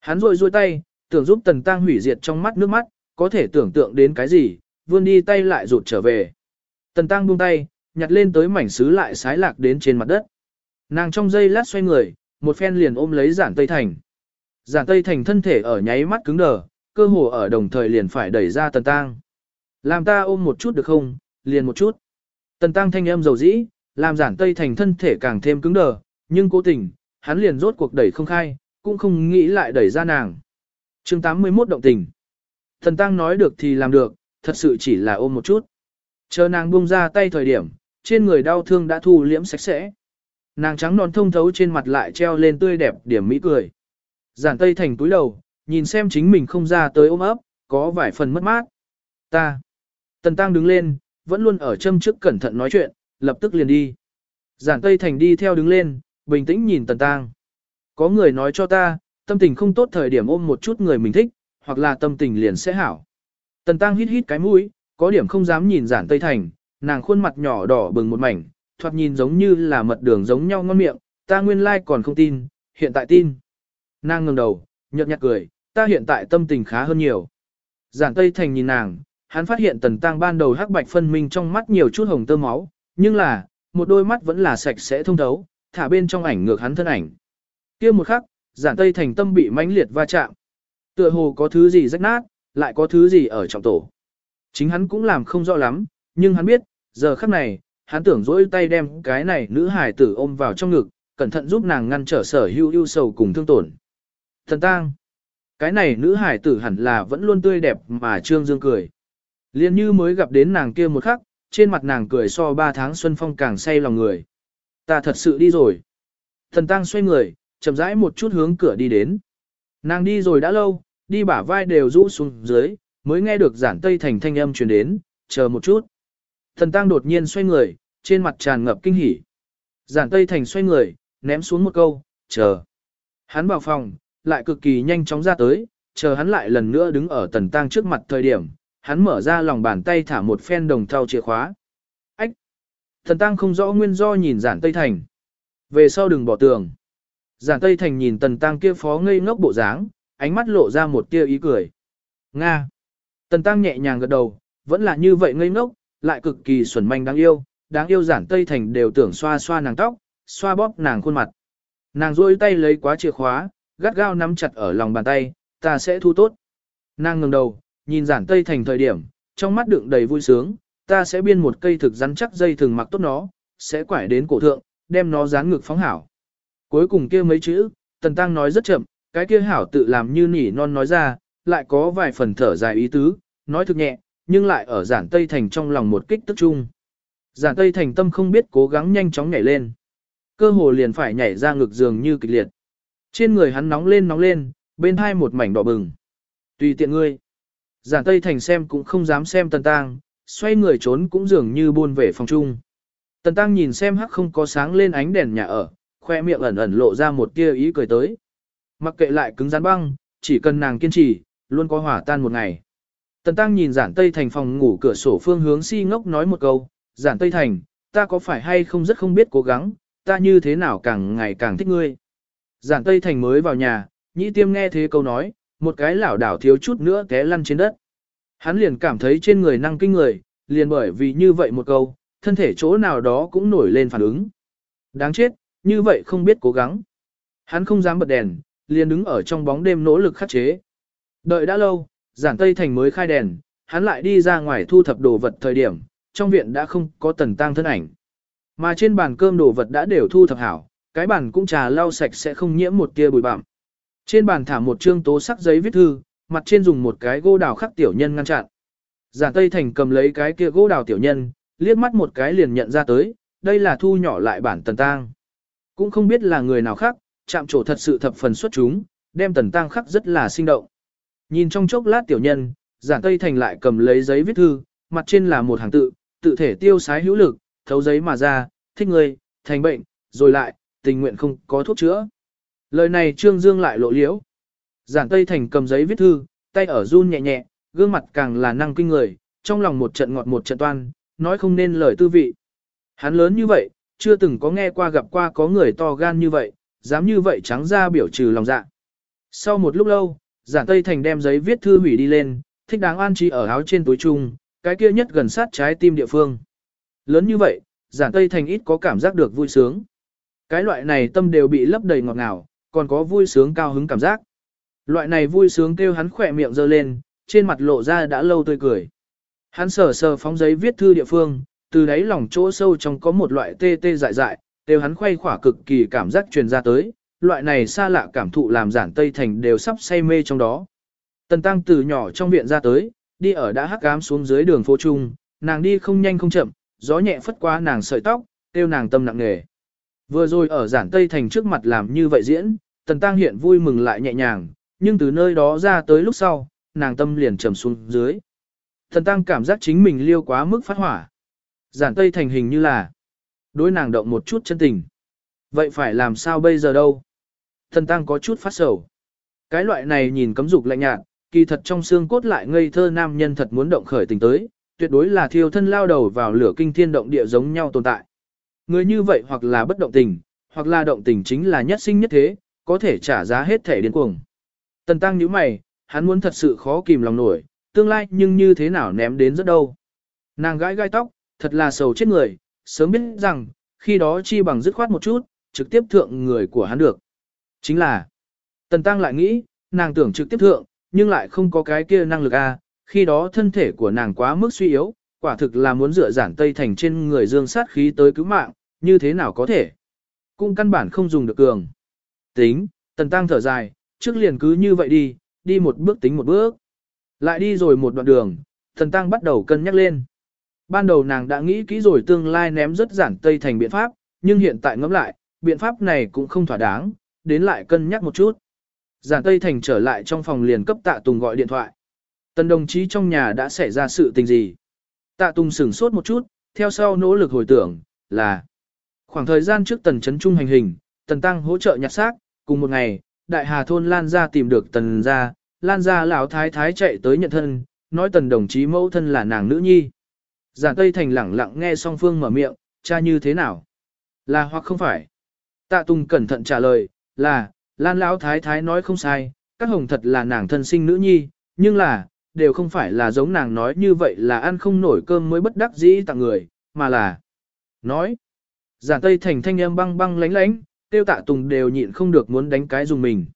Hắn rội rôi tay, tưởng giúp tần tăng hủy diệt trong mắt nước mắt, có thể tưởng tượng đến cái gì, vươn đi tay lại rụt trở về. Tần tăng buông tay, nhặt lên tới mảnh sứ lại sái lạc đến trên mặt đất. Nàng trong giây lát xoay người, một phen liền ôm lấy giản tây thành. Giản tây thành thân thể ở nháy mắt cứng đờ, cơ hồ ở đồng thời liền phải đẩy ra tần tăng. Làm ta ôm một chút được không, liền một chút. Tần tăng thanh âm dầu dĩ, làm giản tây thành thân thể càng thêm cứng đờ, nhưng cố tình, hắn liền rốt cuộc đẩy không khai, cũng không nghĩ lại đẩy ra nàng. chương 81 động tình. Thần tăng nói được thì làm được, thật sự chỉ là ôm một chút. Chờ nàng buông ra tay thời điểm, trên người đau thương đã thu liễm sạch sẽ. Nàng trắng non thông thấu trên mặt lại treo lên tươi đẹp điểm mỹ cười. Giản tây thành túi đầu, nhìn xem chính mình không ra tới ôm ấp, có vài phần mất mát. Ta. Tần tăng đứng lên, vẫn luôn ở châm trước cẩn thận nói chuyện, lập tức liền đi. Giản tây thành đi theo đứng lên, bình tĩnh nhìn tần tăng. Có người nói cho ta, tâm tình không tốt thời điểm ôm một chút người mình thích, hoặc là tâm tình liền sẽ hảo. Tần tăng hít hít cái mũi, có điểm không dám nhìn giản tây thành, nàng khuôn mặt nhỏ đỏ bừng một mảnh, thoạt nhìn giống như là mật đường giống nhau ngon miệng, ta nguyên lai like còn không tin, hiện tại tin. Nàng ngẩng đầu, nhợt nhạt cười, ta hiện tại tâm tình khá hơn nhiều. Giản Tây Thành nhìn nàng, hắn phát hiện tần tăng ban đầu hắc bạch phân minh trong mắt nhiều chút hồng tơ máu, nhưng là, một đôi mắt vẫn là sạch sẽ thông thấu, thả bên trong ảnh ngược hắn thân ảnh. kia một khắc, giản Tây Thành tâm bị mãnh liệt va chạm. Tựa hồ có thứ gì rách nát, lại có thứ gì ở trong tổ. Chính hắn cũng làm không rõ lắm, nhưng hắn biết, giờ khắc này, hắn tưởng dỗi tay đem cái này nữ hài tử ôm vào trong ngực, cẩn thận giúp nàng ngăn trở sở hữu ưu sầu cùng thương tổn. Thần tang, cái này nữ hài tử hẳn là vẫn luôn tươi đẹp mà trương dương cười. Liên như mới gặp đến nàng kia một khắc, trên mặt nàng cười so ba tháng xuân phong càng say lòng người. Ta thật sự đi rồi. Thần tang xoay người, chậm rãi một chút hướng cửa đi đến. Nàng đi rồi đã lâu, đi bả vai đều rũ xuống dưới, mới nghe được giản tây thành thanh âm truyền đến, chờ một chút. Thần tăng đột nhiên xoay người, trên mặt tràn ngập kinh hỉ. Giản tây thành xoay người, ném xuống một câu, chờ. Hắn vào phòng, lại cực kỳ nhanh chóng ra tới, chờ hắn lại lần nữa đứng ở tần tăng trước mặt thời điểm, hắn mở ra lòng bàn tay thả một phen đồng thau chìa khóa. Ách! thần tăng không rõ nguyên do nhìn giản tây thành. Về sau đừng bỏ tường. Giản tây thành nhìn tần tăng kia phó ngây ngốc bộ dáng, ánh mắt lộ ra một tia ý cười. Nga! Tần tăng nhẹ nhàng gật đầu, vẫn là như vậy ngây ngốc, lại cực kỳ xuẩn manh đáng yêu, đáng yêu giản tây thành đều tưởng xoa xoa nàng tóc, xoa bóp nàng khuôn mặt. Nàng rôi tay lấy quá chìa khóa, gắt gao nắm chặt ở lòng bàn tay, ta sẽ thu tốt. Nàng ngừng đầu, nhìn giản tây thành thời điểm, trong mắt đựng đầy vui sướng, ta sẽ biên một cây thực rắn chắc dây thường mặc tốt nó, sẽ quải đến cổ thượng, đem nó dán ngực phóng hảo. Cuối cùng kia mấy chữ, tần tăng nói rất chậm, cái kia hảo tự làm như nỉ non nói ra, lại có vài phần thở dài ý tứ, nói thực nhẹ, nhưng lại ở giản Tây Thành trong lòng một kích tức chung. Giản Tây Thành tâm không biết cố gắng nhanh chóng nhảy lên. Cơ hồ liền phải nhảy ra ngực giường như kịch liệt. Trên người hắn nóng lên nóng lên, bên hai một mảnh đỏ bừng. Tùy tiện ngươi. Giản Tây Thành xem cũng không dám xem Tần Tăng, xoay người trốn cũng dường như buôn về phòng chung. Tần Tăng nhìn xem hắc không có sáng lên ánh đèn nhà ở, khoe miệng ẩn ẩn lộ ra một tia ý cười tới. Mặc kệ lại cứng rắn băng, chỉ cần nàng kiên trì, luôn có hỏa tan một ngày. Tần Tăng nhìn giản Tây Thành phòng ngủ cửa sổ phương hướng si ngốc nói một câu, giản Tây Thành, ta có phải hay không rất không biết cố gắng, ta như thế nào càng ngày càng thích ngươi. Giản Tây Thành mới vào nhà, nhĩ tiêm nghe thế câu nói, một cái lảo đảo thiếu chút nữa té lăn trên đất. Hắn liền cảm thấy trên người năng kinh người, liền bởi vì như vậy một câu, thân thể chỗ nào đó cũng nổi lên phản ứng. Đáng chết, như vậy không biết cố gắng. Hắn không dám bật đèn, liền đứng ở trong bóng đêm nỗ lực khắc chế. Đợi đã lâu, giản Tây Thành mới khai đèn, hắn lại đi ra ngoài thu thập đồ vật thời điểm, trong viện đã không có tần tang thân ảnh. Mà trên bàn cơm đồ vật đã đều thu thập hảo, cái bàn cũng trà lau sạch sẽ không nhiễm một tia bụi bặm. Trên bàn thả một trương tố sắc giấy viết thư, mặt trên dùng một cái gỗ đào khắc tiểu nhân ngăn chặn. Giản Tây Thành cầm lấy cái kia gỗ đào tiểu nhân, liếc mắt một cái liền nhận ra tới, đây là thu nhỏ lại bản tần tang. Cũng không biết là người nào khác, chạm trổ thật sự thập phần xuất chúng, đem tần tang khắc rất là sinh động. Nhìn trong chốc lát tiểu nhân, giản Tây Thành lại cầm lấy giấy viết thư, mặt trên là một hàng tự, tự thể tiêu sái hữu lực, thấu giấy mà ra, thích người, thành bệnh, rồi lại, tình nguyện không có thuốc chữa. Lời này Trương Dương lại lộ liễu. Giản Tây Thành cầm giấy viết thư, tay ở run nhẹ nhẹ, gương mặt càng là năng kinh người, trong lòng một trận ngọt một trận toan, nói không nên lời tư vị. Hắn lớn như vậy, chưa từng có nghe qua gặp qua có người to gan như vậy, dám như vậy trắng ra biểu trừ lòng dạ. Sau một lúc lâu, giản Tây Thành đem giấy viết thư hủy đi lên, thích đáng an trí ở áo trên túi chung, cái kia nhất gần sát trái tim địa phương. Lớn như vậy, giản Tây Thành ít có cảm giác được vui sướng. Cái loại này tâm đều bị lấp đầy ngọt ngào, còn có vui sướng cao hứng cảm giác. Loại này vui sướng kêu hắn khỏe miệng giơ lên, trên mặt lộ ra đã lâu tươi cười. Hắn sờ sờ phóng giấy viết thư địa phương, từ đáy lòng chỗ sâu trong có một loại tê tê dại dại, đều hắn khoay khỏa cực kỳ cảm giác truyền ra tới, loại này xa lạ cảm thụ làm giản Tây Thành đều sắp say mê trong đó. Tần Tăng từ nhỏ trong viện ra tới, đi ở đã hắc ám xuống dưới đường phố trung, nàng đi không nhanh không chậm, gió nhẹ phất qua nàng sợi tóc, tiêu nàng tâm nặng nề. Vừa rồi ở giản Tây Thành trước mặt làm như vậy diễn, Tần Tăng hiện vui mừng lại nhẹ nhàng, nhưng từ nơi đó ra tới lúc sau, nàng tâm liền trầm xuống dưới. Tần Tăng cảm giác chính mình liêu quá mức phát hỏa. Giản Tây Thành hình như là đối nàng động một chút chân tình. Vậy phải làm sao bây giờ đâu? Tần Tăng có chút phát sầu. Cái loại này nhìn cấm dục lạnh nhạt, kỳ thật trong xương cốt lại ngây thơ nam nhân thật muốn động khởi tình tới, tuyệt đối là thiêu thân lao đầu vào lửa kinh thiên động địa giống nhau tồn tại. Người như vậy hoặc là bất động tình, hoặc là động tình chính là nhất sinh nhất thế, có thể trả giá hết thể điên cuồng. Tần tăng nhíu mày, hắn muốn thật sự khó kìm lòng nổi, tương lai nhưng như thế nào ném đến rất đâu. Nàng gãi gai tóc, thật là sầu chết người, sớm biết rằng, khi đó chi bằng dứt khoát một chút, trực tiếp thượng người của hắn được. Chính là, tần tăng lại nghĩ, nàng tưởng trực tiếp thượng, nhưng lại không có cái kia năng lực a. khi đó thân thể của nàng quá mức suy yếu, quả thực là muốn dựa giản tây thành trên người dương sát khí tới cứu mạng, như thế nào có thể. Cũng căn bản không dùng được cường. Tính, tần tăng thở dài, trước liền cứ như vậy đi, đi một bước tính một bước. Lại đi rồi một đoạn đường, tần tăng bắt đầu cân nhắc lên. Ban đầu nàng đã nghĩ kỹ rồi tương lai ném rất giản tây thành biện pháp, nhưng hiện tại ngẫm lại, biện pháp này cũng không thỏa đáng, đến lại cân nhắc một chút. Giản Tây Thành trở lại trong phòng liền cấp Tạ Tùng gọi điện thoại. Tần đồng chí trong nhà đã xảy ra sự tình gì? Tạ Tùng sửng sốt một chút, theo sau nỗ lực hồi tưởng, là khoảng thời gian trước Tần chấn Trung hành hình, Tần Tăng hỗ trợ nhặt xác, cùng một ngày, Đại Hà Thôn Lan Gia tìm được Tần Gia, Lan Gia lão thái thái chạy tới nhận thân, nói Tần đồng chí mẫu thân là nàng nữ nhi. Giản Tây Thành lẳng lặng nghe song phương mở miệng, cha như thế nào? Là hoặc không phải? Tạ Tùng cẩn thận trả lời, là, Lan Lão Thái Thái nói không sai, các hồng thật là nàng thân sinh nữ nhi, nhưng là, đều không phải là giống nàng nói như vậy là ăn không nổi cơm mới bất đắc dĩ tặng người, mà là nói. Giản Tây Thành thanh âm băng băng lánh lánh, tiêu tạ tùng đều nhịn không được muốn đánh cái dùng mình.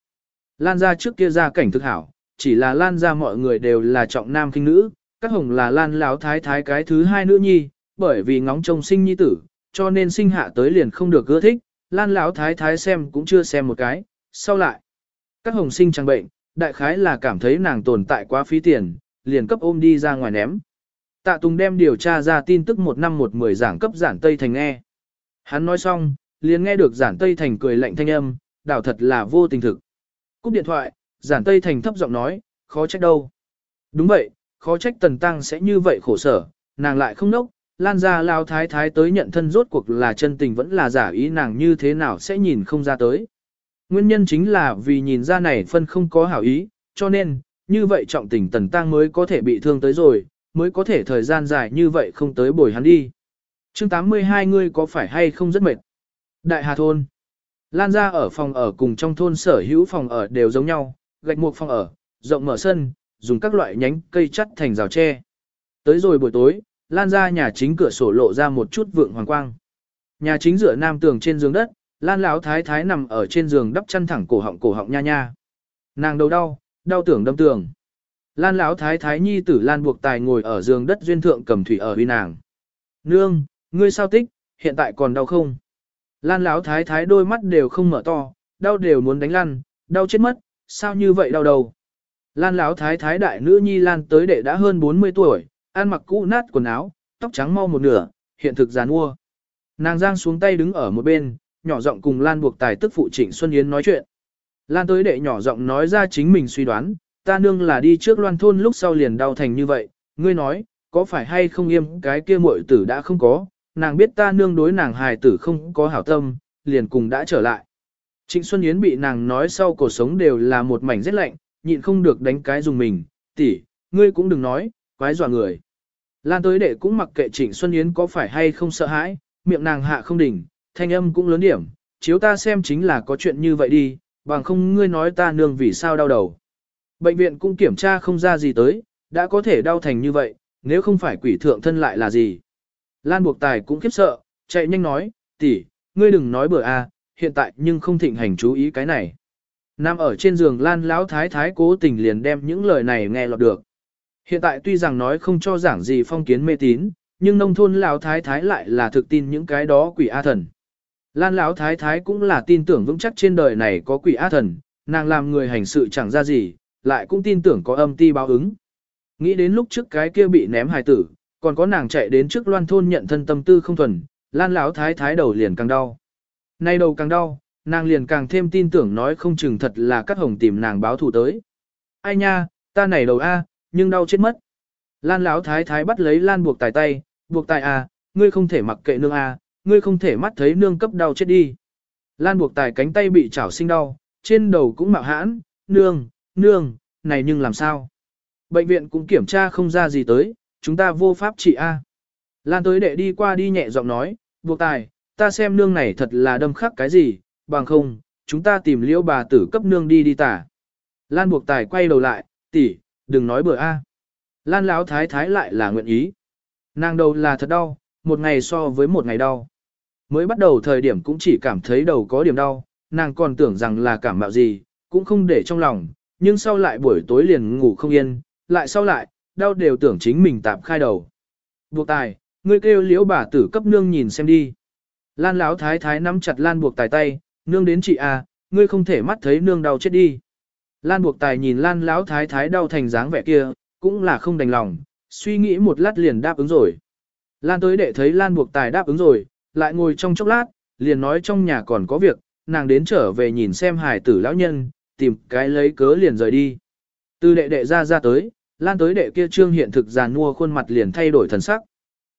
Lan ra trước kia ra cảnh thực hảo, chỉ là Lan ra mọi người đều là trọng nam kinh nữ, các hồng là Lan láo Thái Thái cái thứ hai nữ nhi, bởi vì ngóng trông sinh nhi tử, cho nên sinh hạ tới liền không được ưa thích, Lan láo Thái Thái xem cũng chưa xem một cái, sau lại, các hồng sinh chẳng bệnh, đại khái là cảm thấy nàng tồn tại quá phí tiền, liền cấp ôm đi ra ngoài ném. Tạ Tùng đem điều tra ra tin tức một năm một mười giảng cấp giản Tây Thành nghe. Hắn nói xong, liền nghe được giản Tây Thành cười lạnh thanh âm, đảo thật là vô tình thực. Cúp điện thoại, giản Tây Thành thấp giọng nói, khó trách đâu. Đúng vậy, khó trách Tần Tăng sẽ như vậy khổ sở, nàng lại không nốc, lan ra lao thái thái tới nhận thân rốt cuộc là chân tình vẫn là giả ý nàng như thế nào sẽ nhìn không ra tới. Nguyên nhân chính là vì nhìn ra này phân không có hảo ý, cho nên, như vậy trọng tình tần tăng mới có thể bị thương tới rồi, mới có thể thời gian dài như vậy không tới bồi hắn đi. chương 82 ngươi có phải hay không rất mệt? Đại Hà Thôn Lan ra ở phòng ở cùng trong thôn sở hữu phòng ở đều giống nhau, gạch một phòng ở, rộng mở sân, dùng các loại nhánh cây chắt thành rào tre. Tới rồi buổi tối, Lan ra nhà chính cửa sổ lộ ra một chút vượng hoàng quang. Nhà chính dựa nam tường trên giường đất, Lan lão thái thái nằm ở trên giường đắp chăn thẳng cổ họng cổ họng nha nha. Nàng đầu đau, đau tưởng đâm tường. Lan lão thái thái nhi tử Lan buộc tài ngồi ở giường đất duyên thượng cầm thủy ở uy nàng. Nương, ngươi sao tích, hiện tại còn đau không? Lan lão thái thái đôi mắt đều không mở to, đau đều muốn đánh lăn, đau chết mất, sao như vậy đau đầu? Lan lão thái thái đại nữ nhi Lan tới đệ đã hơn 40 tuổi, ăn mặc cũ nát quần áo, tóc trắng mau một nửa, hiện thực giàn mua. Nàng giang xuống tay đứng ở một bên, nhỏ giọng cùng Lan buộc tài tức phụ Trịnh Xuân Yến nói chuyện. Lan tới đệ nhỏ giọng nói ra chính mình suy đoán, ta nương là đi trước loan thôn lúc sau liền đau thành như vậy, ngươi nói, có phải hay không yêm cái kia muội tử đã không có, nàng biết ta nương đối nàng hài tử không có hảo tâm, liền cùng đã trở lại. Trịnh Xuân Yến bị nàng nói sau cổ sống đều là một mảnh rất lạnh, nhịn không được đánh cái dùng mình, tỷ, ngươi cũng đừng nói, quái dọa người. Lan tới đệ cũng mặc kệ Trịnh Xuân Yến có phải hay không sợ hãi, miệng nàng hạ không đỉnh, thanh âm cũng lớn điểm, chiếu ta xem chính là có chuyện như vậy đi, bằng không ngươi nói ta nương vì sao đau đầu. Bệnh viện cũng kiểm tra không ra gì tới, đã có thể đau thành như vậy, nếu không phải quỷ thượng thân lại là gì. Lan buộc tài cũng khiếp sợ, chạy nhanh nói, tỷ, ngươi đừng nói bừa a, hiện tại nhưng không thịnh hành chú ý cái này. Nam ở trên giường Lan lão thái thái cố tình liền đem những lời này nghe lọt được. Hiện tại tuy rằng nói không cho giảng gì phong kiến mê tín, nhưng nông thôn lão thái thái lại là thực tin những cái đó quỷ a thần. Lan lão thái thái cũng là tin tưởng vững chắc trên đời này có quỷ á thần, nàng làm người hành sự chẳng ra gì, lại cũng tin tưởng có âm ti báo ứng. Nghĩ đến lúc trước cái kia bị ném hài tử, còn có nàng chạy đến trước loan thôn nhận thân tâm tư không thuần, Lan lão thái thái đầu liền càng đau. Nay đầu càng đau, nàng liền càng thêm tin tưởng nói không chừng thật là cắt hồng tìm nàng báo thù tới. Ai nha, ta này đầu a, nhưng đau chết mất. Lan lão thái thái bắt lấy Lan buộc tài tay, buộc tài a, ngươi không thể mặc kệ nương a, ngươi không thể mắt thấy nương cấp đau chết đi. Lan buộc tài cánh tay bị chảo sinh đau, trên đầu cũng mạo hãn, nương, nương, này nhưng làm sao? Bệnh viện cũng kiểm tra không ra gì tới, chúng ta vô pháp trị A. Lan tới đệ đi qua đi nhẹ giọng nói, buộc tài, ta xem nương này thật là đâm khắc cái gì, bằng không, chúng ta tìm liễu bà tử cấp nương đi đi tả. Lan buộc tài quay đầu lại, tỷ, đừng nói bừa A. Lan lão thái thái lại là nguyện ý. Nàng đầu là thật đau, một ngày so với một ngày đau. Mới bắt đầu thời điểm cũng chỉ cảm thấy đầu có điểm đau, nàng còn tưởng rằng là cảm mạo gì, cũng không để trong lòng, nhưng sau lại buổi tối liền ngủ không yên, lại sau lại, đau đều tưởng chính mình tạp khai đầu. Buộc tài, ngươi kêu liễu bà tử cấp nương nhìn xem đi. Lan lão thái thái nắm chặt Lan buộc tài tay, nương đến chị à, ngươi không thể mắt thấy nương đau chết đi. Lan buộc tài nhìn Lan lão thái thái đau thành dáng vẻ kia, cũng là không đành lòng, suy nghĩ một lát liền đáp ứng rồi. Lan tới đệ thấy Lan buộc tài đáp ứng rồi, lại ngồi trong chốc lát, liền nói trong nhà còn có việc, nàng đến trở về nhìn xem hài tử lão nhân, tìm cái lấy cớ liền rời đi. Từ đệ đệ ra ra tới, lan tới đệ kia trương hiện thực giàn mua khuôn mặt liền thay đổi thần sắc.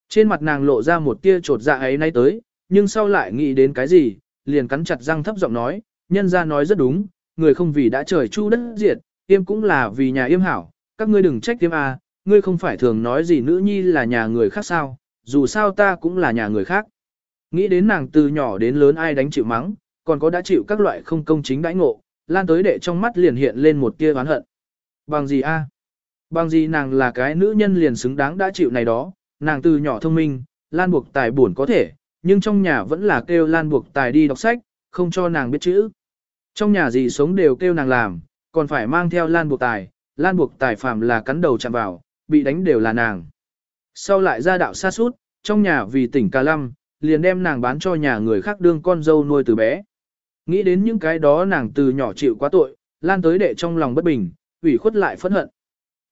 Trên mặt nàng lộ ra một tia trột dạ ấy nay tới, nhưng sau lại nghĩ đến cái gì, liền cắn chặt răng thấp giọng nói, nhân ra nói rất đúng, người không vì đã trời chu đất diệt, yêm cũng là vì nhà yêm hảo, các ngươi đừng trách yêm à, ngươi không phải thường nói gì nữ nhi là nhà người khác sao, dù sao ta cũng là nhà người khác. Nghĩ đến nàng từ nhỏ đến lớn ai đánh chịu mắng, còn có đã chịu các loại không công chính đãi ngộ, lan tới đệ trong mắt liền hiện lên một tia oán hận. Bằng gì a? Bằng gì nàng là cái nữ nhân liền xứng đáng đã chịu này đó, nàng từ nhỏ thông minh, lan buộc tài buồn có thể, nhưng trong nhà vẫn là kêu lan buộc tài đi đọc sách, không cho nàng biết chữ. Trong nhà gì sống đều kêu nàng làm, còn phải mang theo lan buộc tài, lan buộc tài phạm là cắn đầu chạm vào, bị đánh đều là nàng. Sau lại ra đạo xa suốt, trong nhà vì tỉnh ca lâm, liền đem nàng bán cho nhà người khác đương con dâu nuôi từ bé. Nghĩ đến những cái đó nàng từ nhỏ chịu quá tội, lan tới đệ trong lòng bất bình, ủy khuất lại phẫn hận.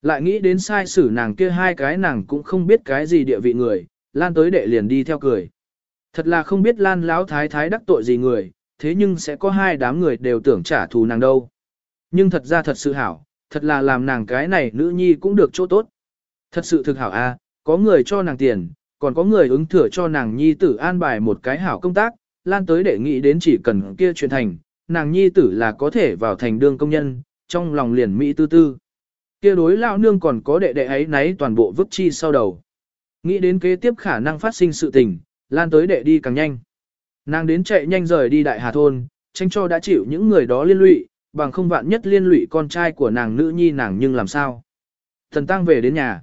Lại nghĩ đến sai xử nàng kia hai cái nàng cũng không biết cái gì địa vị người, lan tới đệ liền đi theo cười. Thật là không biết lan lão thái thái đắc tội gì người, thế nhưng sẽ có hai đám người đều tưởng trả thù nàng đâu. Nhưng thật ra thật sự hảo, thật là làm nàng cái này nữ nhi cũng được chỗ tốt. Thật sự thực hảo a, à, có người cho nàng tiền, còn có người ứng thừa cho nàng nhi tử an bài một cái hảo công tác, lan tới để nghĩ đến chỉ cần kia chuyện thành, nàng nhi tử là có thể vào thành đương công nhân, trong lòng liền mỹ tư tư. Kia đối lão nương còn có đệ đệ ấy nấy toàn bộ vứt chi sau đầu. Nghĩ đến kế tiếp khả năng phát sinh sự tình, lan tới đệ đi càng nhanh. Nàng đến chạy nhanh rời đi đại hà thôn, tránh cho đã chịu những người đó liên lụy, bằng không vạn nhất liên lụy con trai của nàng nữ nhi nàng nhưng làm sao. Thần tăng về đến nhà.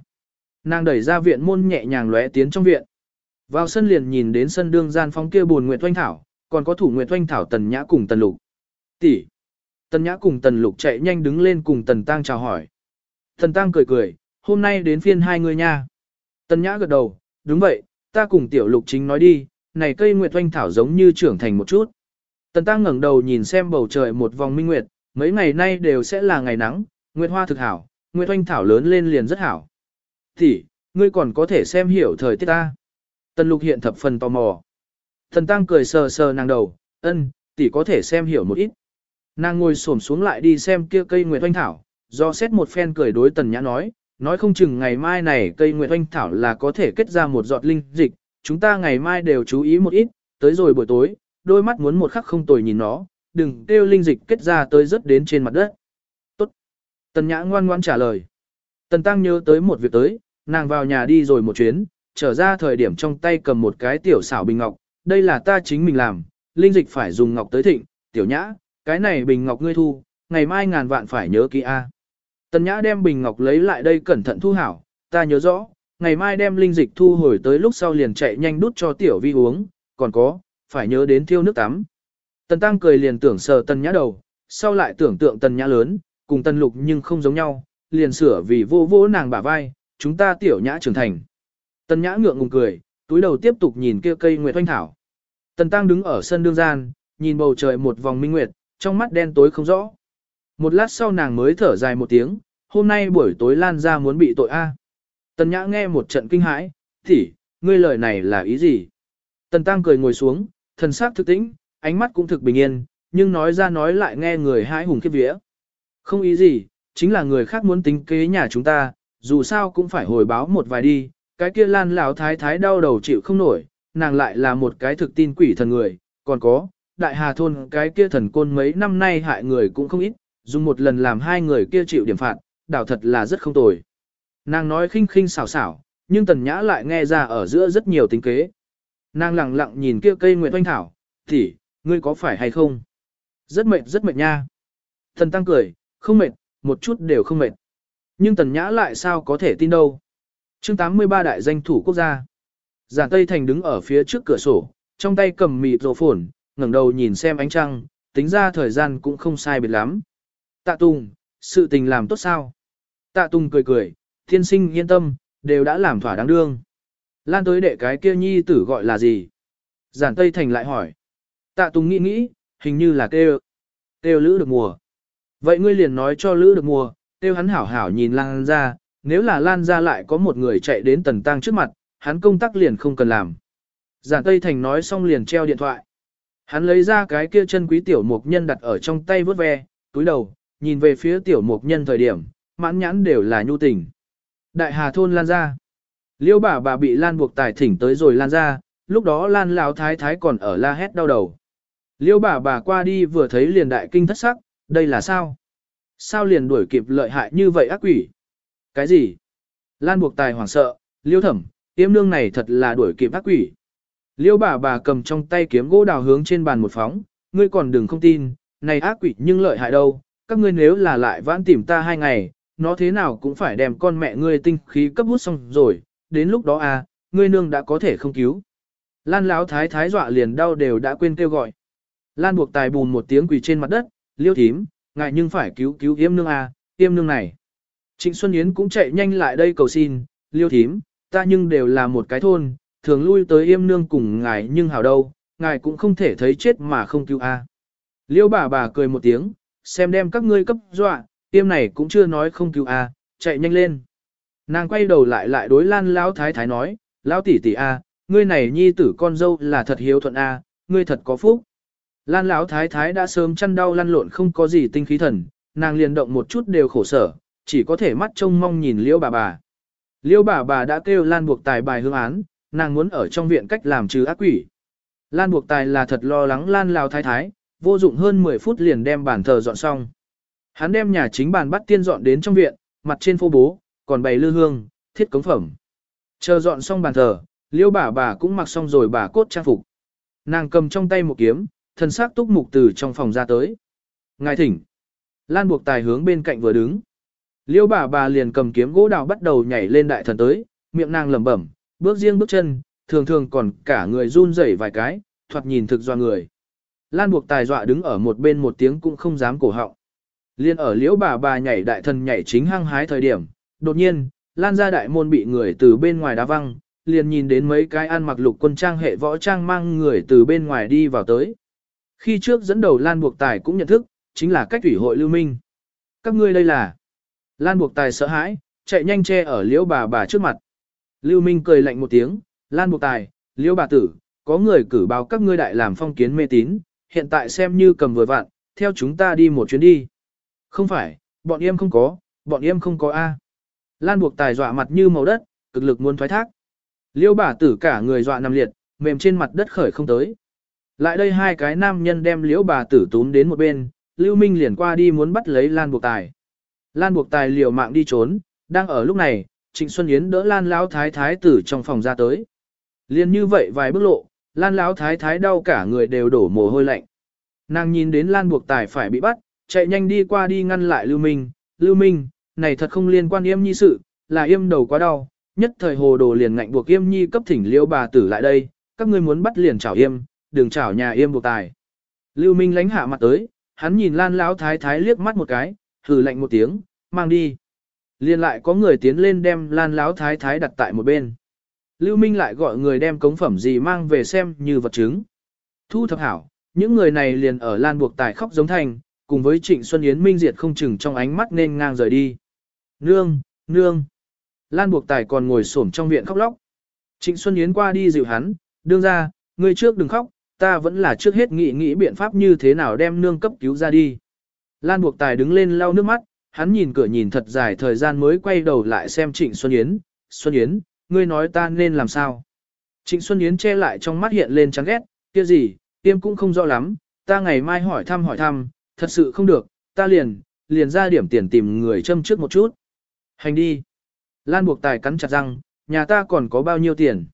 Nàng đẩy ra viện môn nhẹ nhàng lóe tiến trong viện. Vào sân liền nhìn đến sân đương gian phóng kia buồn Nguyệt Oanh Thảo, còn có thủ Nguyệt Oanh Thảo Tần Nhã cùng Tần Lục. Tỷ. Tần Nhã cùng Tần Lục chạy nhanh đứng lên cùng Tần Tăng chào hỏi. Tần Tăng cười cười, hôm nay đến phiên hai người nha. Tần Nhã gật đầu, đúng vậy, ta cùng Tiểu Lục chính nói đi, này cây Nguyệt Oanh Thảo giống như trưởng thành một chút. Tần Tăng ngẩng đầu nhìn xem bầu trời một vòng minh nguyệt, mấy ngày nay đều sẽ là ngày nắng, Nguyệt Hoa thực hảo, Nguyệt Oanh Thảo lớn lên liền rất hảo. Tỷ, ngươi còn có thể xem hiểu thời tiết ta. Tần lục hiện thập phần tò mò. Thần tăng cười sờ sờ nàng đầu, ân, tỷ có thể xem hiểu một ít. Nàng ngồi xổm xuống lại đi xem kia cây nguyệt oanh thảo, do xét một phen cười đối tần nhã nói, nói không chừng ngày mai này cây nguyệt oanh thảo là có thể kết ra một giọt linh dịch, chúng ta ngày mai đều chú ý một ít, tới rồi buổi tối, đôi mắt muốn một khắc không tồi nhìn nó, đừng kêu linh dịch kết ra tới rất đến trên mặt đất. Tốt. Tần nhã ngoan ngoan trả lời. Tần Tăng nhớ tới một việc tới, nàng vào nhà đi rồi một chuyến, trở ra thời điểm trong tay cầm một cái tiểu xảo bình ngọc, đây là ta chính mình làm, linh dịch phải dùng ngọc tới thịnh, tiểu nhã, cái này bình ngọc ngươi thu, ngày mai ngàn vạn phải nhớ kỹ a. Tần nhã đem bình ngọc lấy lại đây cẩn thận thu hảo, ta nhớ rõ, ngày mai đem linh dịch thu hồi tới lúc sau liền chạy nhanh đút cho tiểu vi uống, còn có, phải nhớ đến thiêu nước tắm. Tần tăng cười liền tưởng sờ tần nhã đầu, sau lại tưởng tượng tần nhã lớn, cùng tần lục nhưng không giống nhau, liền sửa vì vô vô nàng bả vai, chúng ta tiểu nhã trưởng thành. Tần nhã ngượng ngùng cười, túi đầu tiếp tục nhìn kia cây nguyệt oanh thảo. Tần tăng đứng ở sân đương gian, nhìn bầu trời một vòng minh nguyệt, trong mắt đen tối không rõ. Một lát sau nàng mới thở dài một tiếng, hôm nay buổi tối lan ra muốn bị tội a. Tần nhã nghe một trận kinh hãi, thì, ngươi lời này là ý gì? Tần tăng cười ngồi xuống, thần sắc thực tĩnh, ánh mắt cũng thực bình yên, nhưng nói ra nói lại nghe người hãi hùng khiếp vía. Không ý gì, chính là người khác muốn tính kế nhà chúng ta, dù sao cũng phải hồi báo một vài đi, cái kia lan lão thái thái đau đầu chịu không nổi, nàng lại là một cái thực tin quỷ thần người, còn có, đại hà thôn cái kia thần côn mấy năm nay hại người cũng không ít, dùng một lần làm hai người kia chịu điểm phạt, đảo thật là rất không tồi. Nàng nói khinh khinh xảo xảo, nhưng tần nhã lại nghe ra ở giữa rất nhiều tính kế. Nàng lặng lặng nhìn kia cây nguyệt oanh thảo, thì, ngươi có phải hay không? Rất mệt rất mệt nha. Thần tăng cười, không mệt, một chút đều không mệt. Nhưng tần nhã lại sao có thể tin đâu. chương 83 đại danh thủ quốc gia. Giản Tây Thành đứng ở phía trước cửa sổ, trong tay cầm mịt rổ phồn, ngẩng đầu nhìn xem ánh trăng, tính ra thời gian cũng không sai biệt lắm. Tạ Tùng, sự tình làm tốt sao? Tạ Tùng cười cười, thiên sinh yên tâm, đều đã làm thỏa đáng đương. Lan tới đệ cái kia nhi tử gọi là gì? Giản Tây Thành lại hỏi. Tạ Tùng nghĩ nghĩ, hình như là kêu. Kêu lữ được mùa. Vậy ngươi liền nói cho lữ được mua. tiêu hắn hảo hảo nhìn Lan ra, nếu là Lan ra lại có một người chạy đến tần tăng trước mặt, hắn công tác liền không cần làm. Giản Tây Thành nói xong liền treo điện thoại. Hắn lấy ra cái kia chân quý tiểu mục nhân đặt ở trong tay vớt ve, túi đầu, nhìn về phía tiểu mục nhân thời điểm, mãn nhãn đều là nhu tình. Đại Hà thôn Lan ra. Liêu bà bà bị Lan buộc tài thỉnh tới rồi Lan ra, lúc đó Lan lão thái thái còn ở la hét đau đầu. Liêu bà bà qua đi vừa thấy liền đại kinh thất sắc, đây là sao? Sao liền đuổi kịp lợi hại như vậy ác quỷ? Cái gì? Lan buộc tài hoảng sợ, liêu thẩm, tiêm nương này thật là đuổi kịp ác quỷ. Liêu bà bà cầm trong tay kiếm gỗ đào hướng trên bàn một phóng, ngươi còn đừng không tin, này ác quỷ nhưng lợi hại đâu, các ngươi nếu là lại vãn tìm ta hai ngày, nó thế nào cũng phải đem con mẹ ngươi tinh khí cấp hút xong rồi, đến lúc đó à, ngươi nương đã có thể không cứu. Lan Lão thái thái dọa liền đau đều đã quên kêu gọi. Lan buộc tài bùn một tiếng quỳ trên mặt đất, liêu thím, ngại nhưng phải cứu cứu yêm nương à, yêm nương này. Trịnh Xuân Yến cũng chạy nhanh lại đây cầu xin, liêu thím, ta nhưng đều là một cái thôn, thường lui tới yêm nương cùng ngài nhưng hảo đâu, ngài cũng không thể thấy chết mà không cứu a. À. Liêu bà bà cười một tiếng, xem đem các ngươi cấp dọa, yêm này cũng chưa nói không cứu a, à, chạy nhanh lên. Nàng quay đầu lại lại đối lan lão thái thái nói, lão tỷ tỷ a, ngươi này nhi tử con dâu là thật hiếu thuận a, ngươi thật có phúc. Lan lão thái thái đã sớm chăn đau lăn lộn không có gì tinh khí thần, nàng liền động một chút đều khổ sở, chỉ có thể mắt trông mong nhìn liễu bà bà. Liễu bà bà đã kêu Lan buộc tài bài hương án, nàng muốn ở trong viện cách làm trừ ác quỷ. Lan buộc tài là thật lo lắng Lan lão thái thái, vô dụng hơn 10 phút liền đem bàn thờ dọn xong. Hắn đem nhà chính bàn bắt tiên dọn đến trong viện, mặt trên phô bố, còn bày lư hương, thiết cống phẩm. Chờ dọn xong bàn thờ, liêu bà bà cũng mặc xong rồi bà cốt trang phục. Nàng cầm trong tay một kiếm, thân xác túc mục từ trong phòng ra tới. Ngài thỉnh. Lan buộc tài hướng bên cạnh vừa đứng. Liêu bà bà liền cầm kiếm gỗ đào bắt đầu nhảy lên đại thần tới, miệng nàng lẩm bẩm, bước riêng bước chân, thường thường còn cả người run rẩy vài cái, thoạt nhìn thực doa người. Lan buộc tài dọa đứng ở một bên một tiếng cũng không dám cổ họng. Liên ở liễu bà bà nhảy đại thần nhảy chính hăng hái thời điểm, đột nhiên, Lan ra đại môn bị người từ bên ngoài đá văng, liền nhìn đến mấy cái ăn mặc lục quân trang hệ võ trang mang người từ bên ngoài đi vào tới. Khi trước dẫn đầu Lan Buộc Tài cũng nhận thức, chính là cách thủy hội lưu minh. Các ngươi đây là... Lan Buộc Tài sợ hãi, chạy nhanh che ở liễu bà bà trước mặt. Lưu Minh cười lạnh một tiếng, Lan Buộc Tài, liễu bà tử, có người cử báo các ngươi đại làm phong kiến mê tín, hiện tại xem như cầm vừa vạn. theo chúng ta đi một chuyến đi. Không phải, bọn em không có, bọn em không có A. Lan buộc tài dọa mặt như màu đất, cực lực muốn thoái thác. Liêu bà tử cả người dọa nằm liệt, mềm trên mặt đất khởi không tới. Lại đây hai cái nam nhân đem liễu bà tử túm đến một bên, Lưu Minh liền qua đi muốn bắt lấy Lan buộc tài. Lan buộc tài liều mạng đi trốn, Đang ở lúc này, Trịnh Xuân Yến đỡ Lan Lão Thái Thái tử trong phòng ra tới. liền như vậy vài bước lộ, Lan Lão Thái Thái đau cả người đều đổ mồ hôi lạnh. Nàng nhìn đến Lan Buộc Tài phải bị bắt, chạy nhanh đi qua đi ngăn lại Lưu Minh. Lưu Minh, này thật không liên quan yêm nhi sự, là yêm đầu quá đau, nhất thời hồ đồ liền ngạnh buộc yêm nhi cấp thỉnh liêu bà tử lại đây, các ngươi muốn bắt liền chảo yêm, đừng chảo nhà yêm buộc tài. Lưu Minh lánh hạ mặt tới, hắn nhìn Lan Lão Thái Thái liếc mắt một cái, hừ lạnh một tiếng, mang đi. Liên lại có người tiến lên đem Lan Lão Thái Thái đặt tại một bên. Lưu Minh lại gọi người đem cống phẩm gì mang về xem như vật chứng. Thu thập hảo, những người này liền ở Lan buộc tài khóc giống thành, cùng với Trịnh Xuân Yến Minh Diệt không chừng trong ánh mắt nên ngang rời đi. Nương, nương. Lan buộc tài còn ngồi xổm trong viện khóc lóc. Trịnh Xuân Yến qua đi dịu hắn, đương ra, ngươi trước đừng khóc, ta vẫn là trước hết nghĩ nghĩ biện pháp như thế nào đem nương cấp cứu ra đi. Lan buộc tài đứng lên lau nước mắt, hắn nhìn cửa nhìn thật dài thời gian mới quay đầu lại xem Trịnh Xuân Yến. Xuân Yến, ngươi nói ta nên làm sao? Trịnh Xuân Yến che lại trong mắt hiện lên chán ghét, kia gì, tiêm cũng không rõ lắm, ta ngày mai hỏi thăm hỏi thăm, thật sự không được, ta liền, liền ra điểm tiền tìm người châm trước một chút. Hành đi. Lan buộc tài cắn chặt răng, nhà ta còn có bao nhiêu tiền?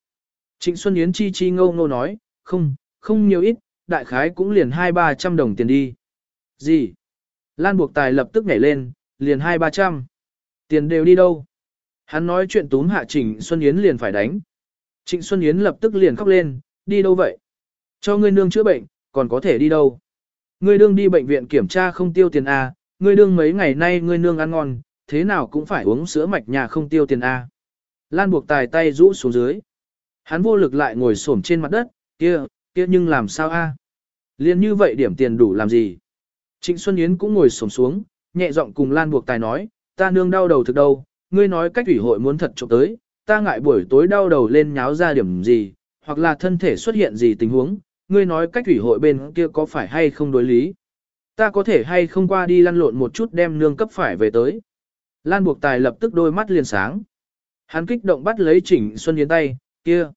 Trịnh Xuân Yến chi chi ngâu ngô nói, không, không nhiều ít, đại khái cũng liền hai ba trăm đồng tiền đi. Gì? Lan buộc tài lập tức nhảy lên, liền hai ba trăm. Tiền đều đi đâu? Hắn nói chuyện túm hạ Trịnh Xuân Yến liền phải đánh. Trịnh Xuân Yến lập tức liền khóc lên, đi đâu vậy? Cho ngươi nương chữa bệnh, còn có thể đi đâu? Ngươi đương đi bệnh viện kiểm tra không tiêu tiền A, ngươi đương mấy ngày nay ngươi nương ăn ngon, thế nào cũng phải uống sữa mạch nhà không tiêu tiền A. Lan buộc tài tay rũ xuống dưới. Hắn vô lực lại ngồi xổm trên mặt đất, kia, kia nhưng làm sao A? Liên như vậy điểm tiền đủ làm gì? Trịnh Xuân Yến cũng ngồi xổm xuống, nhẹ giọng cùng Lan buộc tài nói, ta nương đau đầu thực đâu, ngươi nói cách ủy hội muốn thật trộm tới, ta ngại buổi tối đau đầu lên nháo ra điểm gì, hoặc là thân thể xuất hiện gì tình huống, ngươi nói cách ủy hội bên kia có phải hay không đối lý. Ta có thể hay không qua đi lăn lộn một chút đem nương cấp phải về tới. Lan buộc tài lập tức đôi mắt liền sáng. Hắn kích động bắt lấy Trịnh Xuân Yến tay, kia.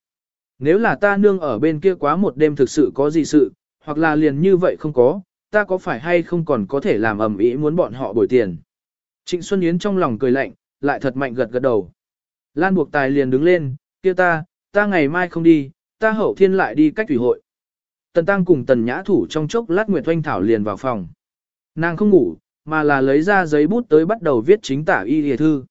Nếu là ta nương ở bên kia quá một đêm thực sự có gì sự, hoặc là liền như vậy không có, ta có phải hay không còn có thể làm ầm ĩ muốn bọn họ bồi tiền. Trịnh Xuân Yến trong lòng cười lạnh, lại thật mạnh gật gật đầu. Lan buộc tài liền đứng lên, kia ta, ta ngày mai không đi, ta hậu thiên lại đi cách thủy hội. Tần Tăng cùng Tần Nhã Thủ trong chốc lát Nguyệt Oanh Thảo liền vào phòng. Nàng không ngủ, mà là lấy ra giấy bút tới bắt đầu viết chính tả y lìa thư.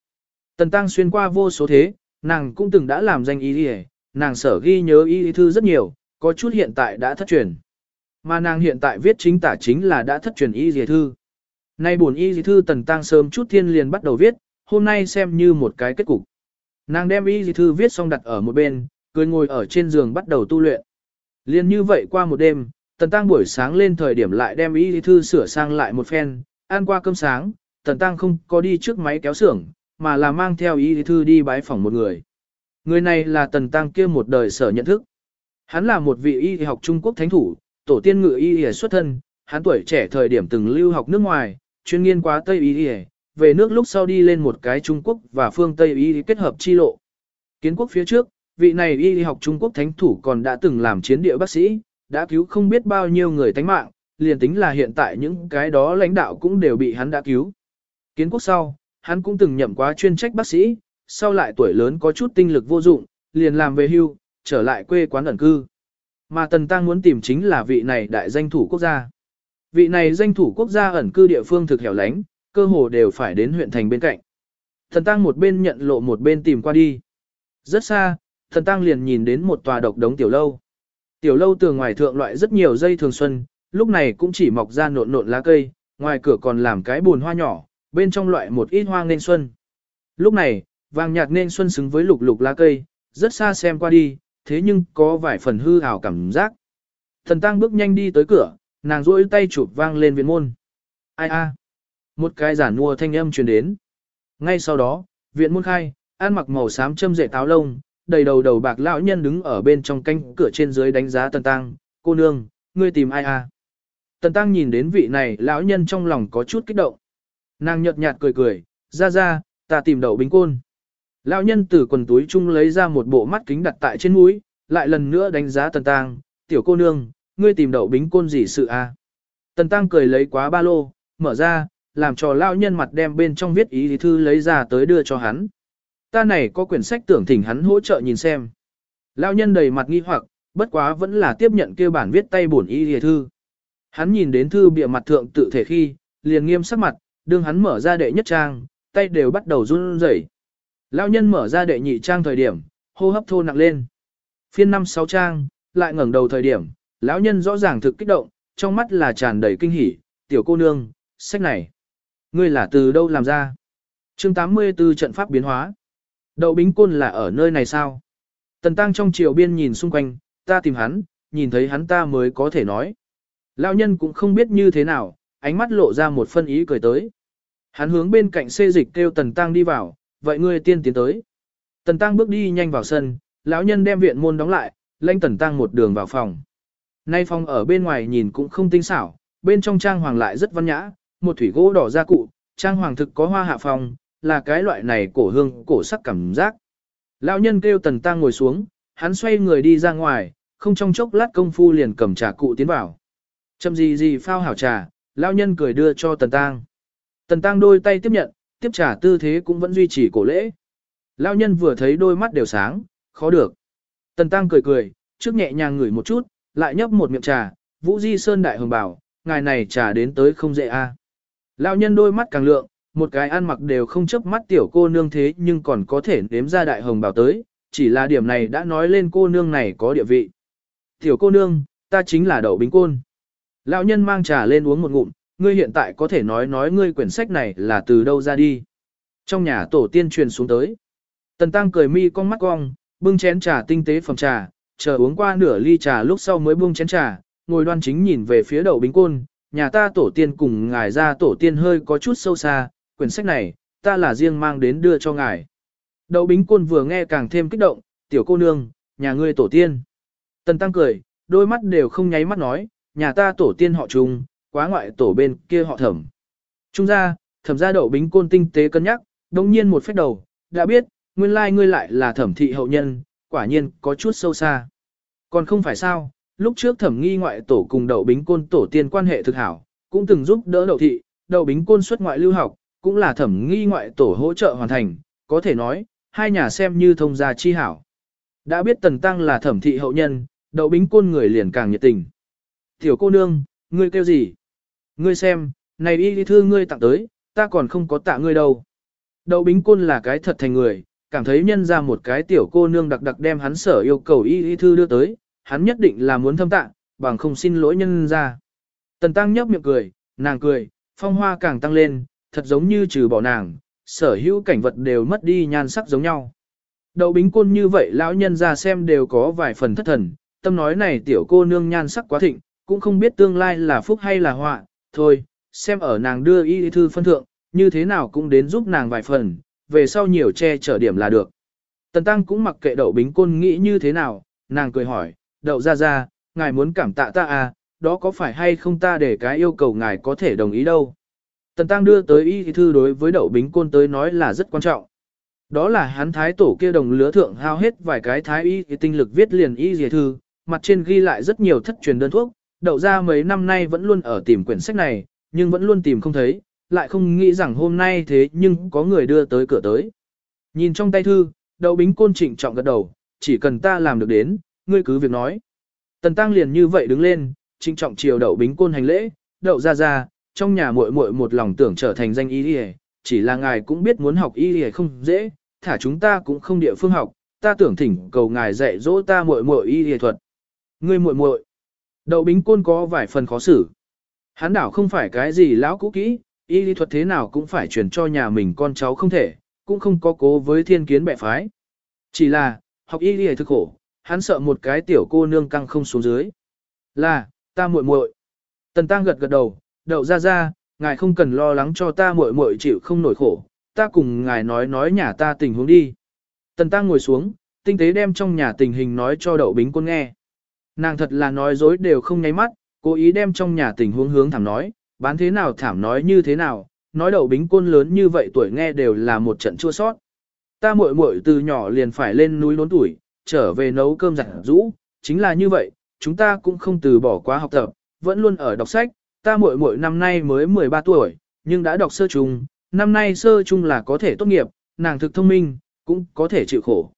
Tần Tăng xuyên qua vô số thế, nàng cũng từng đã làm danh y lìa, nàng sở ghi nhớ y thư rất nhiều, có chút hiện tại đã thất truyền. Mà nàng hiện tại viết chính tả chính là đã thất truyền y dì thư. Nay buồn y dì thư Tần Tăng sớm chút thiên liền bắt đầu viết, hôm nay xem như một cái kết cục. Nàng đem y dì thư viết xong đặt ở một bên, cười ngồi ở trên giường bắt đầu tu luyện. Liên như vậy qua một đêm, Tần Tăng buổi sáng lên thời điểm lại đem y thư sửa sang lại một phen, ăn qua cơm sáng, Tần Tăng không có đi trước máy kéo xưởng, mà là mang theo y thư đi bái phỏng một người. Người này là Tần Tăng kia một đời sở nhận thức. Hắn là một vị y học Trung Quốc thánh thủ, tổ tiên ngự y xuất thân, hắn tuổi trẻ thời điểm từng lưu học nước ngoài, chuyên nghiên qua Tây y về nước lúc sau đi lên một cái Trung Quốc và phương Tây y kết hợp chi lộ. Kiến quốc phía trước, vị này y học Trung Quốc thánh thủ còn đã từng làm chiến địa bác sĩ, đã cứu không biết bao nhiêu người tánh mạng, liền tính là hiện tại những cái đó lãnh đạo cũng đều bị hắn đã cứu. Kiến quốc sau, hắn cũng từng nhậm quá chuyên trách bác sĩ, sau lại tuổi lớn có chút tinh lực vô dụng, liền làm về hưu, trở lại quê quán ẩn cư. Mà Tần Tăng muốn tìm chính là vị này đại danh thủ quốc gia. Vị này danh thủ quốc gia ẩn cư địa phương thực hẻo lánh, cơ hồ đều phải đến huyện thành bên cạnh. Thần Tăng một bên nhận lộ một bên tìm qua đi. Rất xa, thần tăng liền nhìn đến một tòa độc đống tiểu lâu. Tiểu lâu tường ngoài thượng loại rất nhiều dây thường xuân, lúc này cũng chỉ mọc ra nộn nộn lá cây, ngoài cửa còn làm cái bùn hoa nhỏ, bên trong loại một ít hoa nên xuân. Lúc này, vàng nhạt nên xuân xứng với lục lục lá cây, rất xa xem qua đi, thế nhưng có vài phần hư ảo cảm giác. Thần tăng bước nhanh đi tới cửa, nàng rỗi tay chụp vang lên viện môn. Ai a? Một cái giả nua thanh âm truyền đến. Ngay sau đó, viện môn khai, ăn mặc màu xám châm rễ táo lông, đầy đầu đầu bạc lão nhân đứng ở bên trong canh cửa trên dưới đánh giá Tần Tăng, cô nương, ngươi tìm ai à? Tần Tăng nhìn đến vị này lão nhân trong lòng có chút kích động. Nàng nhợt nhạt cười cười, ra ra, ta tìm đậu bính côn. Lão nhân từ quần túi chung lấy ra một bộ mắt kính đặt tại trên mũi, lại lần nữa đánh giá Tần Tăng, tiểu cô nương, ngươi tìm đậu bính côn gì sự à? Tần Tăng cười lấy quá ba lô, mở ra, làm cho lão nhân mặt đem bên trong viết ý thư lấy ra tới đưa cho hắn. Ta này có quyển sách tưởng thỉnh hắn hỗ trợ nhìn xem. lão nhân đầy mặt nghi hoặc, bất quá vẫn là tiếp nhận kêu bản viết tay bổn ý thư. Hắn nhìn đến thư bìa mặt thượng tự thể khi, liền nghiêm sắc mặt, đương hắn mở ra đệ nhất trang, tay đều bắt đầu run rẩy. Lao nhân mở ra đệ nhị trang thời điểm, hô hấp thô nặng lên. Phiên năm sáu trang, lại ngẩng đầu thời điểm, lão nhân rõ ràng thực kích động, trong mắt là tràn đầy kinh hỉ, tiểu cô nương, sách này. Ngươi là từ đâu làm ra? chương 84 trận pháp biến hóa. Đậu bính côn là ở nơi này sao? Tần tăng trong triều biên nhìn xung quanh, ta tìm hắn, nhìn thấy hắn ta mới có thể nói. Lão nhân cũng không biết như thế nào, ánh mắt lộ ra một phân ý cười tới. Hắn hướng bên cạnh xê dịch kêu tần tăng đi vào, vậy ngươi tiên tiến tới. Tần tăng bước đi nhanh vào sân, lão nhân đem viện môn đóng lại, lãnh tần tăng một đường vào phòng. Nay phòng ở bên ngoài nhìn cũng không tinh xảo, bên trong trang hoàng lại rất văn nhã, một thủy gỗ đỏ gia cụ, trang hoàng thực có hoa hạ phòng, là cái loại này cổ hương, cổ sắc cảm giác. Lão nhân kêu tần tăng ngồi xuống, hắn xoay người đi ra ngoài, không trong chốc lát công phu liền cầm trà cụ tiến vào. Chậm gì gì phao hảo trà, lão nhân cười đưa cho tần tăng. Tần tăng đôi tay tiếp nhận, tiếp trà tư thế cũng vẫn duy trì cổ lễ. Lão nhân vừa thấy đôi mắt đều sáng, khó được. Tần tăng cười cười, trước nhẹ nhàng ngửi một chút, lại nhấp một miệng trà, Vũ Di Sơn đại hồng bảo, ngài này trà đến tới không dễ a. À. Lão nhân đôi mắt càng lượng, một cái ăn mặc đều không chấp mắt tiểu cô nương thế nhưng còn có thể nếm ra đại hồng bảo tới, chỉ là điểm này đã nói lên cô nương này có địa vị. Tiểu cô nương, ta chính là đậu bính côn. Lão nhân mang trà lên uống một ngụm, ngươi hiện tại có thể nói nói ngươi quyển sách này là từ đâu ra đi. Trong nhà tổ tiên truyền xuống tới. Tần tăng cười mi con mắt cong, bưng chén trà tinh tế phẩm trà, chờ uống qua nửa ly trà lúc sau mới buông chén trà, ngồi đoan chính nhìn về phía đầu bính côn, nhà ta tổ tiên cùng ngài ra tổ tiên hơi có chút sâu xa, quyển sách này, ta là riêng mang đến đưa cho ngài. Đậu bính côn vừa nghe càng thêm kích động, tiểu cô nương, nhà ngươi tổ tiên. Tần tăng cười, đôi mắt đều không nháy mắt nói, nhà ta tổ tiên họ trùng quá ngoại tổ bên kia họ thẩm. Trung gia thẩm gia đậu bính côn tinh tế cân nhắc, đồng nhiên một phép đầu, đã biết, nguyên lai ngươi lại là thẩm thị hậu nhân, quả nhiên có chút sâu xa. Còn không phải sao, lúc trước thẩm nghi ngoại tổ cùng đậu bính côn tổ tiên quan hệ thực hảo, cũng từng giúp đỡ đậu thị, đậu bính côn xuất ngoại lưu học, cũng là thẩm nghi ngoại tổ hỗ trợ hoàn thành, có thể nói, hai nhà xem như thông gia chi hảo. Đã biết tần tăng là thẩm thị hậu nhân, đậu bính côn người liền càng nhiệt tình. Tiểu cô nương, ngươi kêu gì? Ngươi xem, này y thư ngươi tặng tới, ta còn không có tạ ngươi đâu. Đậu bính côn là cái thật thành người, cảm thấy nhân ra một cái tiểu cô nương đặc đặc đem hắn sở yêu cầu y y thư đưa tới, hắn nhất định là muốn thâm tạ, bằng không xin lỗi nhân ra. Tần tăng nhấp miệng cười, nàng cười, phong hoa càng tăng lên, thật giống như trừ bỏ nàng, sở hữu cảnh vật đều mất đi nhan sắc giống nhau. Đậu bính côn như vậy lão nhân ra xem đều có vài phần thất thần, tâm nói này tiểu cô nương nhan sắc quá thịnh, cũng không biết tương lai là phúc hay là họa, thôi, xem ở nàng đưa y thư phân thượng, như thế nào cũng đến giúp nàng vài phần, về sau nhiều che chở điểm là được. Tần Tăng cũng mặc kệ đậu bính côn nghĩ như thế nào, nàng cười hỏi, đậu ra ra, ngài muốn cảm tạ ta à, đó có phải hay không ta để cái yêu cầu ngài có thể đồng ý đâu. Tần Tăng đưa tới y thư đối với đậu bính côn tới nói là rất quan trọng. Đó là hắn thái tổ kia đồng lứa thượng hao hết vài cái thái y tinh lực viết liền y dề thư, mặt trên ghi lại rất nhiều thất truyền đơn thuốc, đậu ra mấy năm nay vẫn luôn ở tìm quyển sách này, nhưng vẫn luôn tìm không thấy, lại không nghĩ rằng hôm nay thế nhưng có người đưa tới cửa tới. Nhìn trong tay thư, đậu bính côn trịnh trọng gật đầu, chỉ cần ta làm được đến, ngươi cứ việc nói. Tần tăng liền như vậy đứng lên, trịnh trọng chiều đậu bính côn hành lễ, đậu ra ra, trong nhà muội muội một lòng tưởng trở thành danh y đi chỉ là ngài cũng biết muốn học y đi không dễ, thả chúng ta cũng không địa phương học, ta tưởng thỉnh cầu ngài dạy dỗ ta muội muội y y thuật. Ngươi muội muội. Đậu bính côn có vài phần khó xử. Hắn đảo không phải cái gì lão cũ kỹ, y lý thuật thế nào cũng phải truyền cho nhà mình con cháu không thể, cũng không có cố với thiên kiến bẻ phái. Chỉ là, học y lý thực khổ, hắn sợ một cái tiểu cô nương căng không xuống dưới. Là, ta muội muội. Tần Tăng gật gật đầu, đậu ra ra, ngài không cần lo lắng cho ta muội muội chịu không nổi khổ, ta cùng ngài nói nói nhà ta tình huống đi. Tần Tăng ngồi xuống, tinh tế đem trong nhà tình hình nói cho đậu bính quân nghe. Nàng thật là nói dối đều không nháy mắt, cố ý đem trong nhà tình huống hướng thảm nói, bán thế nào thảm nói như thế nào, nói đầu bính côn lớn như vậy tuổi nghe đều là một trận chua sót. Ta muội muội từ nhỏ liền phải lên núi lớn tuổi, trở về nấu cơm giặt rũ, chính là như vậy, chúng ta cũng không từ bỏ quá học tập, vẫn luôn ở đọc sách, ta muội muội năm nay mới 13 tuổi, nhưng đã đọc sơ trung, năm nay sơ trung là có thể tốt nghiệp, nàng thực thông minh, cũng có thể chịu khổ.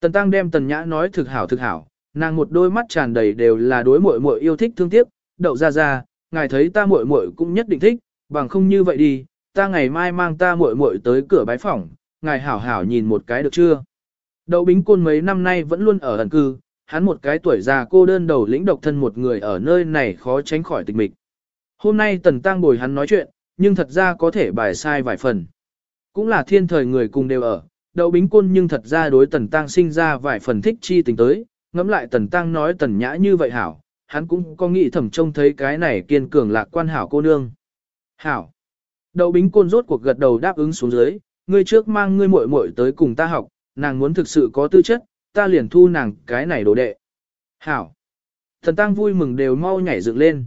Tần Tăng đem Tần Nhã nói thực hảo thực hảo, nàng một đôi mắt tràn đầy đều là đối muội muội yêu thích thương tiếc, đậu ra ra, ngài thấy ta muội muội cũng nhất định thích, bằng không như vậy đi, ta ngày mai mang ta muội muội tới cửa bái phỏng, ngài hảo hảo nhìn một cái được chưa? Đậu Bính Côn mấy năm nay vẫn luôn ở ẩn cư, hắn một cái tuổi già cô đơn đầu lĩnh độc thân một người ở nơi này khó tránh khỏi tịch mịch. Hôm nay Tần Tăng bồi hắn nói chuyện, nhưng thật ra có thể bài sai vài phần. Cũng là thiên thời người cùng đều ở, đậu bính côn nhưng thật ra đối Tần Tăng sinh ra vài phần thích chi tình tới, ngẫm lại Tần Tăng nói Tần Nhã như vậy hảo, hắn cũng có nghĩ thầm trông thấy cái này kiên cường lạc quan hảo cô nương. Hảo. Đậu bính côn rốt cuộc gật đầu đáp ứng xuống dưới, ngươi trước mang ngươi muội muội tới cùng ta học, nàng muốn thực sự có tư chất, ta liền thu nàng cái này đồ đệ. Hảo. Thần Tăng vui mừng đều mau nhảy dựng lên.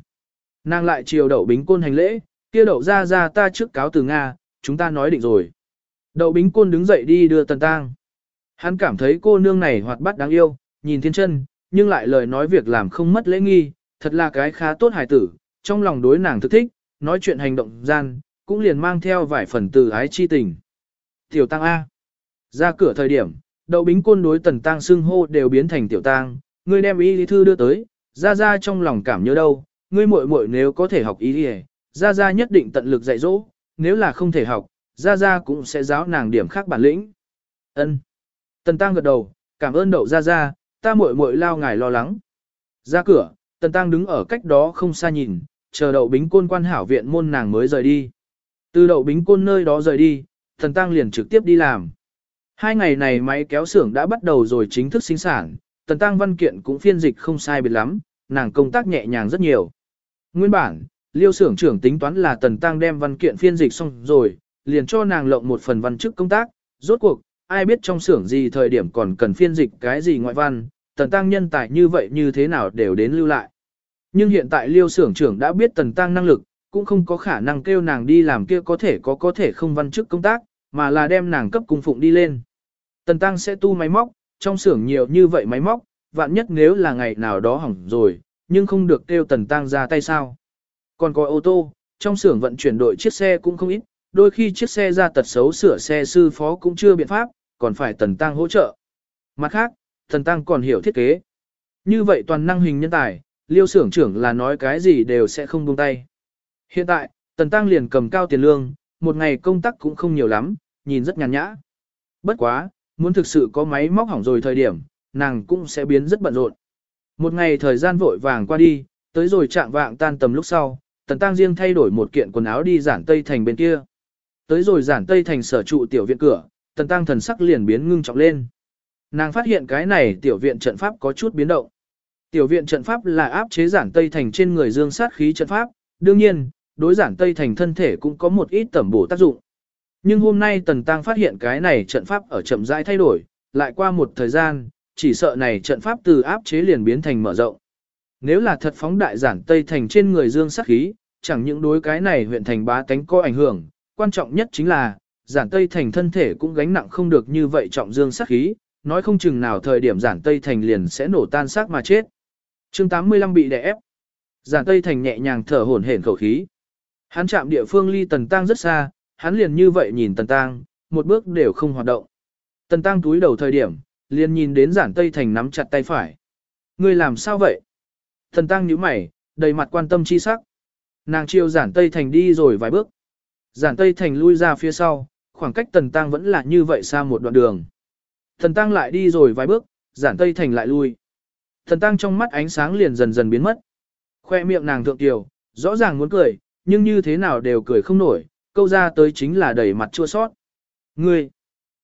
Nàng lại chiều đậu bính côn hành lễ, kia đậu ra ra ta trước cáo từ Nga, chúng ta nói định rồi. Đậu bính côn đứng dậy đi đưa tần tang. Hắn cảm thấy cô nương này hoạt bát đáng yêu, nhìn thiên chân, nhưng lại lời nói việc làm không mất lễ nghi, thật là cái khá tốt hài tử, trong lòng đối nàng thức thích, nói chuyện hành động gian, cũng liền mang theo vài phần từ ái chi tình. Tiểu tăng A. Ra cửa thời điểm, đậu bính côn đối tần tăng xưng hô đều biến thành tiểu tăng, ngươi đem ý lý thư đưa tới, ra ra trong lòng cảm nhớ đâu, ngươi muội muội nếu có thể học ý lý ra ra nhất định tận lực dạy dỗ, nếu là không thể học, ra ra cũng sẽ giáo nàng điểm khác bản lĩnh. Ân. Tần tăng gật đầu, cảm ơn đậu ra ra, ta muội muội lao ngài lo lắng. Ra cửa, tần tăng đứng ở cách đó không xa nhìn, chờ đậu bính côn quan hảo viện môn nàng mới rời đi. Từ đậu bính côn nơi đó rời đi, tần tăng liền trực tiếp đi làm. Hai ngày này máy kéo xưởng đã bắt đầu rồi chính thức sinh sản, tần tăng văn kiện cũng phiên dịch không sai biệt lắm, nàng công tác nhẹ nhàng rất nhiều. Nguyên bản, liêu xưởng trưởng tính toán là tần tăng đem văn kiện phiên dịch xong rồi, liền cho nàng lộng một phần văn chức công tác, rốt cuộc, ai biết trong xưởng gì thời điểm còn cần phiên dịch cái gì ngoại văn, tần tăng nhân tài như vậy như thế nào đều đến lưu lại. Nhưng hiện tại liêu xưởng trưởng đã biết tần tăng năng lực, cũng không có khả năng kêu nàng đi làm kia có thể có có thể không văn chức công tác, mà là đem nàng cấp cung phụng đi lên. Tần tăng sẽ tu máy móc, trong xưởng nhiều như vậy máy móc, vạn nhất nếu là ngày nào đó hỏng rồi, nhưng không được kêu tần tăng ra tay sao. Còn có ô tô, trong xưởng vận chuyển đội chiếc xe cũng không ít, đôi khi chiếc xe ra tật xấu sửa xe sư phó cũng chưa biện pháp, còn phải tần tăng hỗ trợ. Mặt khác, tần tăng còn hiểu thiết kế. Như vậy toàn năng hình nhân tài, liêu xưởng trưởng là nói cái gì đều sẽ không buông tay. Hiện tại, tần tăng liền cầm cao tiền lương, một ngày công tác cũng không nhiều lắm, nhìn rất nhàn nhã. Bất quá, muốn thực sự có máy móc hỏng rồi thời điểm, nàng cũng sẽ biến rất bận rộn. Một ngày thời gian vội vàng qua đi, tới rồi trạng vạng tan tầm lúc sau, tần tăng riêng thay đổi một kiện quần áo đi giản tây thành bên kia. Tới rồi giản tây thành sở trụ tiểu viện cửa, tần tăng thần sắc liền biến ngưng trọng lên. Nàng phát hiện cái này tiểu viện trận pháp có chút biến động. Tiểu viện trận pháp là áp chế giản tây thành trên người dương sát khí trận pháp, đương nhiên, đối giản tây thành thân thể cũng có một ít tẩm bổ tác dụng. Nhưng hôm nay tần tăng phát hiện cái này trận pháp ở chậm rãi thay đổi, lại qua một thời gian, chỉ sợ này trận pháp từ áp chế liền biến thành mở rộng. Nếu là thật phóng đại giản tây thành trên người dương sát khí, chẳng những đối cái này huyện thành bá tánh có ảnh hưởng, quan trọng nhất chính là, giản tây thành thân thể cũng gánh nặng không được như vậy trọng dương sát khí, nói không chừng nào thời điểm giản tây thành liền sẽ nổ tan xác mà chết. chương 85 bị đè ép. Giản tây thành nhẹ nhàng thở hổn hển khẩu khí. Hắn chạm địa phương ly tần tăng rất xa, hắn liền như vậy nhìn tần tăng, một bước đều không hoạt động. Tần tăng túi đầu thời điểm, liền nhìn đến giản tây thành nắm chặt tay phải. Ngươi làm sao vậy? Tần tăng nhíu mày, đầy mặt quan tâm chi sắc. Nàng chiêu giản tây thành đi rồi vài bước. Giản Tây Thành lui ra phía sau, khoảng cách Tần Tăng vẫn là như vậy xa một đoạn đường. Tần Tăng lại đi rồi vài bước, Giản Tây Thành lại lui. Tần Tăng trong mắt ánh sáng liền dần dần biến mất. Khoe miệng nàng thượng tiểu, rõ ràng muốn cười, nhưng như thế nào đều cười không nổi, câu ra tới chính là đẩy mặt chua sót. Ngươi,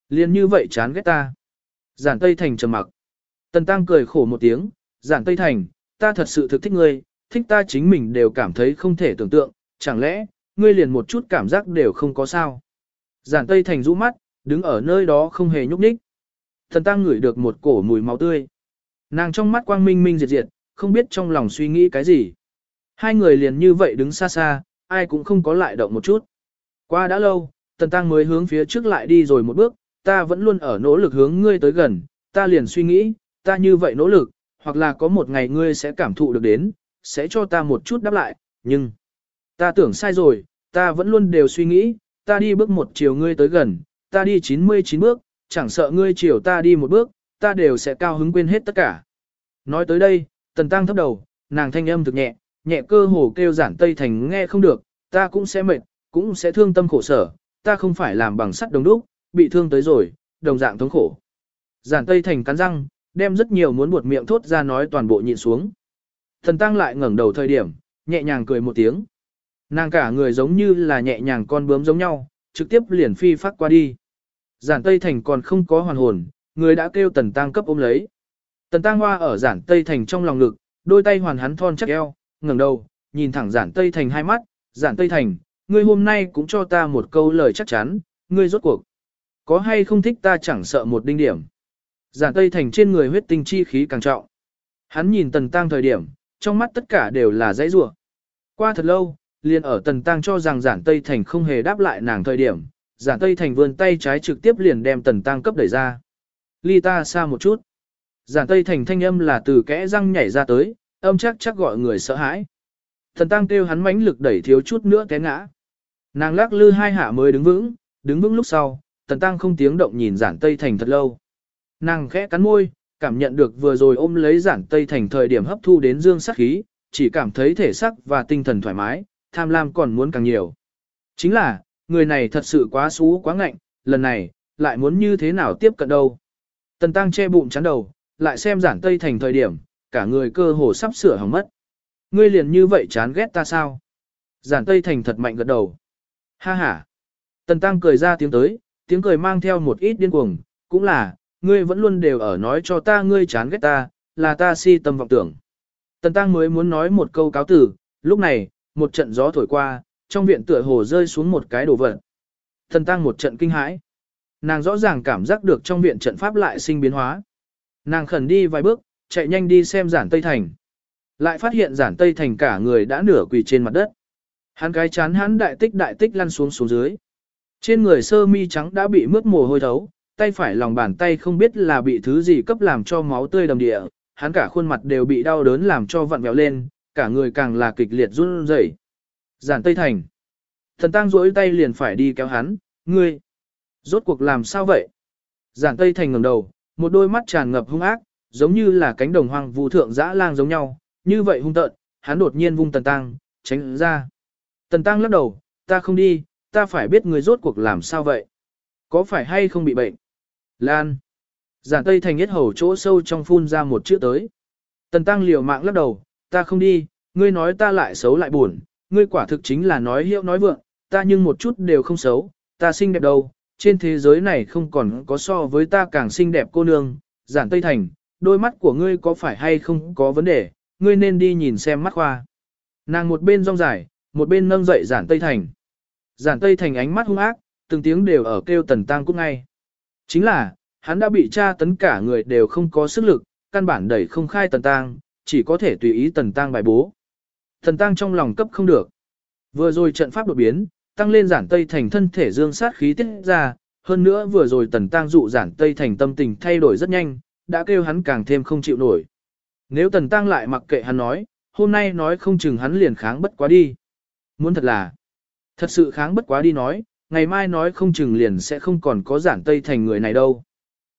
liền như vậy chán ghét ta. Giản Tây Thành trầm mặc. Tần Tăng cười khổ một tiếng, Giản Tây Thành, ta thật sự thực thích ngươi, thích ta chính mình đều cảm thấy không thể tưởng tượng, chẳng lẽ, ngươi liền một chút cảm giác đều không có sao. Giản Tây Thành rũ mắt, đứng ở nơi đó không hề nhúc nhích. Thần tăng ngửi được một cổ mùi máu tươi. Nàng trong mắt quang minh minh diệt diệt, không biết trong lòng suy nghĩ cái gì. Hai người liền như vậy đứng xa xa, ai cũng không có lại động một chút. Qua đã lâu, Tần Tăng mới hướng phía trước lại đi rồi một bước, ta vẫn luôn ở nỗ lực hướng ngươi tới gần, ta liền suy nghĩ, ta như vậy nỗ lực, hoặc là có một ngày ngươi sẽ cảm thụ được đến, sẽ cho ta một chút đáp lại, nhưng... Ta tưởng sai rồi, ta vẫn luôn đều suy nghĩ, ta đi bước một chiều ngươi tới gần, ta đi 99 bước, chẳng sợ ngươi chiều ta đi một bước, ta đều sẽ cao hứng quên hết tất cả. Nói tới đây, tần tăng thấp đầu, nàng thanh âm thực nhẹ, nhẹ cơ hồ kêu giản tây thành nghe không được, ta cũng sẽ mệt, cũng sẽ thương tâm khổ sở, ta không phải làm bằng sắt đồng đúc, bị thương tới rồi, đồng dạng thống khổ. Giản tây thành cắn răng, đem rất nhiều muốn buột miệng thốt ra nói toàn bộ nhịn xuống. Thần tăng lại ngẩng đầu thời điểm, nhẹ nhàng cười một tiếng. Nàng cả người giống như là nhẹ nhàng con bướm giống nhau, trực tiếp liền phi phát qua đi. Giản Tây Thành còn không có hoàn hồn, người đã kêu Tần Tăng cấp ôm lấy. Tần Tăng hoa ở Giản Tây Thành trong lòng ngực, đôi tay hoàn hắn thon chắc eo, ngẩng đầu, nhìn thẳng Giản Tây Thành hai mắt, Giản Tây Thành, ngươi hôm nay cũng cho ta một câu lời chắc chắn, ngươi rốt cuộc. Có hay không thích ta chẳng sợ một đinh điểm. Giản Tây Thành trên người huyết tinh chi khí càng trọng. Hắn nhìn Tần Tăng thời điểm, trong mắt tất cả đều là dãy rủa. Qua thật lâu, liền ở Tần Tăng cho rằng Giản Tây Thành không hề đáp lại nàng thời điểm, Giản Tây Thành vươn tay trái trực tiếp liền đem Tần Tăng cấp đẩy ra. Ly ta xa một chút. Giản Tây Thành thanh âm là từ kẽ răng nhảy ra tới, âm chắc chắc gọi người sợ hãi. Tần Tăng kêu hắn mãnh lực đẩy thiếu chút nữa té ngã. Nàng lắc lư hai hạ mới đứng vững, đứng vững lúc sau, Tần Tăng không tiếng động nhìn Giản Tây Thành thật lâu. Nàng khẽ cắn môi, cảm nhận được vừa rồi ôm lấy Giản Tây Thành thời điểm hấp thu đến dương sắc khí, chỉ cảm thấy thể sắc và tinh thần thoải mái, tham lam còn muốn càng nhiều. Chính là, người này thật sự quá xú quá ngạnh, lần này, lại muốn như thế nào tiếp cận đâu. Tần Tăng che bụng chắn đầu, lại xem giản tây thành thời điểm, cả người cơ hồ sắp sửa hỏng mất. Ngươi liền như vậy chán ghét ta sao? Giản tây thành thật mạnh gật đầu. Ha ha. Tần Tăng cười ra tiếng tới, tiếng cười mang theo một ít điên cuồng, cũng là, ngươi vẫn luôn đều ở nói cho ta ngươi chán ghét ta, là ta si tâm vọng tưởng. Tần Tăng mới muốn nói một câu cáo tử, lúc này, một trận gió thổi qua, trong viện tựa hồ rơi xuống một cái đồ vật. Thần Tăng một trận kinh hãi. Nàng rõ ràng cảm giác được trong viện trận pháp lại sinh biến hóa. Nàng khẩn đi vài bước, chạy nhanh đi xem giản Tây Thành. Lại phát hiện giản Tây Thành cả người đã nửa quỳ trên mặt đất. Hắn cái chán hắn đại tích đại tích lăn xuống xuống dưới. Trên người sơ mi trắng đã bị mướt mồ hôi thấu, tay phải lòng bàn tay không biết là bị thứ gì cấp làm cho máu tươi đầm địa, hắn cả khuôn mặt đều bị đau đớn làm cho vặn vẹo lên, cả người càng là kịch liệt run rẩy. Giản Tây Thành. Thần Tăng duỗi tay liền phải đi kéo hắn, ngươi. Rốt cuộc làm sao vậy? Giản Tây Thành ngẩng đầu, một đôi mắt tràn ngập hung ác, giống như là cánh đồng hoang vu thượng dã lang giống nhau, như vậy hung tợn, hắn đột nhiên vung Tần Tăng, tránh ra. Tần Tăng lắc đầu, ta không đi, ta phải biết người rốt cuộc làm sao vậy? Có phải hay không bị bệnh? Lan. Giản Tây Thành nhất hầu chỗ sâu trong phun ra một chữ tới. Tần Tăng liều mạng lắc đầu, ta không đi, ngươi nói ta lại xấu lại buồn, ngươi quả thực chính là nói hiệu nói vượng, ta nhưng một chút đều không xấu, ta xinh đẹp đâu, trên thế giới này không còn có so với ta càng xinh đẹp cô nương, giản Tây Thành, đôi mắt của ngươi có phải hay không có vấn đề, ngươi nên đi nhìn xem mắt khoa. Nàng một bên rong dài, một bên nâng dậy giản Tây Thành. Giản Tây Thành ánh mắt hung ác, từng tiếng đều ở kêu tần tăng cút ngay. Chính là, hắn đã bị tra tấn cả người đều không có sức lực, căn bản đẩy không khai tần tăng, chỉ có thể tùy ý tần tăng bài bố. Tần tăng trong lòng cấp không được. Vừa rồi trận pháp đột biến, tăng lên giản tây thành thân thể dương sát khí tiết ra, hơn nữa vừa rồi tần tăng dụ giản tây thành tâm tình thay đổi rất nhanh, đã kêu hắn càng thêm không chịu nổi. Nếu tần tăng lại mặc kệ hắn nói, hôm nay nói không chừng hắn liền kháng bất quá đi. Muốn thật là, thật sự kháng bất quá đi nói, ngày mai nói không chừng liền sẽ không còn có giản tây thành người này đâu.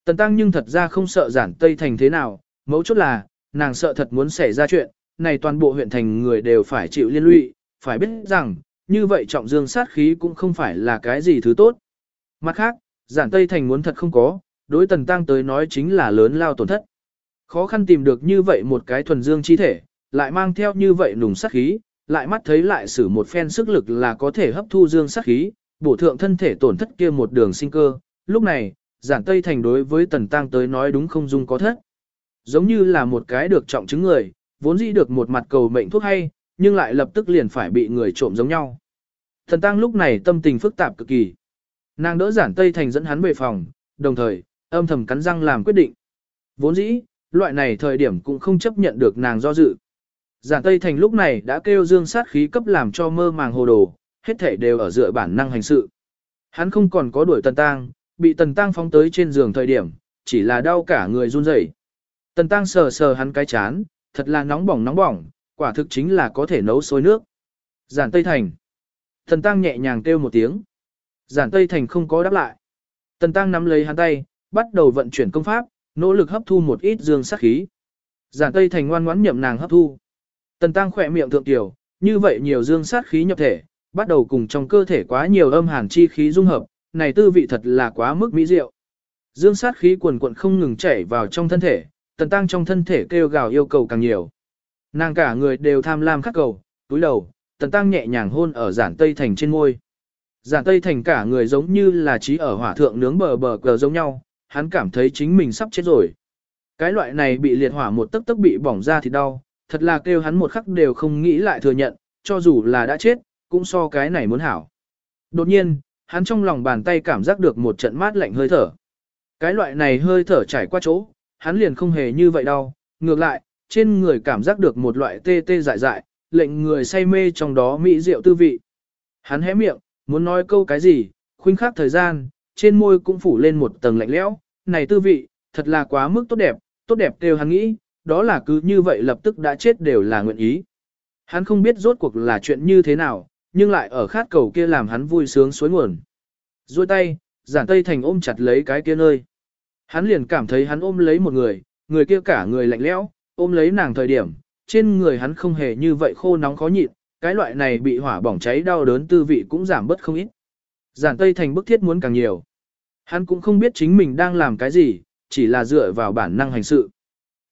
Tần tăng nhưng thật ra không sợ giản tây thành thế nào, mấu chốt là, nàng sợ thật muốn xảy ra chuyện, này toàn bộ huyện thành người đều phải chịu liên lụy, phải biết rằng, như vậy trọng dương sát khí cũng không phải là cái gì thứ tốt. Mặt khác, giản Tây Thành muốn thật không có, đối tần tăng tới nói chính là lớn lao tổn thất. Khó khăn tìm được như vậy một cái thuần dương chi thể, lại mang theo như vậy nùng sát khí, lại mắt thấy lại sử một phen sức lực là có thể hấp thu dương sát khí, bổ thượng thân thể tổn thất kia một đường sinh cơ. Lúc này, giản Tây Thành đối với tần tăng tới nói đúng không dung có thất. Giống như là một cái được trọng chứng người, vốn dĩ được một mặt cầu mệnh thuốc hay, nhưng lại lập tức liền phải bị người trộm giống nhau. Thần Tăng lúc này tâm tình phức tạp cực kỳ. Nàng đỡ giản Tây Thành dẫn hắn về phòng, đồng thời, âm thầm cắn răng làm quyết định. Vốn dĩ, loại này thời điểm cũng không chấp nhận được nàng do dự. Giản Tây Thành lúc này đã kêu dương sát khí cấp làm cho mơ màng hồ đồ, hết thể đều ở dựa bản năng hành sự. Hắn không còn có đuổi Tần Tăng, bị Tần Tăng phóng tới trên giường thời điểm, chỉ là đau cả người run rẩy. Tần Tăng sờ sờ hắn cái chán, thật là nóng bỏng nóng bỏng, quả thực chính là có thể nấu sôi nước. Giản Tây Thành. Tần Tăng nhẹ nhàng kêu một tiếng. Giản Tây Thành không có đáp lại. Tần Tăng nắm lấy hắn tay, bắt đầu vận chuyển công pháp, nỗ lực hấp thu một ít dương sát khí. Giản Tây Thành ngoan ngoãn nhậm nàng hấp thu. Tần Tăng khỏe miệng thượng tiểu, như vậy nhiều dương sát khí nhập thể, bắt đầu cùng trong cơ thể quá nhiều âm hàn chi khí dung hợp, này tư vị thật là quá mức mỹ diệu. Dương sát khí quần quận không ngừng chảy vào trong thân thể, Tần Tăng trong thân thể kêu gào yêu cầu càng nhiều. Nàng cả người đều tham lam khắc cầu, túi đầu, Tần Tăng nhẹ nhàng hôn ở giản Tây Thành trên môi. Giản Tây Thành cả người giống như là trí ở hỏa thượng nướng bờ bờ cờ giống nhau, hắn cảm thấy chính mình sắp chết rồi. Cái loại này bị liệt hỏa một tức tức bị bỏng ra thì đau, thật là kêu hắn một khắc đều không nghĩ lại thừa nhận, cho dù là đã chết, cũng so cái này muốn hảo. Đột nhiên, hắn trong lòng bàn tay cảm giác được một trận mát lạnh hơi thở. Cái loại này hơi thở trải qua chỗ, hắn liền không hề như vậy đâu, ngược lại, trên người cảm giác được một loại tê tê dại dại, lệnh người say mê trong đó mỹ diệu tư vị. Hắn hé miệng, muốn nói câu cái gì, khuynh khắc thời gian, trên môi cũng phủ lên một tầng lạnh lẽo, này tư vị, thật là quá mức tốt đẹp, tốt đẹp đều hắn nghĩ, đó là cứ như vậy lập tức đã chết đều là nguyện ý. Hắn không biết rốt cuộc là chuyện như thế nào, nhưng lại ở khát cầu kia làm hắn vui sướng suối nguồn. Rồi tay, giản tây thành ôm chặt lấy cái kia nơi. Hắn liền cảm thấy hắn ôm lấy một người, người kia cả người lạnh lẽo, ôm lấy nàng thời điểm, trên người hắn không hề như vậy khô nóng khó nhịn, cái loại này bị hỏa bỏng cháy đau đớn tư vị cũng giảm bớt không ít. Giản Tây Thành bức thiết muốn càng nhiều. Hắn cũng không biết chính mình đang làm cái gì, chỉ là dựa vào bản năng hành sự.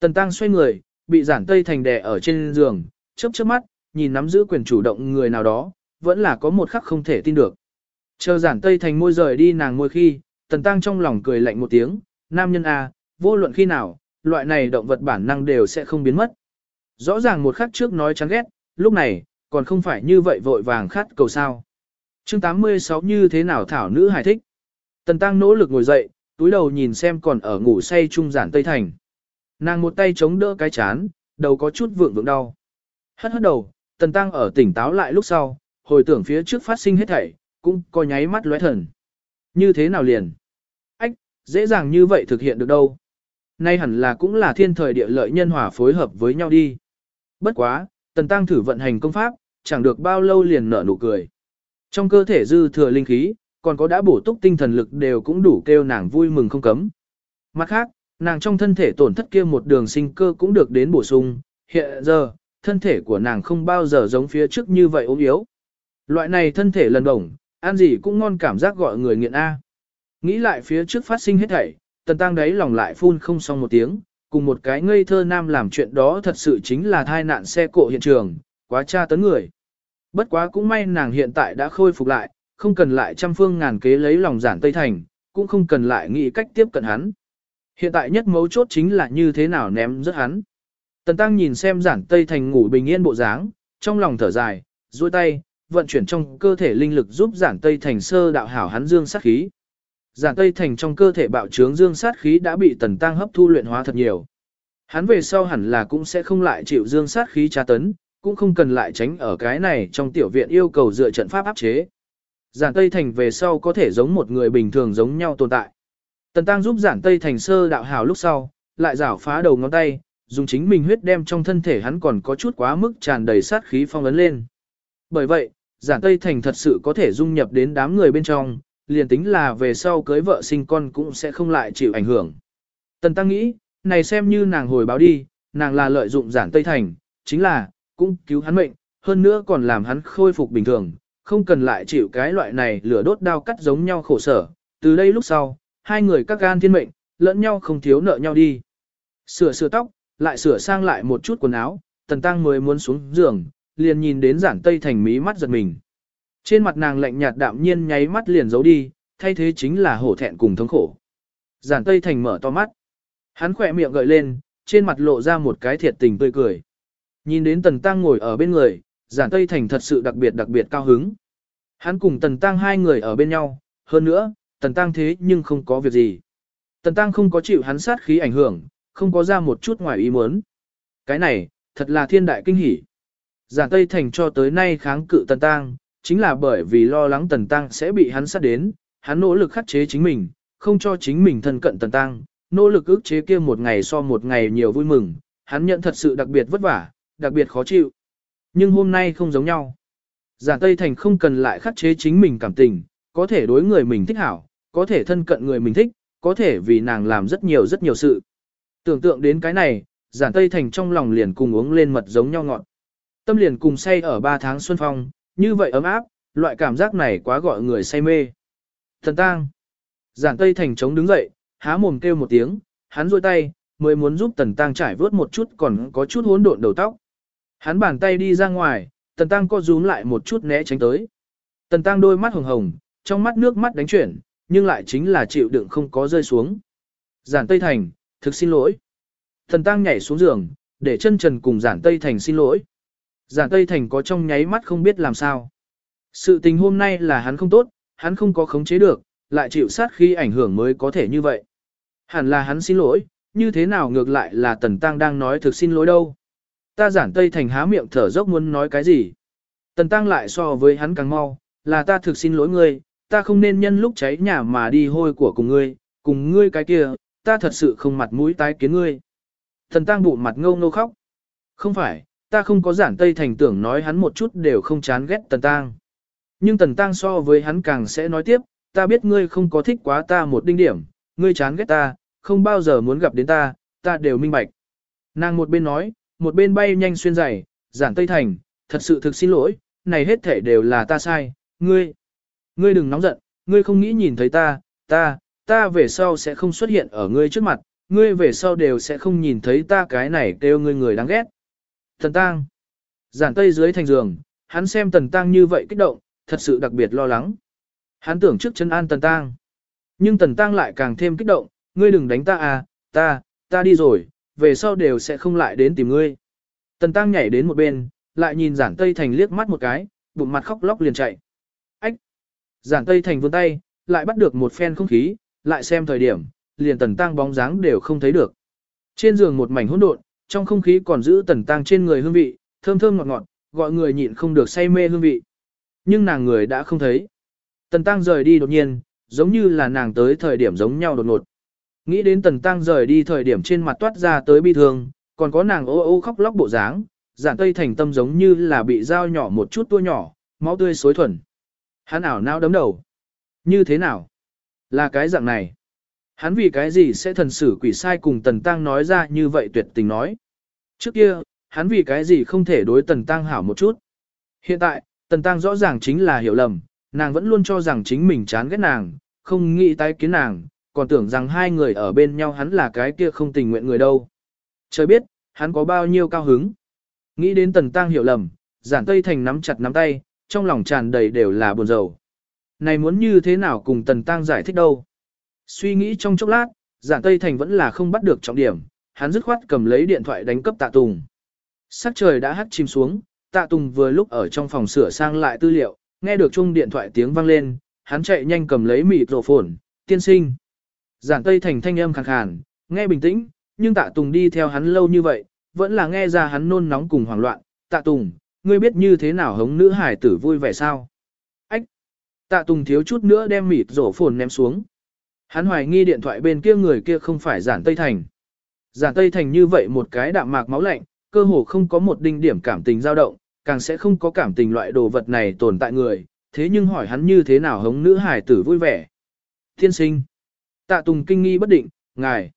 Tần Tăng xoay người, bị Giản Tây Thành đè ở trên giường, chớp chớp mắt, nhìn nắm giữ quyền chủ động người nào đó, vẫn là có một khắc không thể tin được. Chờ Giản Tây Thành môi rời đi nàng môi khi, Tần Tăng trong lòng cười lạnh một tiếng, nam nhân A, vô luận khi nào, loại này động vật bản năng đều sẽ không biến mất. Rõ ràng một khắc trước nói chán ghét, lúc này, còn không phải như vậy vội vàng khát cầu sao. chương 86 như thế nào thảo nữ hài thích. Tần Tăng nỗ lực ngồi dậy, túi đầu nhìn xem còn ở ngủ say trung giản Tây Thành. Nàng một tay chống đỡ cái chán, đầu có chút vượng vượng đau. Hất hất đầu, Tần Tăng ở tỉnh táo lại lúc sau, hồi tưởng phía trước phát sinh hết thảy, cũng có nháy mắt lóe thần. Như thế nào liền? Dễ dàng như vậy thực hiện được đâu. Nay hẳn là cũng là thiên thời địa lợi nhân hòa phối hợp với nhau đi. Bất quá, Tần Tăng thử vận hành công pháp, chẳng được bao lâu liền nở nụ cười. Trong cơ thể dư thừa linh khí, còn có đã bổ túc tinh thần lực đều cũng đủ kêu nàng vui mừng không cấm. Mặt khác, nàng trong thân thể tổn thất kia một đường sinh cơ cũng được đến bổ sung, hiện giờ, thân thể của nàng không bao giờ giống phía trước như vậy ốm yếu. Loại này thân thể lần đồng, ăn gì cũng ngon cảm giác gọi người nghiện A. Nghĩ lại phía trước phát sinh hết thảy, tần tăng đấy lòng lại phun không xong một tiếng, cùng một cái ngây thơ nam làm chuyện đó thật sự chính là thai nạn xe cộ hiện trường, quá tra tấn người. Bất quá cũng may nàng hiện tại đã khôi phục lại, không cần lại trăm phương ngàn kế lấy lòng giản Tây Thành, cũng không cần lại nghĩ cách tiếp cận hắn. Hiện tại nhất mấu chốt chính là như thế nào ném rớt hắn. Tần Tăng nhìn xem giản Tây Thành ngủ bình yên bộ dáng, trong lòng thở dài, duỗi tay, vận chuyển trong cơ thể linh lực giúp giản Tây Thành sơ đạo hảo hắn dương sát khí. Giản Tây Thành trong cơ thể bạo trướng dương sát khí đã bị Tần Tăng hấp thu luyện hóa thật nhiều. Hắn về sau hẳn là cũng sẽ không lại chịu dương sát khí tra tấn, cũng không cần lại tránh ở cái này trong tiểu viện yêu cầu dựa trận pháp áp chế. Giản Tây Thành về sau có thể giống một người bình thường giống nhau tồn tại. Tần Tăng giúp Giản Tây Thành sơ đạo hào lúc sau, lại rảo phá đầu ngón tay, dùng chính mình huyết đem trong thân thể hắn còn có chút quá mức tràn đầy sát khí phong ấn lên. Bởi vậy, Giản Tây Thành thật sự có thể dung nhập đến đám người bên trong, liền tính là về sau cưới vợ sinh con cũng sẽ không lại chịu ảnh hưởng. Tần Tăng nghĩ, này xem như nàng hồi báo đi, nàng là lợi dụng Giản Tây Thành, chính là, cũng cứu hắn mệnh, hơn nữa còn làm hắn khôi phục bình thường, không cần lại chịu cái loại này lửa đốt đao cắt giống nhau khổ sở. Từ đây lúc sau, hai người các gan thiên mệnh, lẫn nhau không thiếu nợ nhau đi. Sửa sửa tóc, lại sửa sang lại một chút quần áo, tần tăng mới muốn xuống giường, liền nhìn đến giản tây thành mí mắt giật mình. Trên mặt nàng lạnh nhạt đạm nhiên nháy mắt liền giấu đi, thay thế chính là hổ thẹn cùng thống khổ. Giản tây thành mở to mắt. Hắn khỏe miệng gợi lên, trên mặt lộ ra một cái thiệt tình tươi cười. Nhìn đến Tần Tăng ngồi ở bên người, giản Tây Thành thật sự đặc biệt đặc biệt cao hứng. Hắn cùng Tần Tăng hai người ở bên nhau, hơn nữa, Tần Tăng thế nhưng không có việc gì. Tần Tăng không có chịu hắn sát khí ảnh hưởng, không có ra một chút ngoài ý muốn. Cái này, thật là thiên đại kinh hỷ. Giản Tây Thành cho tới nay kháng cự Tần Tăng, chính là bởi vì lo lắng Tần Tăng sẽ bị hắn sát đến, hắn nỗ lực khắc chế chính mình, không cho chính mình thân cận Tần Tăng, nỗ lực ức chế kia một ngày so một ngày nhiều vui mừng, hắn nhận thật sự đặc biệt vất vả, đặc biệt khó chịu. Nhưng hôm nay không giống nhau. Giản Tây Thành không cần lại khắc chế chính mình cảm tình, có thể đối người mình thích hảo, có thể thân cận người mình thích, có thể vì nàng làm rất nhiều rất nhiều sự. Tưởng tượng đến cái này, Giản Tây Thành trong lòng liền cùng uống lên mật giống nhau ngọt. Tâm liền cùng say ở ba tháng xuân phong, như vậy ấm áp, loại cảm giác này quá gọi người say mê. Thần tang. Giản Tây Thành chống đứng dậy, há mồm kêu một tiếng, hắn duỗi tay, mới muốn giúp Tần Tăng trải vớt một chút còn có chút hỗn độn đầu tóc. Hắn bàn tay đi ra ngoài, Tần Tăng co rúm lại một chút né tránh tới. Tần Tăng đôi mắt hồng hồng, trong mắt nước mắt đánh chuyển, nhưng lại chính là chịu đựng không có rơi xuống. Giản Tây Thành, thực xin lỗi. Tần Tăng nhảy xuống giường, để chân trần cùng Giản Tây Thành xin lỗi. Giản Tây Thành có trong nháy mắt không biết làm sao. Sự tình hôm nay là hắn không tốt, hắn không có khống chế được, lại chịu sát khi ảnh hưởng mới có thể như vậy. Hẳn là hắn xin lỗi, như thế nào ngược lại là Tần Tăng đang nói thực xin lỗi đâu. Ta giản Tây Thành há miệng thở dốc muốn nói cái gì. Tần Tăng lại so với hắn càng mau, là ta thực xin lỗi ngươi, ta không nên nhân lúc cháy nhà mà đi hôi của cùng ngươi, cùng ngươi cái kia, ta thật sự không mặt mũi tái kiến ngươi. Tần Tăng bụng mặt ngâu ngâu khóc. Không phải, ta không có giản Tây Thành tưởng nói hắn một chút đều không chán ghét Tần Tăng. Nhưng Tần Tăng so với hắn càng sẽ nói tiếp, ta biết ngươi không có thích quá ta một đinh điểm, ngươi chán ghét ta, không bao giờ muốn gặp đến ta, ta đều minh bạch. Nàng một bên nói, một bên bay nhanh xuyên giày, giản Tây Thành, thật sự thực xin lỗi, này hết thể đều là ta sai, ngươi. Ngươi đừng nóng giận, ngươi không nghĩ nhìn thấy ta, ta, ta về sau sẽ không xuất hiện ở ngươi trước mặt, ngươi về sau đều sẽ không nhìn thấy ta cái này kêu ngươi người đáng ghét. Thần Tăng. Giản Tây dưới thành giường, hắn xem Tần Tăng như vậy kích động, thật sự đặc biệt lo lắng. Hắn tưởng trước chân an Tần Tăng. Nhưng Tần Tăng lại càng thêm kích động, ngươi đừng đánh ta à, ta, ta đi rồi, về sau đều sẽ không lại đến tìm ngươi. Tần Tăng nhảy đến một bên, lại nhìn giản Tây Thành liếc mắt một cái, bụng mặt khóc lóc liền chạy. Ách! Giản Tây Thành vươn tay, lại bắt được một phen không khí, lại xem thời điểm, liền Tần Tăng bóng dáng đều không thấy được. Trên giường một mảnh hỗn độn, trong không khí còn giữ Tần Tăng trên người hương vị, thơm thơm ngọt ngọt, gọi người nhịn không được say mê hương vị. Nhưng nàng người đã không thấy. Tần Tăng rời đi đột nhiên, giống như là nàng tới thời điểm giống nhau đột ngột. Nghĩ đến Tần Tăng rời đi thời điểm trên mặt toát ra tới bi thương, còn có nàng ô ô khóc lóc bộ dáng, giản tây thành tâm giống như là bị dao nhỏ một chút tua nhỏ, máu tươi xối thuần. Hắn ảo não đấm đầu. Như thế nào? Là cái dạng này. Hắn vì cái gì sẽ thần xử quỷ sai cùng Tần Tăng nói ra như vậy tuyệt tình nói. Trước kia, hắn vì cái gì không thể đối Tần Tăng hảo một chút. Hiện tại, Tần Tăng rõ ràng chính là hiểu lầm, nàng vẫn luôn cho rằng chính mình chán ghét nàng, không nghĩ tái kiến nàng, còn tưởng rằng hai người ở bên nhau hắn là cái kia không tình nguyện người đâu. Trời biết, hắn có bao nhiêu cao hứng. Nghĩ đến Tần Tăng hiểu lầm, giản Tây Thành nắm chặt nắm tay, trong lòng tràn đầy đều là buồn rầu. Này muốn như thế nào cùng Tần Tăng giải thích đâu. Suy nghĩ trong chốc lát, giản Tây Thành vẫn là không bắt được trọng điểm, hắn dứt khoát cầm lấy điện thoại đánh cấp tạ tùng. Sắc trời đã hắt chìm xuống, tạ tùng vừa lúc ở trong phòng sửa sang lại tư liệu, nghe được chung điện thoại tiếng vang lên, hắn chạy nhanh cầm lấy mịt rổ phồn, tiên sinh. Giản Tây Thành thanh âm khàn khàn, nghe bình tĩnh, nhưng tạ tùng đi theo hắn lâu như vậy, vẫn là nghe ra hắn nôn nóng cùng hoảng loạn. Tạ tùng, ngươi biết như thế nào hống nữ hải tử vui vẻ sao? Ách! Tạ tùng thiếu chút nữa đem mịt rổ phồn ném xuống. Hắn hoài nghi điện thoại bên kia người kia không phải giản Tây Thành. Giản Tây Thành như vậy một cái đạm mạc máu lạnh, cơ hồ không có một đinh điểm cảm tình dao động, càng sẽ không có cảm tình loại đồ vật này tồn tại người, thế nhưng hỏi hắn như thế nào hống nữ hải tử vui vẻ. Thiên sinh. Tạ Tùng kinh nghi bất định, ngài,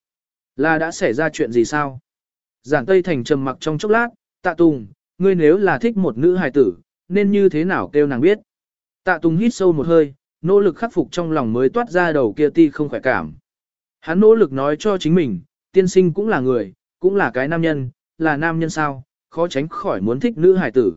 là đã xảy ra chuyện gì sao? Giản Tây Thành trầm mặc trong chốc lát, Tạ Tùng, ngươi nếu là thích một nữ hải tử, nên như thế nào kêu nàng biết? Tạ Tùng hít sâu một hơi, nỗ lực khắc phục trong lòng mới toát ra đầu kia ti không khỏe cảm. Hắn nỗ lực nói cho chính mình, tiên sinh cũng là người, cũng là cái nam nhân, là nam nhân sao, khó tránh khỏi muốn thích nữ hải tử.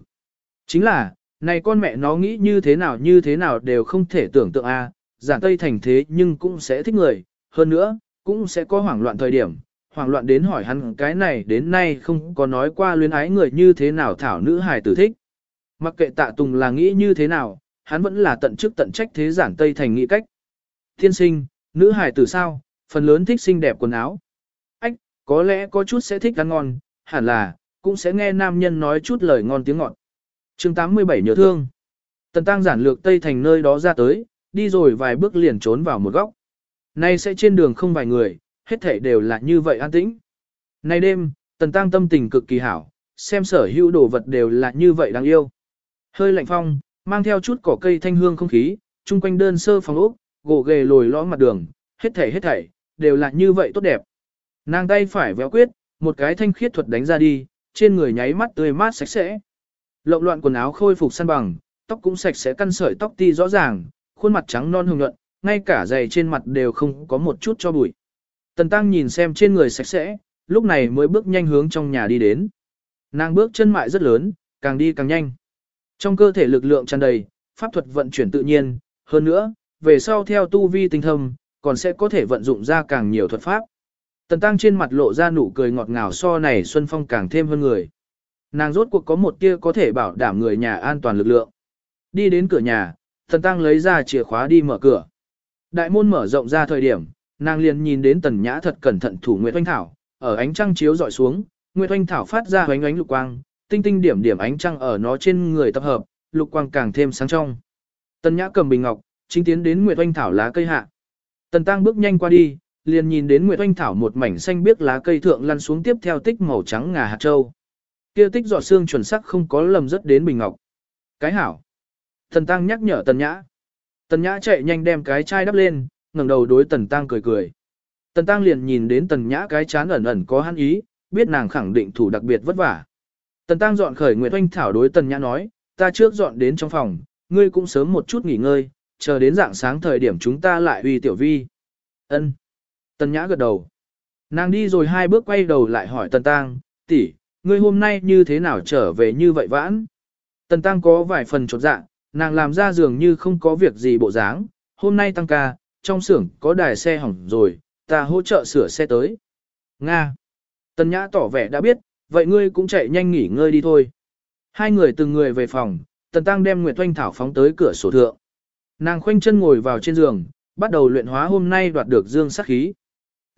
Chính là, này con mẹ nó nghĩ như thế nào như thế nào đều không thể tưởng tượng a, giản tây thành thế nhưng cũng sẽ thích người, hơn nữa, cũng sẽ có hoảng loạn thời điểm, hoảng loạn đến hỏi hắn cái này đến nay không có nói qua luyến ái người như thế nào thảo nữ hài tử thích. Mặc kệ tạ tùng là nghĩ như thế nào, hắn vẫn là tận chức tận trách thế giản tây thành nghĩ cách. Thiên sinh, nữ hài tử sao, phần lớn thích xinh đẹp quần áo. Có lẽ có chút sẽ thích ăn ngon, hẳn là, cũng sẽ nghe nam nhân nói chút lời ngon tiếng ngọt. chương 87 nhớ thương. Tần tăng giản lược Tây Thành nơi đó ra tới, đi rồi vài bước liền trốn vào một góc. Nay sẽ trên đường không vài người, hết thảy đều là như vậy an tĩnh. Nay đêm, tần tăng tâm tình cực kỳ hảo, xem sở hữu đồ vật đều là như vậy đáng yêu. Hơi lạnh phong, mang theo chút cỏ cây thanh hương không khí, chung quanh đơn sơ phòng ốc, gỗ ghề lồi lõm mặt đường, hết thảy hết thảy, đều là như vậy tốt đẹp. Nàng tay phải véo quyết, một cái thanh khiết thuật đánh ra đi, trên người nháy mắt tươi mát sạch sẽ. Lộn loạn quần áo khôi phục săn bằng, tóc cũng sạch sẽ căn sợi tóc ti rõ ràng, khuôn mặt trắng non hồng nhuận, ngay cả giày trên mặt đều không có một chút cho bụi. Tần Tăng nhìn xem trên người sạch sẽ, lúc này mới bước nhanh hướng trong nhà đi đến. Nàng bước chân mại rất lớn, càng đi càng nhanh. Trong cơ thể lực lượng tràn đầy, pháp thuật vận chuyển tự nhiên, hơn nữa, về sau theo tu vi tinh thâm, còn sẽ có thể vận dụng ra càng nhiều thuật pháp. Tần Tăng trên mặt lộ ra nụ cười ngọt ngào so này Xuân Phong càng thêm hơn người. Nàng rốt cuộc có một tia có thể bảo đảm người nhà an toàn lực lượng. Đi đến cửa nhà, Tần Tăng lấy ra chìa khóa đi mở cửa. Đại môn mở rộng ra thời điểm, nàng liền nhìn đến Tần Nhã thật cẩn thận thủ Nguyệt Oanh Thảo, ở ánh trăng chiếu dọi xuống, Nguyệt Oanh Thảo phát ra ánh ánh lục quang, tinh tinh điểm điểm ánh trăng ở nó trên người tập hợp, lục quang càng thêm sáng trong. Tần Nhã cầm bình ngọc, chính tiến đến Nguyệt Oanh Thảo lá cây hạ. Tần Tăng bước nhanh qua đi, liền nhìn đến Nguyệt Oanh Thảo một mảnh xanh biếc lá cây thượng lăn xuống tiếp theo tích màu trắng ngà hạt châu. Kia tích giọt xương chuẩn sắc không có lầm rất đến bình ngọc. Cái hảo. Tần Tăng nhắc nhở Tần Nhã. Tần Nhã chạy nhanh đem cái chai đắp lên, ngẩng đầu đối Tần Tăng cười cười. Tần Tăng liền nhìn đến Tần Nhã cái chán ẩn ẩn có hắn ý, biết nàng khẳng định thủ đặc biệt vất vả. Tần Tăng dọn khởi Nguyệt Oanh Thảo đối Tần Nhã nói, ta trước dọn đến trong phòng, ngươi cũng sớm một chút nghỉ ngơi, chờ đến dạng sáng thời điểm chúng ta lại uy tiểu vi. Ân. Tần Nhã gật đầu. Nàng đi rồi hai bước quay đầu lại hỏi Tần Tăng, tỷ, ngươi hôm nay như thế nào trở về như vậy vãn? Tần Tăng có vài phần chột dạ, nàng làm ra dường như không có việc gì bộ dáng, hôm nay tăng ca, trong xưởng có đài xe hỏng rồi, ta hỗ trợ sửa xe tới. Nga. Tần Nhã tỏ vẻ đã biết, vậy ngươi cũng chạy nhanh nghỉ ngơi đi thôi. Hai người từng người về phòng, Tần Tăng đem Nguyệt Oanh Thảo phóng tới cửa sổ thượng. Nàng khoanh chân ngồi vào trên giường, bắt đầu luyện hóa hôm nay đoạt được dương sắc khí.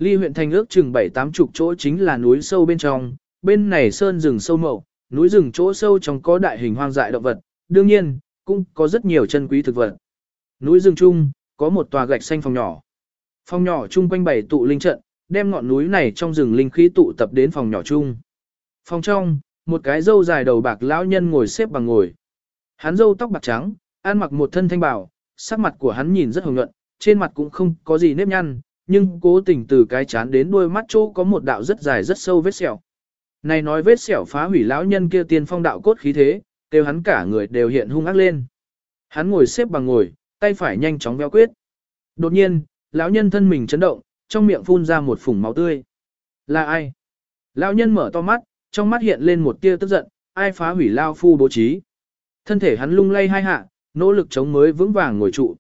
Ly huyện thành ước chừng bảy tám chục chỗ chính là núi sâu bên trong, bên này sơn rừng sâu mậu, núi rừng chỗ sâu trong có đại hình hoang dại động vật, đương nhiên, cũng có rất nhiều chân quý thực vật. Núi rừng chung, có một tòa gạch xanh phòng nhỏ. Phòng nhỏ chung quanh bảy tụ linh trận, đem ngọn núi này trong rừng linh khí tụ tập đến phòng nhỏ chung. Phòng trong, một cái dâu dài đầu bạc lão nhân ngồi xếp bằng ngồi. Hắn dâu tóc bạc trắng, ăn mặc một thân thanh bảo, sắc mặt của hắn nhìn rất hồng nhuận, trên mặt cũng không có gì nếp nhăn, nhưng cố tình từ cái chán đến đuôi mắt chỗ có một đạo rất dài rất sâu vết sẹo. Này nói vết sẹo phá hủy lão nhân kia tiên phong đạo cốt khí thế, kêu hắn cả người đều hiện hung ác lên. Hắn ngồi xếp bằng ngồi, tay phải nhanh chóng véo quyết. Đột nhiên, lão nhân thân mình chấn động, trong miệng phun ra một phùng máu tươi. Là ai? Lão nhân mở to mắt, trong mắt hiện lên một tia tức giận, ai phá hủy lao phu bố trí. Thân thể hắn lung lay hai hạ, nỗ lực chống mới vững vàng ngồi trụ.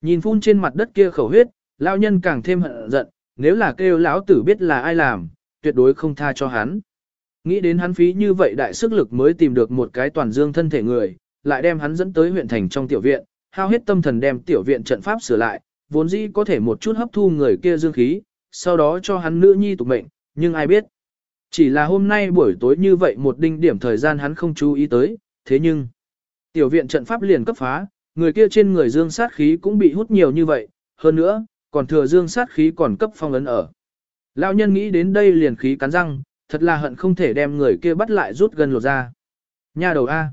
Nhìn phun trên mặt đất kia khẩu huyết, lão nhân càng thêm hận giận, nếu là kêu lão tử biết là ai làm, tuyệt đối không tha cho hắn. Nghĩ đến hắn phí như vậy đại sức lực mới tìm được một cái toàn dương thân thể người, lại đem hắn dẫn tới huyện thành trong tiểu viện, hao hết tâm thần đem tiểu viện trận pháp sửa lại, vốn dĩ có thể một chút hấp thu người kia dương khí, sau đó cho hắn nữ nhi tục mệnh, nhưng ai biết. Chỉ là hôm nay buổi tối như vậy một đinh điểm thời gian hắn không chú ý tới, thế nhưng, tiểu viện trận pháp liền cấp phá, người kia trên người dương sát khí cũng bị hút nhiều như vậy, hơn nữa, còn thừa dương sát khí còn cấp phong ấn ở. Lão nhân nghĩ đến đây liền khí cắn răng, thật là hận không thể đem người kia bắt lại rút gần lột ra. Nha đầu A.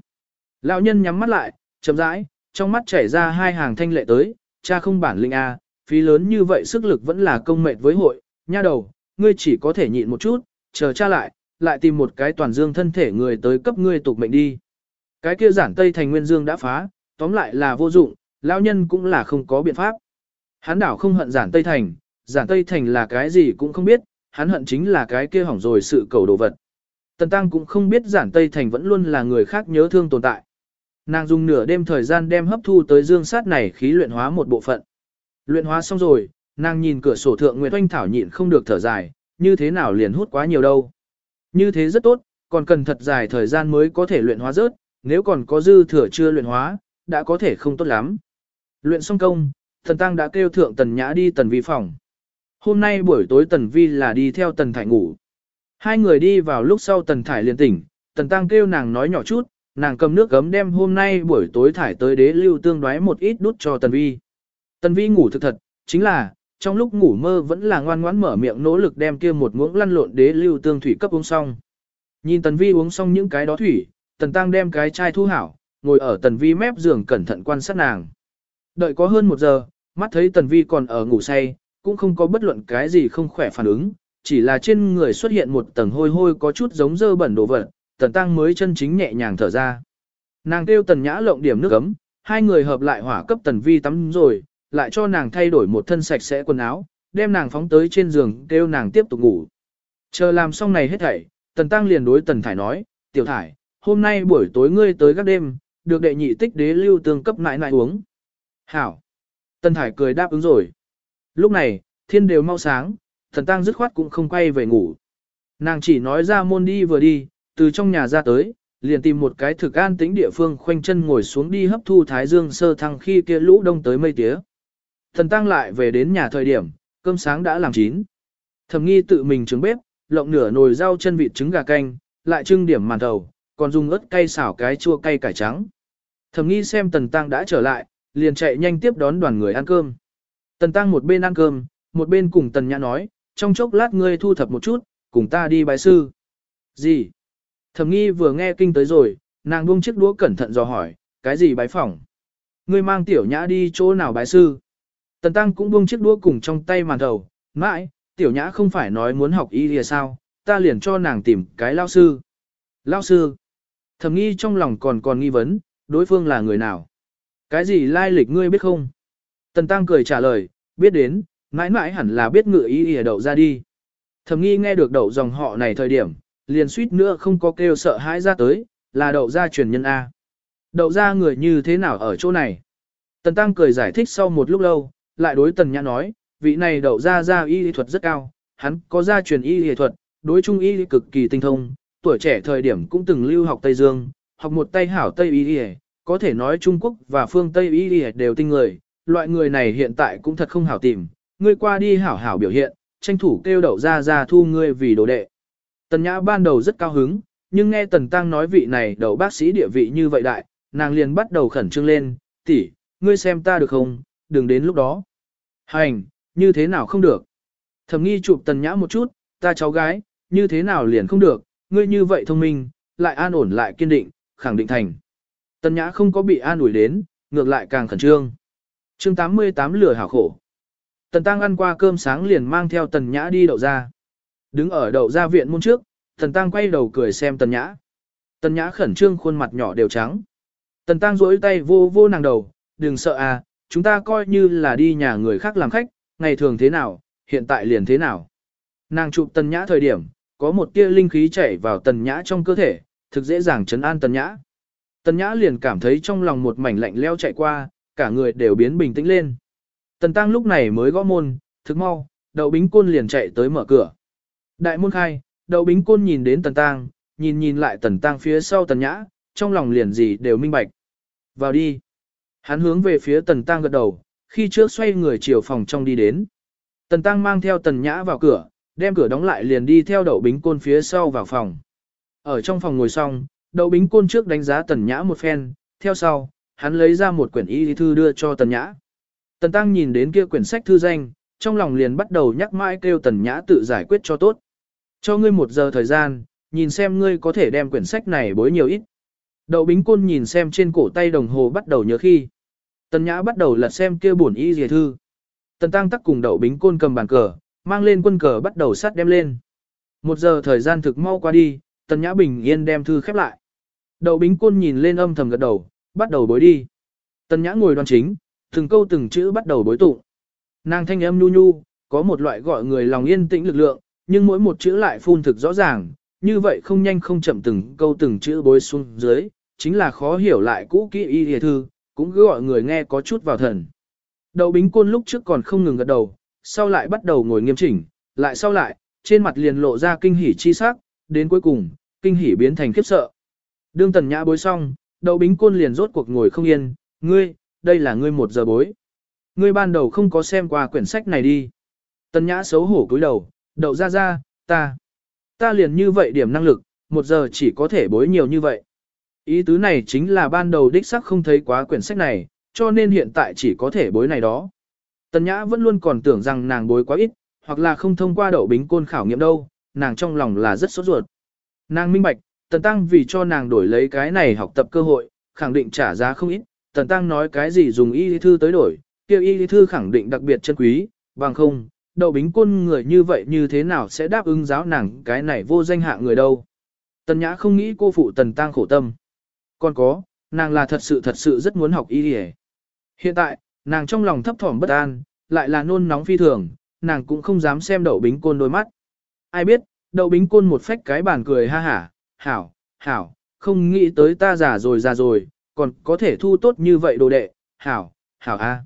Lão nhân nhắm mắt lại, chậm rãi, trong mắt chảy ra hai hàng thanh lệ tới, cha không bản linh A, phí lớn như vậy sức lực vẫn là công mệt với hội, nha đầu, ngươi chỉ có thể nhịn một chút, chờ cha lại, lại tìm một cái toàn dương thân thể người tới cấp ngươi tục mệnh đi. Cái kia giản tây thành nguyên dương đã phá, tóm lại là vô dụng, lão nhân cũng là không có biện pháp. Hắn đảo không hận giản tây thành, giản tây thành là cái gì cũng không biết, hắn hận chính là cái kia hỏng rồi sự cầu đồ vật. Tần Tăng cũng không biết giản tây thành vẫn luôn là người khác nhớ thương tồn tại. Nàng dùng nửa đêm thời gian đem hấp thu tới dương sát này khí luyện hóa một bộ phận. Luyện hóa xong rồi, nàng nhìn cửa sổ thượng Nguyệt Oanh Thảo nhịn không được thở dài, như thế nào liền hút quá nhiều đâu. Như thế rất tốt, còn cần thật dài thời gian mới có thể luyện hóa rớt, nếu còn có dư thừa chưa luyện hóa, đã có thể không tốt lắm. Luyện xong công, thần tăng đã kêu thượng tần nhã đi tần vi phòng. Hôm nay buổi tối tần vi là đi theo tần thải ngủ. Hai người đi vào lúc sau tần thải liền tỉnh, tần tăng kêu nàng nói nhỏ chút, nàng cầm nước gấm đem hôm nay buổi tối thải tới đế lưu tương đoái một ít đút cho tần vi. Tần vi ngủ thực thật, chính là, trong lúc ngủ mơ vẫn là ngoan ngoãn mở miệng nỗ lực đem kia một muỗng lăn lộn đế lưu tương thủy cấp uống xong. Nhìn tần vi uống xong những cái đó thủy, tần tăng đem cái chai thu hảo, ngồi ở tần vi mép giường cẩn thận quan sát nàng. Đợi có hơn một giờ, mắt thấy tần vi còn ở ngủ say, cũng không có bất luận cái gì không khỏe phản ứng, chỉ là trên người xuất hiện một tầng hôi hôi có chút giống dơ bẩn đồ vật, tần tăng mới chân chính nhẹ nhàng thở ra. Nàng kêu tần nhã lộng điểm nước ấm, hai người hợp lại hỏa cấp tần vi tắm rồi, lại cho nàng thay đổi một thân sạch sẽ quần áo, đem nàng phóng tới trên giường kêu nàng tiếp tục ngủ. Chờ làm xong này hết thảy, tần tăng liền đối tần thải nói, tiểu thải, hôm nay buổi tối ngươi tới các đêm, được đệ nhị tích đế lưu tương cấp nãi nại uống. Hảo. Tần thải cười đáp ứng rồi. Lúc này, thiên đều mau sáng, thần tăng dứt khoát cũng không quay về ngủ. Nàng chỉ nói ra môn đi vừa đi, từ trong nhà ra tới, liền tìm một cái thực an tĩnh địa phương khoanh chân ngồi xuống đi hấp thu thái dương sơ thăng khi kia lũ đông tới mây tía. Thần tăng lại về đến nhà thời điểm, cơm sáng đã làm chín. Thẩm nghi tự mình trứng bếp, lộng nửa nồi rau chân vịt trứng gà canh, lại trưng điểm màn đầu, còn dùng ớt cay xảo cái chua cay cải trắng. Thẩm nghi xem tần tăng đã trở lại, liền chạy nhanh tiếp đón đoàn người ăn cơm. Tần tăng một bên ăn cơm, một bên cùng tần nhã nói, trong chốc lát ngươi thu thập một chút, cùng ta đi bái sư. Gì? Thẩm nghi vừa nghe kinh tới rồi, nàng buông chiếc đũa cẩn thận dò hỏi, cái gì bái phỏng? Ngươi mang tiểu nhã đi chỗ nào bái sư? Tần tăng cũng buông chiếc đũa cùng trong tay màn đầu, mãi, tiểu nhã không phải nói muốn học y lìa sao, ta liền cho nàng tìm cái lao sư. Lao sư? Thẩm nghi trong lòng còn còn nghi vấn, đối phương là người nào? Cái gì lai lịch ngươi biết không? Tần tăng cười trả lời, biết đến, mãi mãi hẳn là biết ngựa y ỉa đậu ra đi. Thẩm nghi nghe được đậu dòng họ này thời điểm, liền suýt nữa không có kêu sợ hãi ra tới, là đậu ra truyền nhân A. Đậu ra người như thế nào ở chỗ này? Tần Tăng cười giải thích sau một lúc lâu, lại đối Tần Nhã nói, vị này đậu ra ra y lý thuật rất cao, hắn có gia truyền y lý thuật, đối trung y cực kỳ tinh thông, tuổi trẻ thời điểm cũng từng lưu học Tây Dương, học một tay hảo Tây y lý, có thể nói Trung Quốc và phương Tây y đều tinh người, loại người này hiện tại cũng thật không hảo tìm, ngươi qua đi hảo hảo biểu hiện, tranh thủ kêu đậu ra ra thu ngươi vì đồ đệ. Tần Nhã ban đầu rất cao hứng, nhưng nghe Tần Tăng nói vị này đậu bác sĩ địa vị như vậy đại, nàng liền bắt đầu khẩn trương lên, tỷ, ngươi xem ta được không, đừng đến lúc đó. Hành, như thế nào không được. Thẩm nghi chụp Tần Nhã một chút, ta cháu gái, như thế nào liền không được, ngươi như vậy thông minh, lại an ổn lại kiên định, khẳng định thành. Tần Nhã không có bị an ủi đến, ngược lại càng khẩn trương. chương 88 lửa hảo khổ. Tần Tăng ăn qua cơm sáng liền mang theo Tần Nhã đi đậu ra. Đứng ở đậu ra viện môn trước, Tần Tăng quay đầu cười xem Tần Nhã. Tần Nhã khẩn trương khuôn mặt nhỏ đều trắng. Tần Tăng duỗi tay vô vô nàng đầu, đừng sợ à, chúng ta coi như là đi nhà người khác làm khách, ngày thường thế nào, hiện tại liền thế nào. Nàng chụp Tần Nhã thời điểm, có một tia linh khí chảy vào Tần Nhã trong cơ thể, thực dễ dàng chấn an Tần Nhã. Tần Nhã liền cảm thấy trong lòng một mảnh lạnh leo chạy qua, cả người đều biến bình tĩnh lên. Tần Tăng lúc này mới gõ môn, thức mau, đậu bính côn liền chạy tới mở cửa. Đại môn khai, đậu bính côn nhìn đến tần Tăng, nhìn nhìn lại tần Tăng phía sau tần nhã, trong lòng liền gì đều minh bạch. Vào đi. Hắn hướng về phía tần Tăng gật đầu, khi trước xoay người chiều phòng trong đi đến. Tần tăng mang theo tần nhã vào cửa, đem cửa đóng lại liền đi theo đậu bính côn phía sau vào phòng. Ở trong phòng ngồi xong, đậu bính côn trước đánh giá tần nhã một phen, theo sau, hắn lấy ra một quyển y thư đưa cho tần nhã. Tần tăng nhìn đến kia quyển sách thư danh, trong lòng liền bắt đầu nhắc mãi kêu tần nhã tự giải quyết cho tốt. Cho ngươi một giờ thời gian, nhìn xem ngươi có thể đem quyển sách này bối nhiều ít. Đậu bính côn nhìn xem trên cổ tay đồng hồ bắt đầu nhớ khi. Tần nhã bắt đầu lật xem kia bổn y dìa thư. Tần tăng tắc cùng đậu bính côn cầm bàn cờ, mang lên quân cờ bắt đầu sát đem lên. Một giờ thời gian thực mau qua đi, tần nhã bình yên đem thư khép lại. Đậu bính côn nhìn lên âm thầm gật đầu, bắt đầu bối đi. Tần nhã ngồi đoan chính, từng câu từng chữ bắt đầu bối tụng. Nàng thanh âm nhu nhu, có một loại gọi người lòng yên tĩnh lực lượng, nhưng mỗi một chữ lại phun thực rõ ràng, như vậy không nhanh không chậm từng câu từng chữ bối xuống dưới, chính là khó hiểu lại cũ kỹ y hề thư, cũng cứ gọi người nghe có chút vào thần. đậu bính côn lúc trước còn không ngừng gật đầu, sau lại bắt đầu ngồi nghiêm chỉnh, lại sau lại, trên mặt liền lộ ra kinh hỉ chi sắc, đến cuối cùng, kinh hỉ biến thành khiếp sợ. Đương tần nhã bối xong, đậu bính côn liền rốt cuộc ngồi không yên, ngươi, đây là ngươi một giờ bối. Ngươi ban đầu không có xem qua quyển sách này đi. Tần nhã xấu hổ cúi đầu, đậu ra ra, ta. Ta liền như vậy điểm năng lực, một giờ chỉ có thể bối nhiều như vậy. Ý tứ này chính là ban đầu đích sắc không thấy quá quyển sách này, cho nên hiện tại chỉ có thể bối này đó. Tần Nhã vẫn luôn còn tưởng rằng nàng bối quá ít, hoặc là không thông qua đậu bính côn khảo nghiệm đâu, nàng trong lòng là rất sốt ruột. Nàng minh bạch, Tần Tăng vì cho nàng đổi lấy cái này học tập cơ hội, khẳng định trả giá không ít, tần tăng nói cái gì dùng y thư tới đổi, kêu y thư khẳng định đặc biệt chân quý, bằng không, đậu bính côn người như vậy như thế nào sẽ đáp ứng giáo nàng cái này vô danh hạ người đâu. Tần nhã không nghĩ cô phụ tần tăng khổ tâm. Còn có, nàng là thật sự thật sự rất muốn học y đi Hiện tại, nàng trong lòng thấp thỏm bất an, lại là nôn nóng phi thường, nàng cũng không dám xem đậu bính côn đôi mắt. Ai biết, đậu bính côn một phách cái bàn cười ha hả, hảo, hảo, không nghĩ tới ta già rồi già rồi, còn có thể thu tốt như vậy đồ đệ, hảo, hảo a.